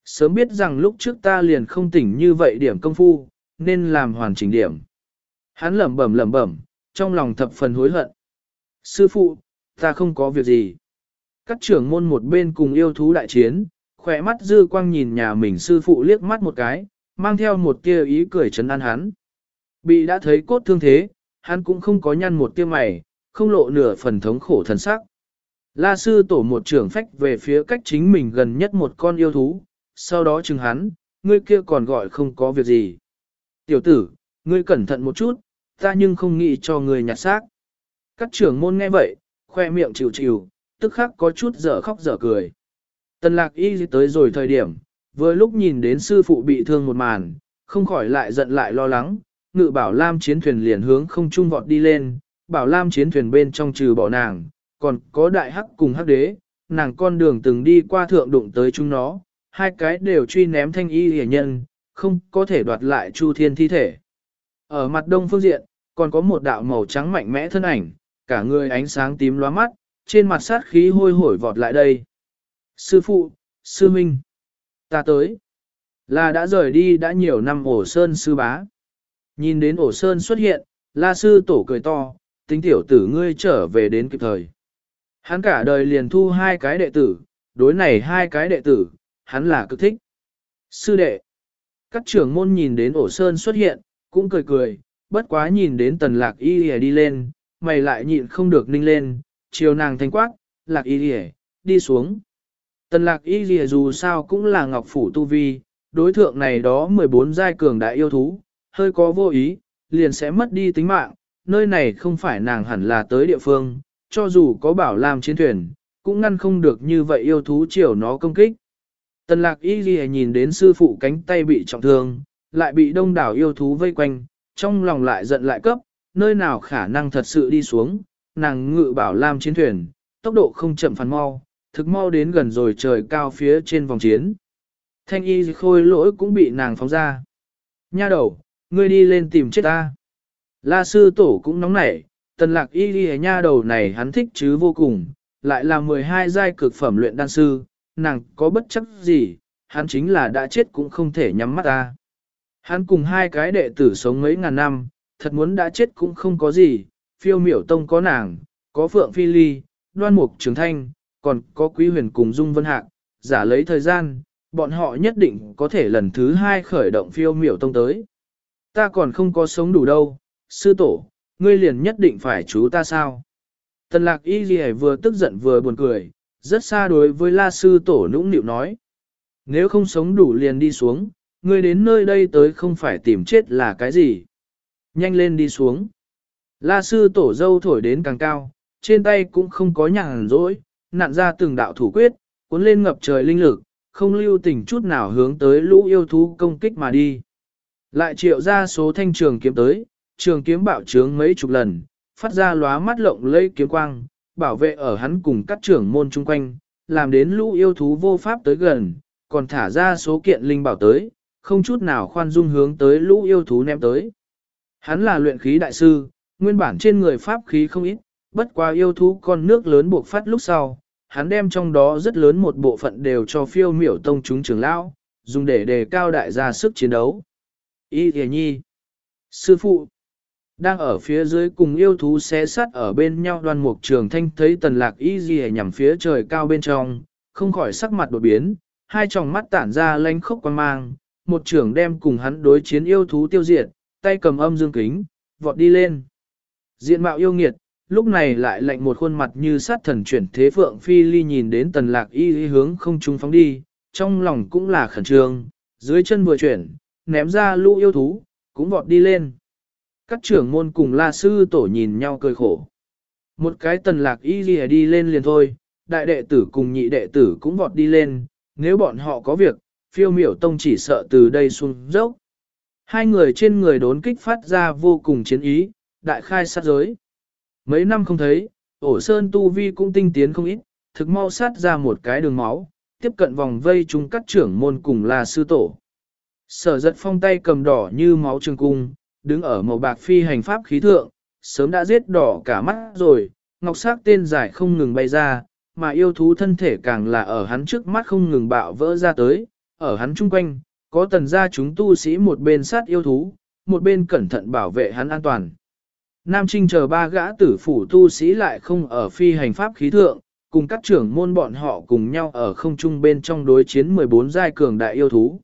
Sớm biết rằng lúc trước ta liền không tỉnh như vậy điểm công phu, nên làm hoàn chỉnh điểm. Hắn lẩm bẩm lẩm bẩm, trong lòng thập phần hối hận. Sư phụ, ta không có việc gì. Các trưởng môn một bên cùng yêu thú đại chiến, khỏe mắt dư quang nhìn nhà mình sư phụ liếc mắt một cái, mang theo một tia ý cười chấn an hắn. Bị đã thấy cốt thương thế, hắn cũng không có nhăn một tia mày, không lộ nửa phần thống khổ thần sắc. La sư tổ một trưởng phách về phía cách chính mình gần nhất một con yêu thú, sau đó chừng hắn, ngươi kia còn gọi không có việc gì. Tiểu tử, ngươi cẩn thận một chút, ta nhưng không nghĩ cho ngươi nhặt xác. Các trưởng môn nghe vậy, khoe miệng chịu chịu, tức khắc có chút dở khóc dở cười. Tần lạc y tới rồi thời điểm, vừa lúc nhìn đến sư phụ bị thương một màn, không khỏi lại giận lại lo lắng, ngự bảo lam chiến thuyền liền hướng không trung vọt đi lên, bảo lam chiến thuyền bên trong trừ bỏ nàng, còn có đại hắc cùng hắc đế, nàng con đường từng đi qua thượng đụng tới chúng nó, hai cái đều truy ném thanh y hề nhân, không có thể đoạt lại chu thiên thi thể. Ở mặt đông phương diện, còn có một đạo màu trắng mạnh mẽ thân ảnh, cả người ánh sáng tím lóa mắt, trên mặt sát khí hôi hổi vọt lại đây. Sư phụ, sư minh, ta tới. Là đã rời đi đã nhiều năm ổ sơn sư bá. Nhìn đến ổ sơn xuất hiện, la sư tổ cười to, tính tiểu tử ngươi trở về đến kịp thời. Hắn cả đời liền thu hai cái đệ tử, đối này hai cái đệ tử, hắn là cực thích. Sư đệ, các trưởng môn nhìn đến ổ sơn xuất hiện, cũng cười cười, bất quá nhìn đến tần lạc y đi lên, mày lại nhịn không được ninh lên, chiều nàng thanh quát, lạc y đi xuống. Tần lạc y lìa dù sao cũng là ngọc phủ tu vi, đối thượng này đó 14 giai cường đại yêu thú, hơi có vô ý, liền sẽ mất đi tính mạng, nơi này không phải nàng hẳn là tới địa phương, cho dù có bảo làm chiến thuyền, cũng ngăn không được như vậy yêu thú chiều nó công kích. Tần lạc y ghi nhìn đến sư phụ cánh tay bị trọng thương, lại bị đông đảo yêu thú vây quanh, trong lòng lại giận lại cấp, nơi nào khả năng thật sự đi xuống, nàng ngự bảo làm chiến thuyền, tốc độ không chậm phản mau, thực mau đến gần rồi trời cao phía trên vòng chiến. Thanh y khôi lỗi cũng bị nàng phóng ra. Nha đầu, ngươi đi lên tìm chết ta. La sư tổ cũng nóng nảy, tần lạc y ghi nha đầu này hắn thích chứ vô cùng, lại là 12 giai cực phẩm luyện đan sư, nàng có bất chấp gì, hắn chính là đã chết cũng không thể nhắm mắt ta. Hắn cùng hai cái đệ tử sống mấy ngàn năm, thật muốn đã chết cũng không có gì, phiêu miểu tông có nàng, có phượng phi ly, đoan mục trường thanh, còn có quý huyền cùng dung vân hạng, giả lấy thời gian, bọn họ nhất định có thể lần thứ hai khởi động phiêu miểu tông tới. Ta còn không có sống đủ đâu, sư tổ, ngươi liền nhất định phải chú ta sao? Tần lạc y gì vừa tức giận vừa buồn cười, rất xa đối với la sư tổ nũng nịu nói. Nếu không sống đủ liền đi xuống, ngươi đến nơi đây tới không phải tìm chết là cái gì. Nhanh lên đi xuống. La sư tổ dâu thổi đến càng cao, trên tay cũng không có nhàn rỗi, nặn ra từng đạo thủ quyết, cuốn lên ngập trời linh lực, không lưu tình chút nào hướng tới lũ yêu thú công kích mà đi. Lại triệu ra số thanh trường kiếm tới, trường kiếm bạo trướng mấy chục lần, phát ra lóa mắt lộng lây kiếm quang, bảo vệ ở hắn cùng các trưởng môn chung quanh, làm đến lũ yêu thú vô pháp tới gần, còn thả ra số kiện linh bảo tới, không chút nào khoan dung hướng tới lũ yêu thú ném tới. Hắn là luyện khí đại sư, nguyên bản trên người pháp khí không ít, bất qua yêu thú con nước lớn buộc phát lúc sau, hắn đem trong đó rất lớn một bộ phận đều cho phiêu miểu tông chúng trưởng lão, dùng để đề cao đại gia sức chiến đấu. Y thề nhi, sư phụ, đang ở phía dưới cùng yêu thú xé sắt ở bên nhau đoan mục trường thanh thấy tần lạc y gì nhằm phía trời cao bên trong, không khỏi sắc mặt đột biến, hai tròng mắt tản ra lánh khốc quan mang, một trưởng đem cùng hắn đối chiến yêu thú tiêu diệt, tay cầm âm dương kính, vọt đi lên. Diện mạo yêu nghiệt, lúc này lại lạnh một khuôn mặt như sát thần chuyển thế phượng phi ly nhìn đến tần lạc y hướng không trung phóng đi, trong lòng cũng là khẩn trương, dưới chân vừa chuyển, ném ra lũ yêu thú, cũng vọt đi lên. Các trưởng môn cùng la sư tổ nhìn nhau cười khổ. Một cái tần lạc y ghi đi lên liền thôi, đại đệ tử cùng nhị đệ tử cũng vọt đi lên, nếu bọn họ có việc, phiêu miểu tông chỉ sợ từ đây xuống dốc. Hai người trên người đốn kích phát ra vô cùng chiến ý, đại khai sát giới. Mấy năm không thấy, ổ sơn tu vi cũng tinh tiến không ít, thực mau sát ra một cái đường máu, tiếp cận vòng vây chung các trưởng môn cùng là sư tổ. Sở giật phong tay cầm đỏ như máu trường cung, đứng ở màu bạc phi hành pháp khí thượng, sớm đã giết đỏ cả mắt rồi, ngọc sắc tên giải không ngừng bay ra, mà yêu thú thân thể càng là ở hắn trước mắt không ngừng bạo vỡ ra tới, ở hắn chung quanh, có tần gia chúng tu sĩ một bên sát yêu thú, một bên cẩn thận bảo vệ hắn an toàn. Nam Trinh chờ ba gã tử phủ tu sĩ lại không ở phi hành pháp khí thượng, cùng các trưởng môn bọn họ cùng nhau ở không trung bên trong đối chiến 14 giai cường đại yêu thú.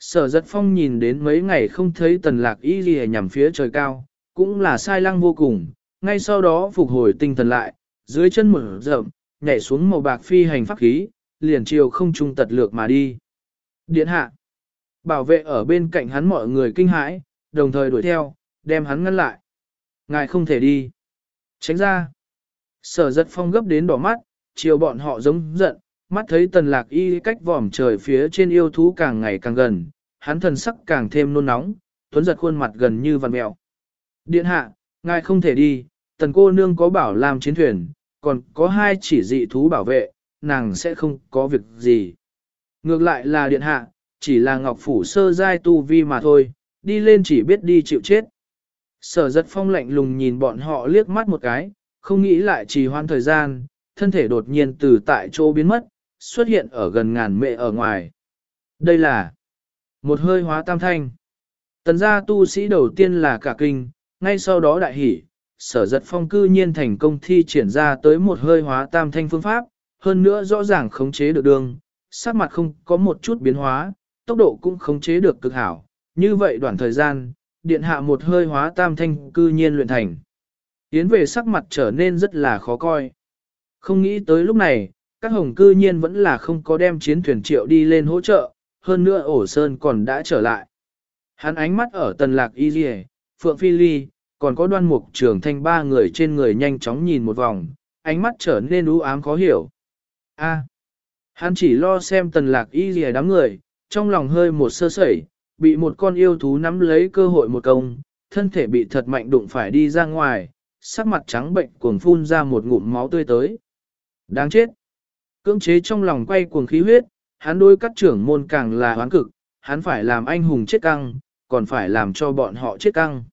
Sở giật phong nhìn đến mấy ngày không thấy tần lạc y gì nhằm phía trời cao, cũng là sai lăng vô cùng, ngay sau đó phục hồi tinh thần lại, dưới chân mở rộng, nhảy xuống màu bạc phi hành pháp khí, liền chiều không trung tật lược mà đi. Điện hạ, bảo vệ ở bên cạnh hắn mọi người kinh hãi, đồng thời đuổi theo, đem hắn ngăn lại. Ngài không thể đi. Tránh ra. Sở giật phong gấp đến đỏ mắt, chiều bọn họ giống giận, mắt thấy tần lạc y cách vòm trời phía trên yêu thú càng ngày càng gần, hắn thần sắc càng thêm nôn nóng, tuấn giật khuôn mặt gần như vằn mẹo. Điện hạ, ngài không thể đi, tần cô nương có bảo làm chiến thuyền, còn có hai chỉ dị thú bảo vệ, nàng sẽ không có việc gì. Ngược lại là điện hạ, chỉ là ngọc phủ sơ giai tu vi mà thôi, đi lên chỉ biết đi chịu chết. Sở giật phong lạnh lùng nhìn bọn họ liếc mắt một cái, không nghĩ lại trì hoãn thời gian, thân thể đột nhiên từ tại chỗ biến mất, xuất hiện ở gần ngàn mệ ở ngoài. Đây là một hơi hóa tam thanh. Tần gia tu sĩ đầu tiên là cả kinh, ngay sau đó đại hỉ, sở giật phong cư nhiên thành công thi triển ra tới một hơi hóa tam thanh phương pháp, hơn nữa rõ ràng khống chế được đường, sắc mặt không có một chút biến hóa, tốc độ cũng khống chế được cực hảo. Như vậy đoạn thời gian, điện hạ một hơi hóa tam thanh cư nhiên luyện thành. Yến về sắc mặt trở nên rất là khó coi. Không nghĩ tới lúc này, các hồng cư nhiên vẫn là không có đem chiến thuyền triệu đi lên hỗ trợ, hơn nữa ổ sơn còn đã trở lại. Hắn ánh mắt ở tần lạc y dì phượng phi ly, còn có đoan mục trường thanh ba người trên người nhanh chóng nhìn một vòng, ánh mắt trở nên u ám khó hiểu. A, hắn chỉ lo xem tần lạc y dì đám người, trong lòng hơi một sơ sẩy, bị một con yêu thú nắm lấy cơ hội một công, thân thể bị thật mạnh đụng phải đi ra ngoài, sắc mặt trắng bệnh cuồng phun ra một ngụm máu tươi tới. Đáng chết! Cưỡng chế trong lòng quay cuồng khí huyết, hắn đôi các trưởng môn càng là hoán cực, hắn phải làm anh hùng chết căng, còn phải làm cho bọn họ chết căng.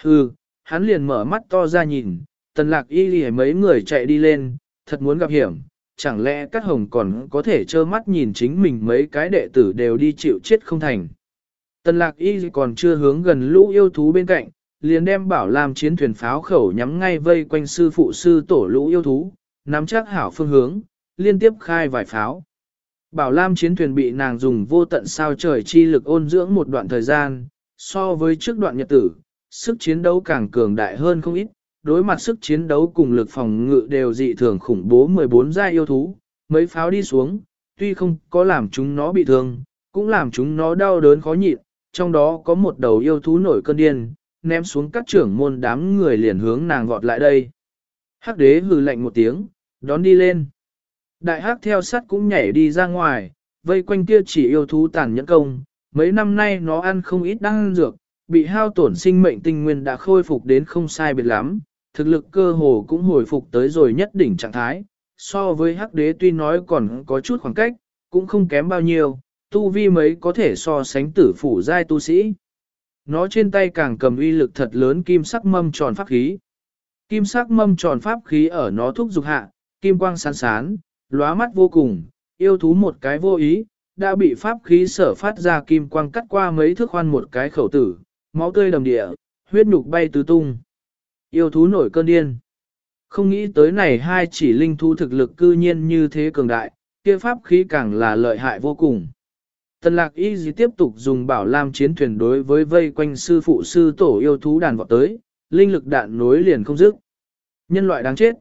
Hừ, hắn liền mở mắt to ra nhìn, tần lạc y lì mấy người chạy đi lên, thật muốn gặp hiểm, chẳng lẽ các hồng còn có thể trơ mắt nhìn chính mình mấy cái đệ tử đều đi chịu chết không thành. Tần lạc y còn chưa hướng gần lũ yêu thú bên cạnh, liền đem bảo làm chiến thuyền pháo khẩu nhắm ngay vây quanh sư phụ sư tổ lũ yêu thú, nắm chắc hảo phương hướng, liên tiếp khai vài pháo. Bảo Lam chiến thuyền bị nàng dùng vô tận sao trời chi lực ôn dưỡng một đoạn thời gian, so với trước đoạn nhật tử, sức chiến đấu càng cường đại hơn không ít, đối mặt sức chiến đấu cùng lực phòng ngự đều dị thường khủng bố 14 gia yêu thú, mấy pháo đi xuống, tuy không có làm chúng nó bị thương, cũng làm chúng nó đau đớn khó nhịn, trong đó có một đầu yêu thú nổi cơn điên, ném xuống các trưởng môn đám người liền hướng nàng vọt lại đây. Hắc đế hừ lạnh một tiếng, đón đi lên. Đại hắc theo sát cũng nhảy đi ra ngoài, vây quanh kia chỉ yêu thú tàn nhẫn công, mấy năm nay nó ăn không ít đan dược, bị hao tổn sinh mệnh tinh nguyên đã khôi phục đến không sai biệt lắm, thực lực cơ hồ cũng hồi phục tới rồi nhất đỉnh trạng thái, so với hắc đế tuy nói còn có chút khoảng cách, cũng không kém bao nhiêu, tu vi mấy có thể so sánh tử phủ giai tu sĩ. Nó trên tay càng cầm uy lực thật lớn kim sắc mâm tròn pháp khí. Kim sắc mâm tròn pháp khí ở nó thúc dục hạ, kim quang sáng sán, lóa mắt vô cùng, yêu thú một cái vô ý, đã bị pháp khí sở phát ra kim quang cắt qua mấy thước khoan một cái khẩu tử, máu tươi đầm địa, huyết nhục bay tứ tung. Yêu thú nổi cơn điên. Không nghĩ tới này hai chỉ linh thú thực lực cư nhiên như thế cường đại, kia pháp khí càng là lợi hại vô cùng. Tần lạc y dì tiếp tục dùng bảo lam chiến thuyền đối với vây quanh sư phụ sư tổ yêu thú đàn vọt tới, linh lực đạn nối liền không dứt. Nhân loại đáng chết.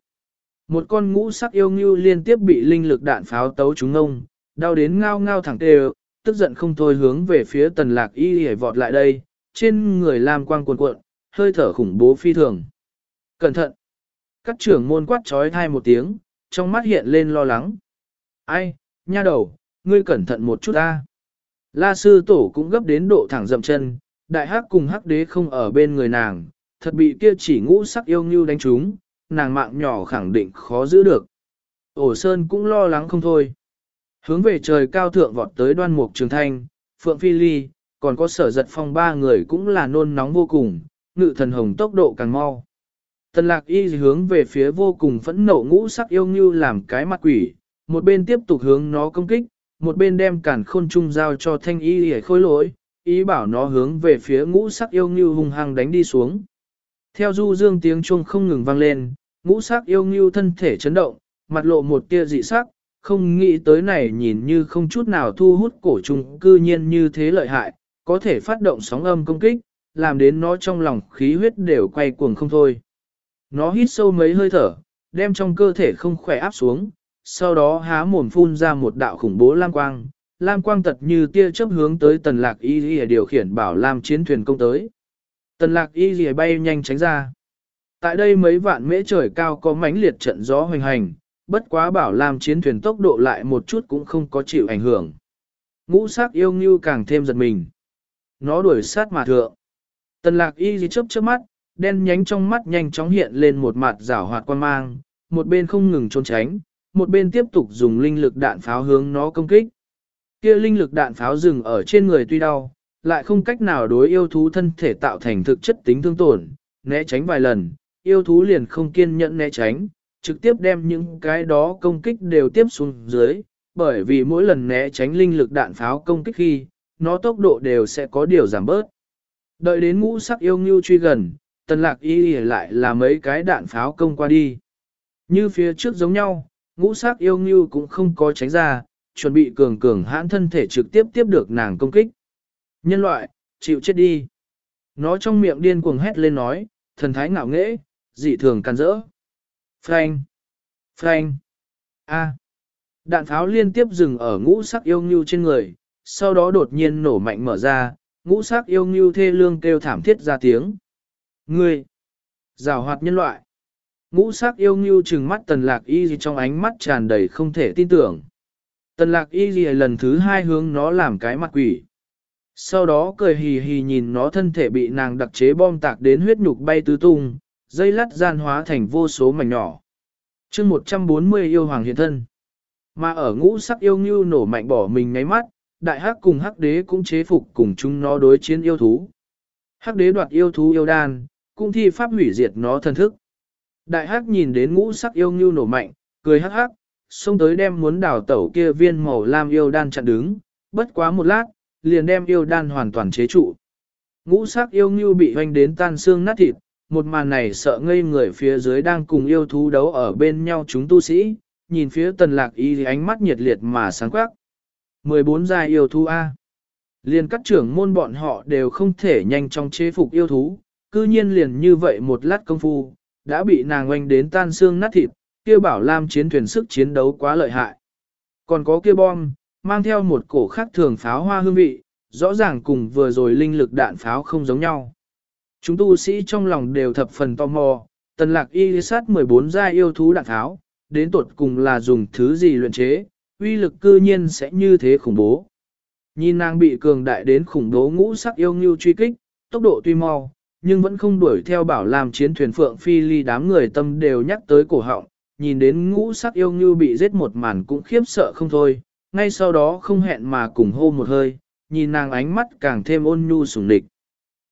Một con ngũ sắc yêu ngưu liên tiếp bị linh lực đạn pháo tấu trúng ngông, đau đến ngao ngao thẳng tê tức giận không thôi hướng về phía tần lạc y hề vọt lại đây, trên người lam quang cuồn cuộn, hơi thở khủng bố phi thường. Cẩn thận! Các trưởng môn quát trói thai một tiếng, trong mắt hiện lên lo lắng. Ai, nha đầu, ngươi cẩn thận một chút ta. La sư tổ cũng gấp đến độ thẳng dậm chân, đại hắc cùng hắc đế không ở bên người nàng, thật bị kia chỉ ngũ sắc yêu ngưu đánh trúng, nàng mạng nhỏ khẳng định khó giữ được. Ổ Sơn cũng lo lắng không thôi. Hướng về trời cao thượng vọt tới đoan mục trường thanh, Phượng Phi Ly, còn có sở giật phong ba người cũng là nôn nóng vô cùng, ngự thần hồng tốc độ càng mau. Tần lạc y hướng về phía vô cùng phẫn nộ ngũ sắc yêu như làm cái mặt quỷ, một bên tiếp tục hướng nó công kích, một bên đem cản khôn trung giao cho thanh y để khôi lỗi, ý bảo nó hướng về phía ngũ sắc yêu như hung hăng đánh đi xuống. Theo du dương tiếng chuông không ngừng vang lên, ngũ sắc yêu nghiêu thân thể chấn động, mặt lộ một tia dị sắc, không nghĩ tới này nhìn như không chút nào thu hút cổ trùng cư nhiên như thế lợi hại, có thể phát động sóng âm công kích, làm đến nó trong lòng khí huyết đều quay cuồng không thôi. Nó hít sâu mấy hơi thở, đem trong cơ thể không khỏe áp xuống, sau đó há mồm phun ra một đạo khủng bố lam quang, lam quang tật như tia chớp hướng tới tần lạc y y điều khiển bảo lam chiến thuyền công tới. Tần lạc y ghi bay nhanh tránh ra. Tại đây mấy vạn mễ trời cao có mãnh liệt trận gió hoành hành, bất quá bảo làm chiến thuyền tốc độ lại một chút cũng không có chịu ảnh hưởng. Ngũ sắc yêu như càng thêm giật mình. Nó đuổi sát mà thượng. Tần lạc y gì chớp chớp mắt, đen nhánh trong mắt nhanh chóng hiện lên một mặt rảo hoạt quan mang, một bên không ngừng trốn tránh, một bên tiếp tục dùng linh lực đạn pháo hướng nó công kích. Kia linh lực đạn pháo dừng ở trên người tuy đau, lại không cách nào đối yêu thú thân thể tạo thành thực chất tính thương tổn, né tránh vài lần, yêu thú liền không kiên nhẫn né tránh, trực tiếp đem những cái đó công kích đều tiếp xuống dưới, bởi vì mỗi lần né tránh linh lực đạn pháo công kích khi, nó tốc độ đều sẽ có điều giảm bớt. Đợi đến ngũ sắc yêu ngưu truy gần, tần lạc y lại là mấy cái đạn pháo công qua đi. Như phía trước giống nhau, ngũ sắc yêu ngưu cũng không có tránh ra, chuẩn bị cường cường hãn thân thể trực tiếp tiếp được nàng công kích. Nhân loại, chịu chết đi. Nó trong miệng điên cuồng hét lên nói, thần thái ngạo nghễ, dị thường can rỡ. Frank! Frank! A! Đạn pháo liên tiếp dừng ở ngũ sắc yêu nghiêu trên người, sau đó đột nhiên nổ mạnh mở ra, ngũ sắc yêu nghiêu thê lương kêu thảm thiết ra tiếng. Ngươi! Giảo hoạt nhân loại! Ngũ sắc yêu nghiêu trừng mắt tần lạc y gì trong ánh mắt tràn đầy không thể tin tưởng. Tần lạc y gì lần thứ hai hướng nó làm cái mặt quỷ. Sau đó cười hì hì nhìn nó thân thể bị nàng đặc chế bom tạc đến huyết nhục bay tứ tung, dây lắt gian hóa thành vô số mảnh nhỏ. chương 140 yêu hoàng hiện thân. Mà ở ngũ sắc yêu như nổ mạnh bỏ mình ngáy mắt, đại hắc cùng hắc đế cũng chế phục cùng chúng nó đối chiến yêu thú. Hắc đế đoạt yêu thú yêu đan, cũng thi pháp hủy diệt nó thân thức. Đại hắc nhìn đến ngũ sắc yêu như nổ mạnh, cười hắc hắc, xông tới đem muốn đào tẩu kia viên màu lam yêu đan chặn đứng, bất quá một lát, liền đem yêu đan hoàn toàn chế trụ. Ngũ sắc yêu ngưu bị hoành đến tan xương nát thịt, một màn này sợ ngây người phía dưới đang cùng yêu thú đấu ở bên nhau chúng tu sĩ, nhìn phía tần lạc y thì ánh mắt nhiệt liệt mà sáng quắc. 14 giai yêu thú A. Liền các trưởng môn bọn họ đều không thể nhanh chóng chế phục yêu thú, cư nhiên liền như vậy một lát công phu, đã bị nàng oanh đến tan xương nát thịt, kia bảo lam chiến thuyền sức chiến đấu quá lợi hại. Còn có kia bom, mang theo một cổ khác thường pháo hoa hương vị, rõ ràng cùng vừa rồi linh lực đạn pháo không giống nhau. Chúng tu sĩ trong lòng đều thập phần tò mò, tần lạc y sát 14 gia yêu thú đạn pháo, đến tuột cùng là dùng thứ gì luyện chế, uy lực cư nhiên sẽ như thế khủng bố. Nhìn nàng bị cường đại đến khủng bố ngũ sắc yêu nghiêu truy kích, tốc độ tuy mau, nhưng vẫn không đuổi theo bảo làm chiến thuyền phượng phi ly đám người tâm đều nhắc tới cổ họng, nhìn đến ngũ sắc yêu nghiêu bị giết một màn cũng khiếp sợ không thôi, ngay sau đó không hẹn mà cùng hô một hơi, nhìn nàng ánh mắt càng thêm ôn nhu sủng địch.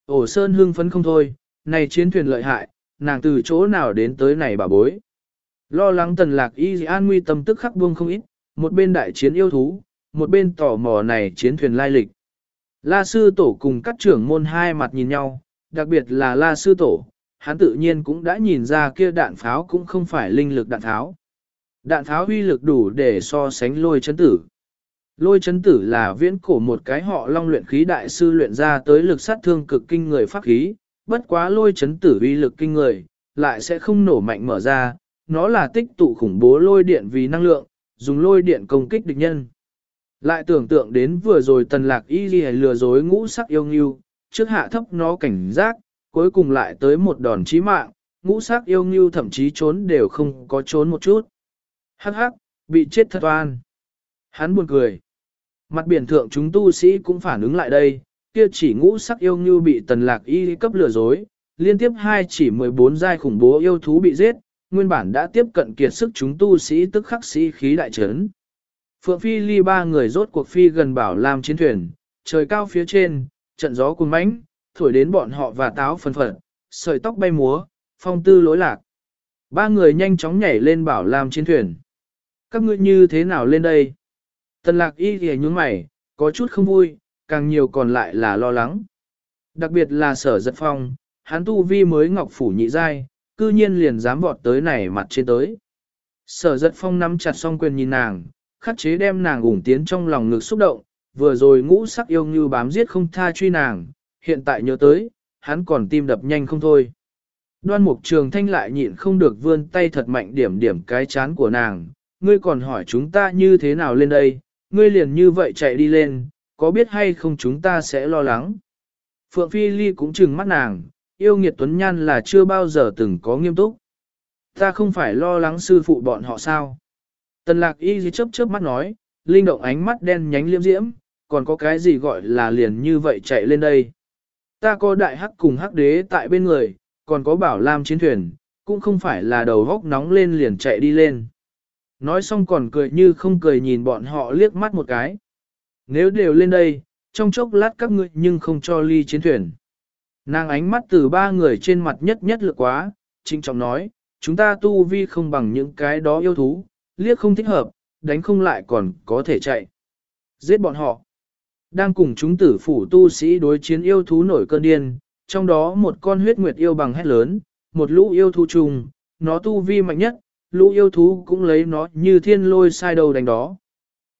Ổ sơn hưng phấn không thôi, này chiến thuyền lợi hại, nàng từ chỗ nào đến tới này bà bối. Lo lắng tần lạc y an nguy tâm tức khắc buông không ít, một bên đại chiến yêu thú, một bên tò mò này chiến thuyền lai lịch. La sư tổ cùng các trưởng môn hai mặt nhìn nhau, đặc biệt là la sư tổ, hắn tự nhiên cũng đã nhìn ra kia đạn pháo cũng không phải linh lực đạn tháo, Đạn pháo uy lực đủ để so sánh lôi chấn tử. Lôi chấn tử là viễn cổ một cái họ long luyện khí đại sư luyện ra tới lực sát thương cực kinh người pháp khí, bất quá lôi chấn tử uy lực kinh người, lại sẽ không nổ mạnh mở ra, nó là tích tụ khủng bố lôi điện vì năng lượng, dùng lôi điện công kích địch nhân. Lại tưởng tượng đến vừa rồi tần lạc y ghi lừa dối ngũ sắc yêu nghiêu, trước hạ thấp nó cảnh giác, cuối cùng lại tới một đòn chí mạng, ngũ sắc yêu nghiêu thậm chí trốn đều không có trốn một chút. Hắc hắc, bị chết thật oan. Hắn buồn cười. Mặt biển thượng chúng tu sĩ cũng phản ứng lại đây, kia chỉ ngũ sắc yêu như bị tần lạc y cấp lừa dối, liên tiếp hai chỉ 14 giai khủng bố yêu thú bị giết, nguyên bản đã tiếp cận kiệt sức chúng tu sĩ tức khắc sĩ khí đại trấn. Phượng Phi ly ba người rốt cuộc phi gần bảo làm chiến thuyền, trời cao phía trên, trận gió cuồng mãnh, thổi đến bọn họ và táo phân phật, sợi tóc bay múa, phong tư lối lạc. Ba người nhanh chóng nhảy lên bảo làm chiến thuyền. Các ngươi như thế nào lên đây? Tần lạc y thì nhúng mày, có chút không vui, càng nhiều còn lại là lo lắng. Đặc biệt là sở giật phong, hắn tu vi mới ngọc phủ nhị giai, cư nhiên liền dám vọt tới này mặt trên tới. Sở giật phong nắm chặt song quyền nhìn nàng, khắc chế đem nàng ủng tiến trong lòng ngực xúc động, vừa rồi ngũ sắc yêu như bám giết không tha truy nàng, hiện tại nhớ tới, hắn còn tim đập nhanh không thôi. Đoan mục trường thanh lại nhịn không được vươn tay thật mạnh điểm điểm cái chán của nàng, ngươi còn hỏi chúng ta như thế nào lên đây, ngươi liền như vậy chạy đi lên, có biết hay không chúng ta sẽ lo lắng. Phượng Phi Ly cũng chừng mắt nàng, yêu nghiệt tuấn nhan là chưa bao giờ từng có nghiêm túc. Ta không phải lo lắng sư phụ bọn họ sao. Tần lạc y dì chớp chớp mắt nói, linh động ánh mắt đen nhánh liêm diễm, còn có cái gì gọi là liền như vậy chạy lên đây. Ta có đại hắc cùng hắc đế tại bên người, còn có bảo lam chiến thuyền, cũng không phải là đầu góc nóng lên liền chạy đi lên. Nói xong còn cười như không cười nhìn bọn họ liếc mắt một cái. Nếu đều lên đây, trong chốc lát các ngươi nhưng không cho ly chiến thuyền. Nàng ánh mắt từ ba người trên mặt nhất nhất lược quá, trinh trọng nói, chúng ta tu vi không bằng những cái đó yêu thú, liếc không thích hợp, đánh không lại còn có thể chạy. Giết bọn họ. Đang cùng chúng tử phủ tu sĩ đối chiến yêu thú nổi cơn điên, trong đó một con huyết nguyệt yêu bằng hét lớn, một lũ yêu thú trùng, nó tu vi mạnh nhất, lũ yêu thú cũng lấy nó như thiên lôi sai đầu đánh đó.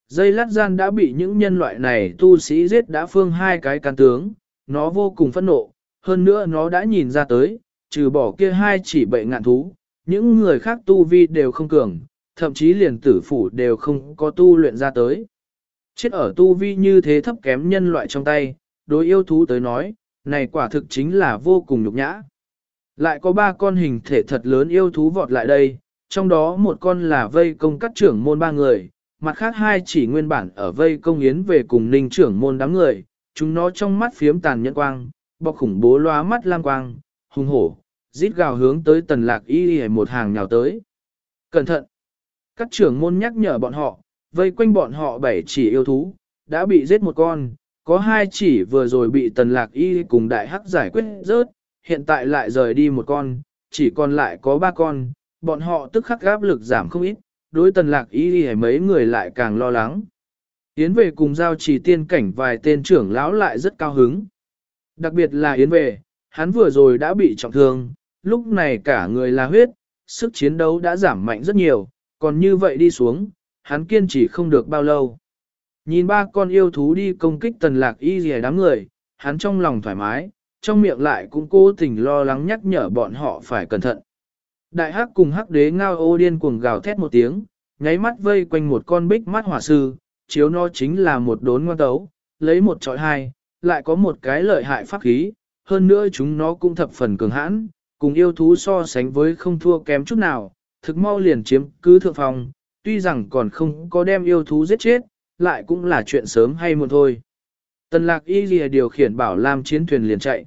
Dây lát gian đã bị những nhân loại này tu sĩ giết đã phương hai cái can tướng, nó vô cùng phẫn nộ, hơn nữa nó đã nhìn ra tới, trừ bỏ kia hai chỉ bệ ngạn thú, những người khác tu vi đều không cường, thậm chí liền tử phủ đều không có tu luyện ra tới. Chết ở tu vi như thế thấp kém nhân loại trong tay, đối yêu thú tới nói, này quả thực chính là vô cùng nhục nhã. Lại có ba con hình thể thật lớn yêu thú vọt lại đây, trong đó một con là vây công cắt trưởng môn ba người, mặt khác hai chỉ nguyên bản ở vây công yến về cùng ninh trưởng môn đám người, chúng nó trong mắt phiếm tàn nhẫn quang, bọc khủng bố loa mắt lang quang, hung hổ, rít gào hướng tới tần lạc y y một hàng nhào tới. Cẩn thận! Các trưởng môn nhắc nhở bọn họ, vây quanh bọn họ bảy chỉ yêu thú, đã bị giết một con, có hai chỉ vừa rồi bị tần lạc y cùng đại hắc giải quyết rớt, hiện tại lại rời đi một con, chỉ còn lại có ba con, bọn họ tức khắc gáp lực giảm không ít, đối tần lạc y hay mấy người lại càng lo lắng. Yến về cùng giao chỉ tiên cảnh vài tên trưởng lão lại rất cao hứng. Đặc biệt là Yến về, hắn vừa rồi đã bị trọng thương, lúc này cả người là huyết, sức chiến đấu đã giảm mạnh rất nhiều, còn như vậy đi xuống, hắn kiên trì không được bao lâu. Nhìn ba con yêu thú đi công kích tần lạc y rìa đám người, hắn trong lòng thoải mái, trong miệng lại cũng cố tình lo lắng nhắc nhở bọn họ phải cẩn thận. Đại hắc cùng hắc đế ngao ô điên cuồng gào thét một tiếng, nháy mắt vây quanh một con bích mắt hỏa sư, chiếu nó chính là một đốn ngoan tấu, lấy một trọi hai, lại có một cái lợi hại pháp khí, hơn nữa chúng nó cũng thập phần cường hãn, cùng yêu thú so sánh với không thua kém chút nào, thực mau liền chiếm cứ thượng phòng, tuy rằng còn không có đem yêu thú giết chết, lại cũng là chuyện sớm hay muộn thôi. Tần lạc y lìa điều khiển bảo lam chiến thuyền liền chạy.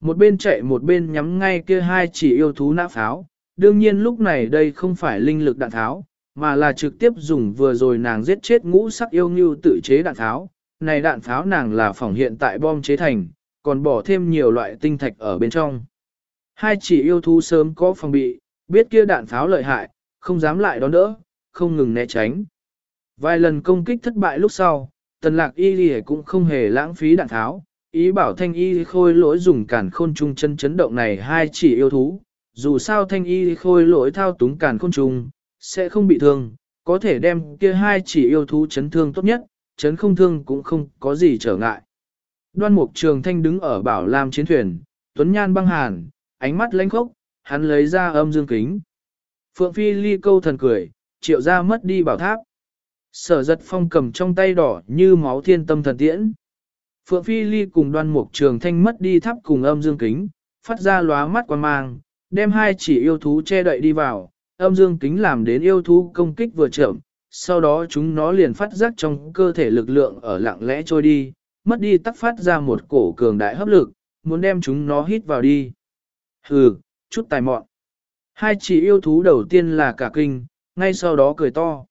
Một bên chạy một bên nhắm ngay kia hai chỉ yêu thú nã pháo, đương nhiên lúc này đây không phải linh lực đạn tháo, mà là trực tiếp dùng vừa rồi nàng giết chết ngũ sắc yêu như tự chế đạn tháo. Này đạn tháo nàng là phỏng hiện tại bom chế thành, còn bỏ thêm nhiều loại tinh thạch ở bên trong. Hai chỉ yêu thú sớm có phòng bị, biết kia đạn pháo lợi hại, không dám lại đón đỡ, không ngừng né tránh. Vài lần công kích thất bại lúc sau, tần lạc y lì cũng không hề lãng phí đạn tháo, ý bảo thanh y khôi lỗi dùng cản khôn trung chân chấn động này hai chỉ yêu thú. Dù sao thanh y khôi lỗi thao túng cản khôn trùng sẽ không bị thương, có thể đem kia hai chỉ yêu thú chấn thương tốt nhất, chấn không thương cũng không có gì trở ngại. Đoan mục trường thanh đứng ở bảo lam chiến thuyền, tuấn nhan băng hàn, ánh mắt lãnh khốc, hắn lấy ra âm dương kính. Phượng Phi ly câu thần cười, triệu ra mất đi bảo tháp. Sở giật phong cầm trong tay đỏ như máu thiên tâm thần tiễn. Phượng Phi ly cùng đoan mục trường thanh mất đi tháp cùng âm dương kính, phát ra lóa mắt quan mang, đem hai chỉ yêu thú che đậy đi vào, âm dương kính làm đến yêu thú công kích vừa chậm, sau đó chúng nó liền phát giác trong cơ thể lực lượng ở lặng lẽ trôi đi, mất đi tắc phát ra một cổ cường đại hấp lực, muốn đem chúng nó hít vào đi. Hừ, chút tài mọn. Hai chỉ yêu thú đầu tiên là cả kinh, ngay sau đó cười to.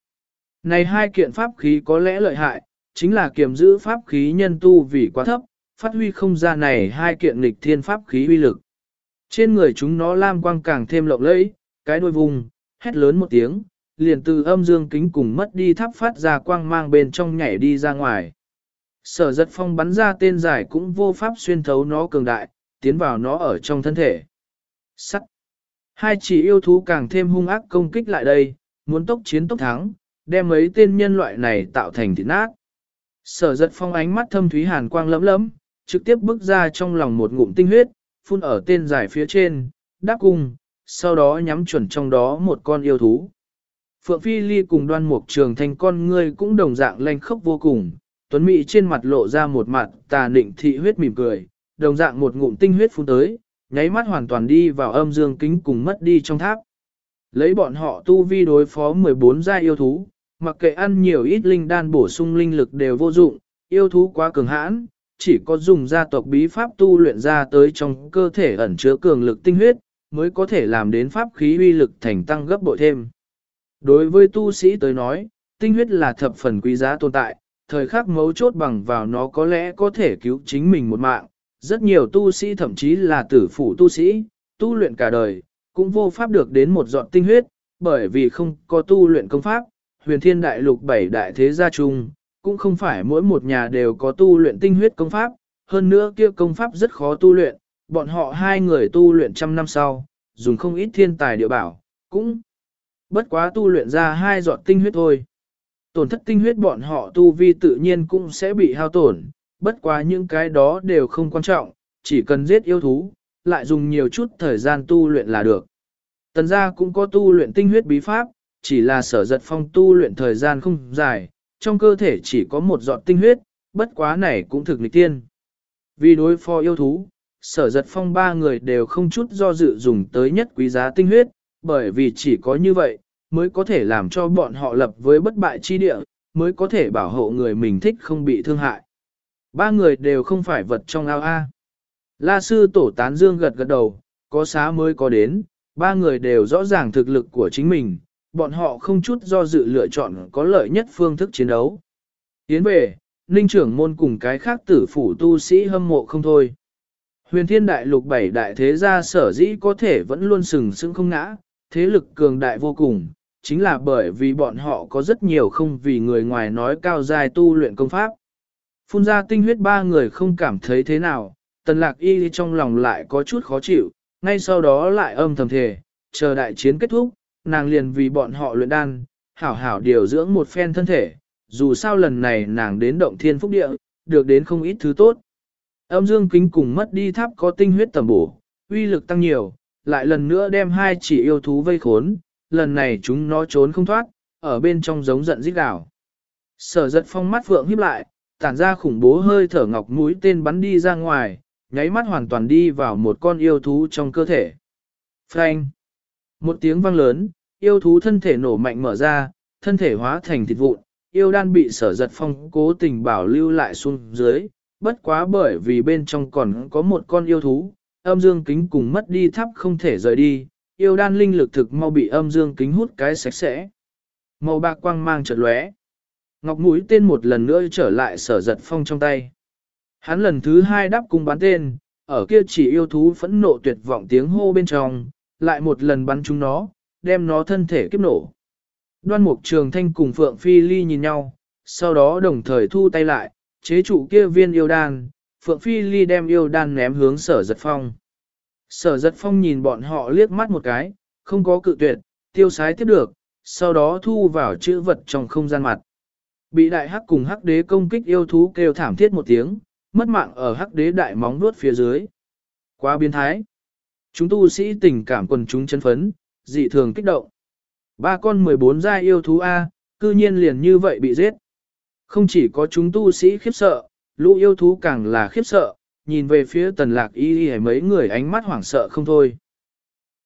Này hai kiện pháp khí có lẽ lợi hại, chính là kiềm giữ pháp khí nhân tu vì quá thấp, phát huy không ra này hai kiện nghịch thiên pháp khí uy lực. Trên người chúng nó lam quang càng thêm lộng lẫy, cái đôi vùng, hét lớn một tiếng, liền từ âm dương kính cùng mất đi tháp phát ra quang mang bên trong nhảy đi ra ngoài. Sở giật phong bắn ra tên giải cũng vô pháp xuyên thấu nó cường đại, tiến vào nó ở trong thân thể. Sắt. Hai chỉ yêu thú càng thêm hung ác công kích lại đây, muốn tốc chiến tốc thắng, đem mấy tên nhân loại này tạo thành thịt nát. Sở giật phong ánh mắt thâm thúy hàn quang lấm lấm, trực tiếp bước ra trong lòng một ngụm tinh huyết, phun ở tên giải phía trên, đáp cung, sau đó nhắm chuẩn trong đó một con yêu thú. Phượng Phi Ly cùng đoan mục trường thành con ngươi cũng đồng dạng lanh khốc vô cùng, tuấn mỹ trên mặt lộ ra một mặt tà nịnh thị huyết mỉm cười, đồng dạng một ngụm tinh huyết phun tới, nháy mắt hoàn toàn đi vào âm dương kính cùng mất đi trong tháp. Lấy bọn họ tu vi đối phó 14 gia yêu thú, mặc kệ ăn nhiều ít linh đan bổ sung linh lực đều vô dụng, yêu thú quá cường hãn, chỉ có dùng gia tộc bí pháp tu luyện ra tới trong cơ thể ẩn chứa cường lực tinh huyết, mới có thể làm đến pháp khí uy lực thành tăng gấp bội thêm. Đối với tu sĩ tới nói, tinh huyết là thập phần quý giá tồn tại, thời khắc mấu chốt bằng vào nó có lẽ có thể cứu chính mình một mạng. Rất nhiều tu sĩ thậm chí là tử phủ tu sĩ, tu luyện cả đời, cũng vô pháp được đến một giọt tinh huyết, bởi vì không có tu luyện công pháp, huyền thiên đại lục bảy đại thế gia chung, cũng không phải mỗi một nhà đều có tu luyện tinh huyết công pháp, hơn nữa kia công pháp rất khó tu luyện, bọn họ hai người tu luyện trăm năm sau, dùng không ít thiên tài địa bảo, cũng Bất quá tu luyện ra hai giọt tinh huyết thôi. Tổn thất tinh huyết bọn họ tu vi tự nhiên cũng sẽ bị hao tổn, bất quá những cái đó đều không quan trọng, chỉ cần giết yêu thú, lại dùng nhiều chút thời gian tu luyện là được. Tần gia cũng có tu luyện tinh huyết bí pháp, chỉ là sở giật phong tu luyện thời gian không dài, trong cơ thể chỉ có một giọt tinh huyết, bất quá này cũng thực lịch tiên. Vì đối phó yêu thú, sở giật phong ba người đều không chút do dự dùng tới nhất quý giá tinh huyết, bởi vì chỉ có như vậy, mới có thể làm cho bọn họ lập với bất bại chi địa, mới có thể bảo hộ người mình thích không bị thương hại. Ba người đều không phải vật trong ao A. La sư tổ tán dương gật gật đầu, có xá mới có đến, ba người đều rõ ràng thực lực của chính mình, bọn họ không chút do dự lựa chọn có lợi nhất phương thức chiến đấu. Tiến về, ninh trưởng môn cùng cái khác tử phủ tu sĩ hâm mộ không thôi. Huyền thiên đại lục bảy đại thế gia sở dĩ có thể vẫn luôn sừng sững không ngã, thế lực cường đại vô cùng, chính là bởi vì bọn họ có rất nhiều không vì người ngoài nói cao dài tu luyện công pháp. Phun ra tinh huyết ba người không cảm thấy thế nào, tần lạc y trong lòng lại có chút khó chịu, ngay sau đó lại âm thầm thề, chờ đại chiến kết thúc, nàng liền vì bọn họ luyện đan, hảo hảo điều dưỡng một phen thân thể, dù sao lần này nàng đến động thiên phúc địa, được đến không ít thứ tốt. Âm dương kính cùng mất đi tháp có tinh huyết tầm bổ, uy lực tăng nhiều, lại lần nữa đem hai chỉ yêu thú vây khốn, lần này chúng nó trốn không thoát, ở bên trong giống giận rít đảo. Sở giật phong mắt vượng híp lại, tản ra khủng bố hơi thở ngọc mũi tên bắn đi ra ngoài, nháy mắt hoàn toàn đi vào một con yêu thú trong cơ thể. Frank! Một tiếng vang lớn, yêu thú thân thể nổ mạnh mở ra, thân thể hóa thành thịt vụn, yêu đan bị sở giật phong cố tình bảo lưu lại xuống dưới, bất quá bởi vì bên trong còn có một con yêu thú, âm dương kính cùng mất đi thắp không thể rời đi, yêu đan linh lực thực mau bị âm dương kính hút cái sạch sẽ. Màu bạc quang mang chợt lóe. Ngọc mũi tên một lần nữa trở lại sở giật phong trong tay. Hắn lần thứ hai đáp cung bắn tên, ở kia chỉ yêu thú phẫn nộ tuyệt vọng tiếng hô bên trong, lại một lần bắn chúng nó, đem nó thân thể kiếp nổ. Đoan mục trường thanh cùng Phượng Phi Ly nhìn nhau, sau đó đồng thời thu tay lại, chế trụ kia viên yêu đan, Phượng Phi Ly đem yêu đan ném hướng sở giật phong. Sở giật phong nhìn bọn họ liếc mắt một cái, không có cự tuyệt, tiêu sái tiếp được, sau đó thu vào chữ vật trong không gian mặt. Bị đại hắc cùng hắc đế công kích yêu thú kêu thảm thiết một tiếng, mất mạng ở hắc đế đại móng nuốt phía dưới. Quá biến thái. Chúng tu sĩ tình cảm quần chúng chân phấn, dị thường kích động. Ba con 14 giai yêu thú A, cư nhiên liền như vậy bị giết. Không chỉ có chúng tu sĩ khiếp sợ, lũ yêu thú càng là khiếp sợ, nhìn về phía tần lạc y y mấy người ánh mắt hoảng sợ không thôi.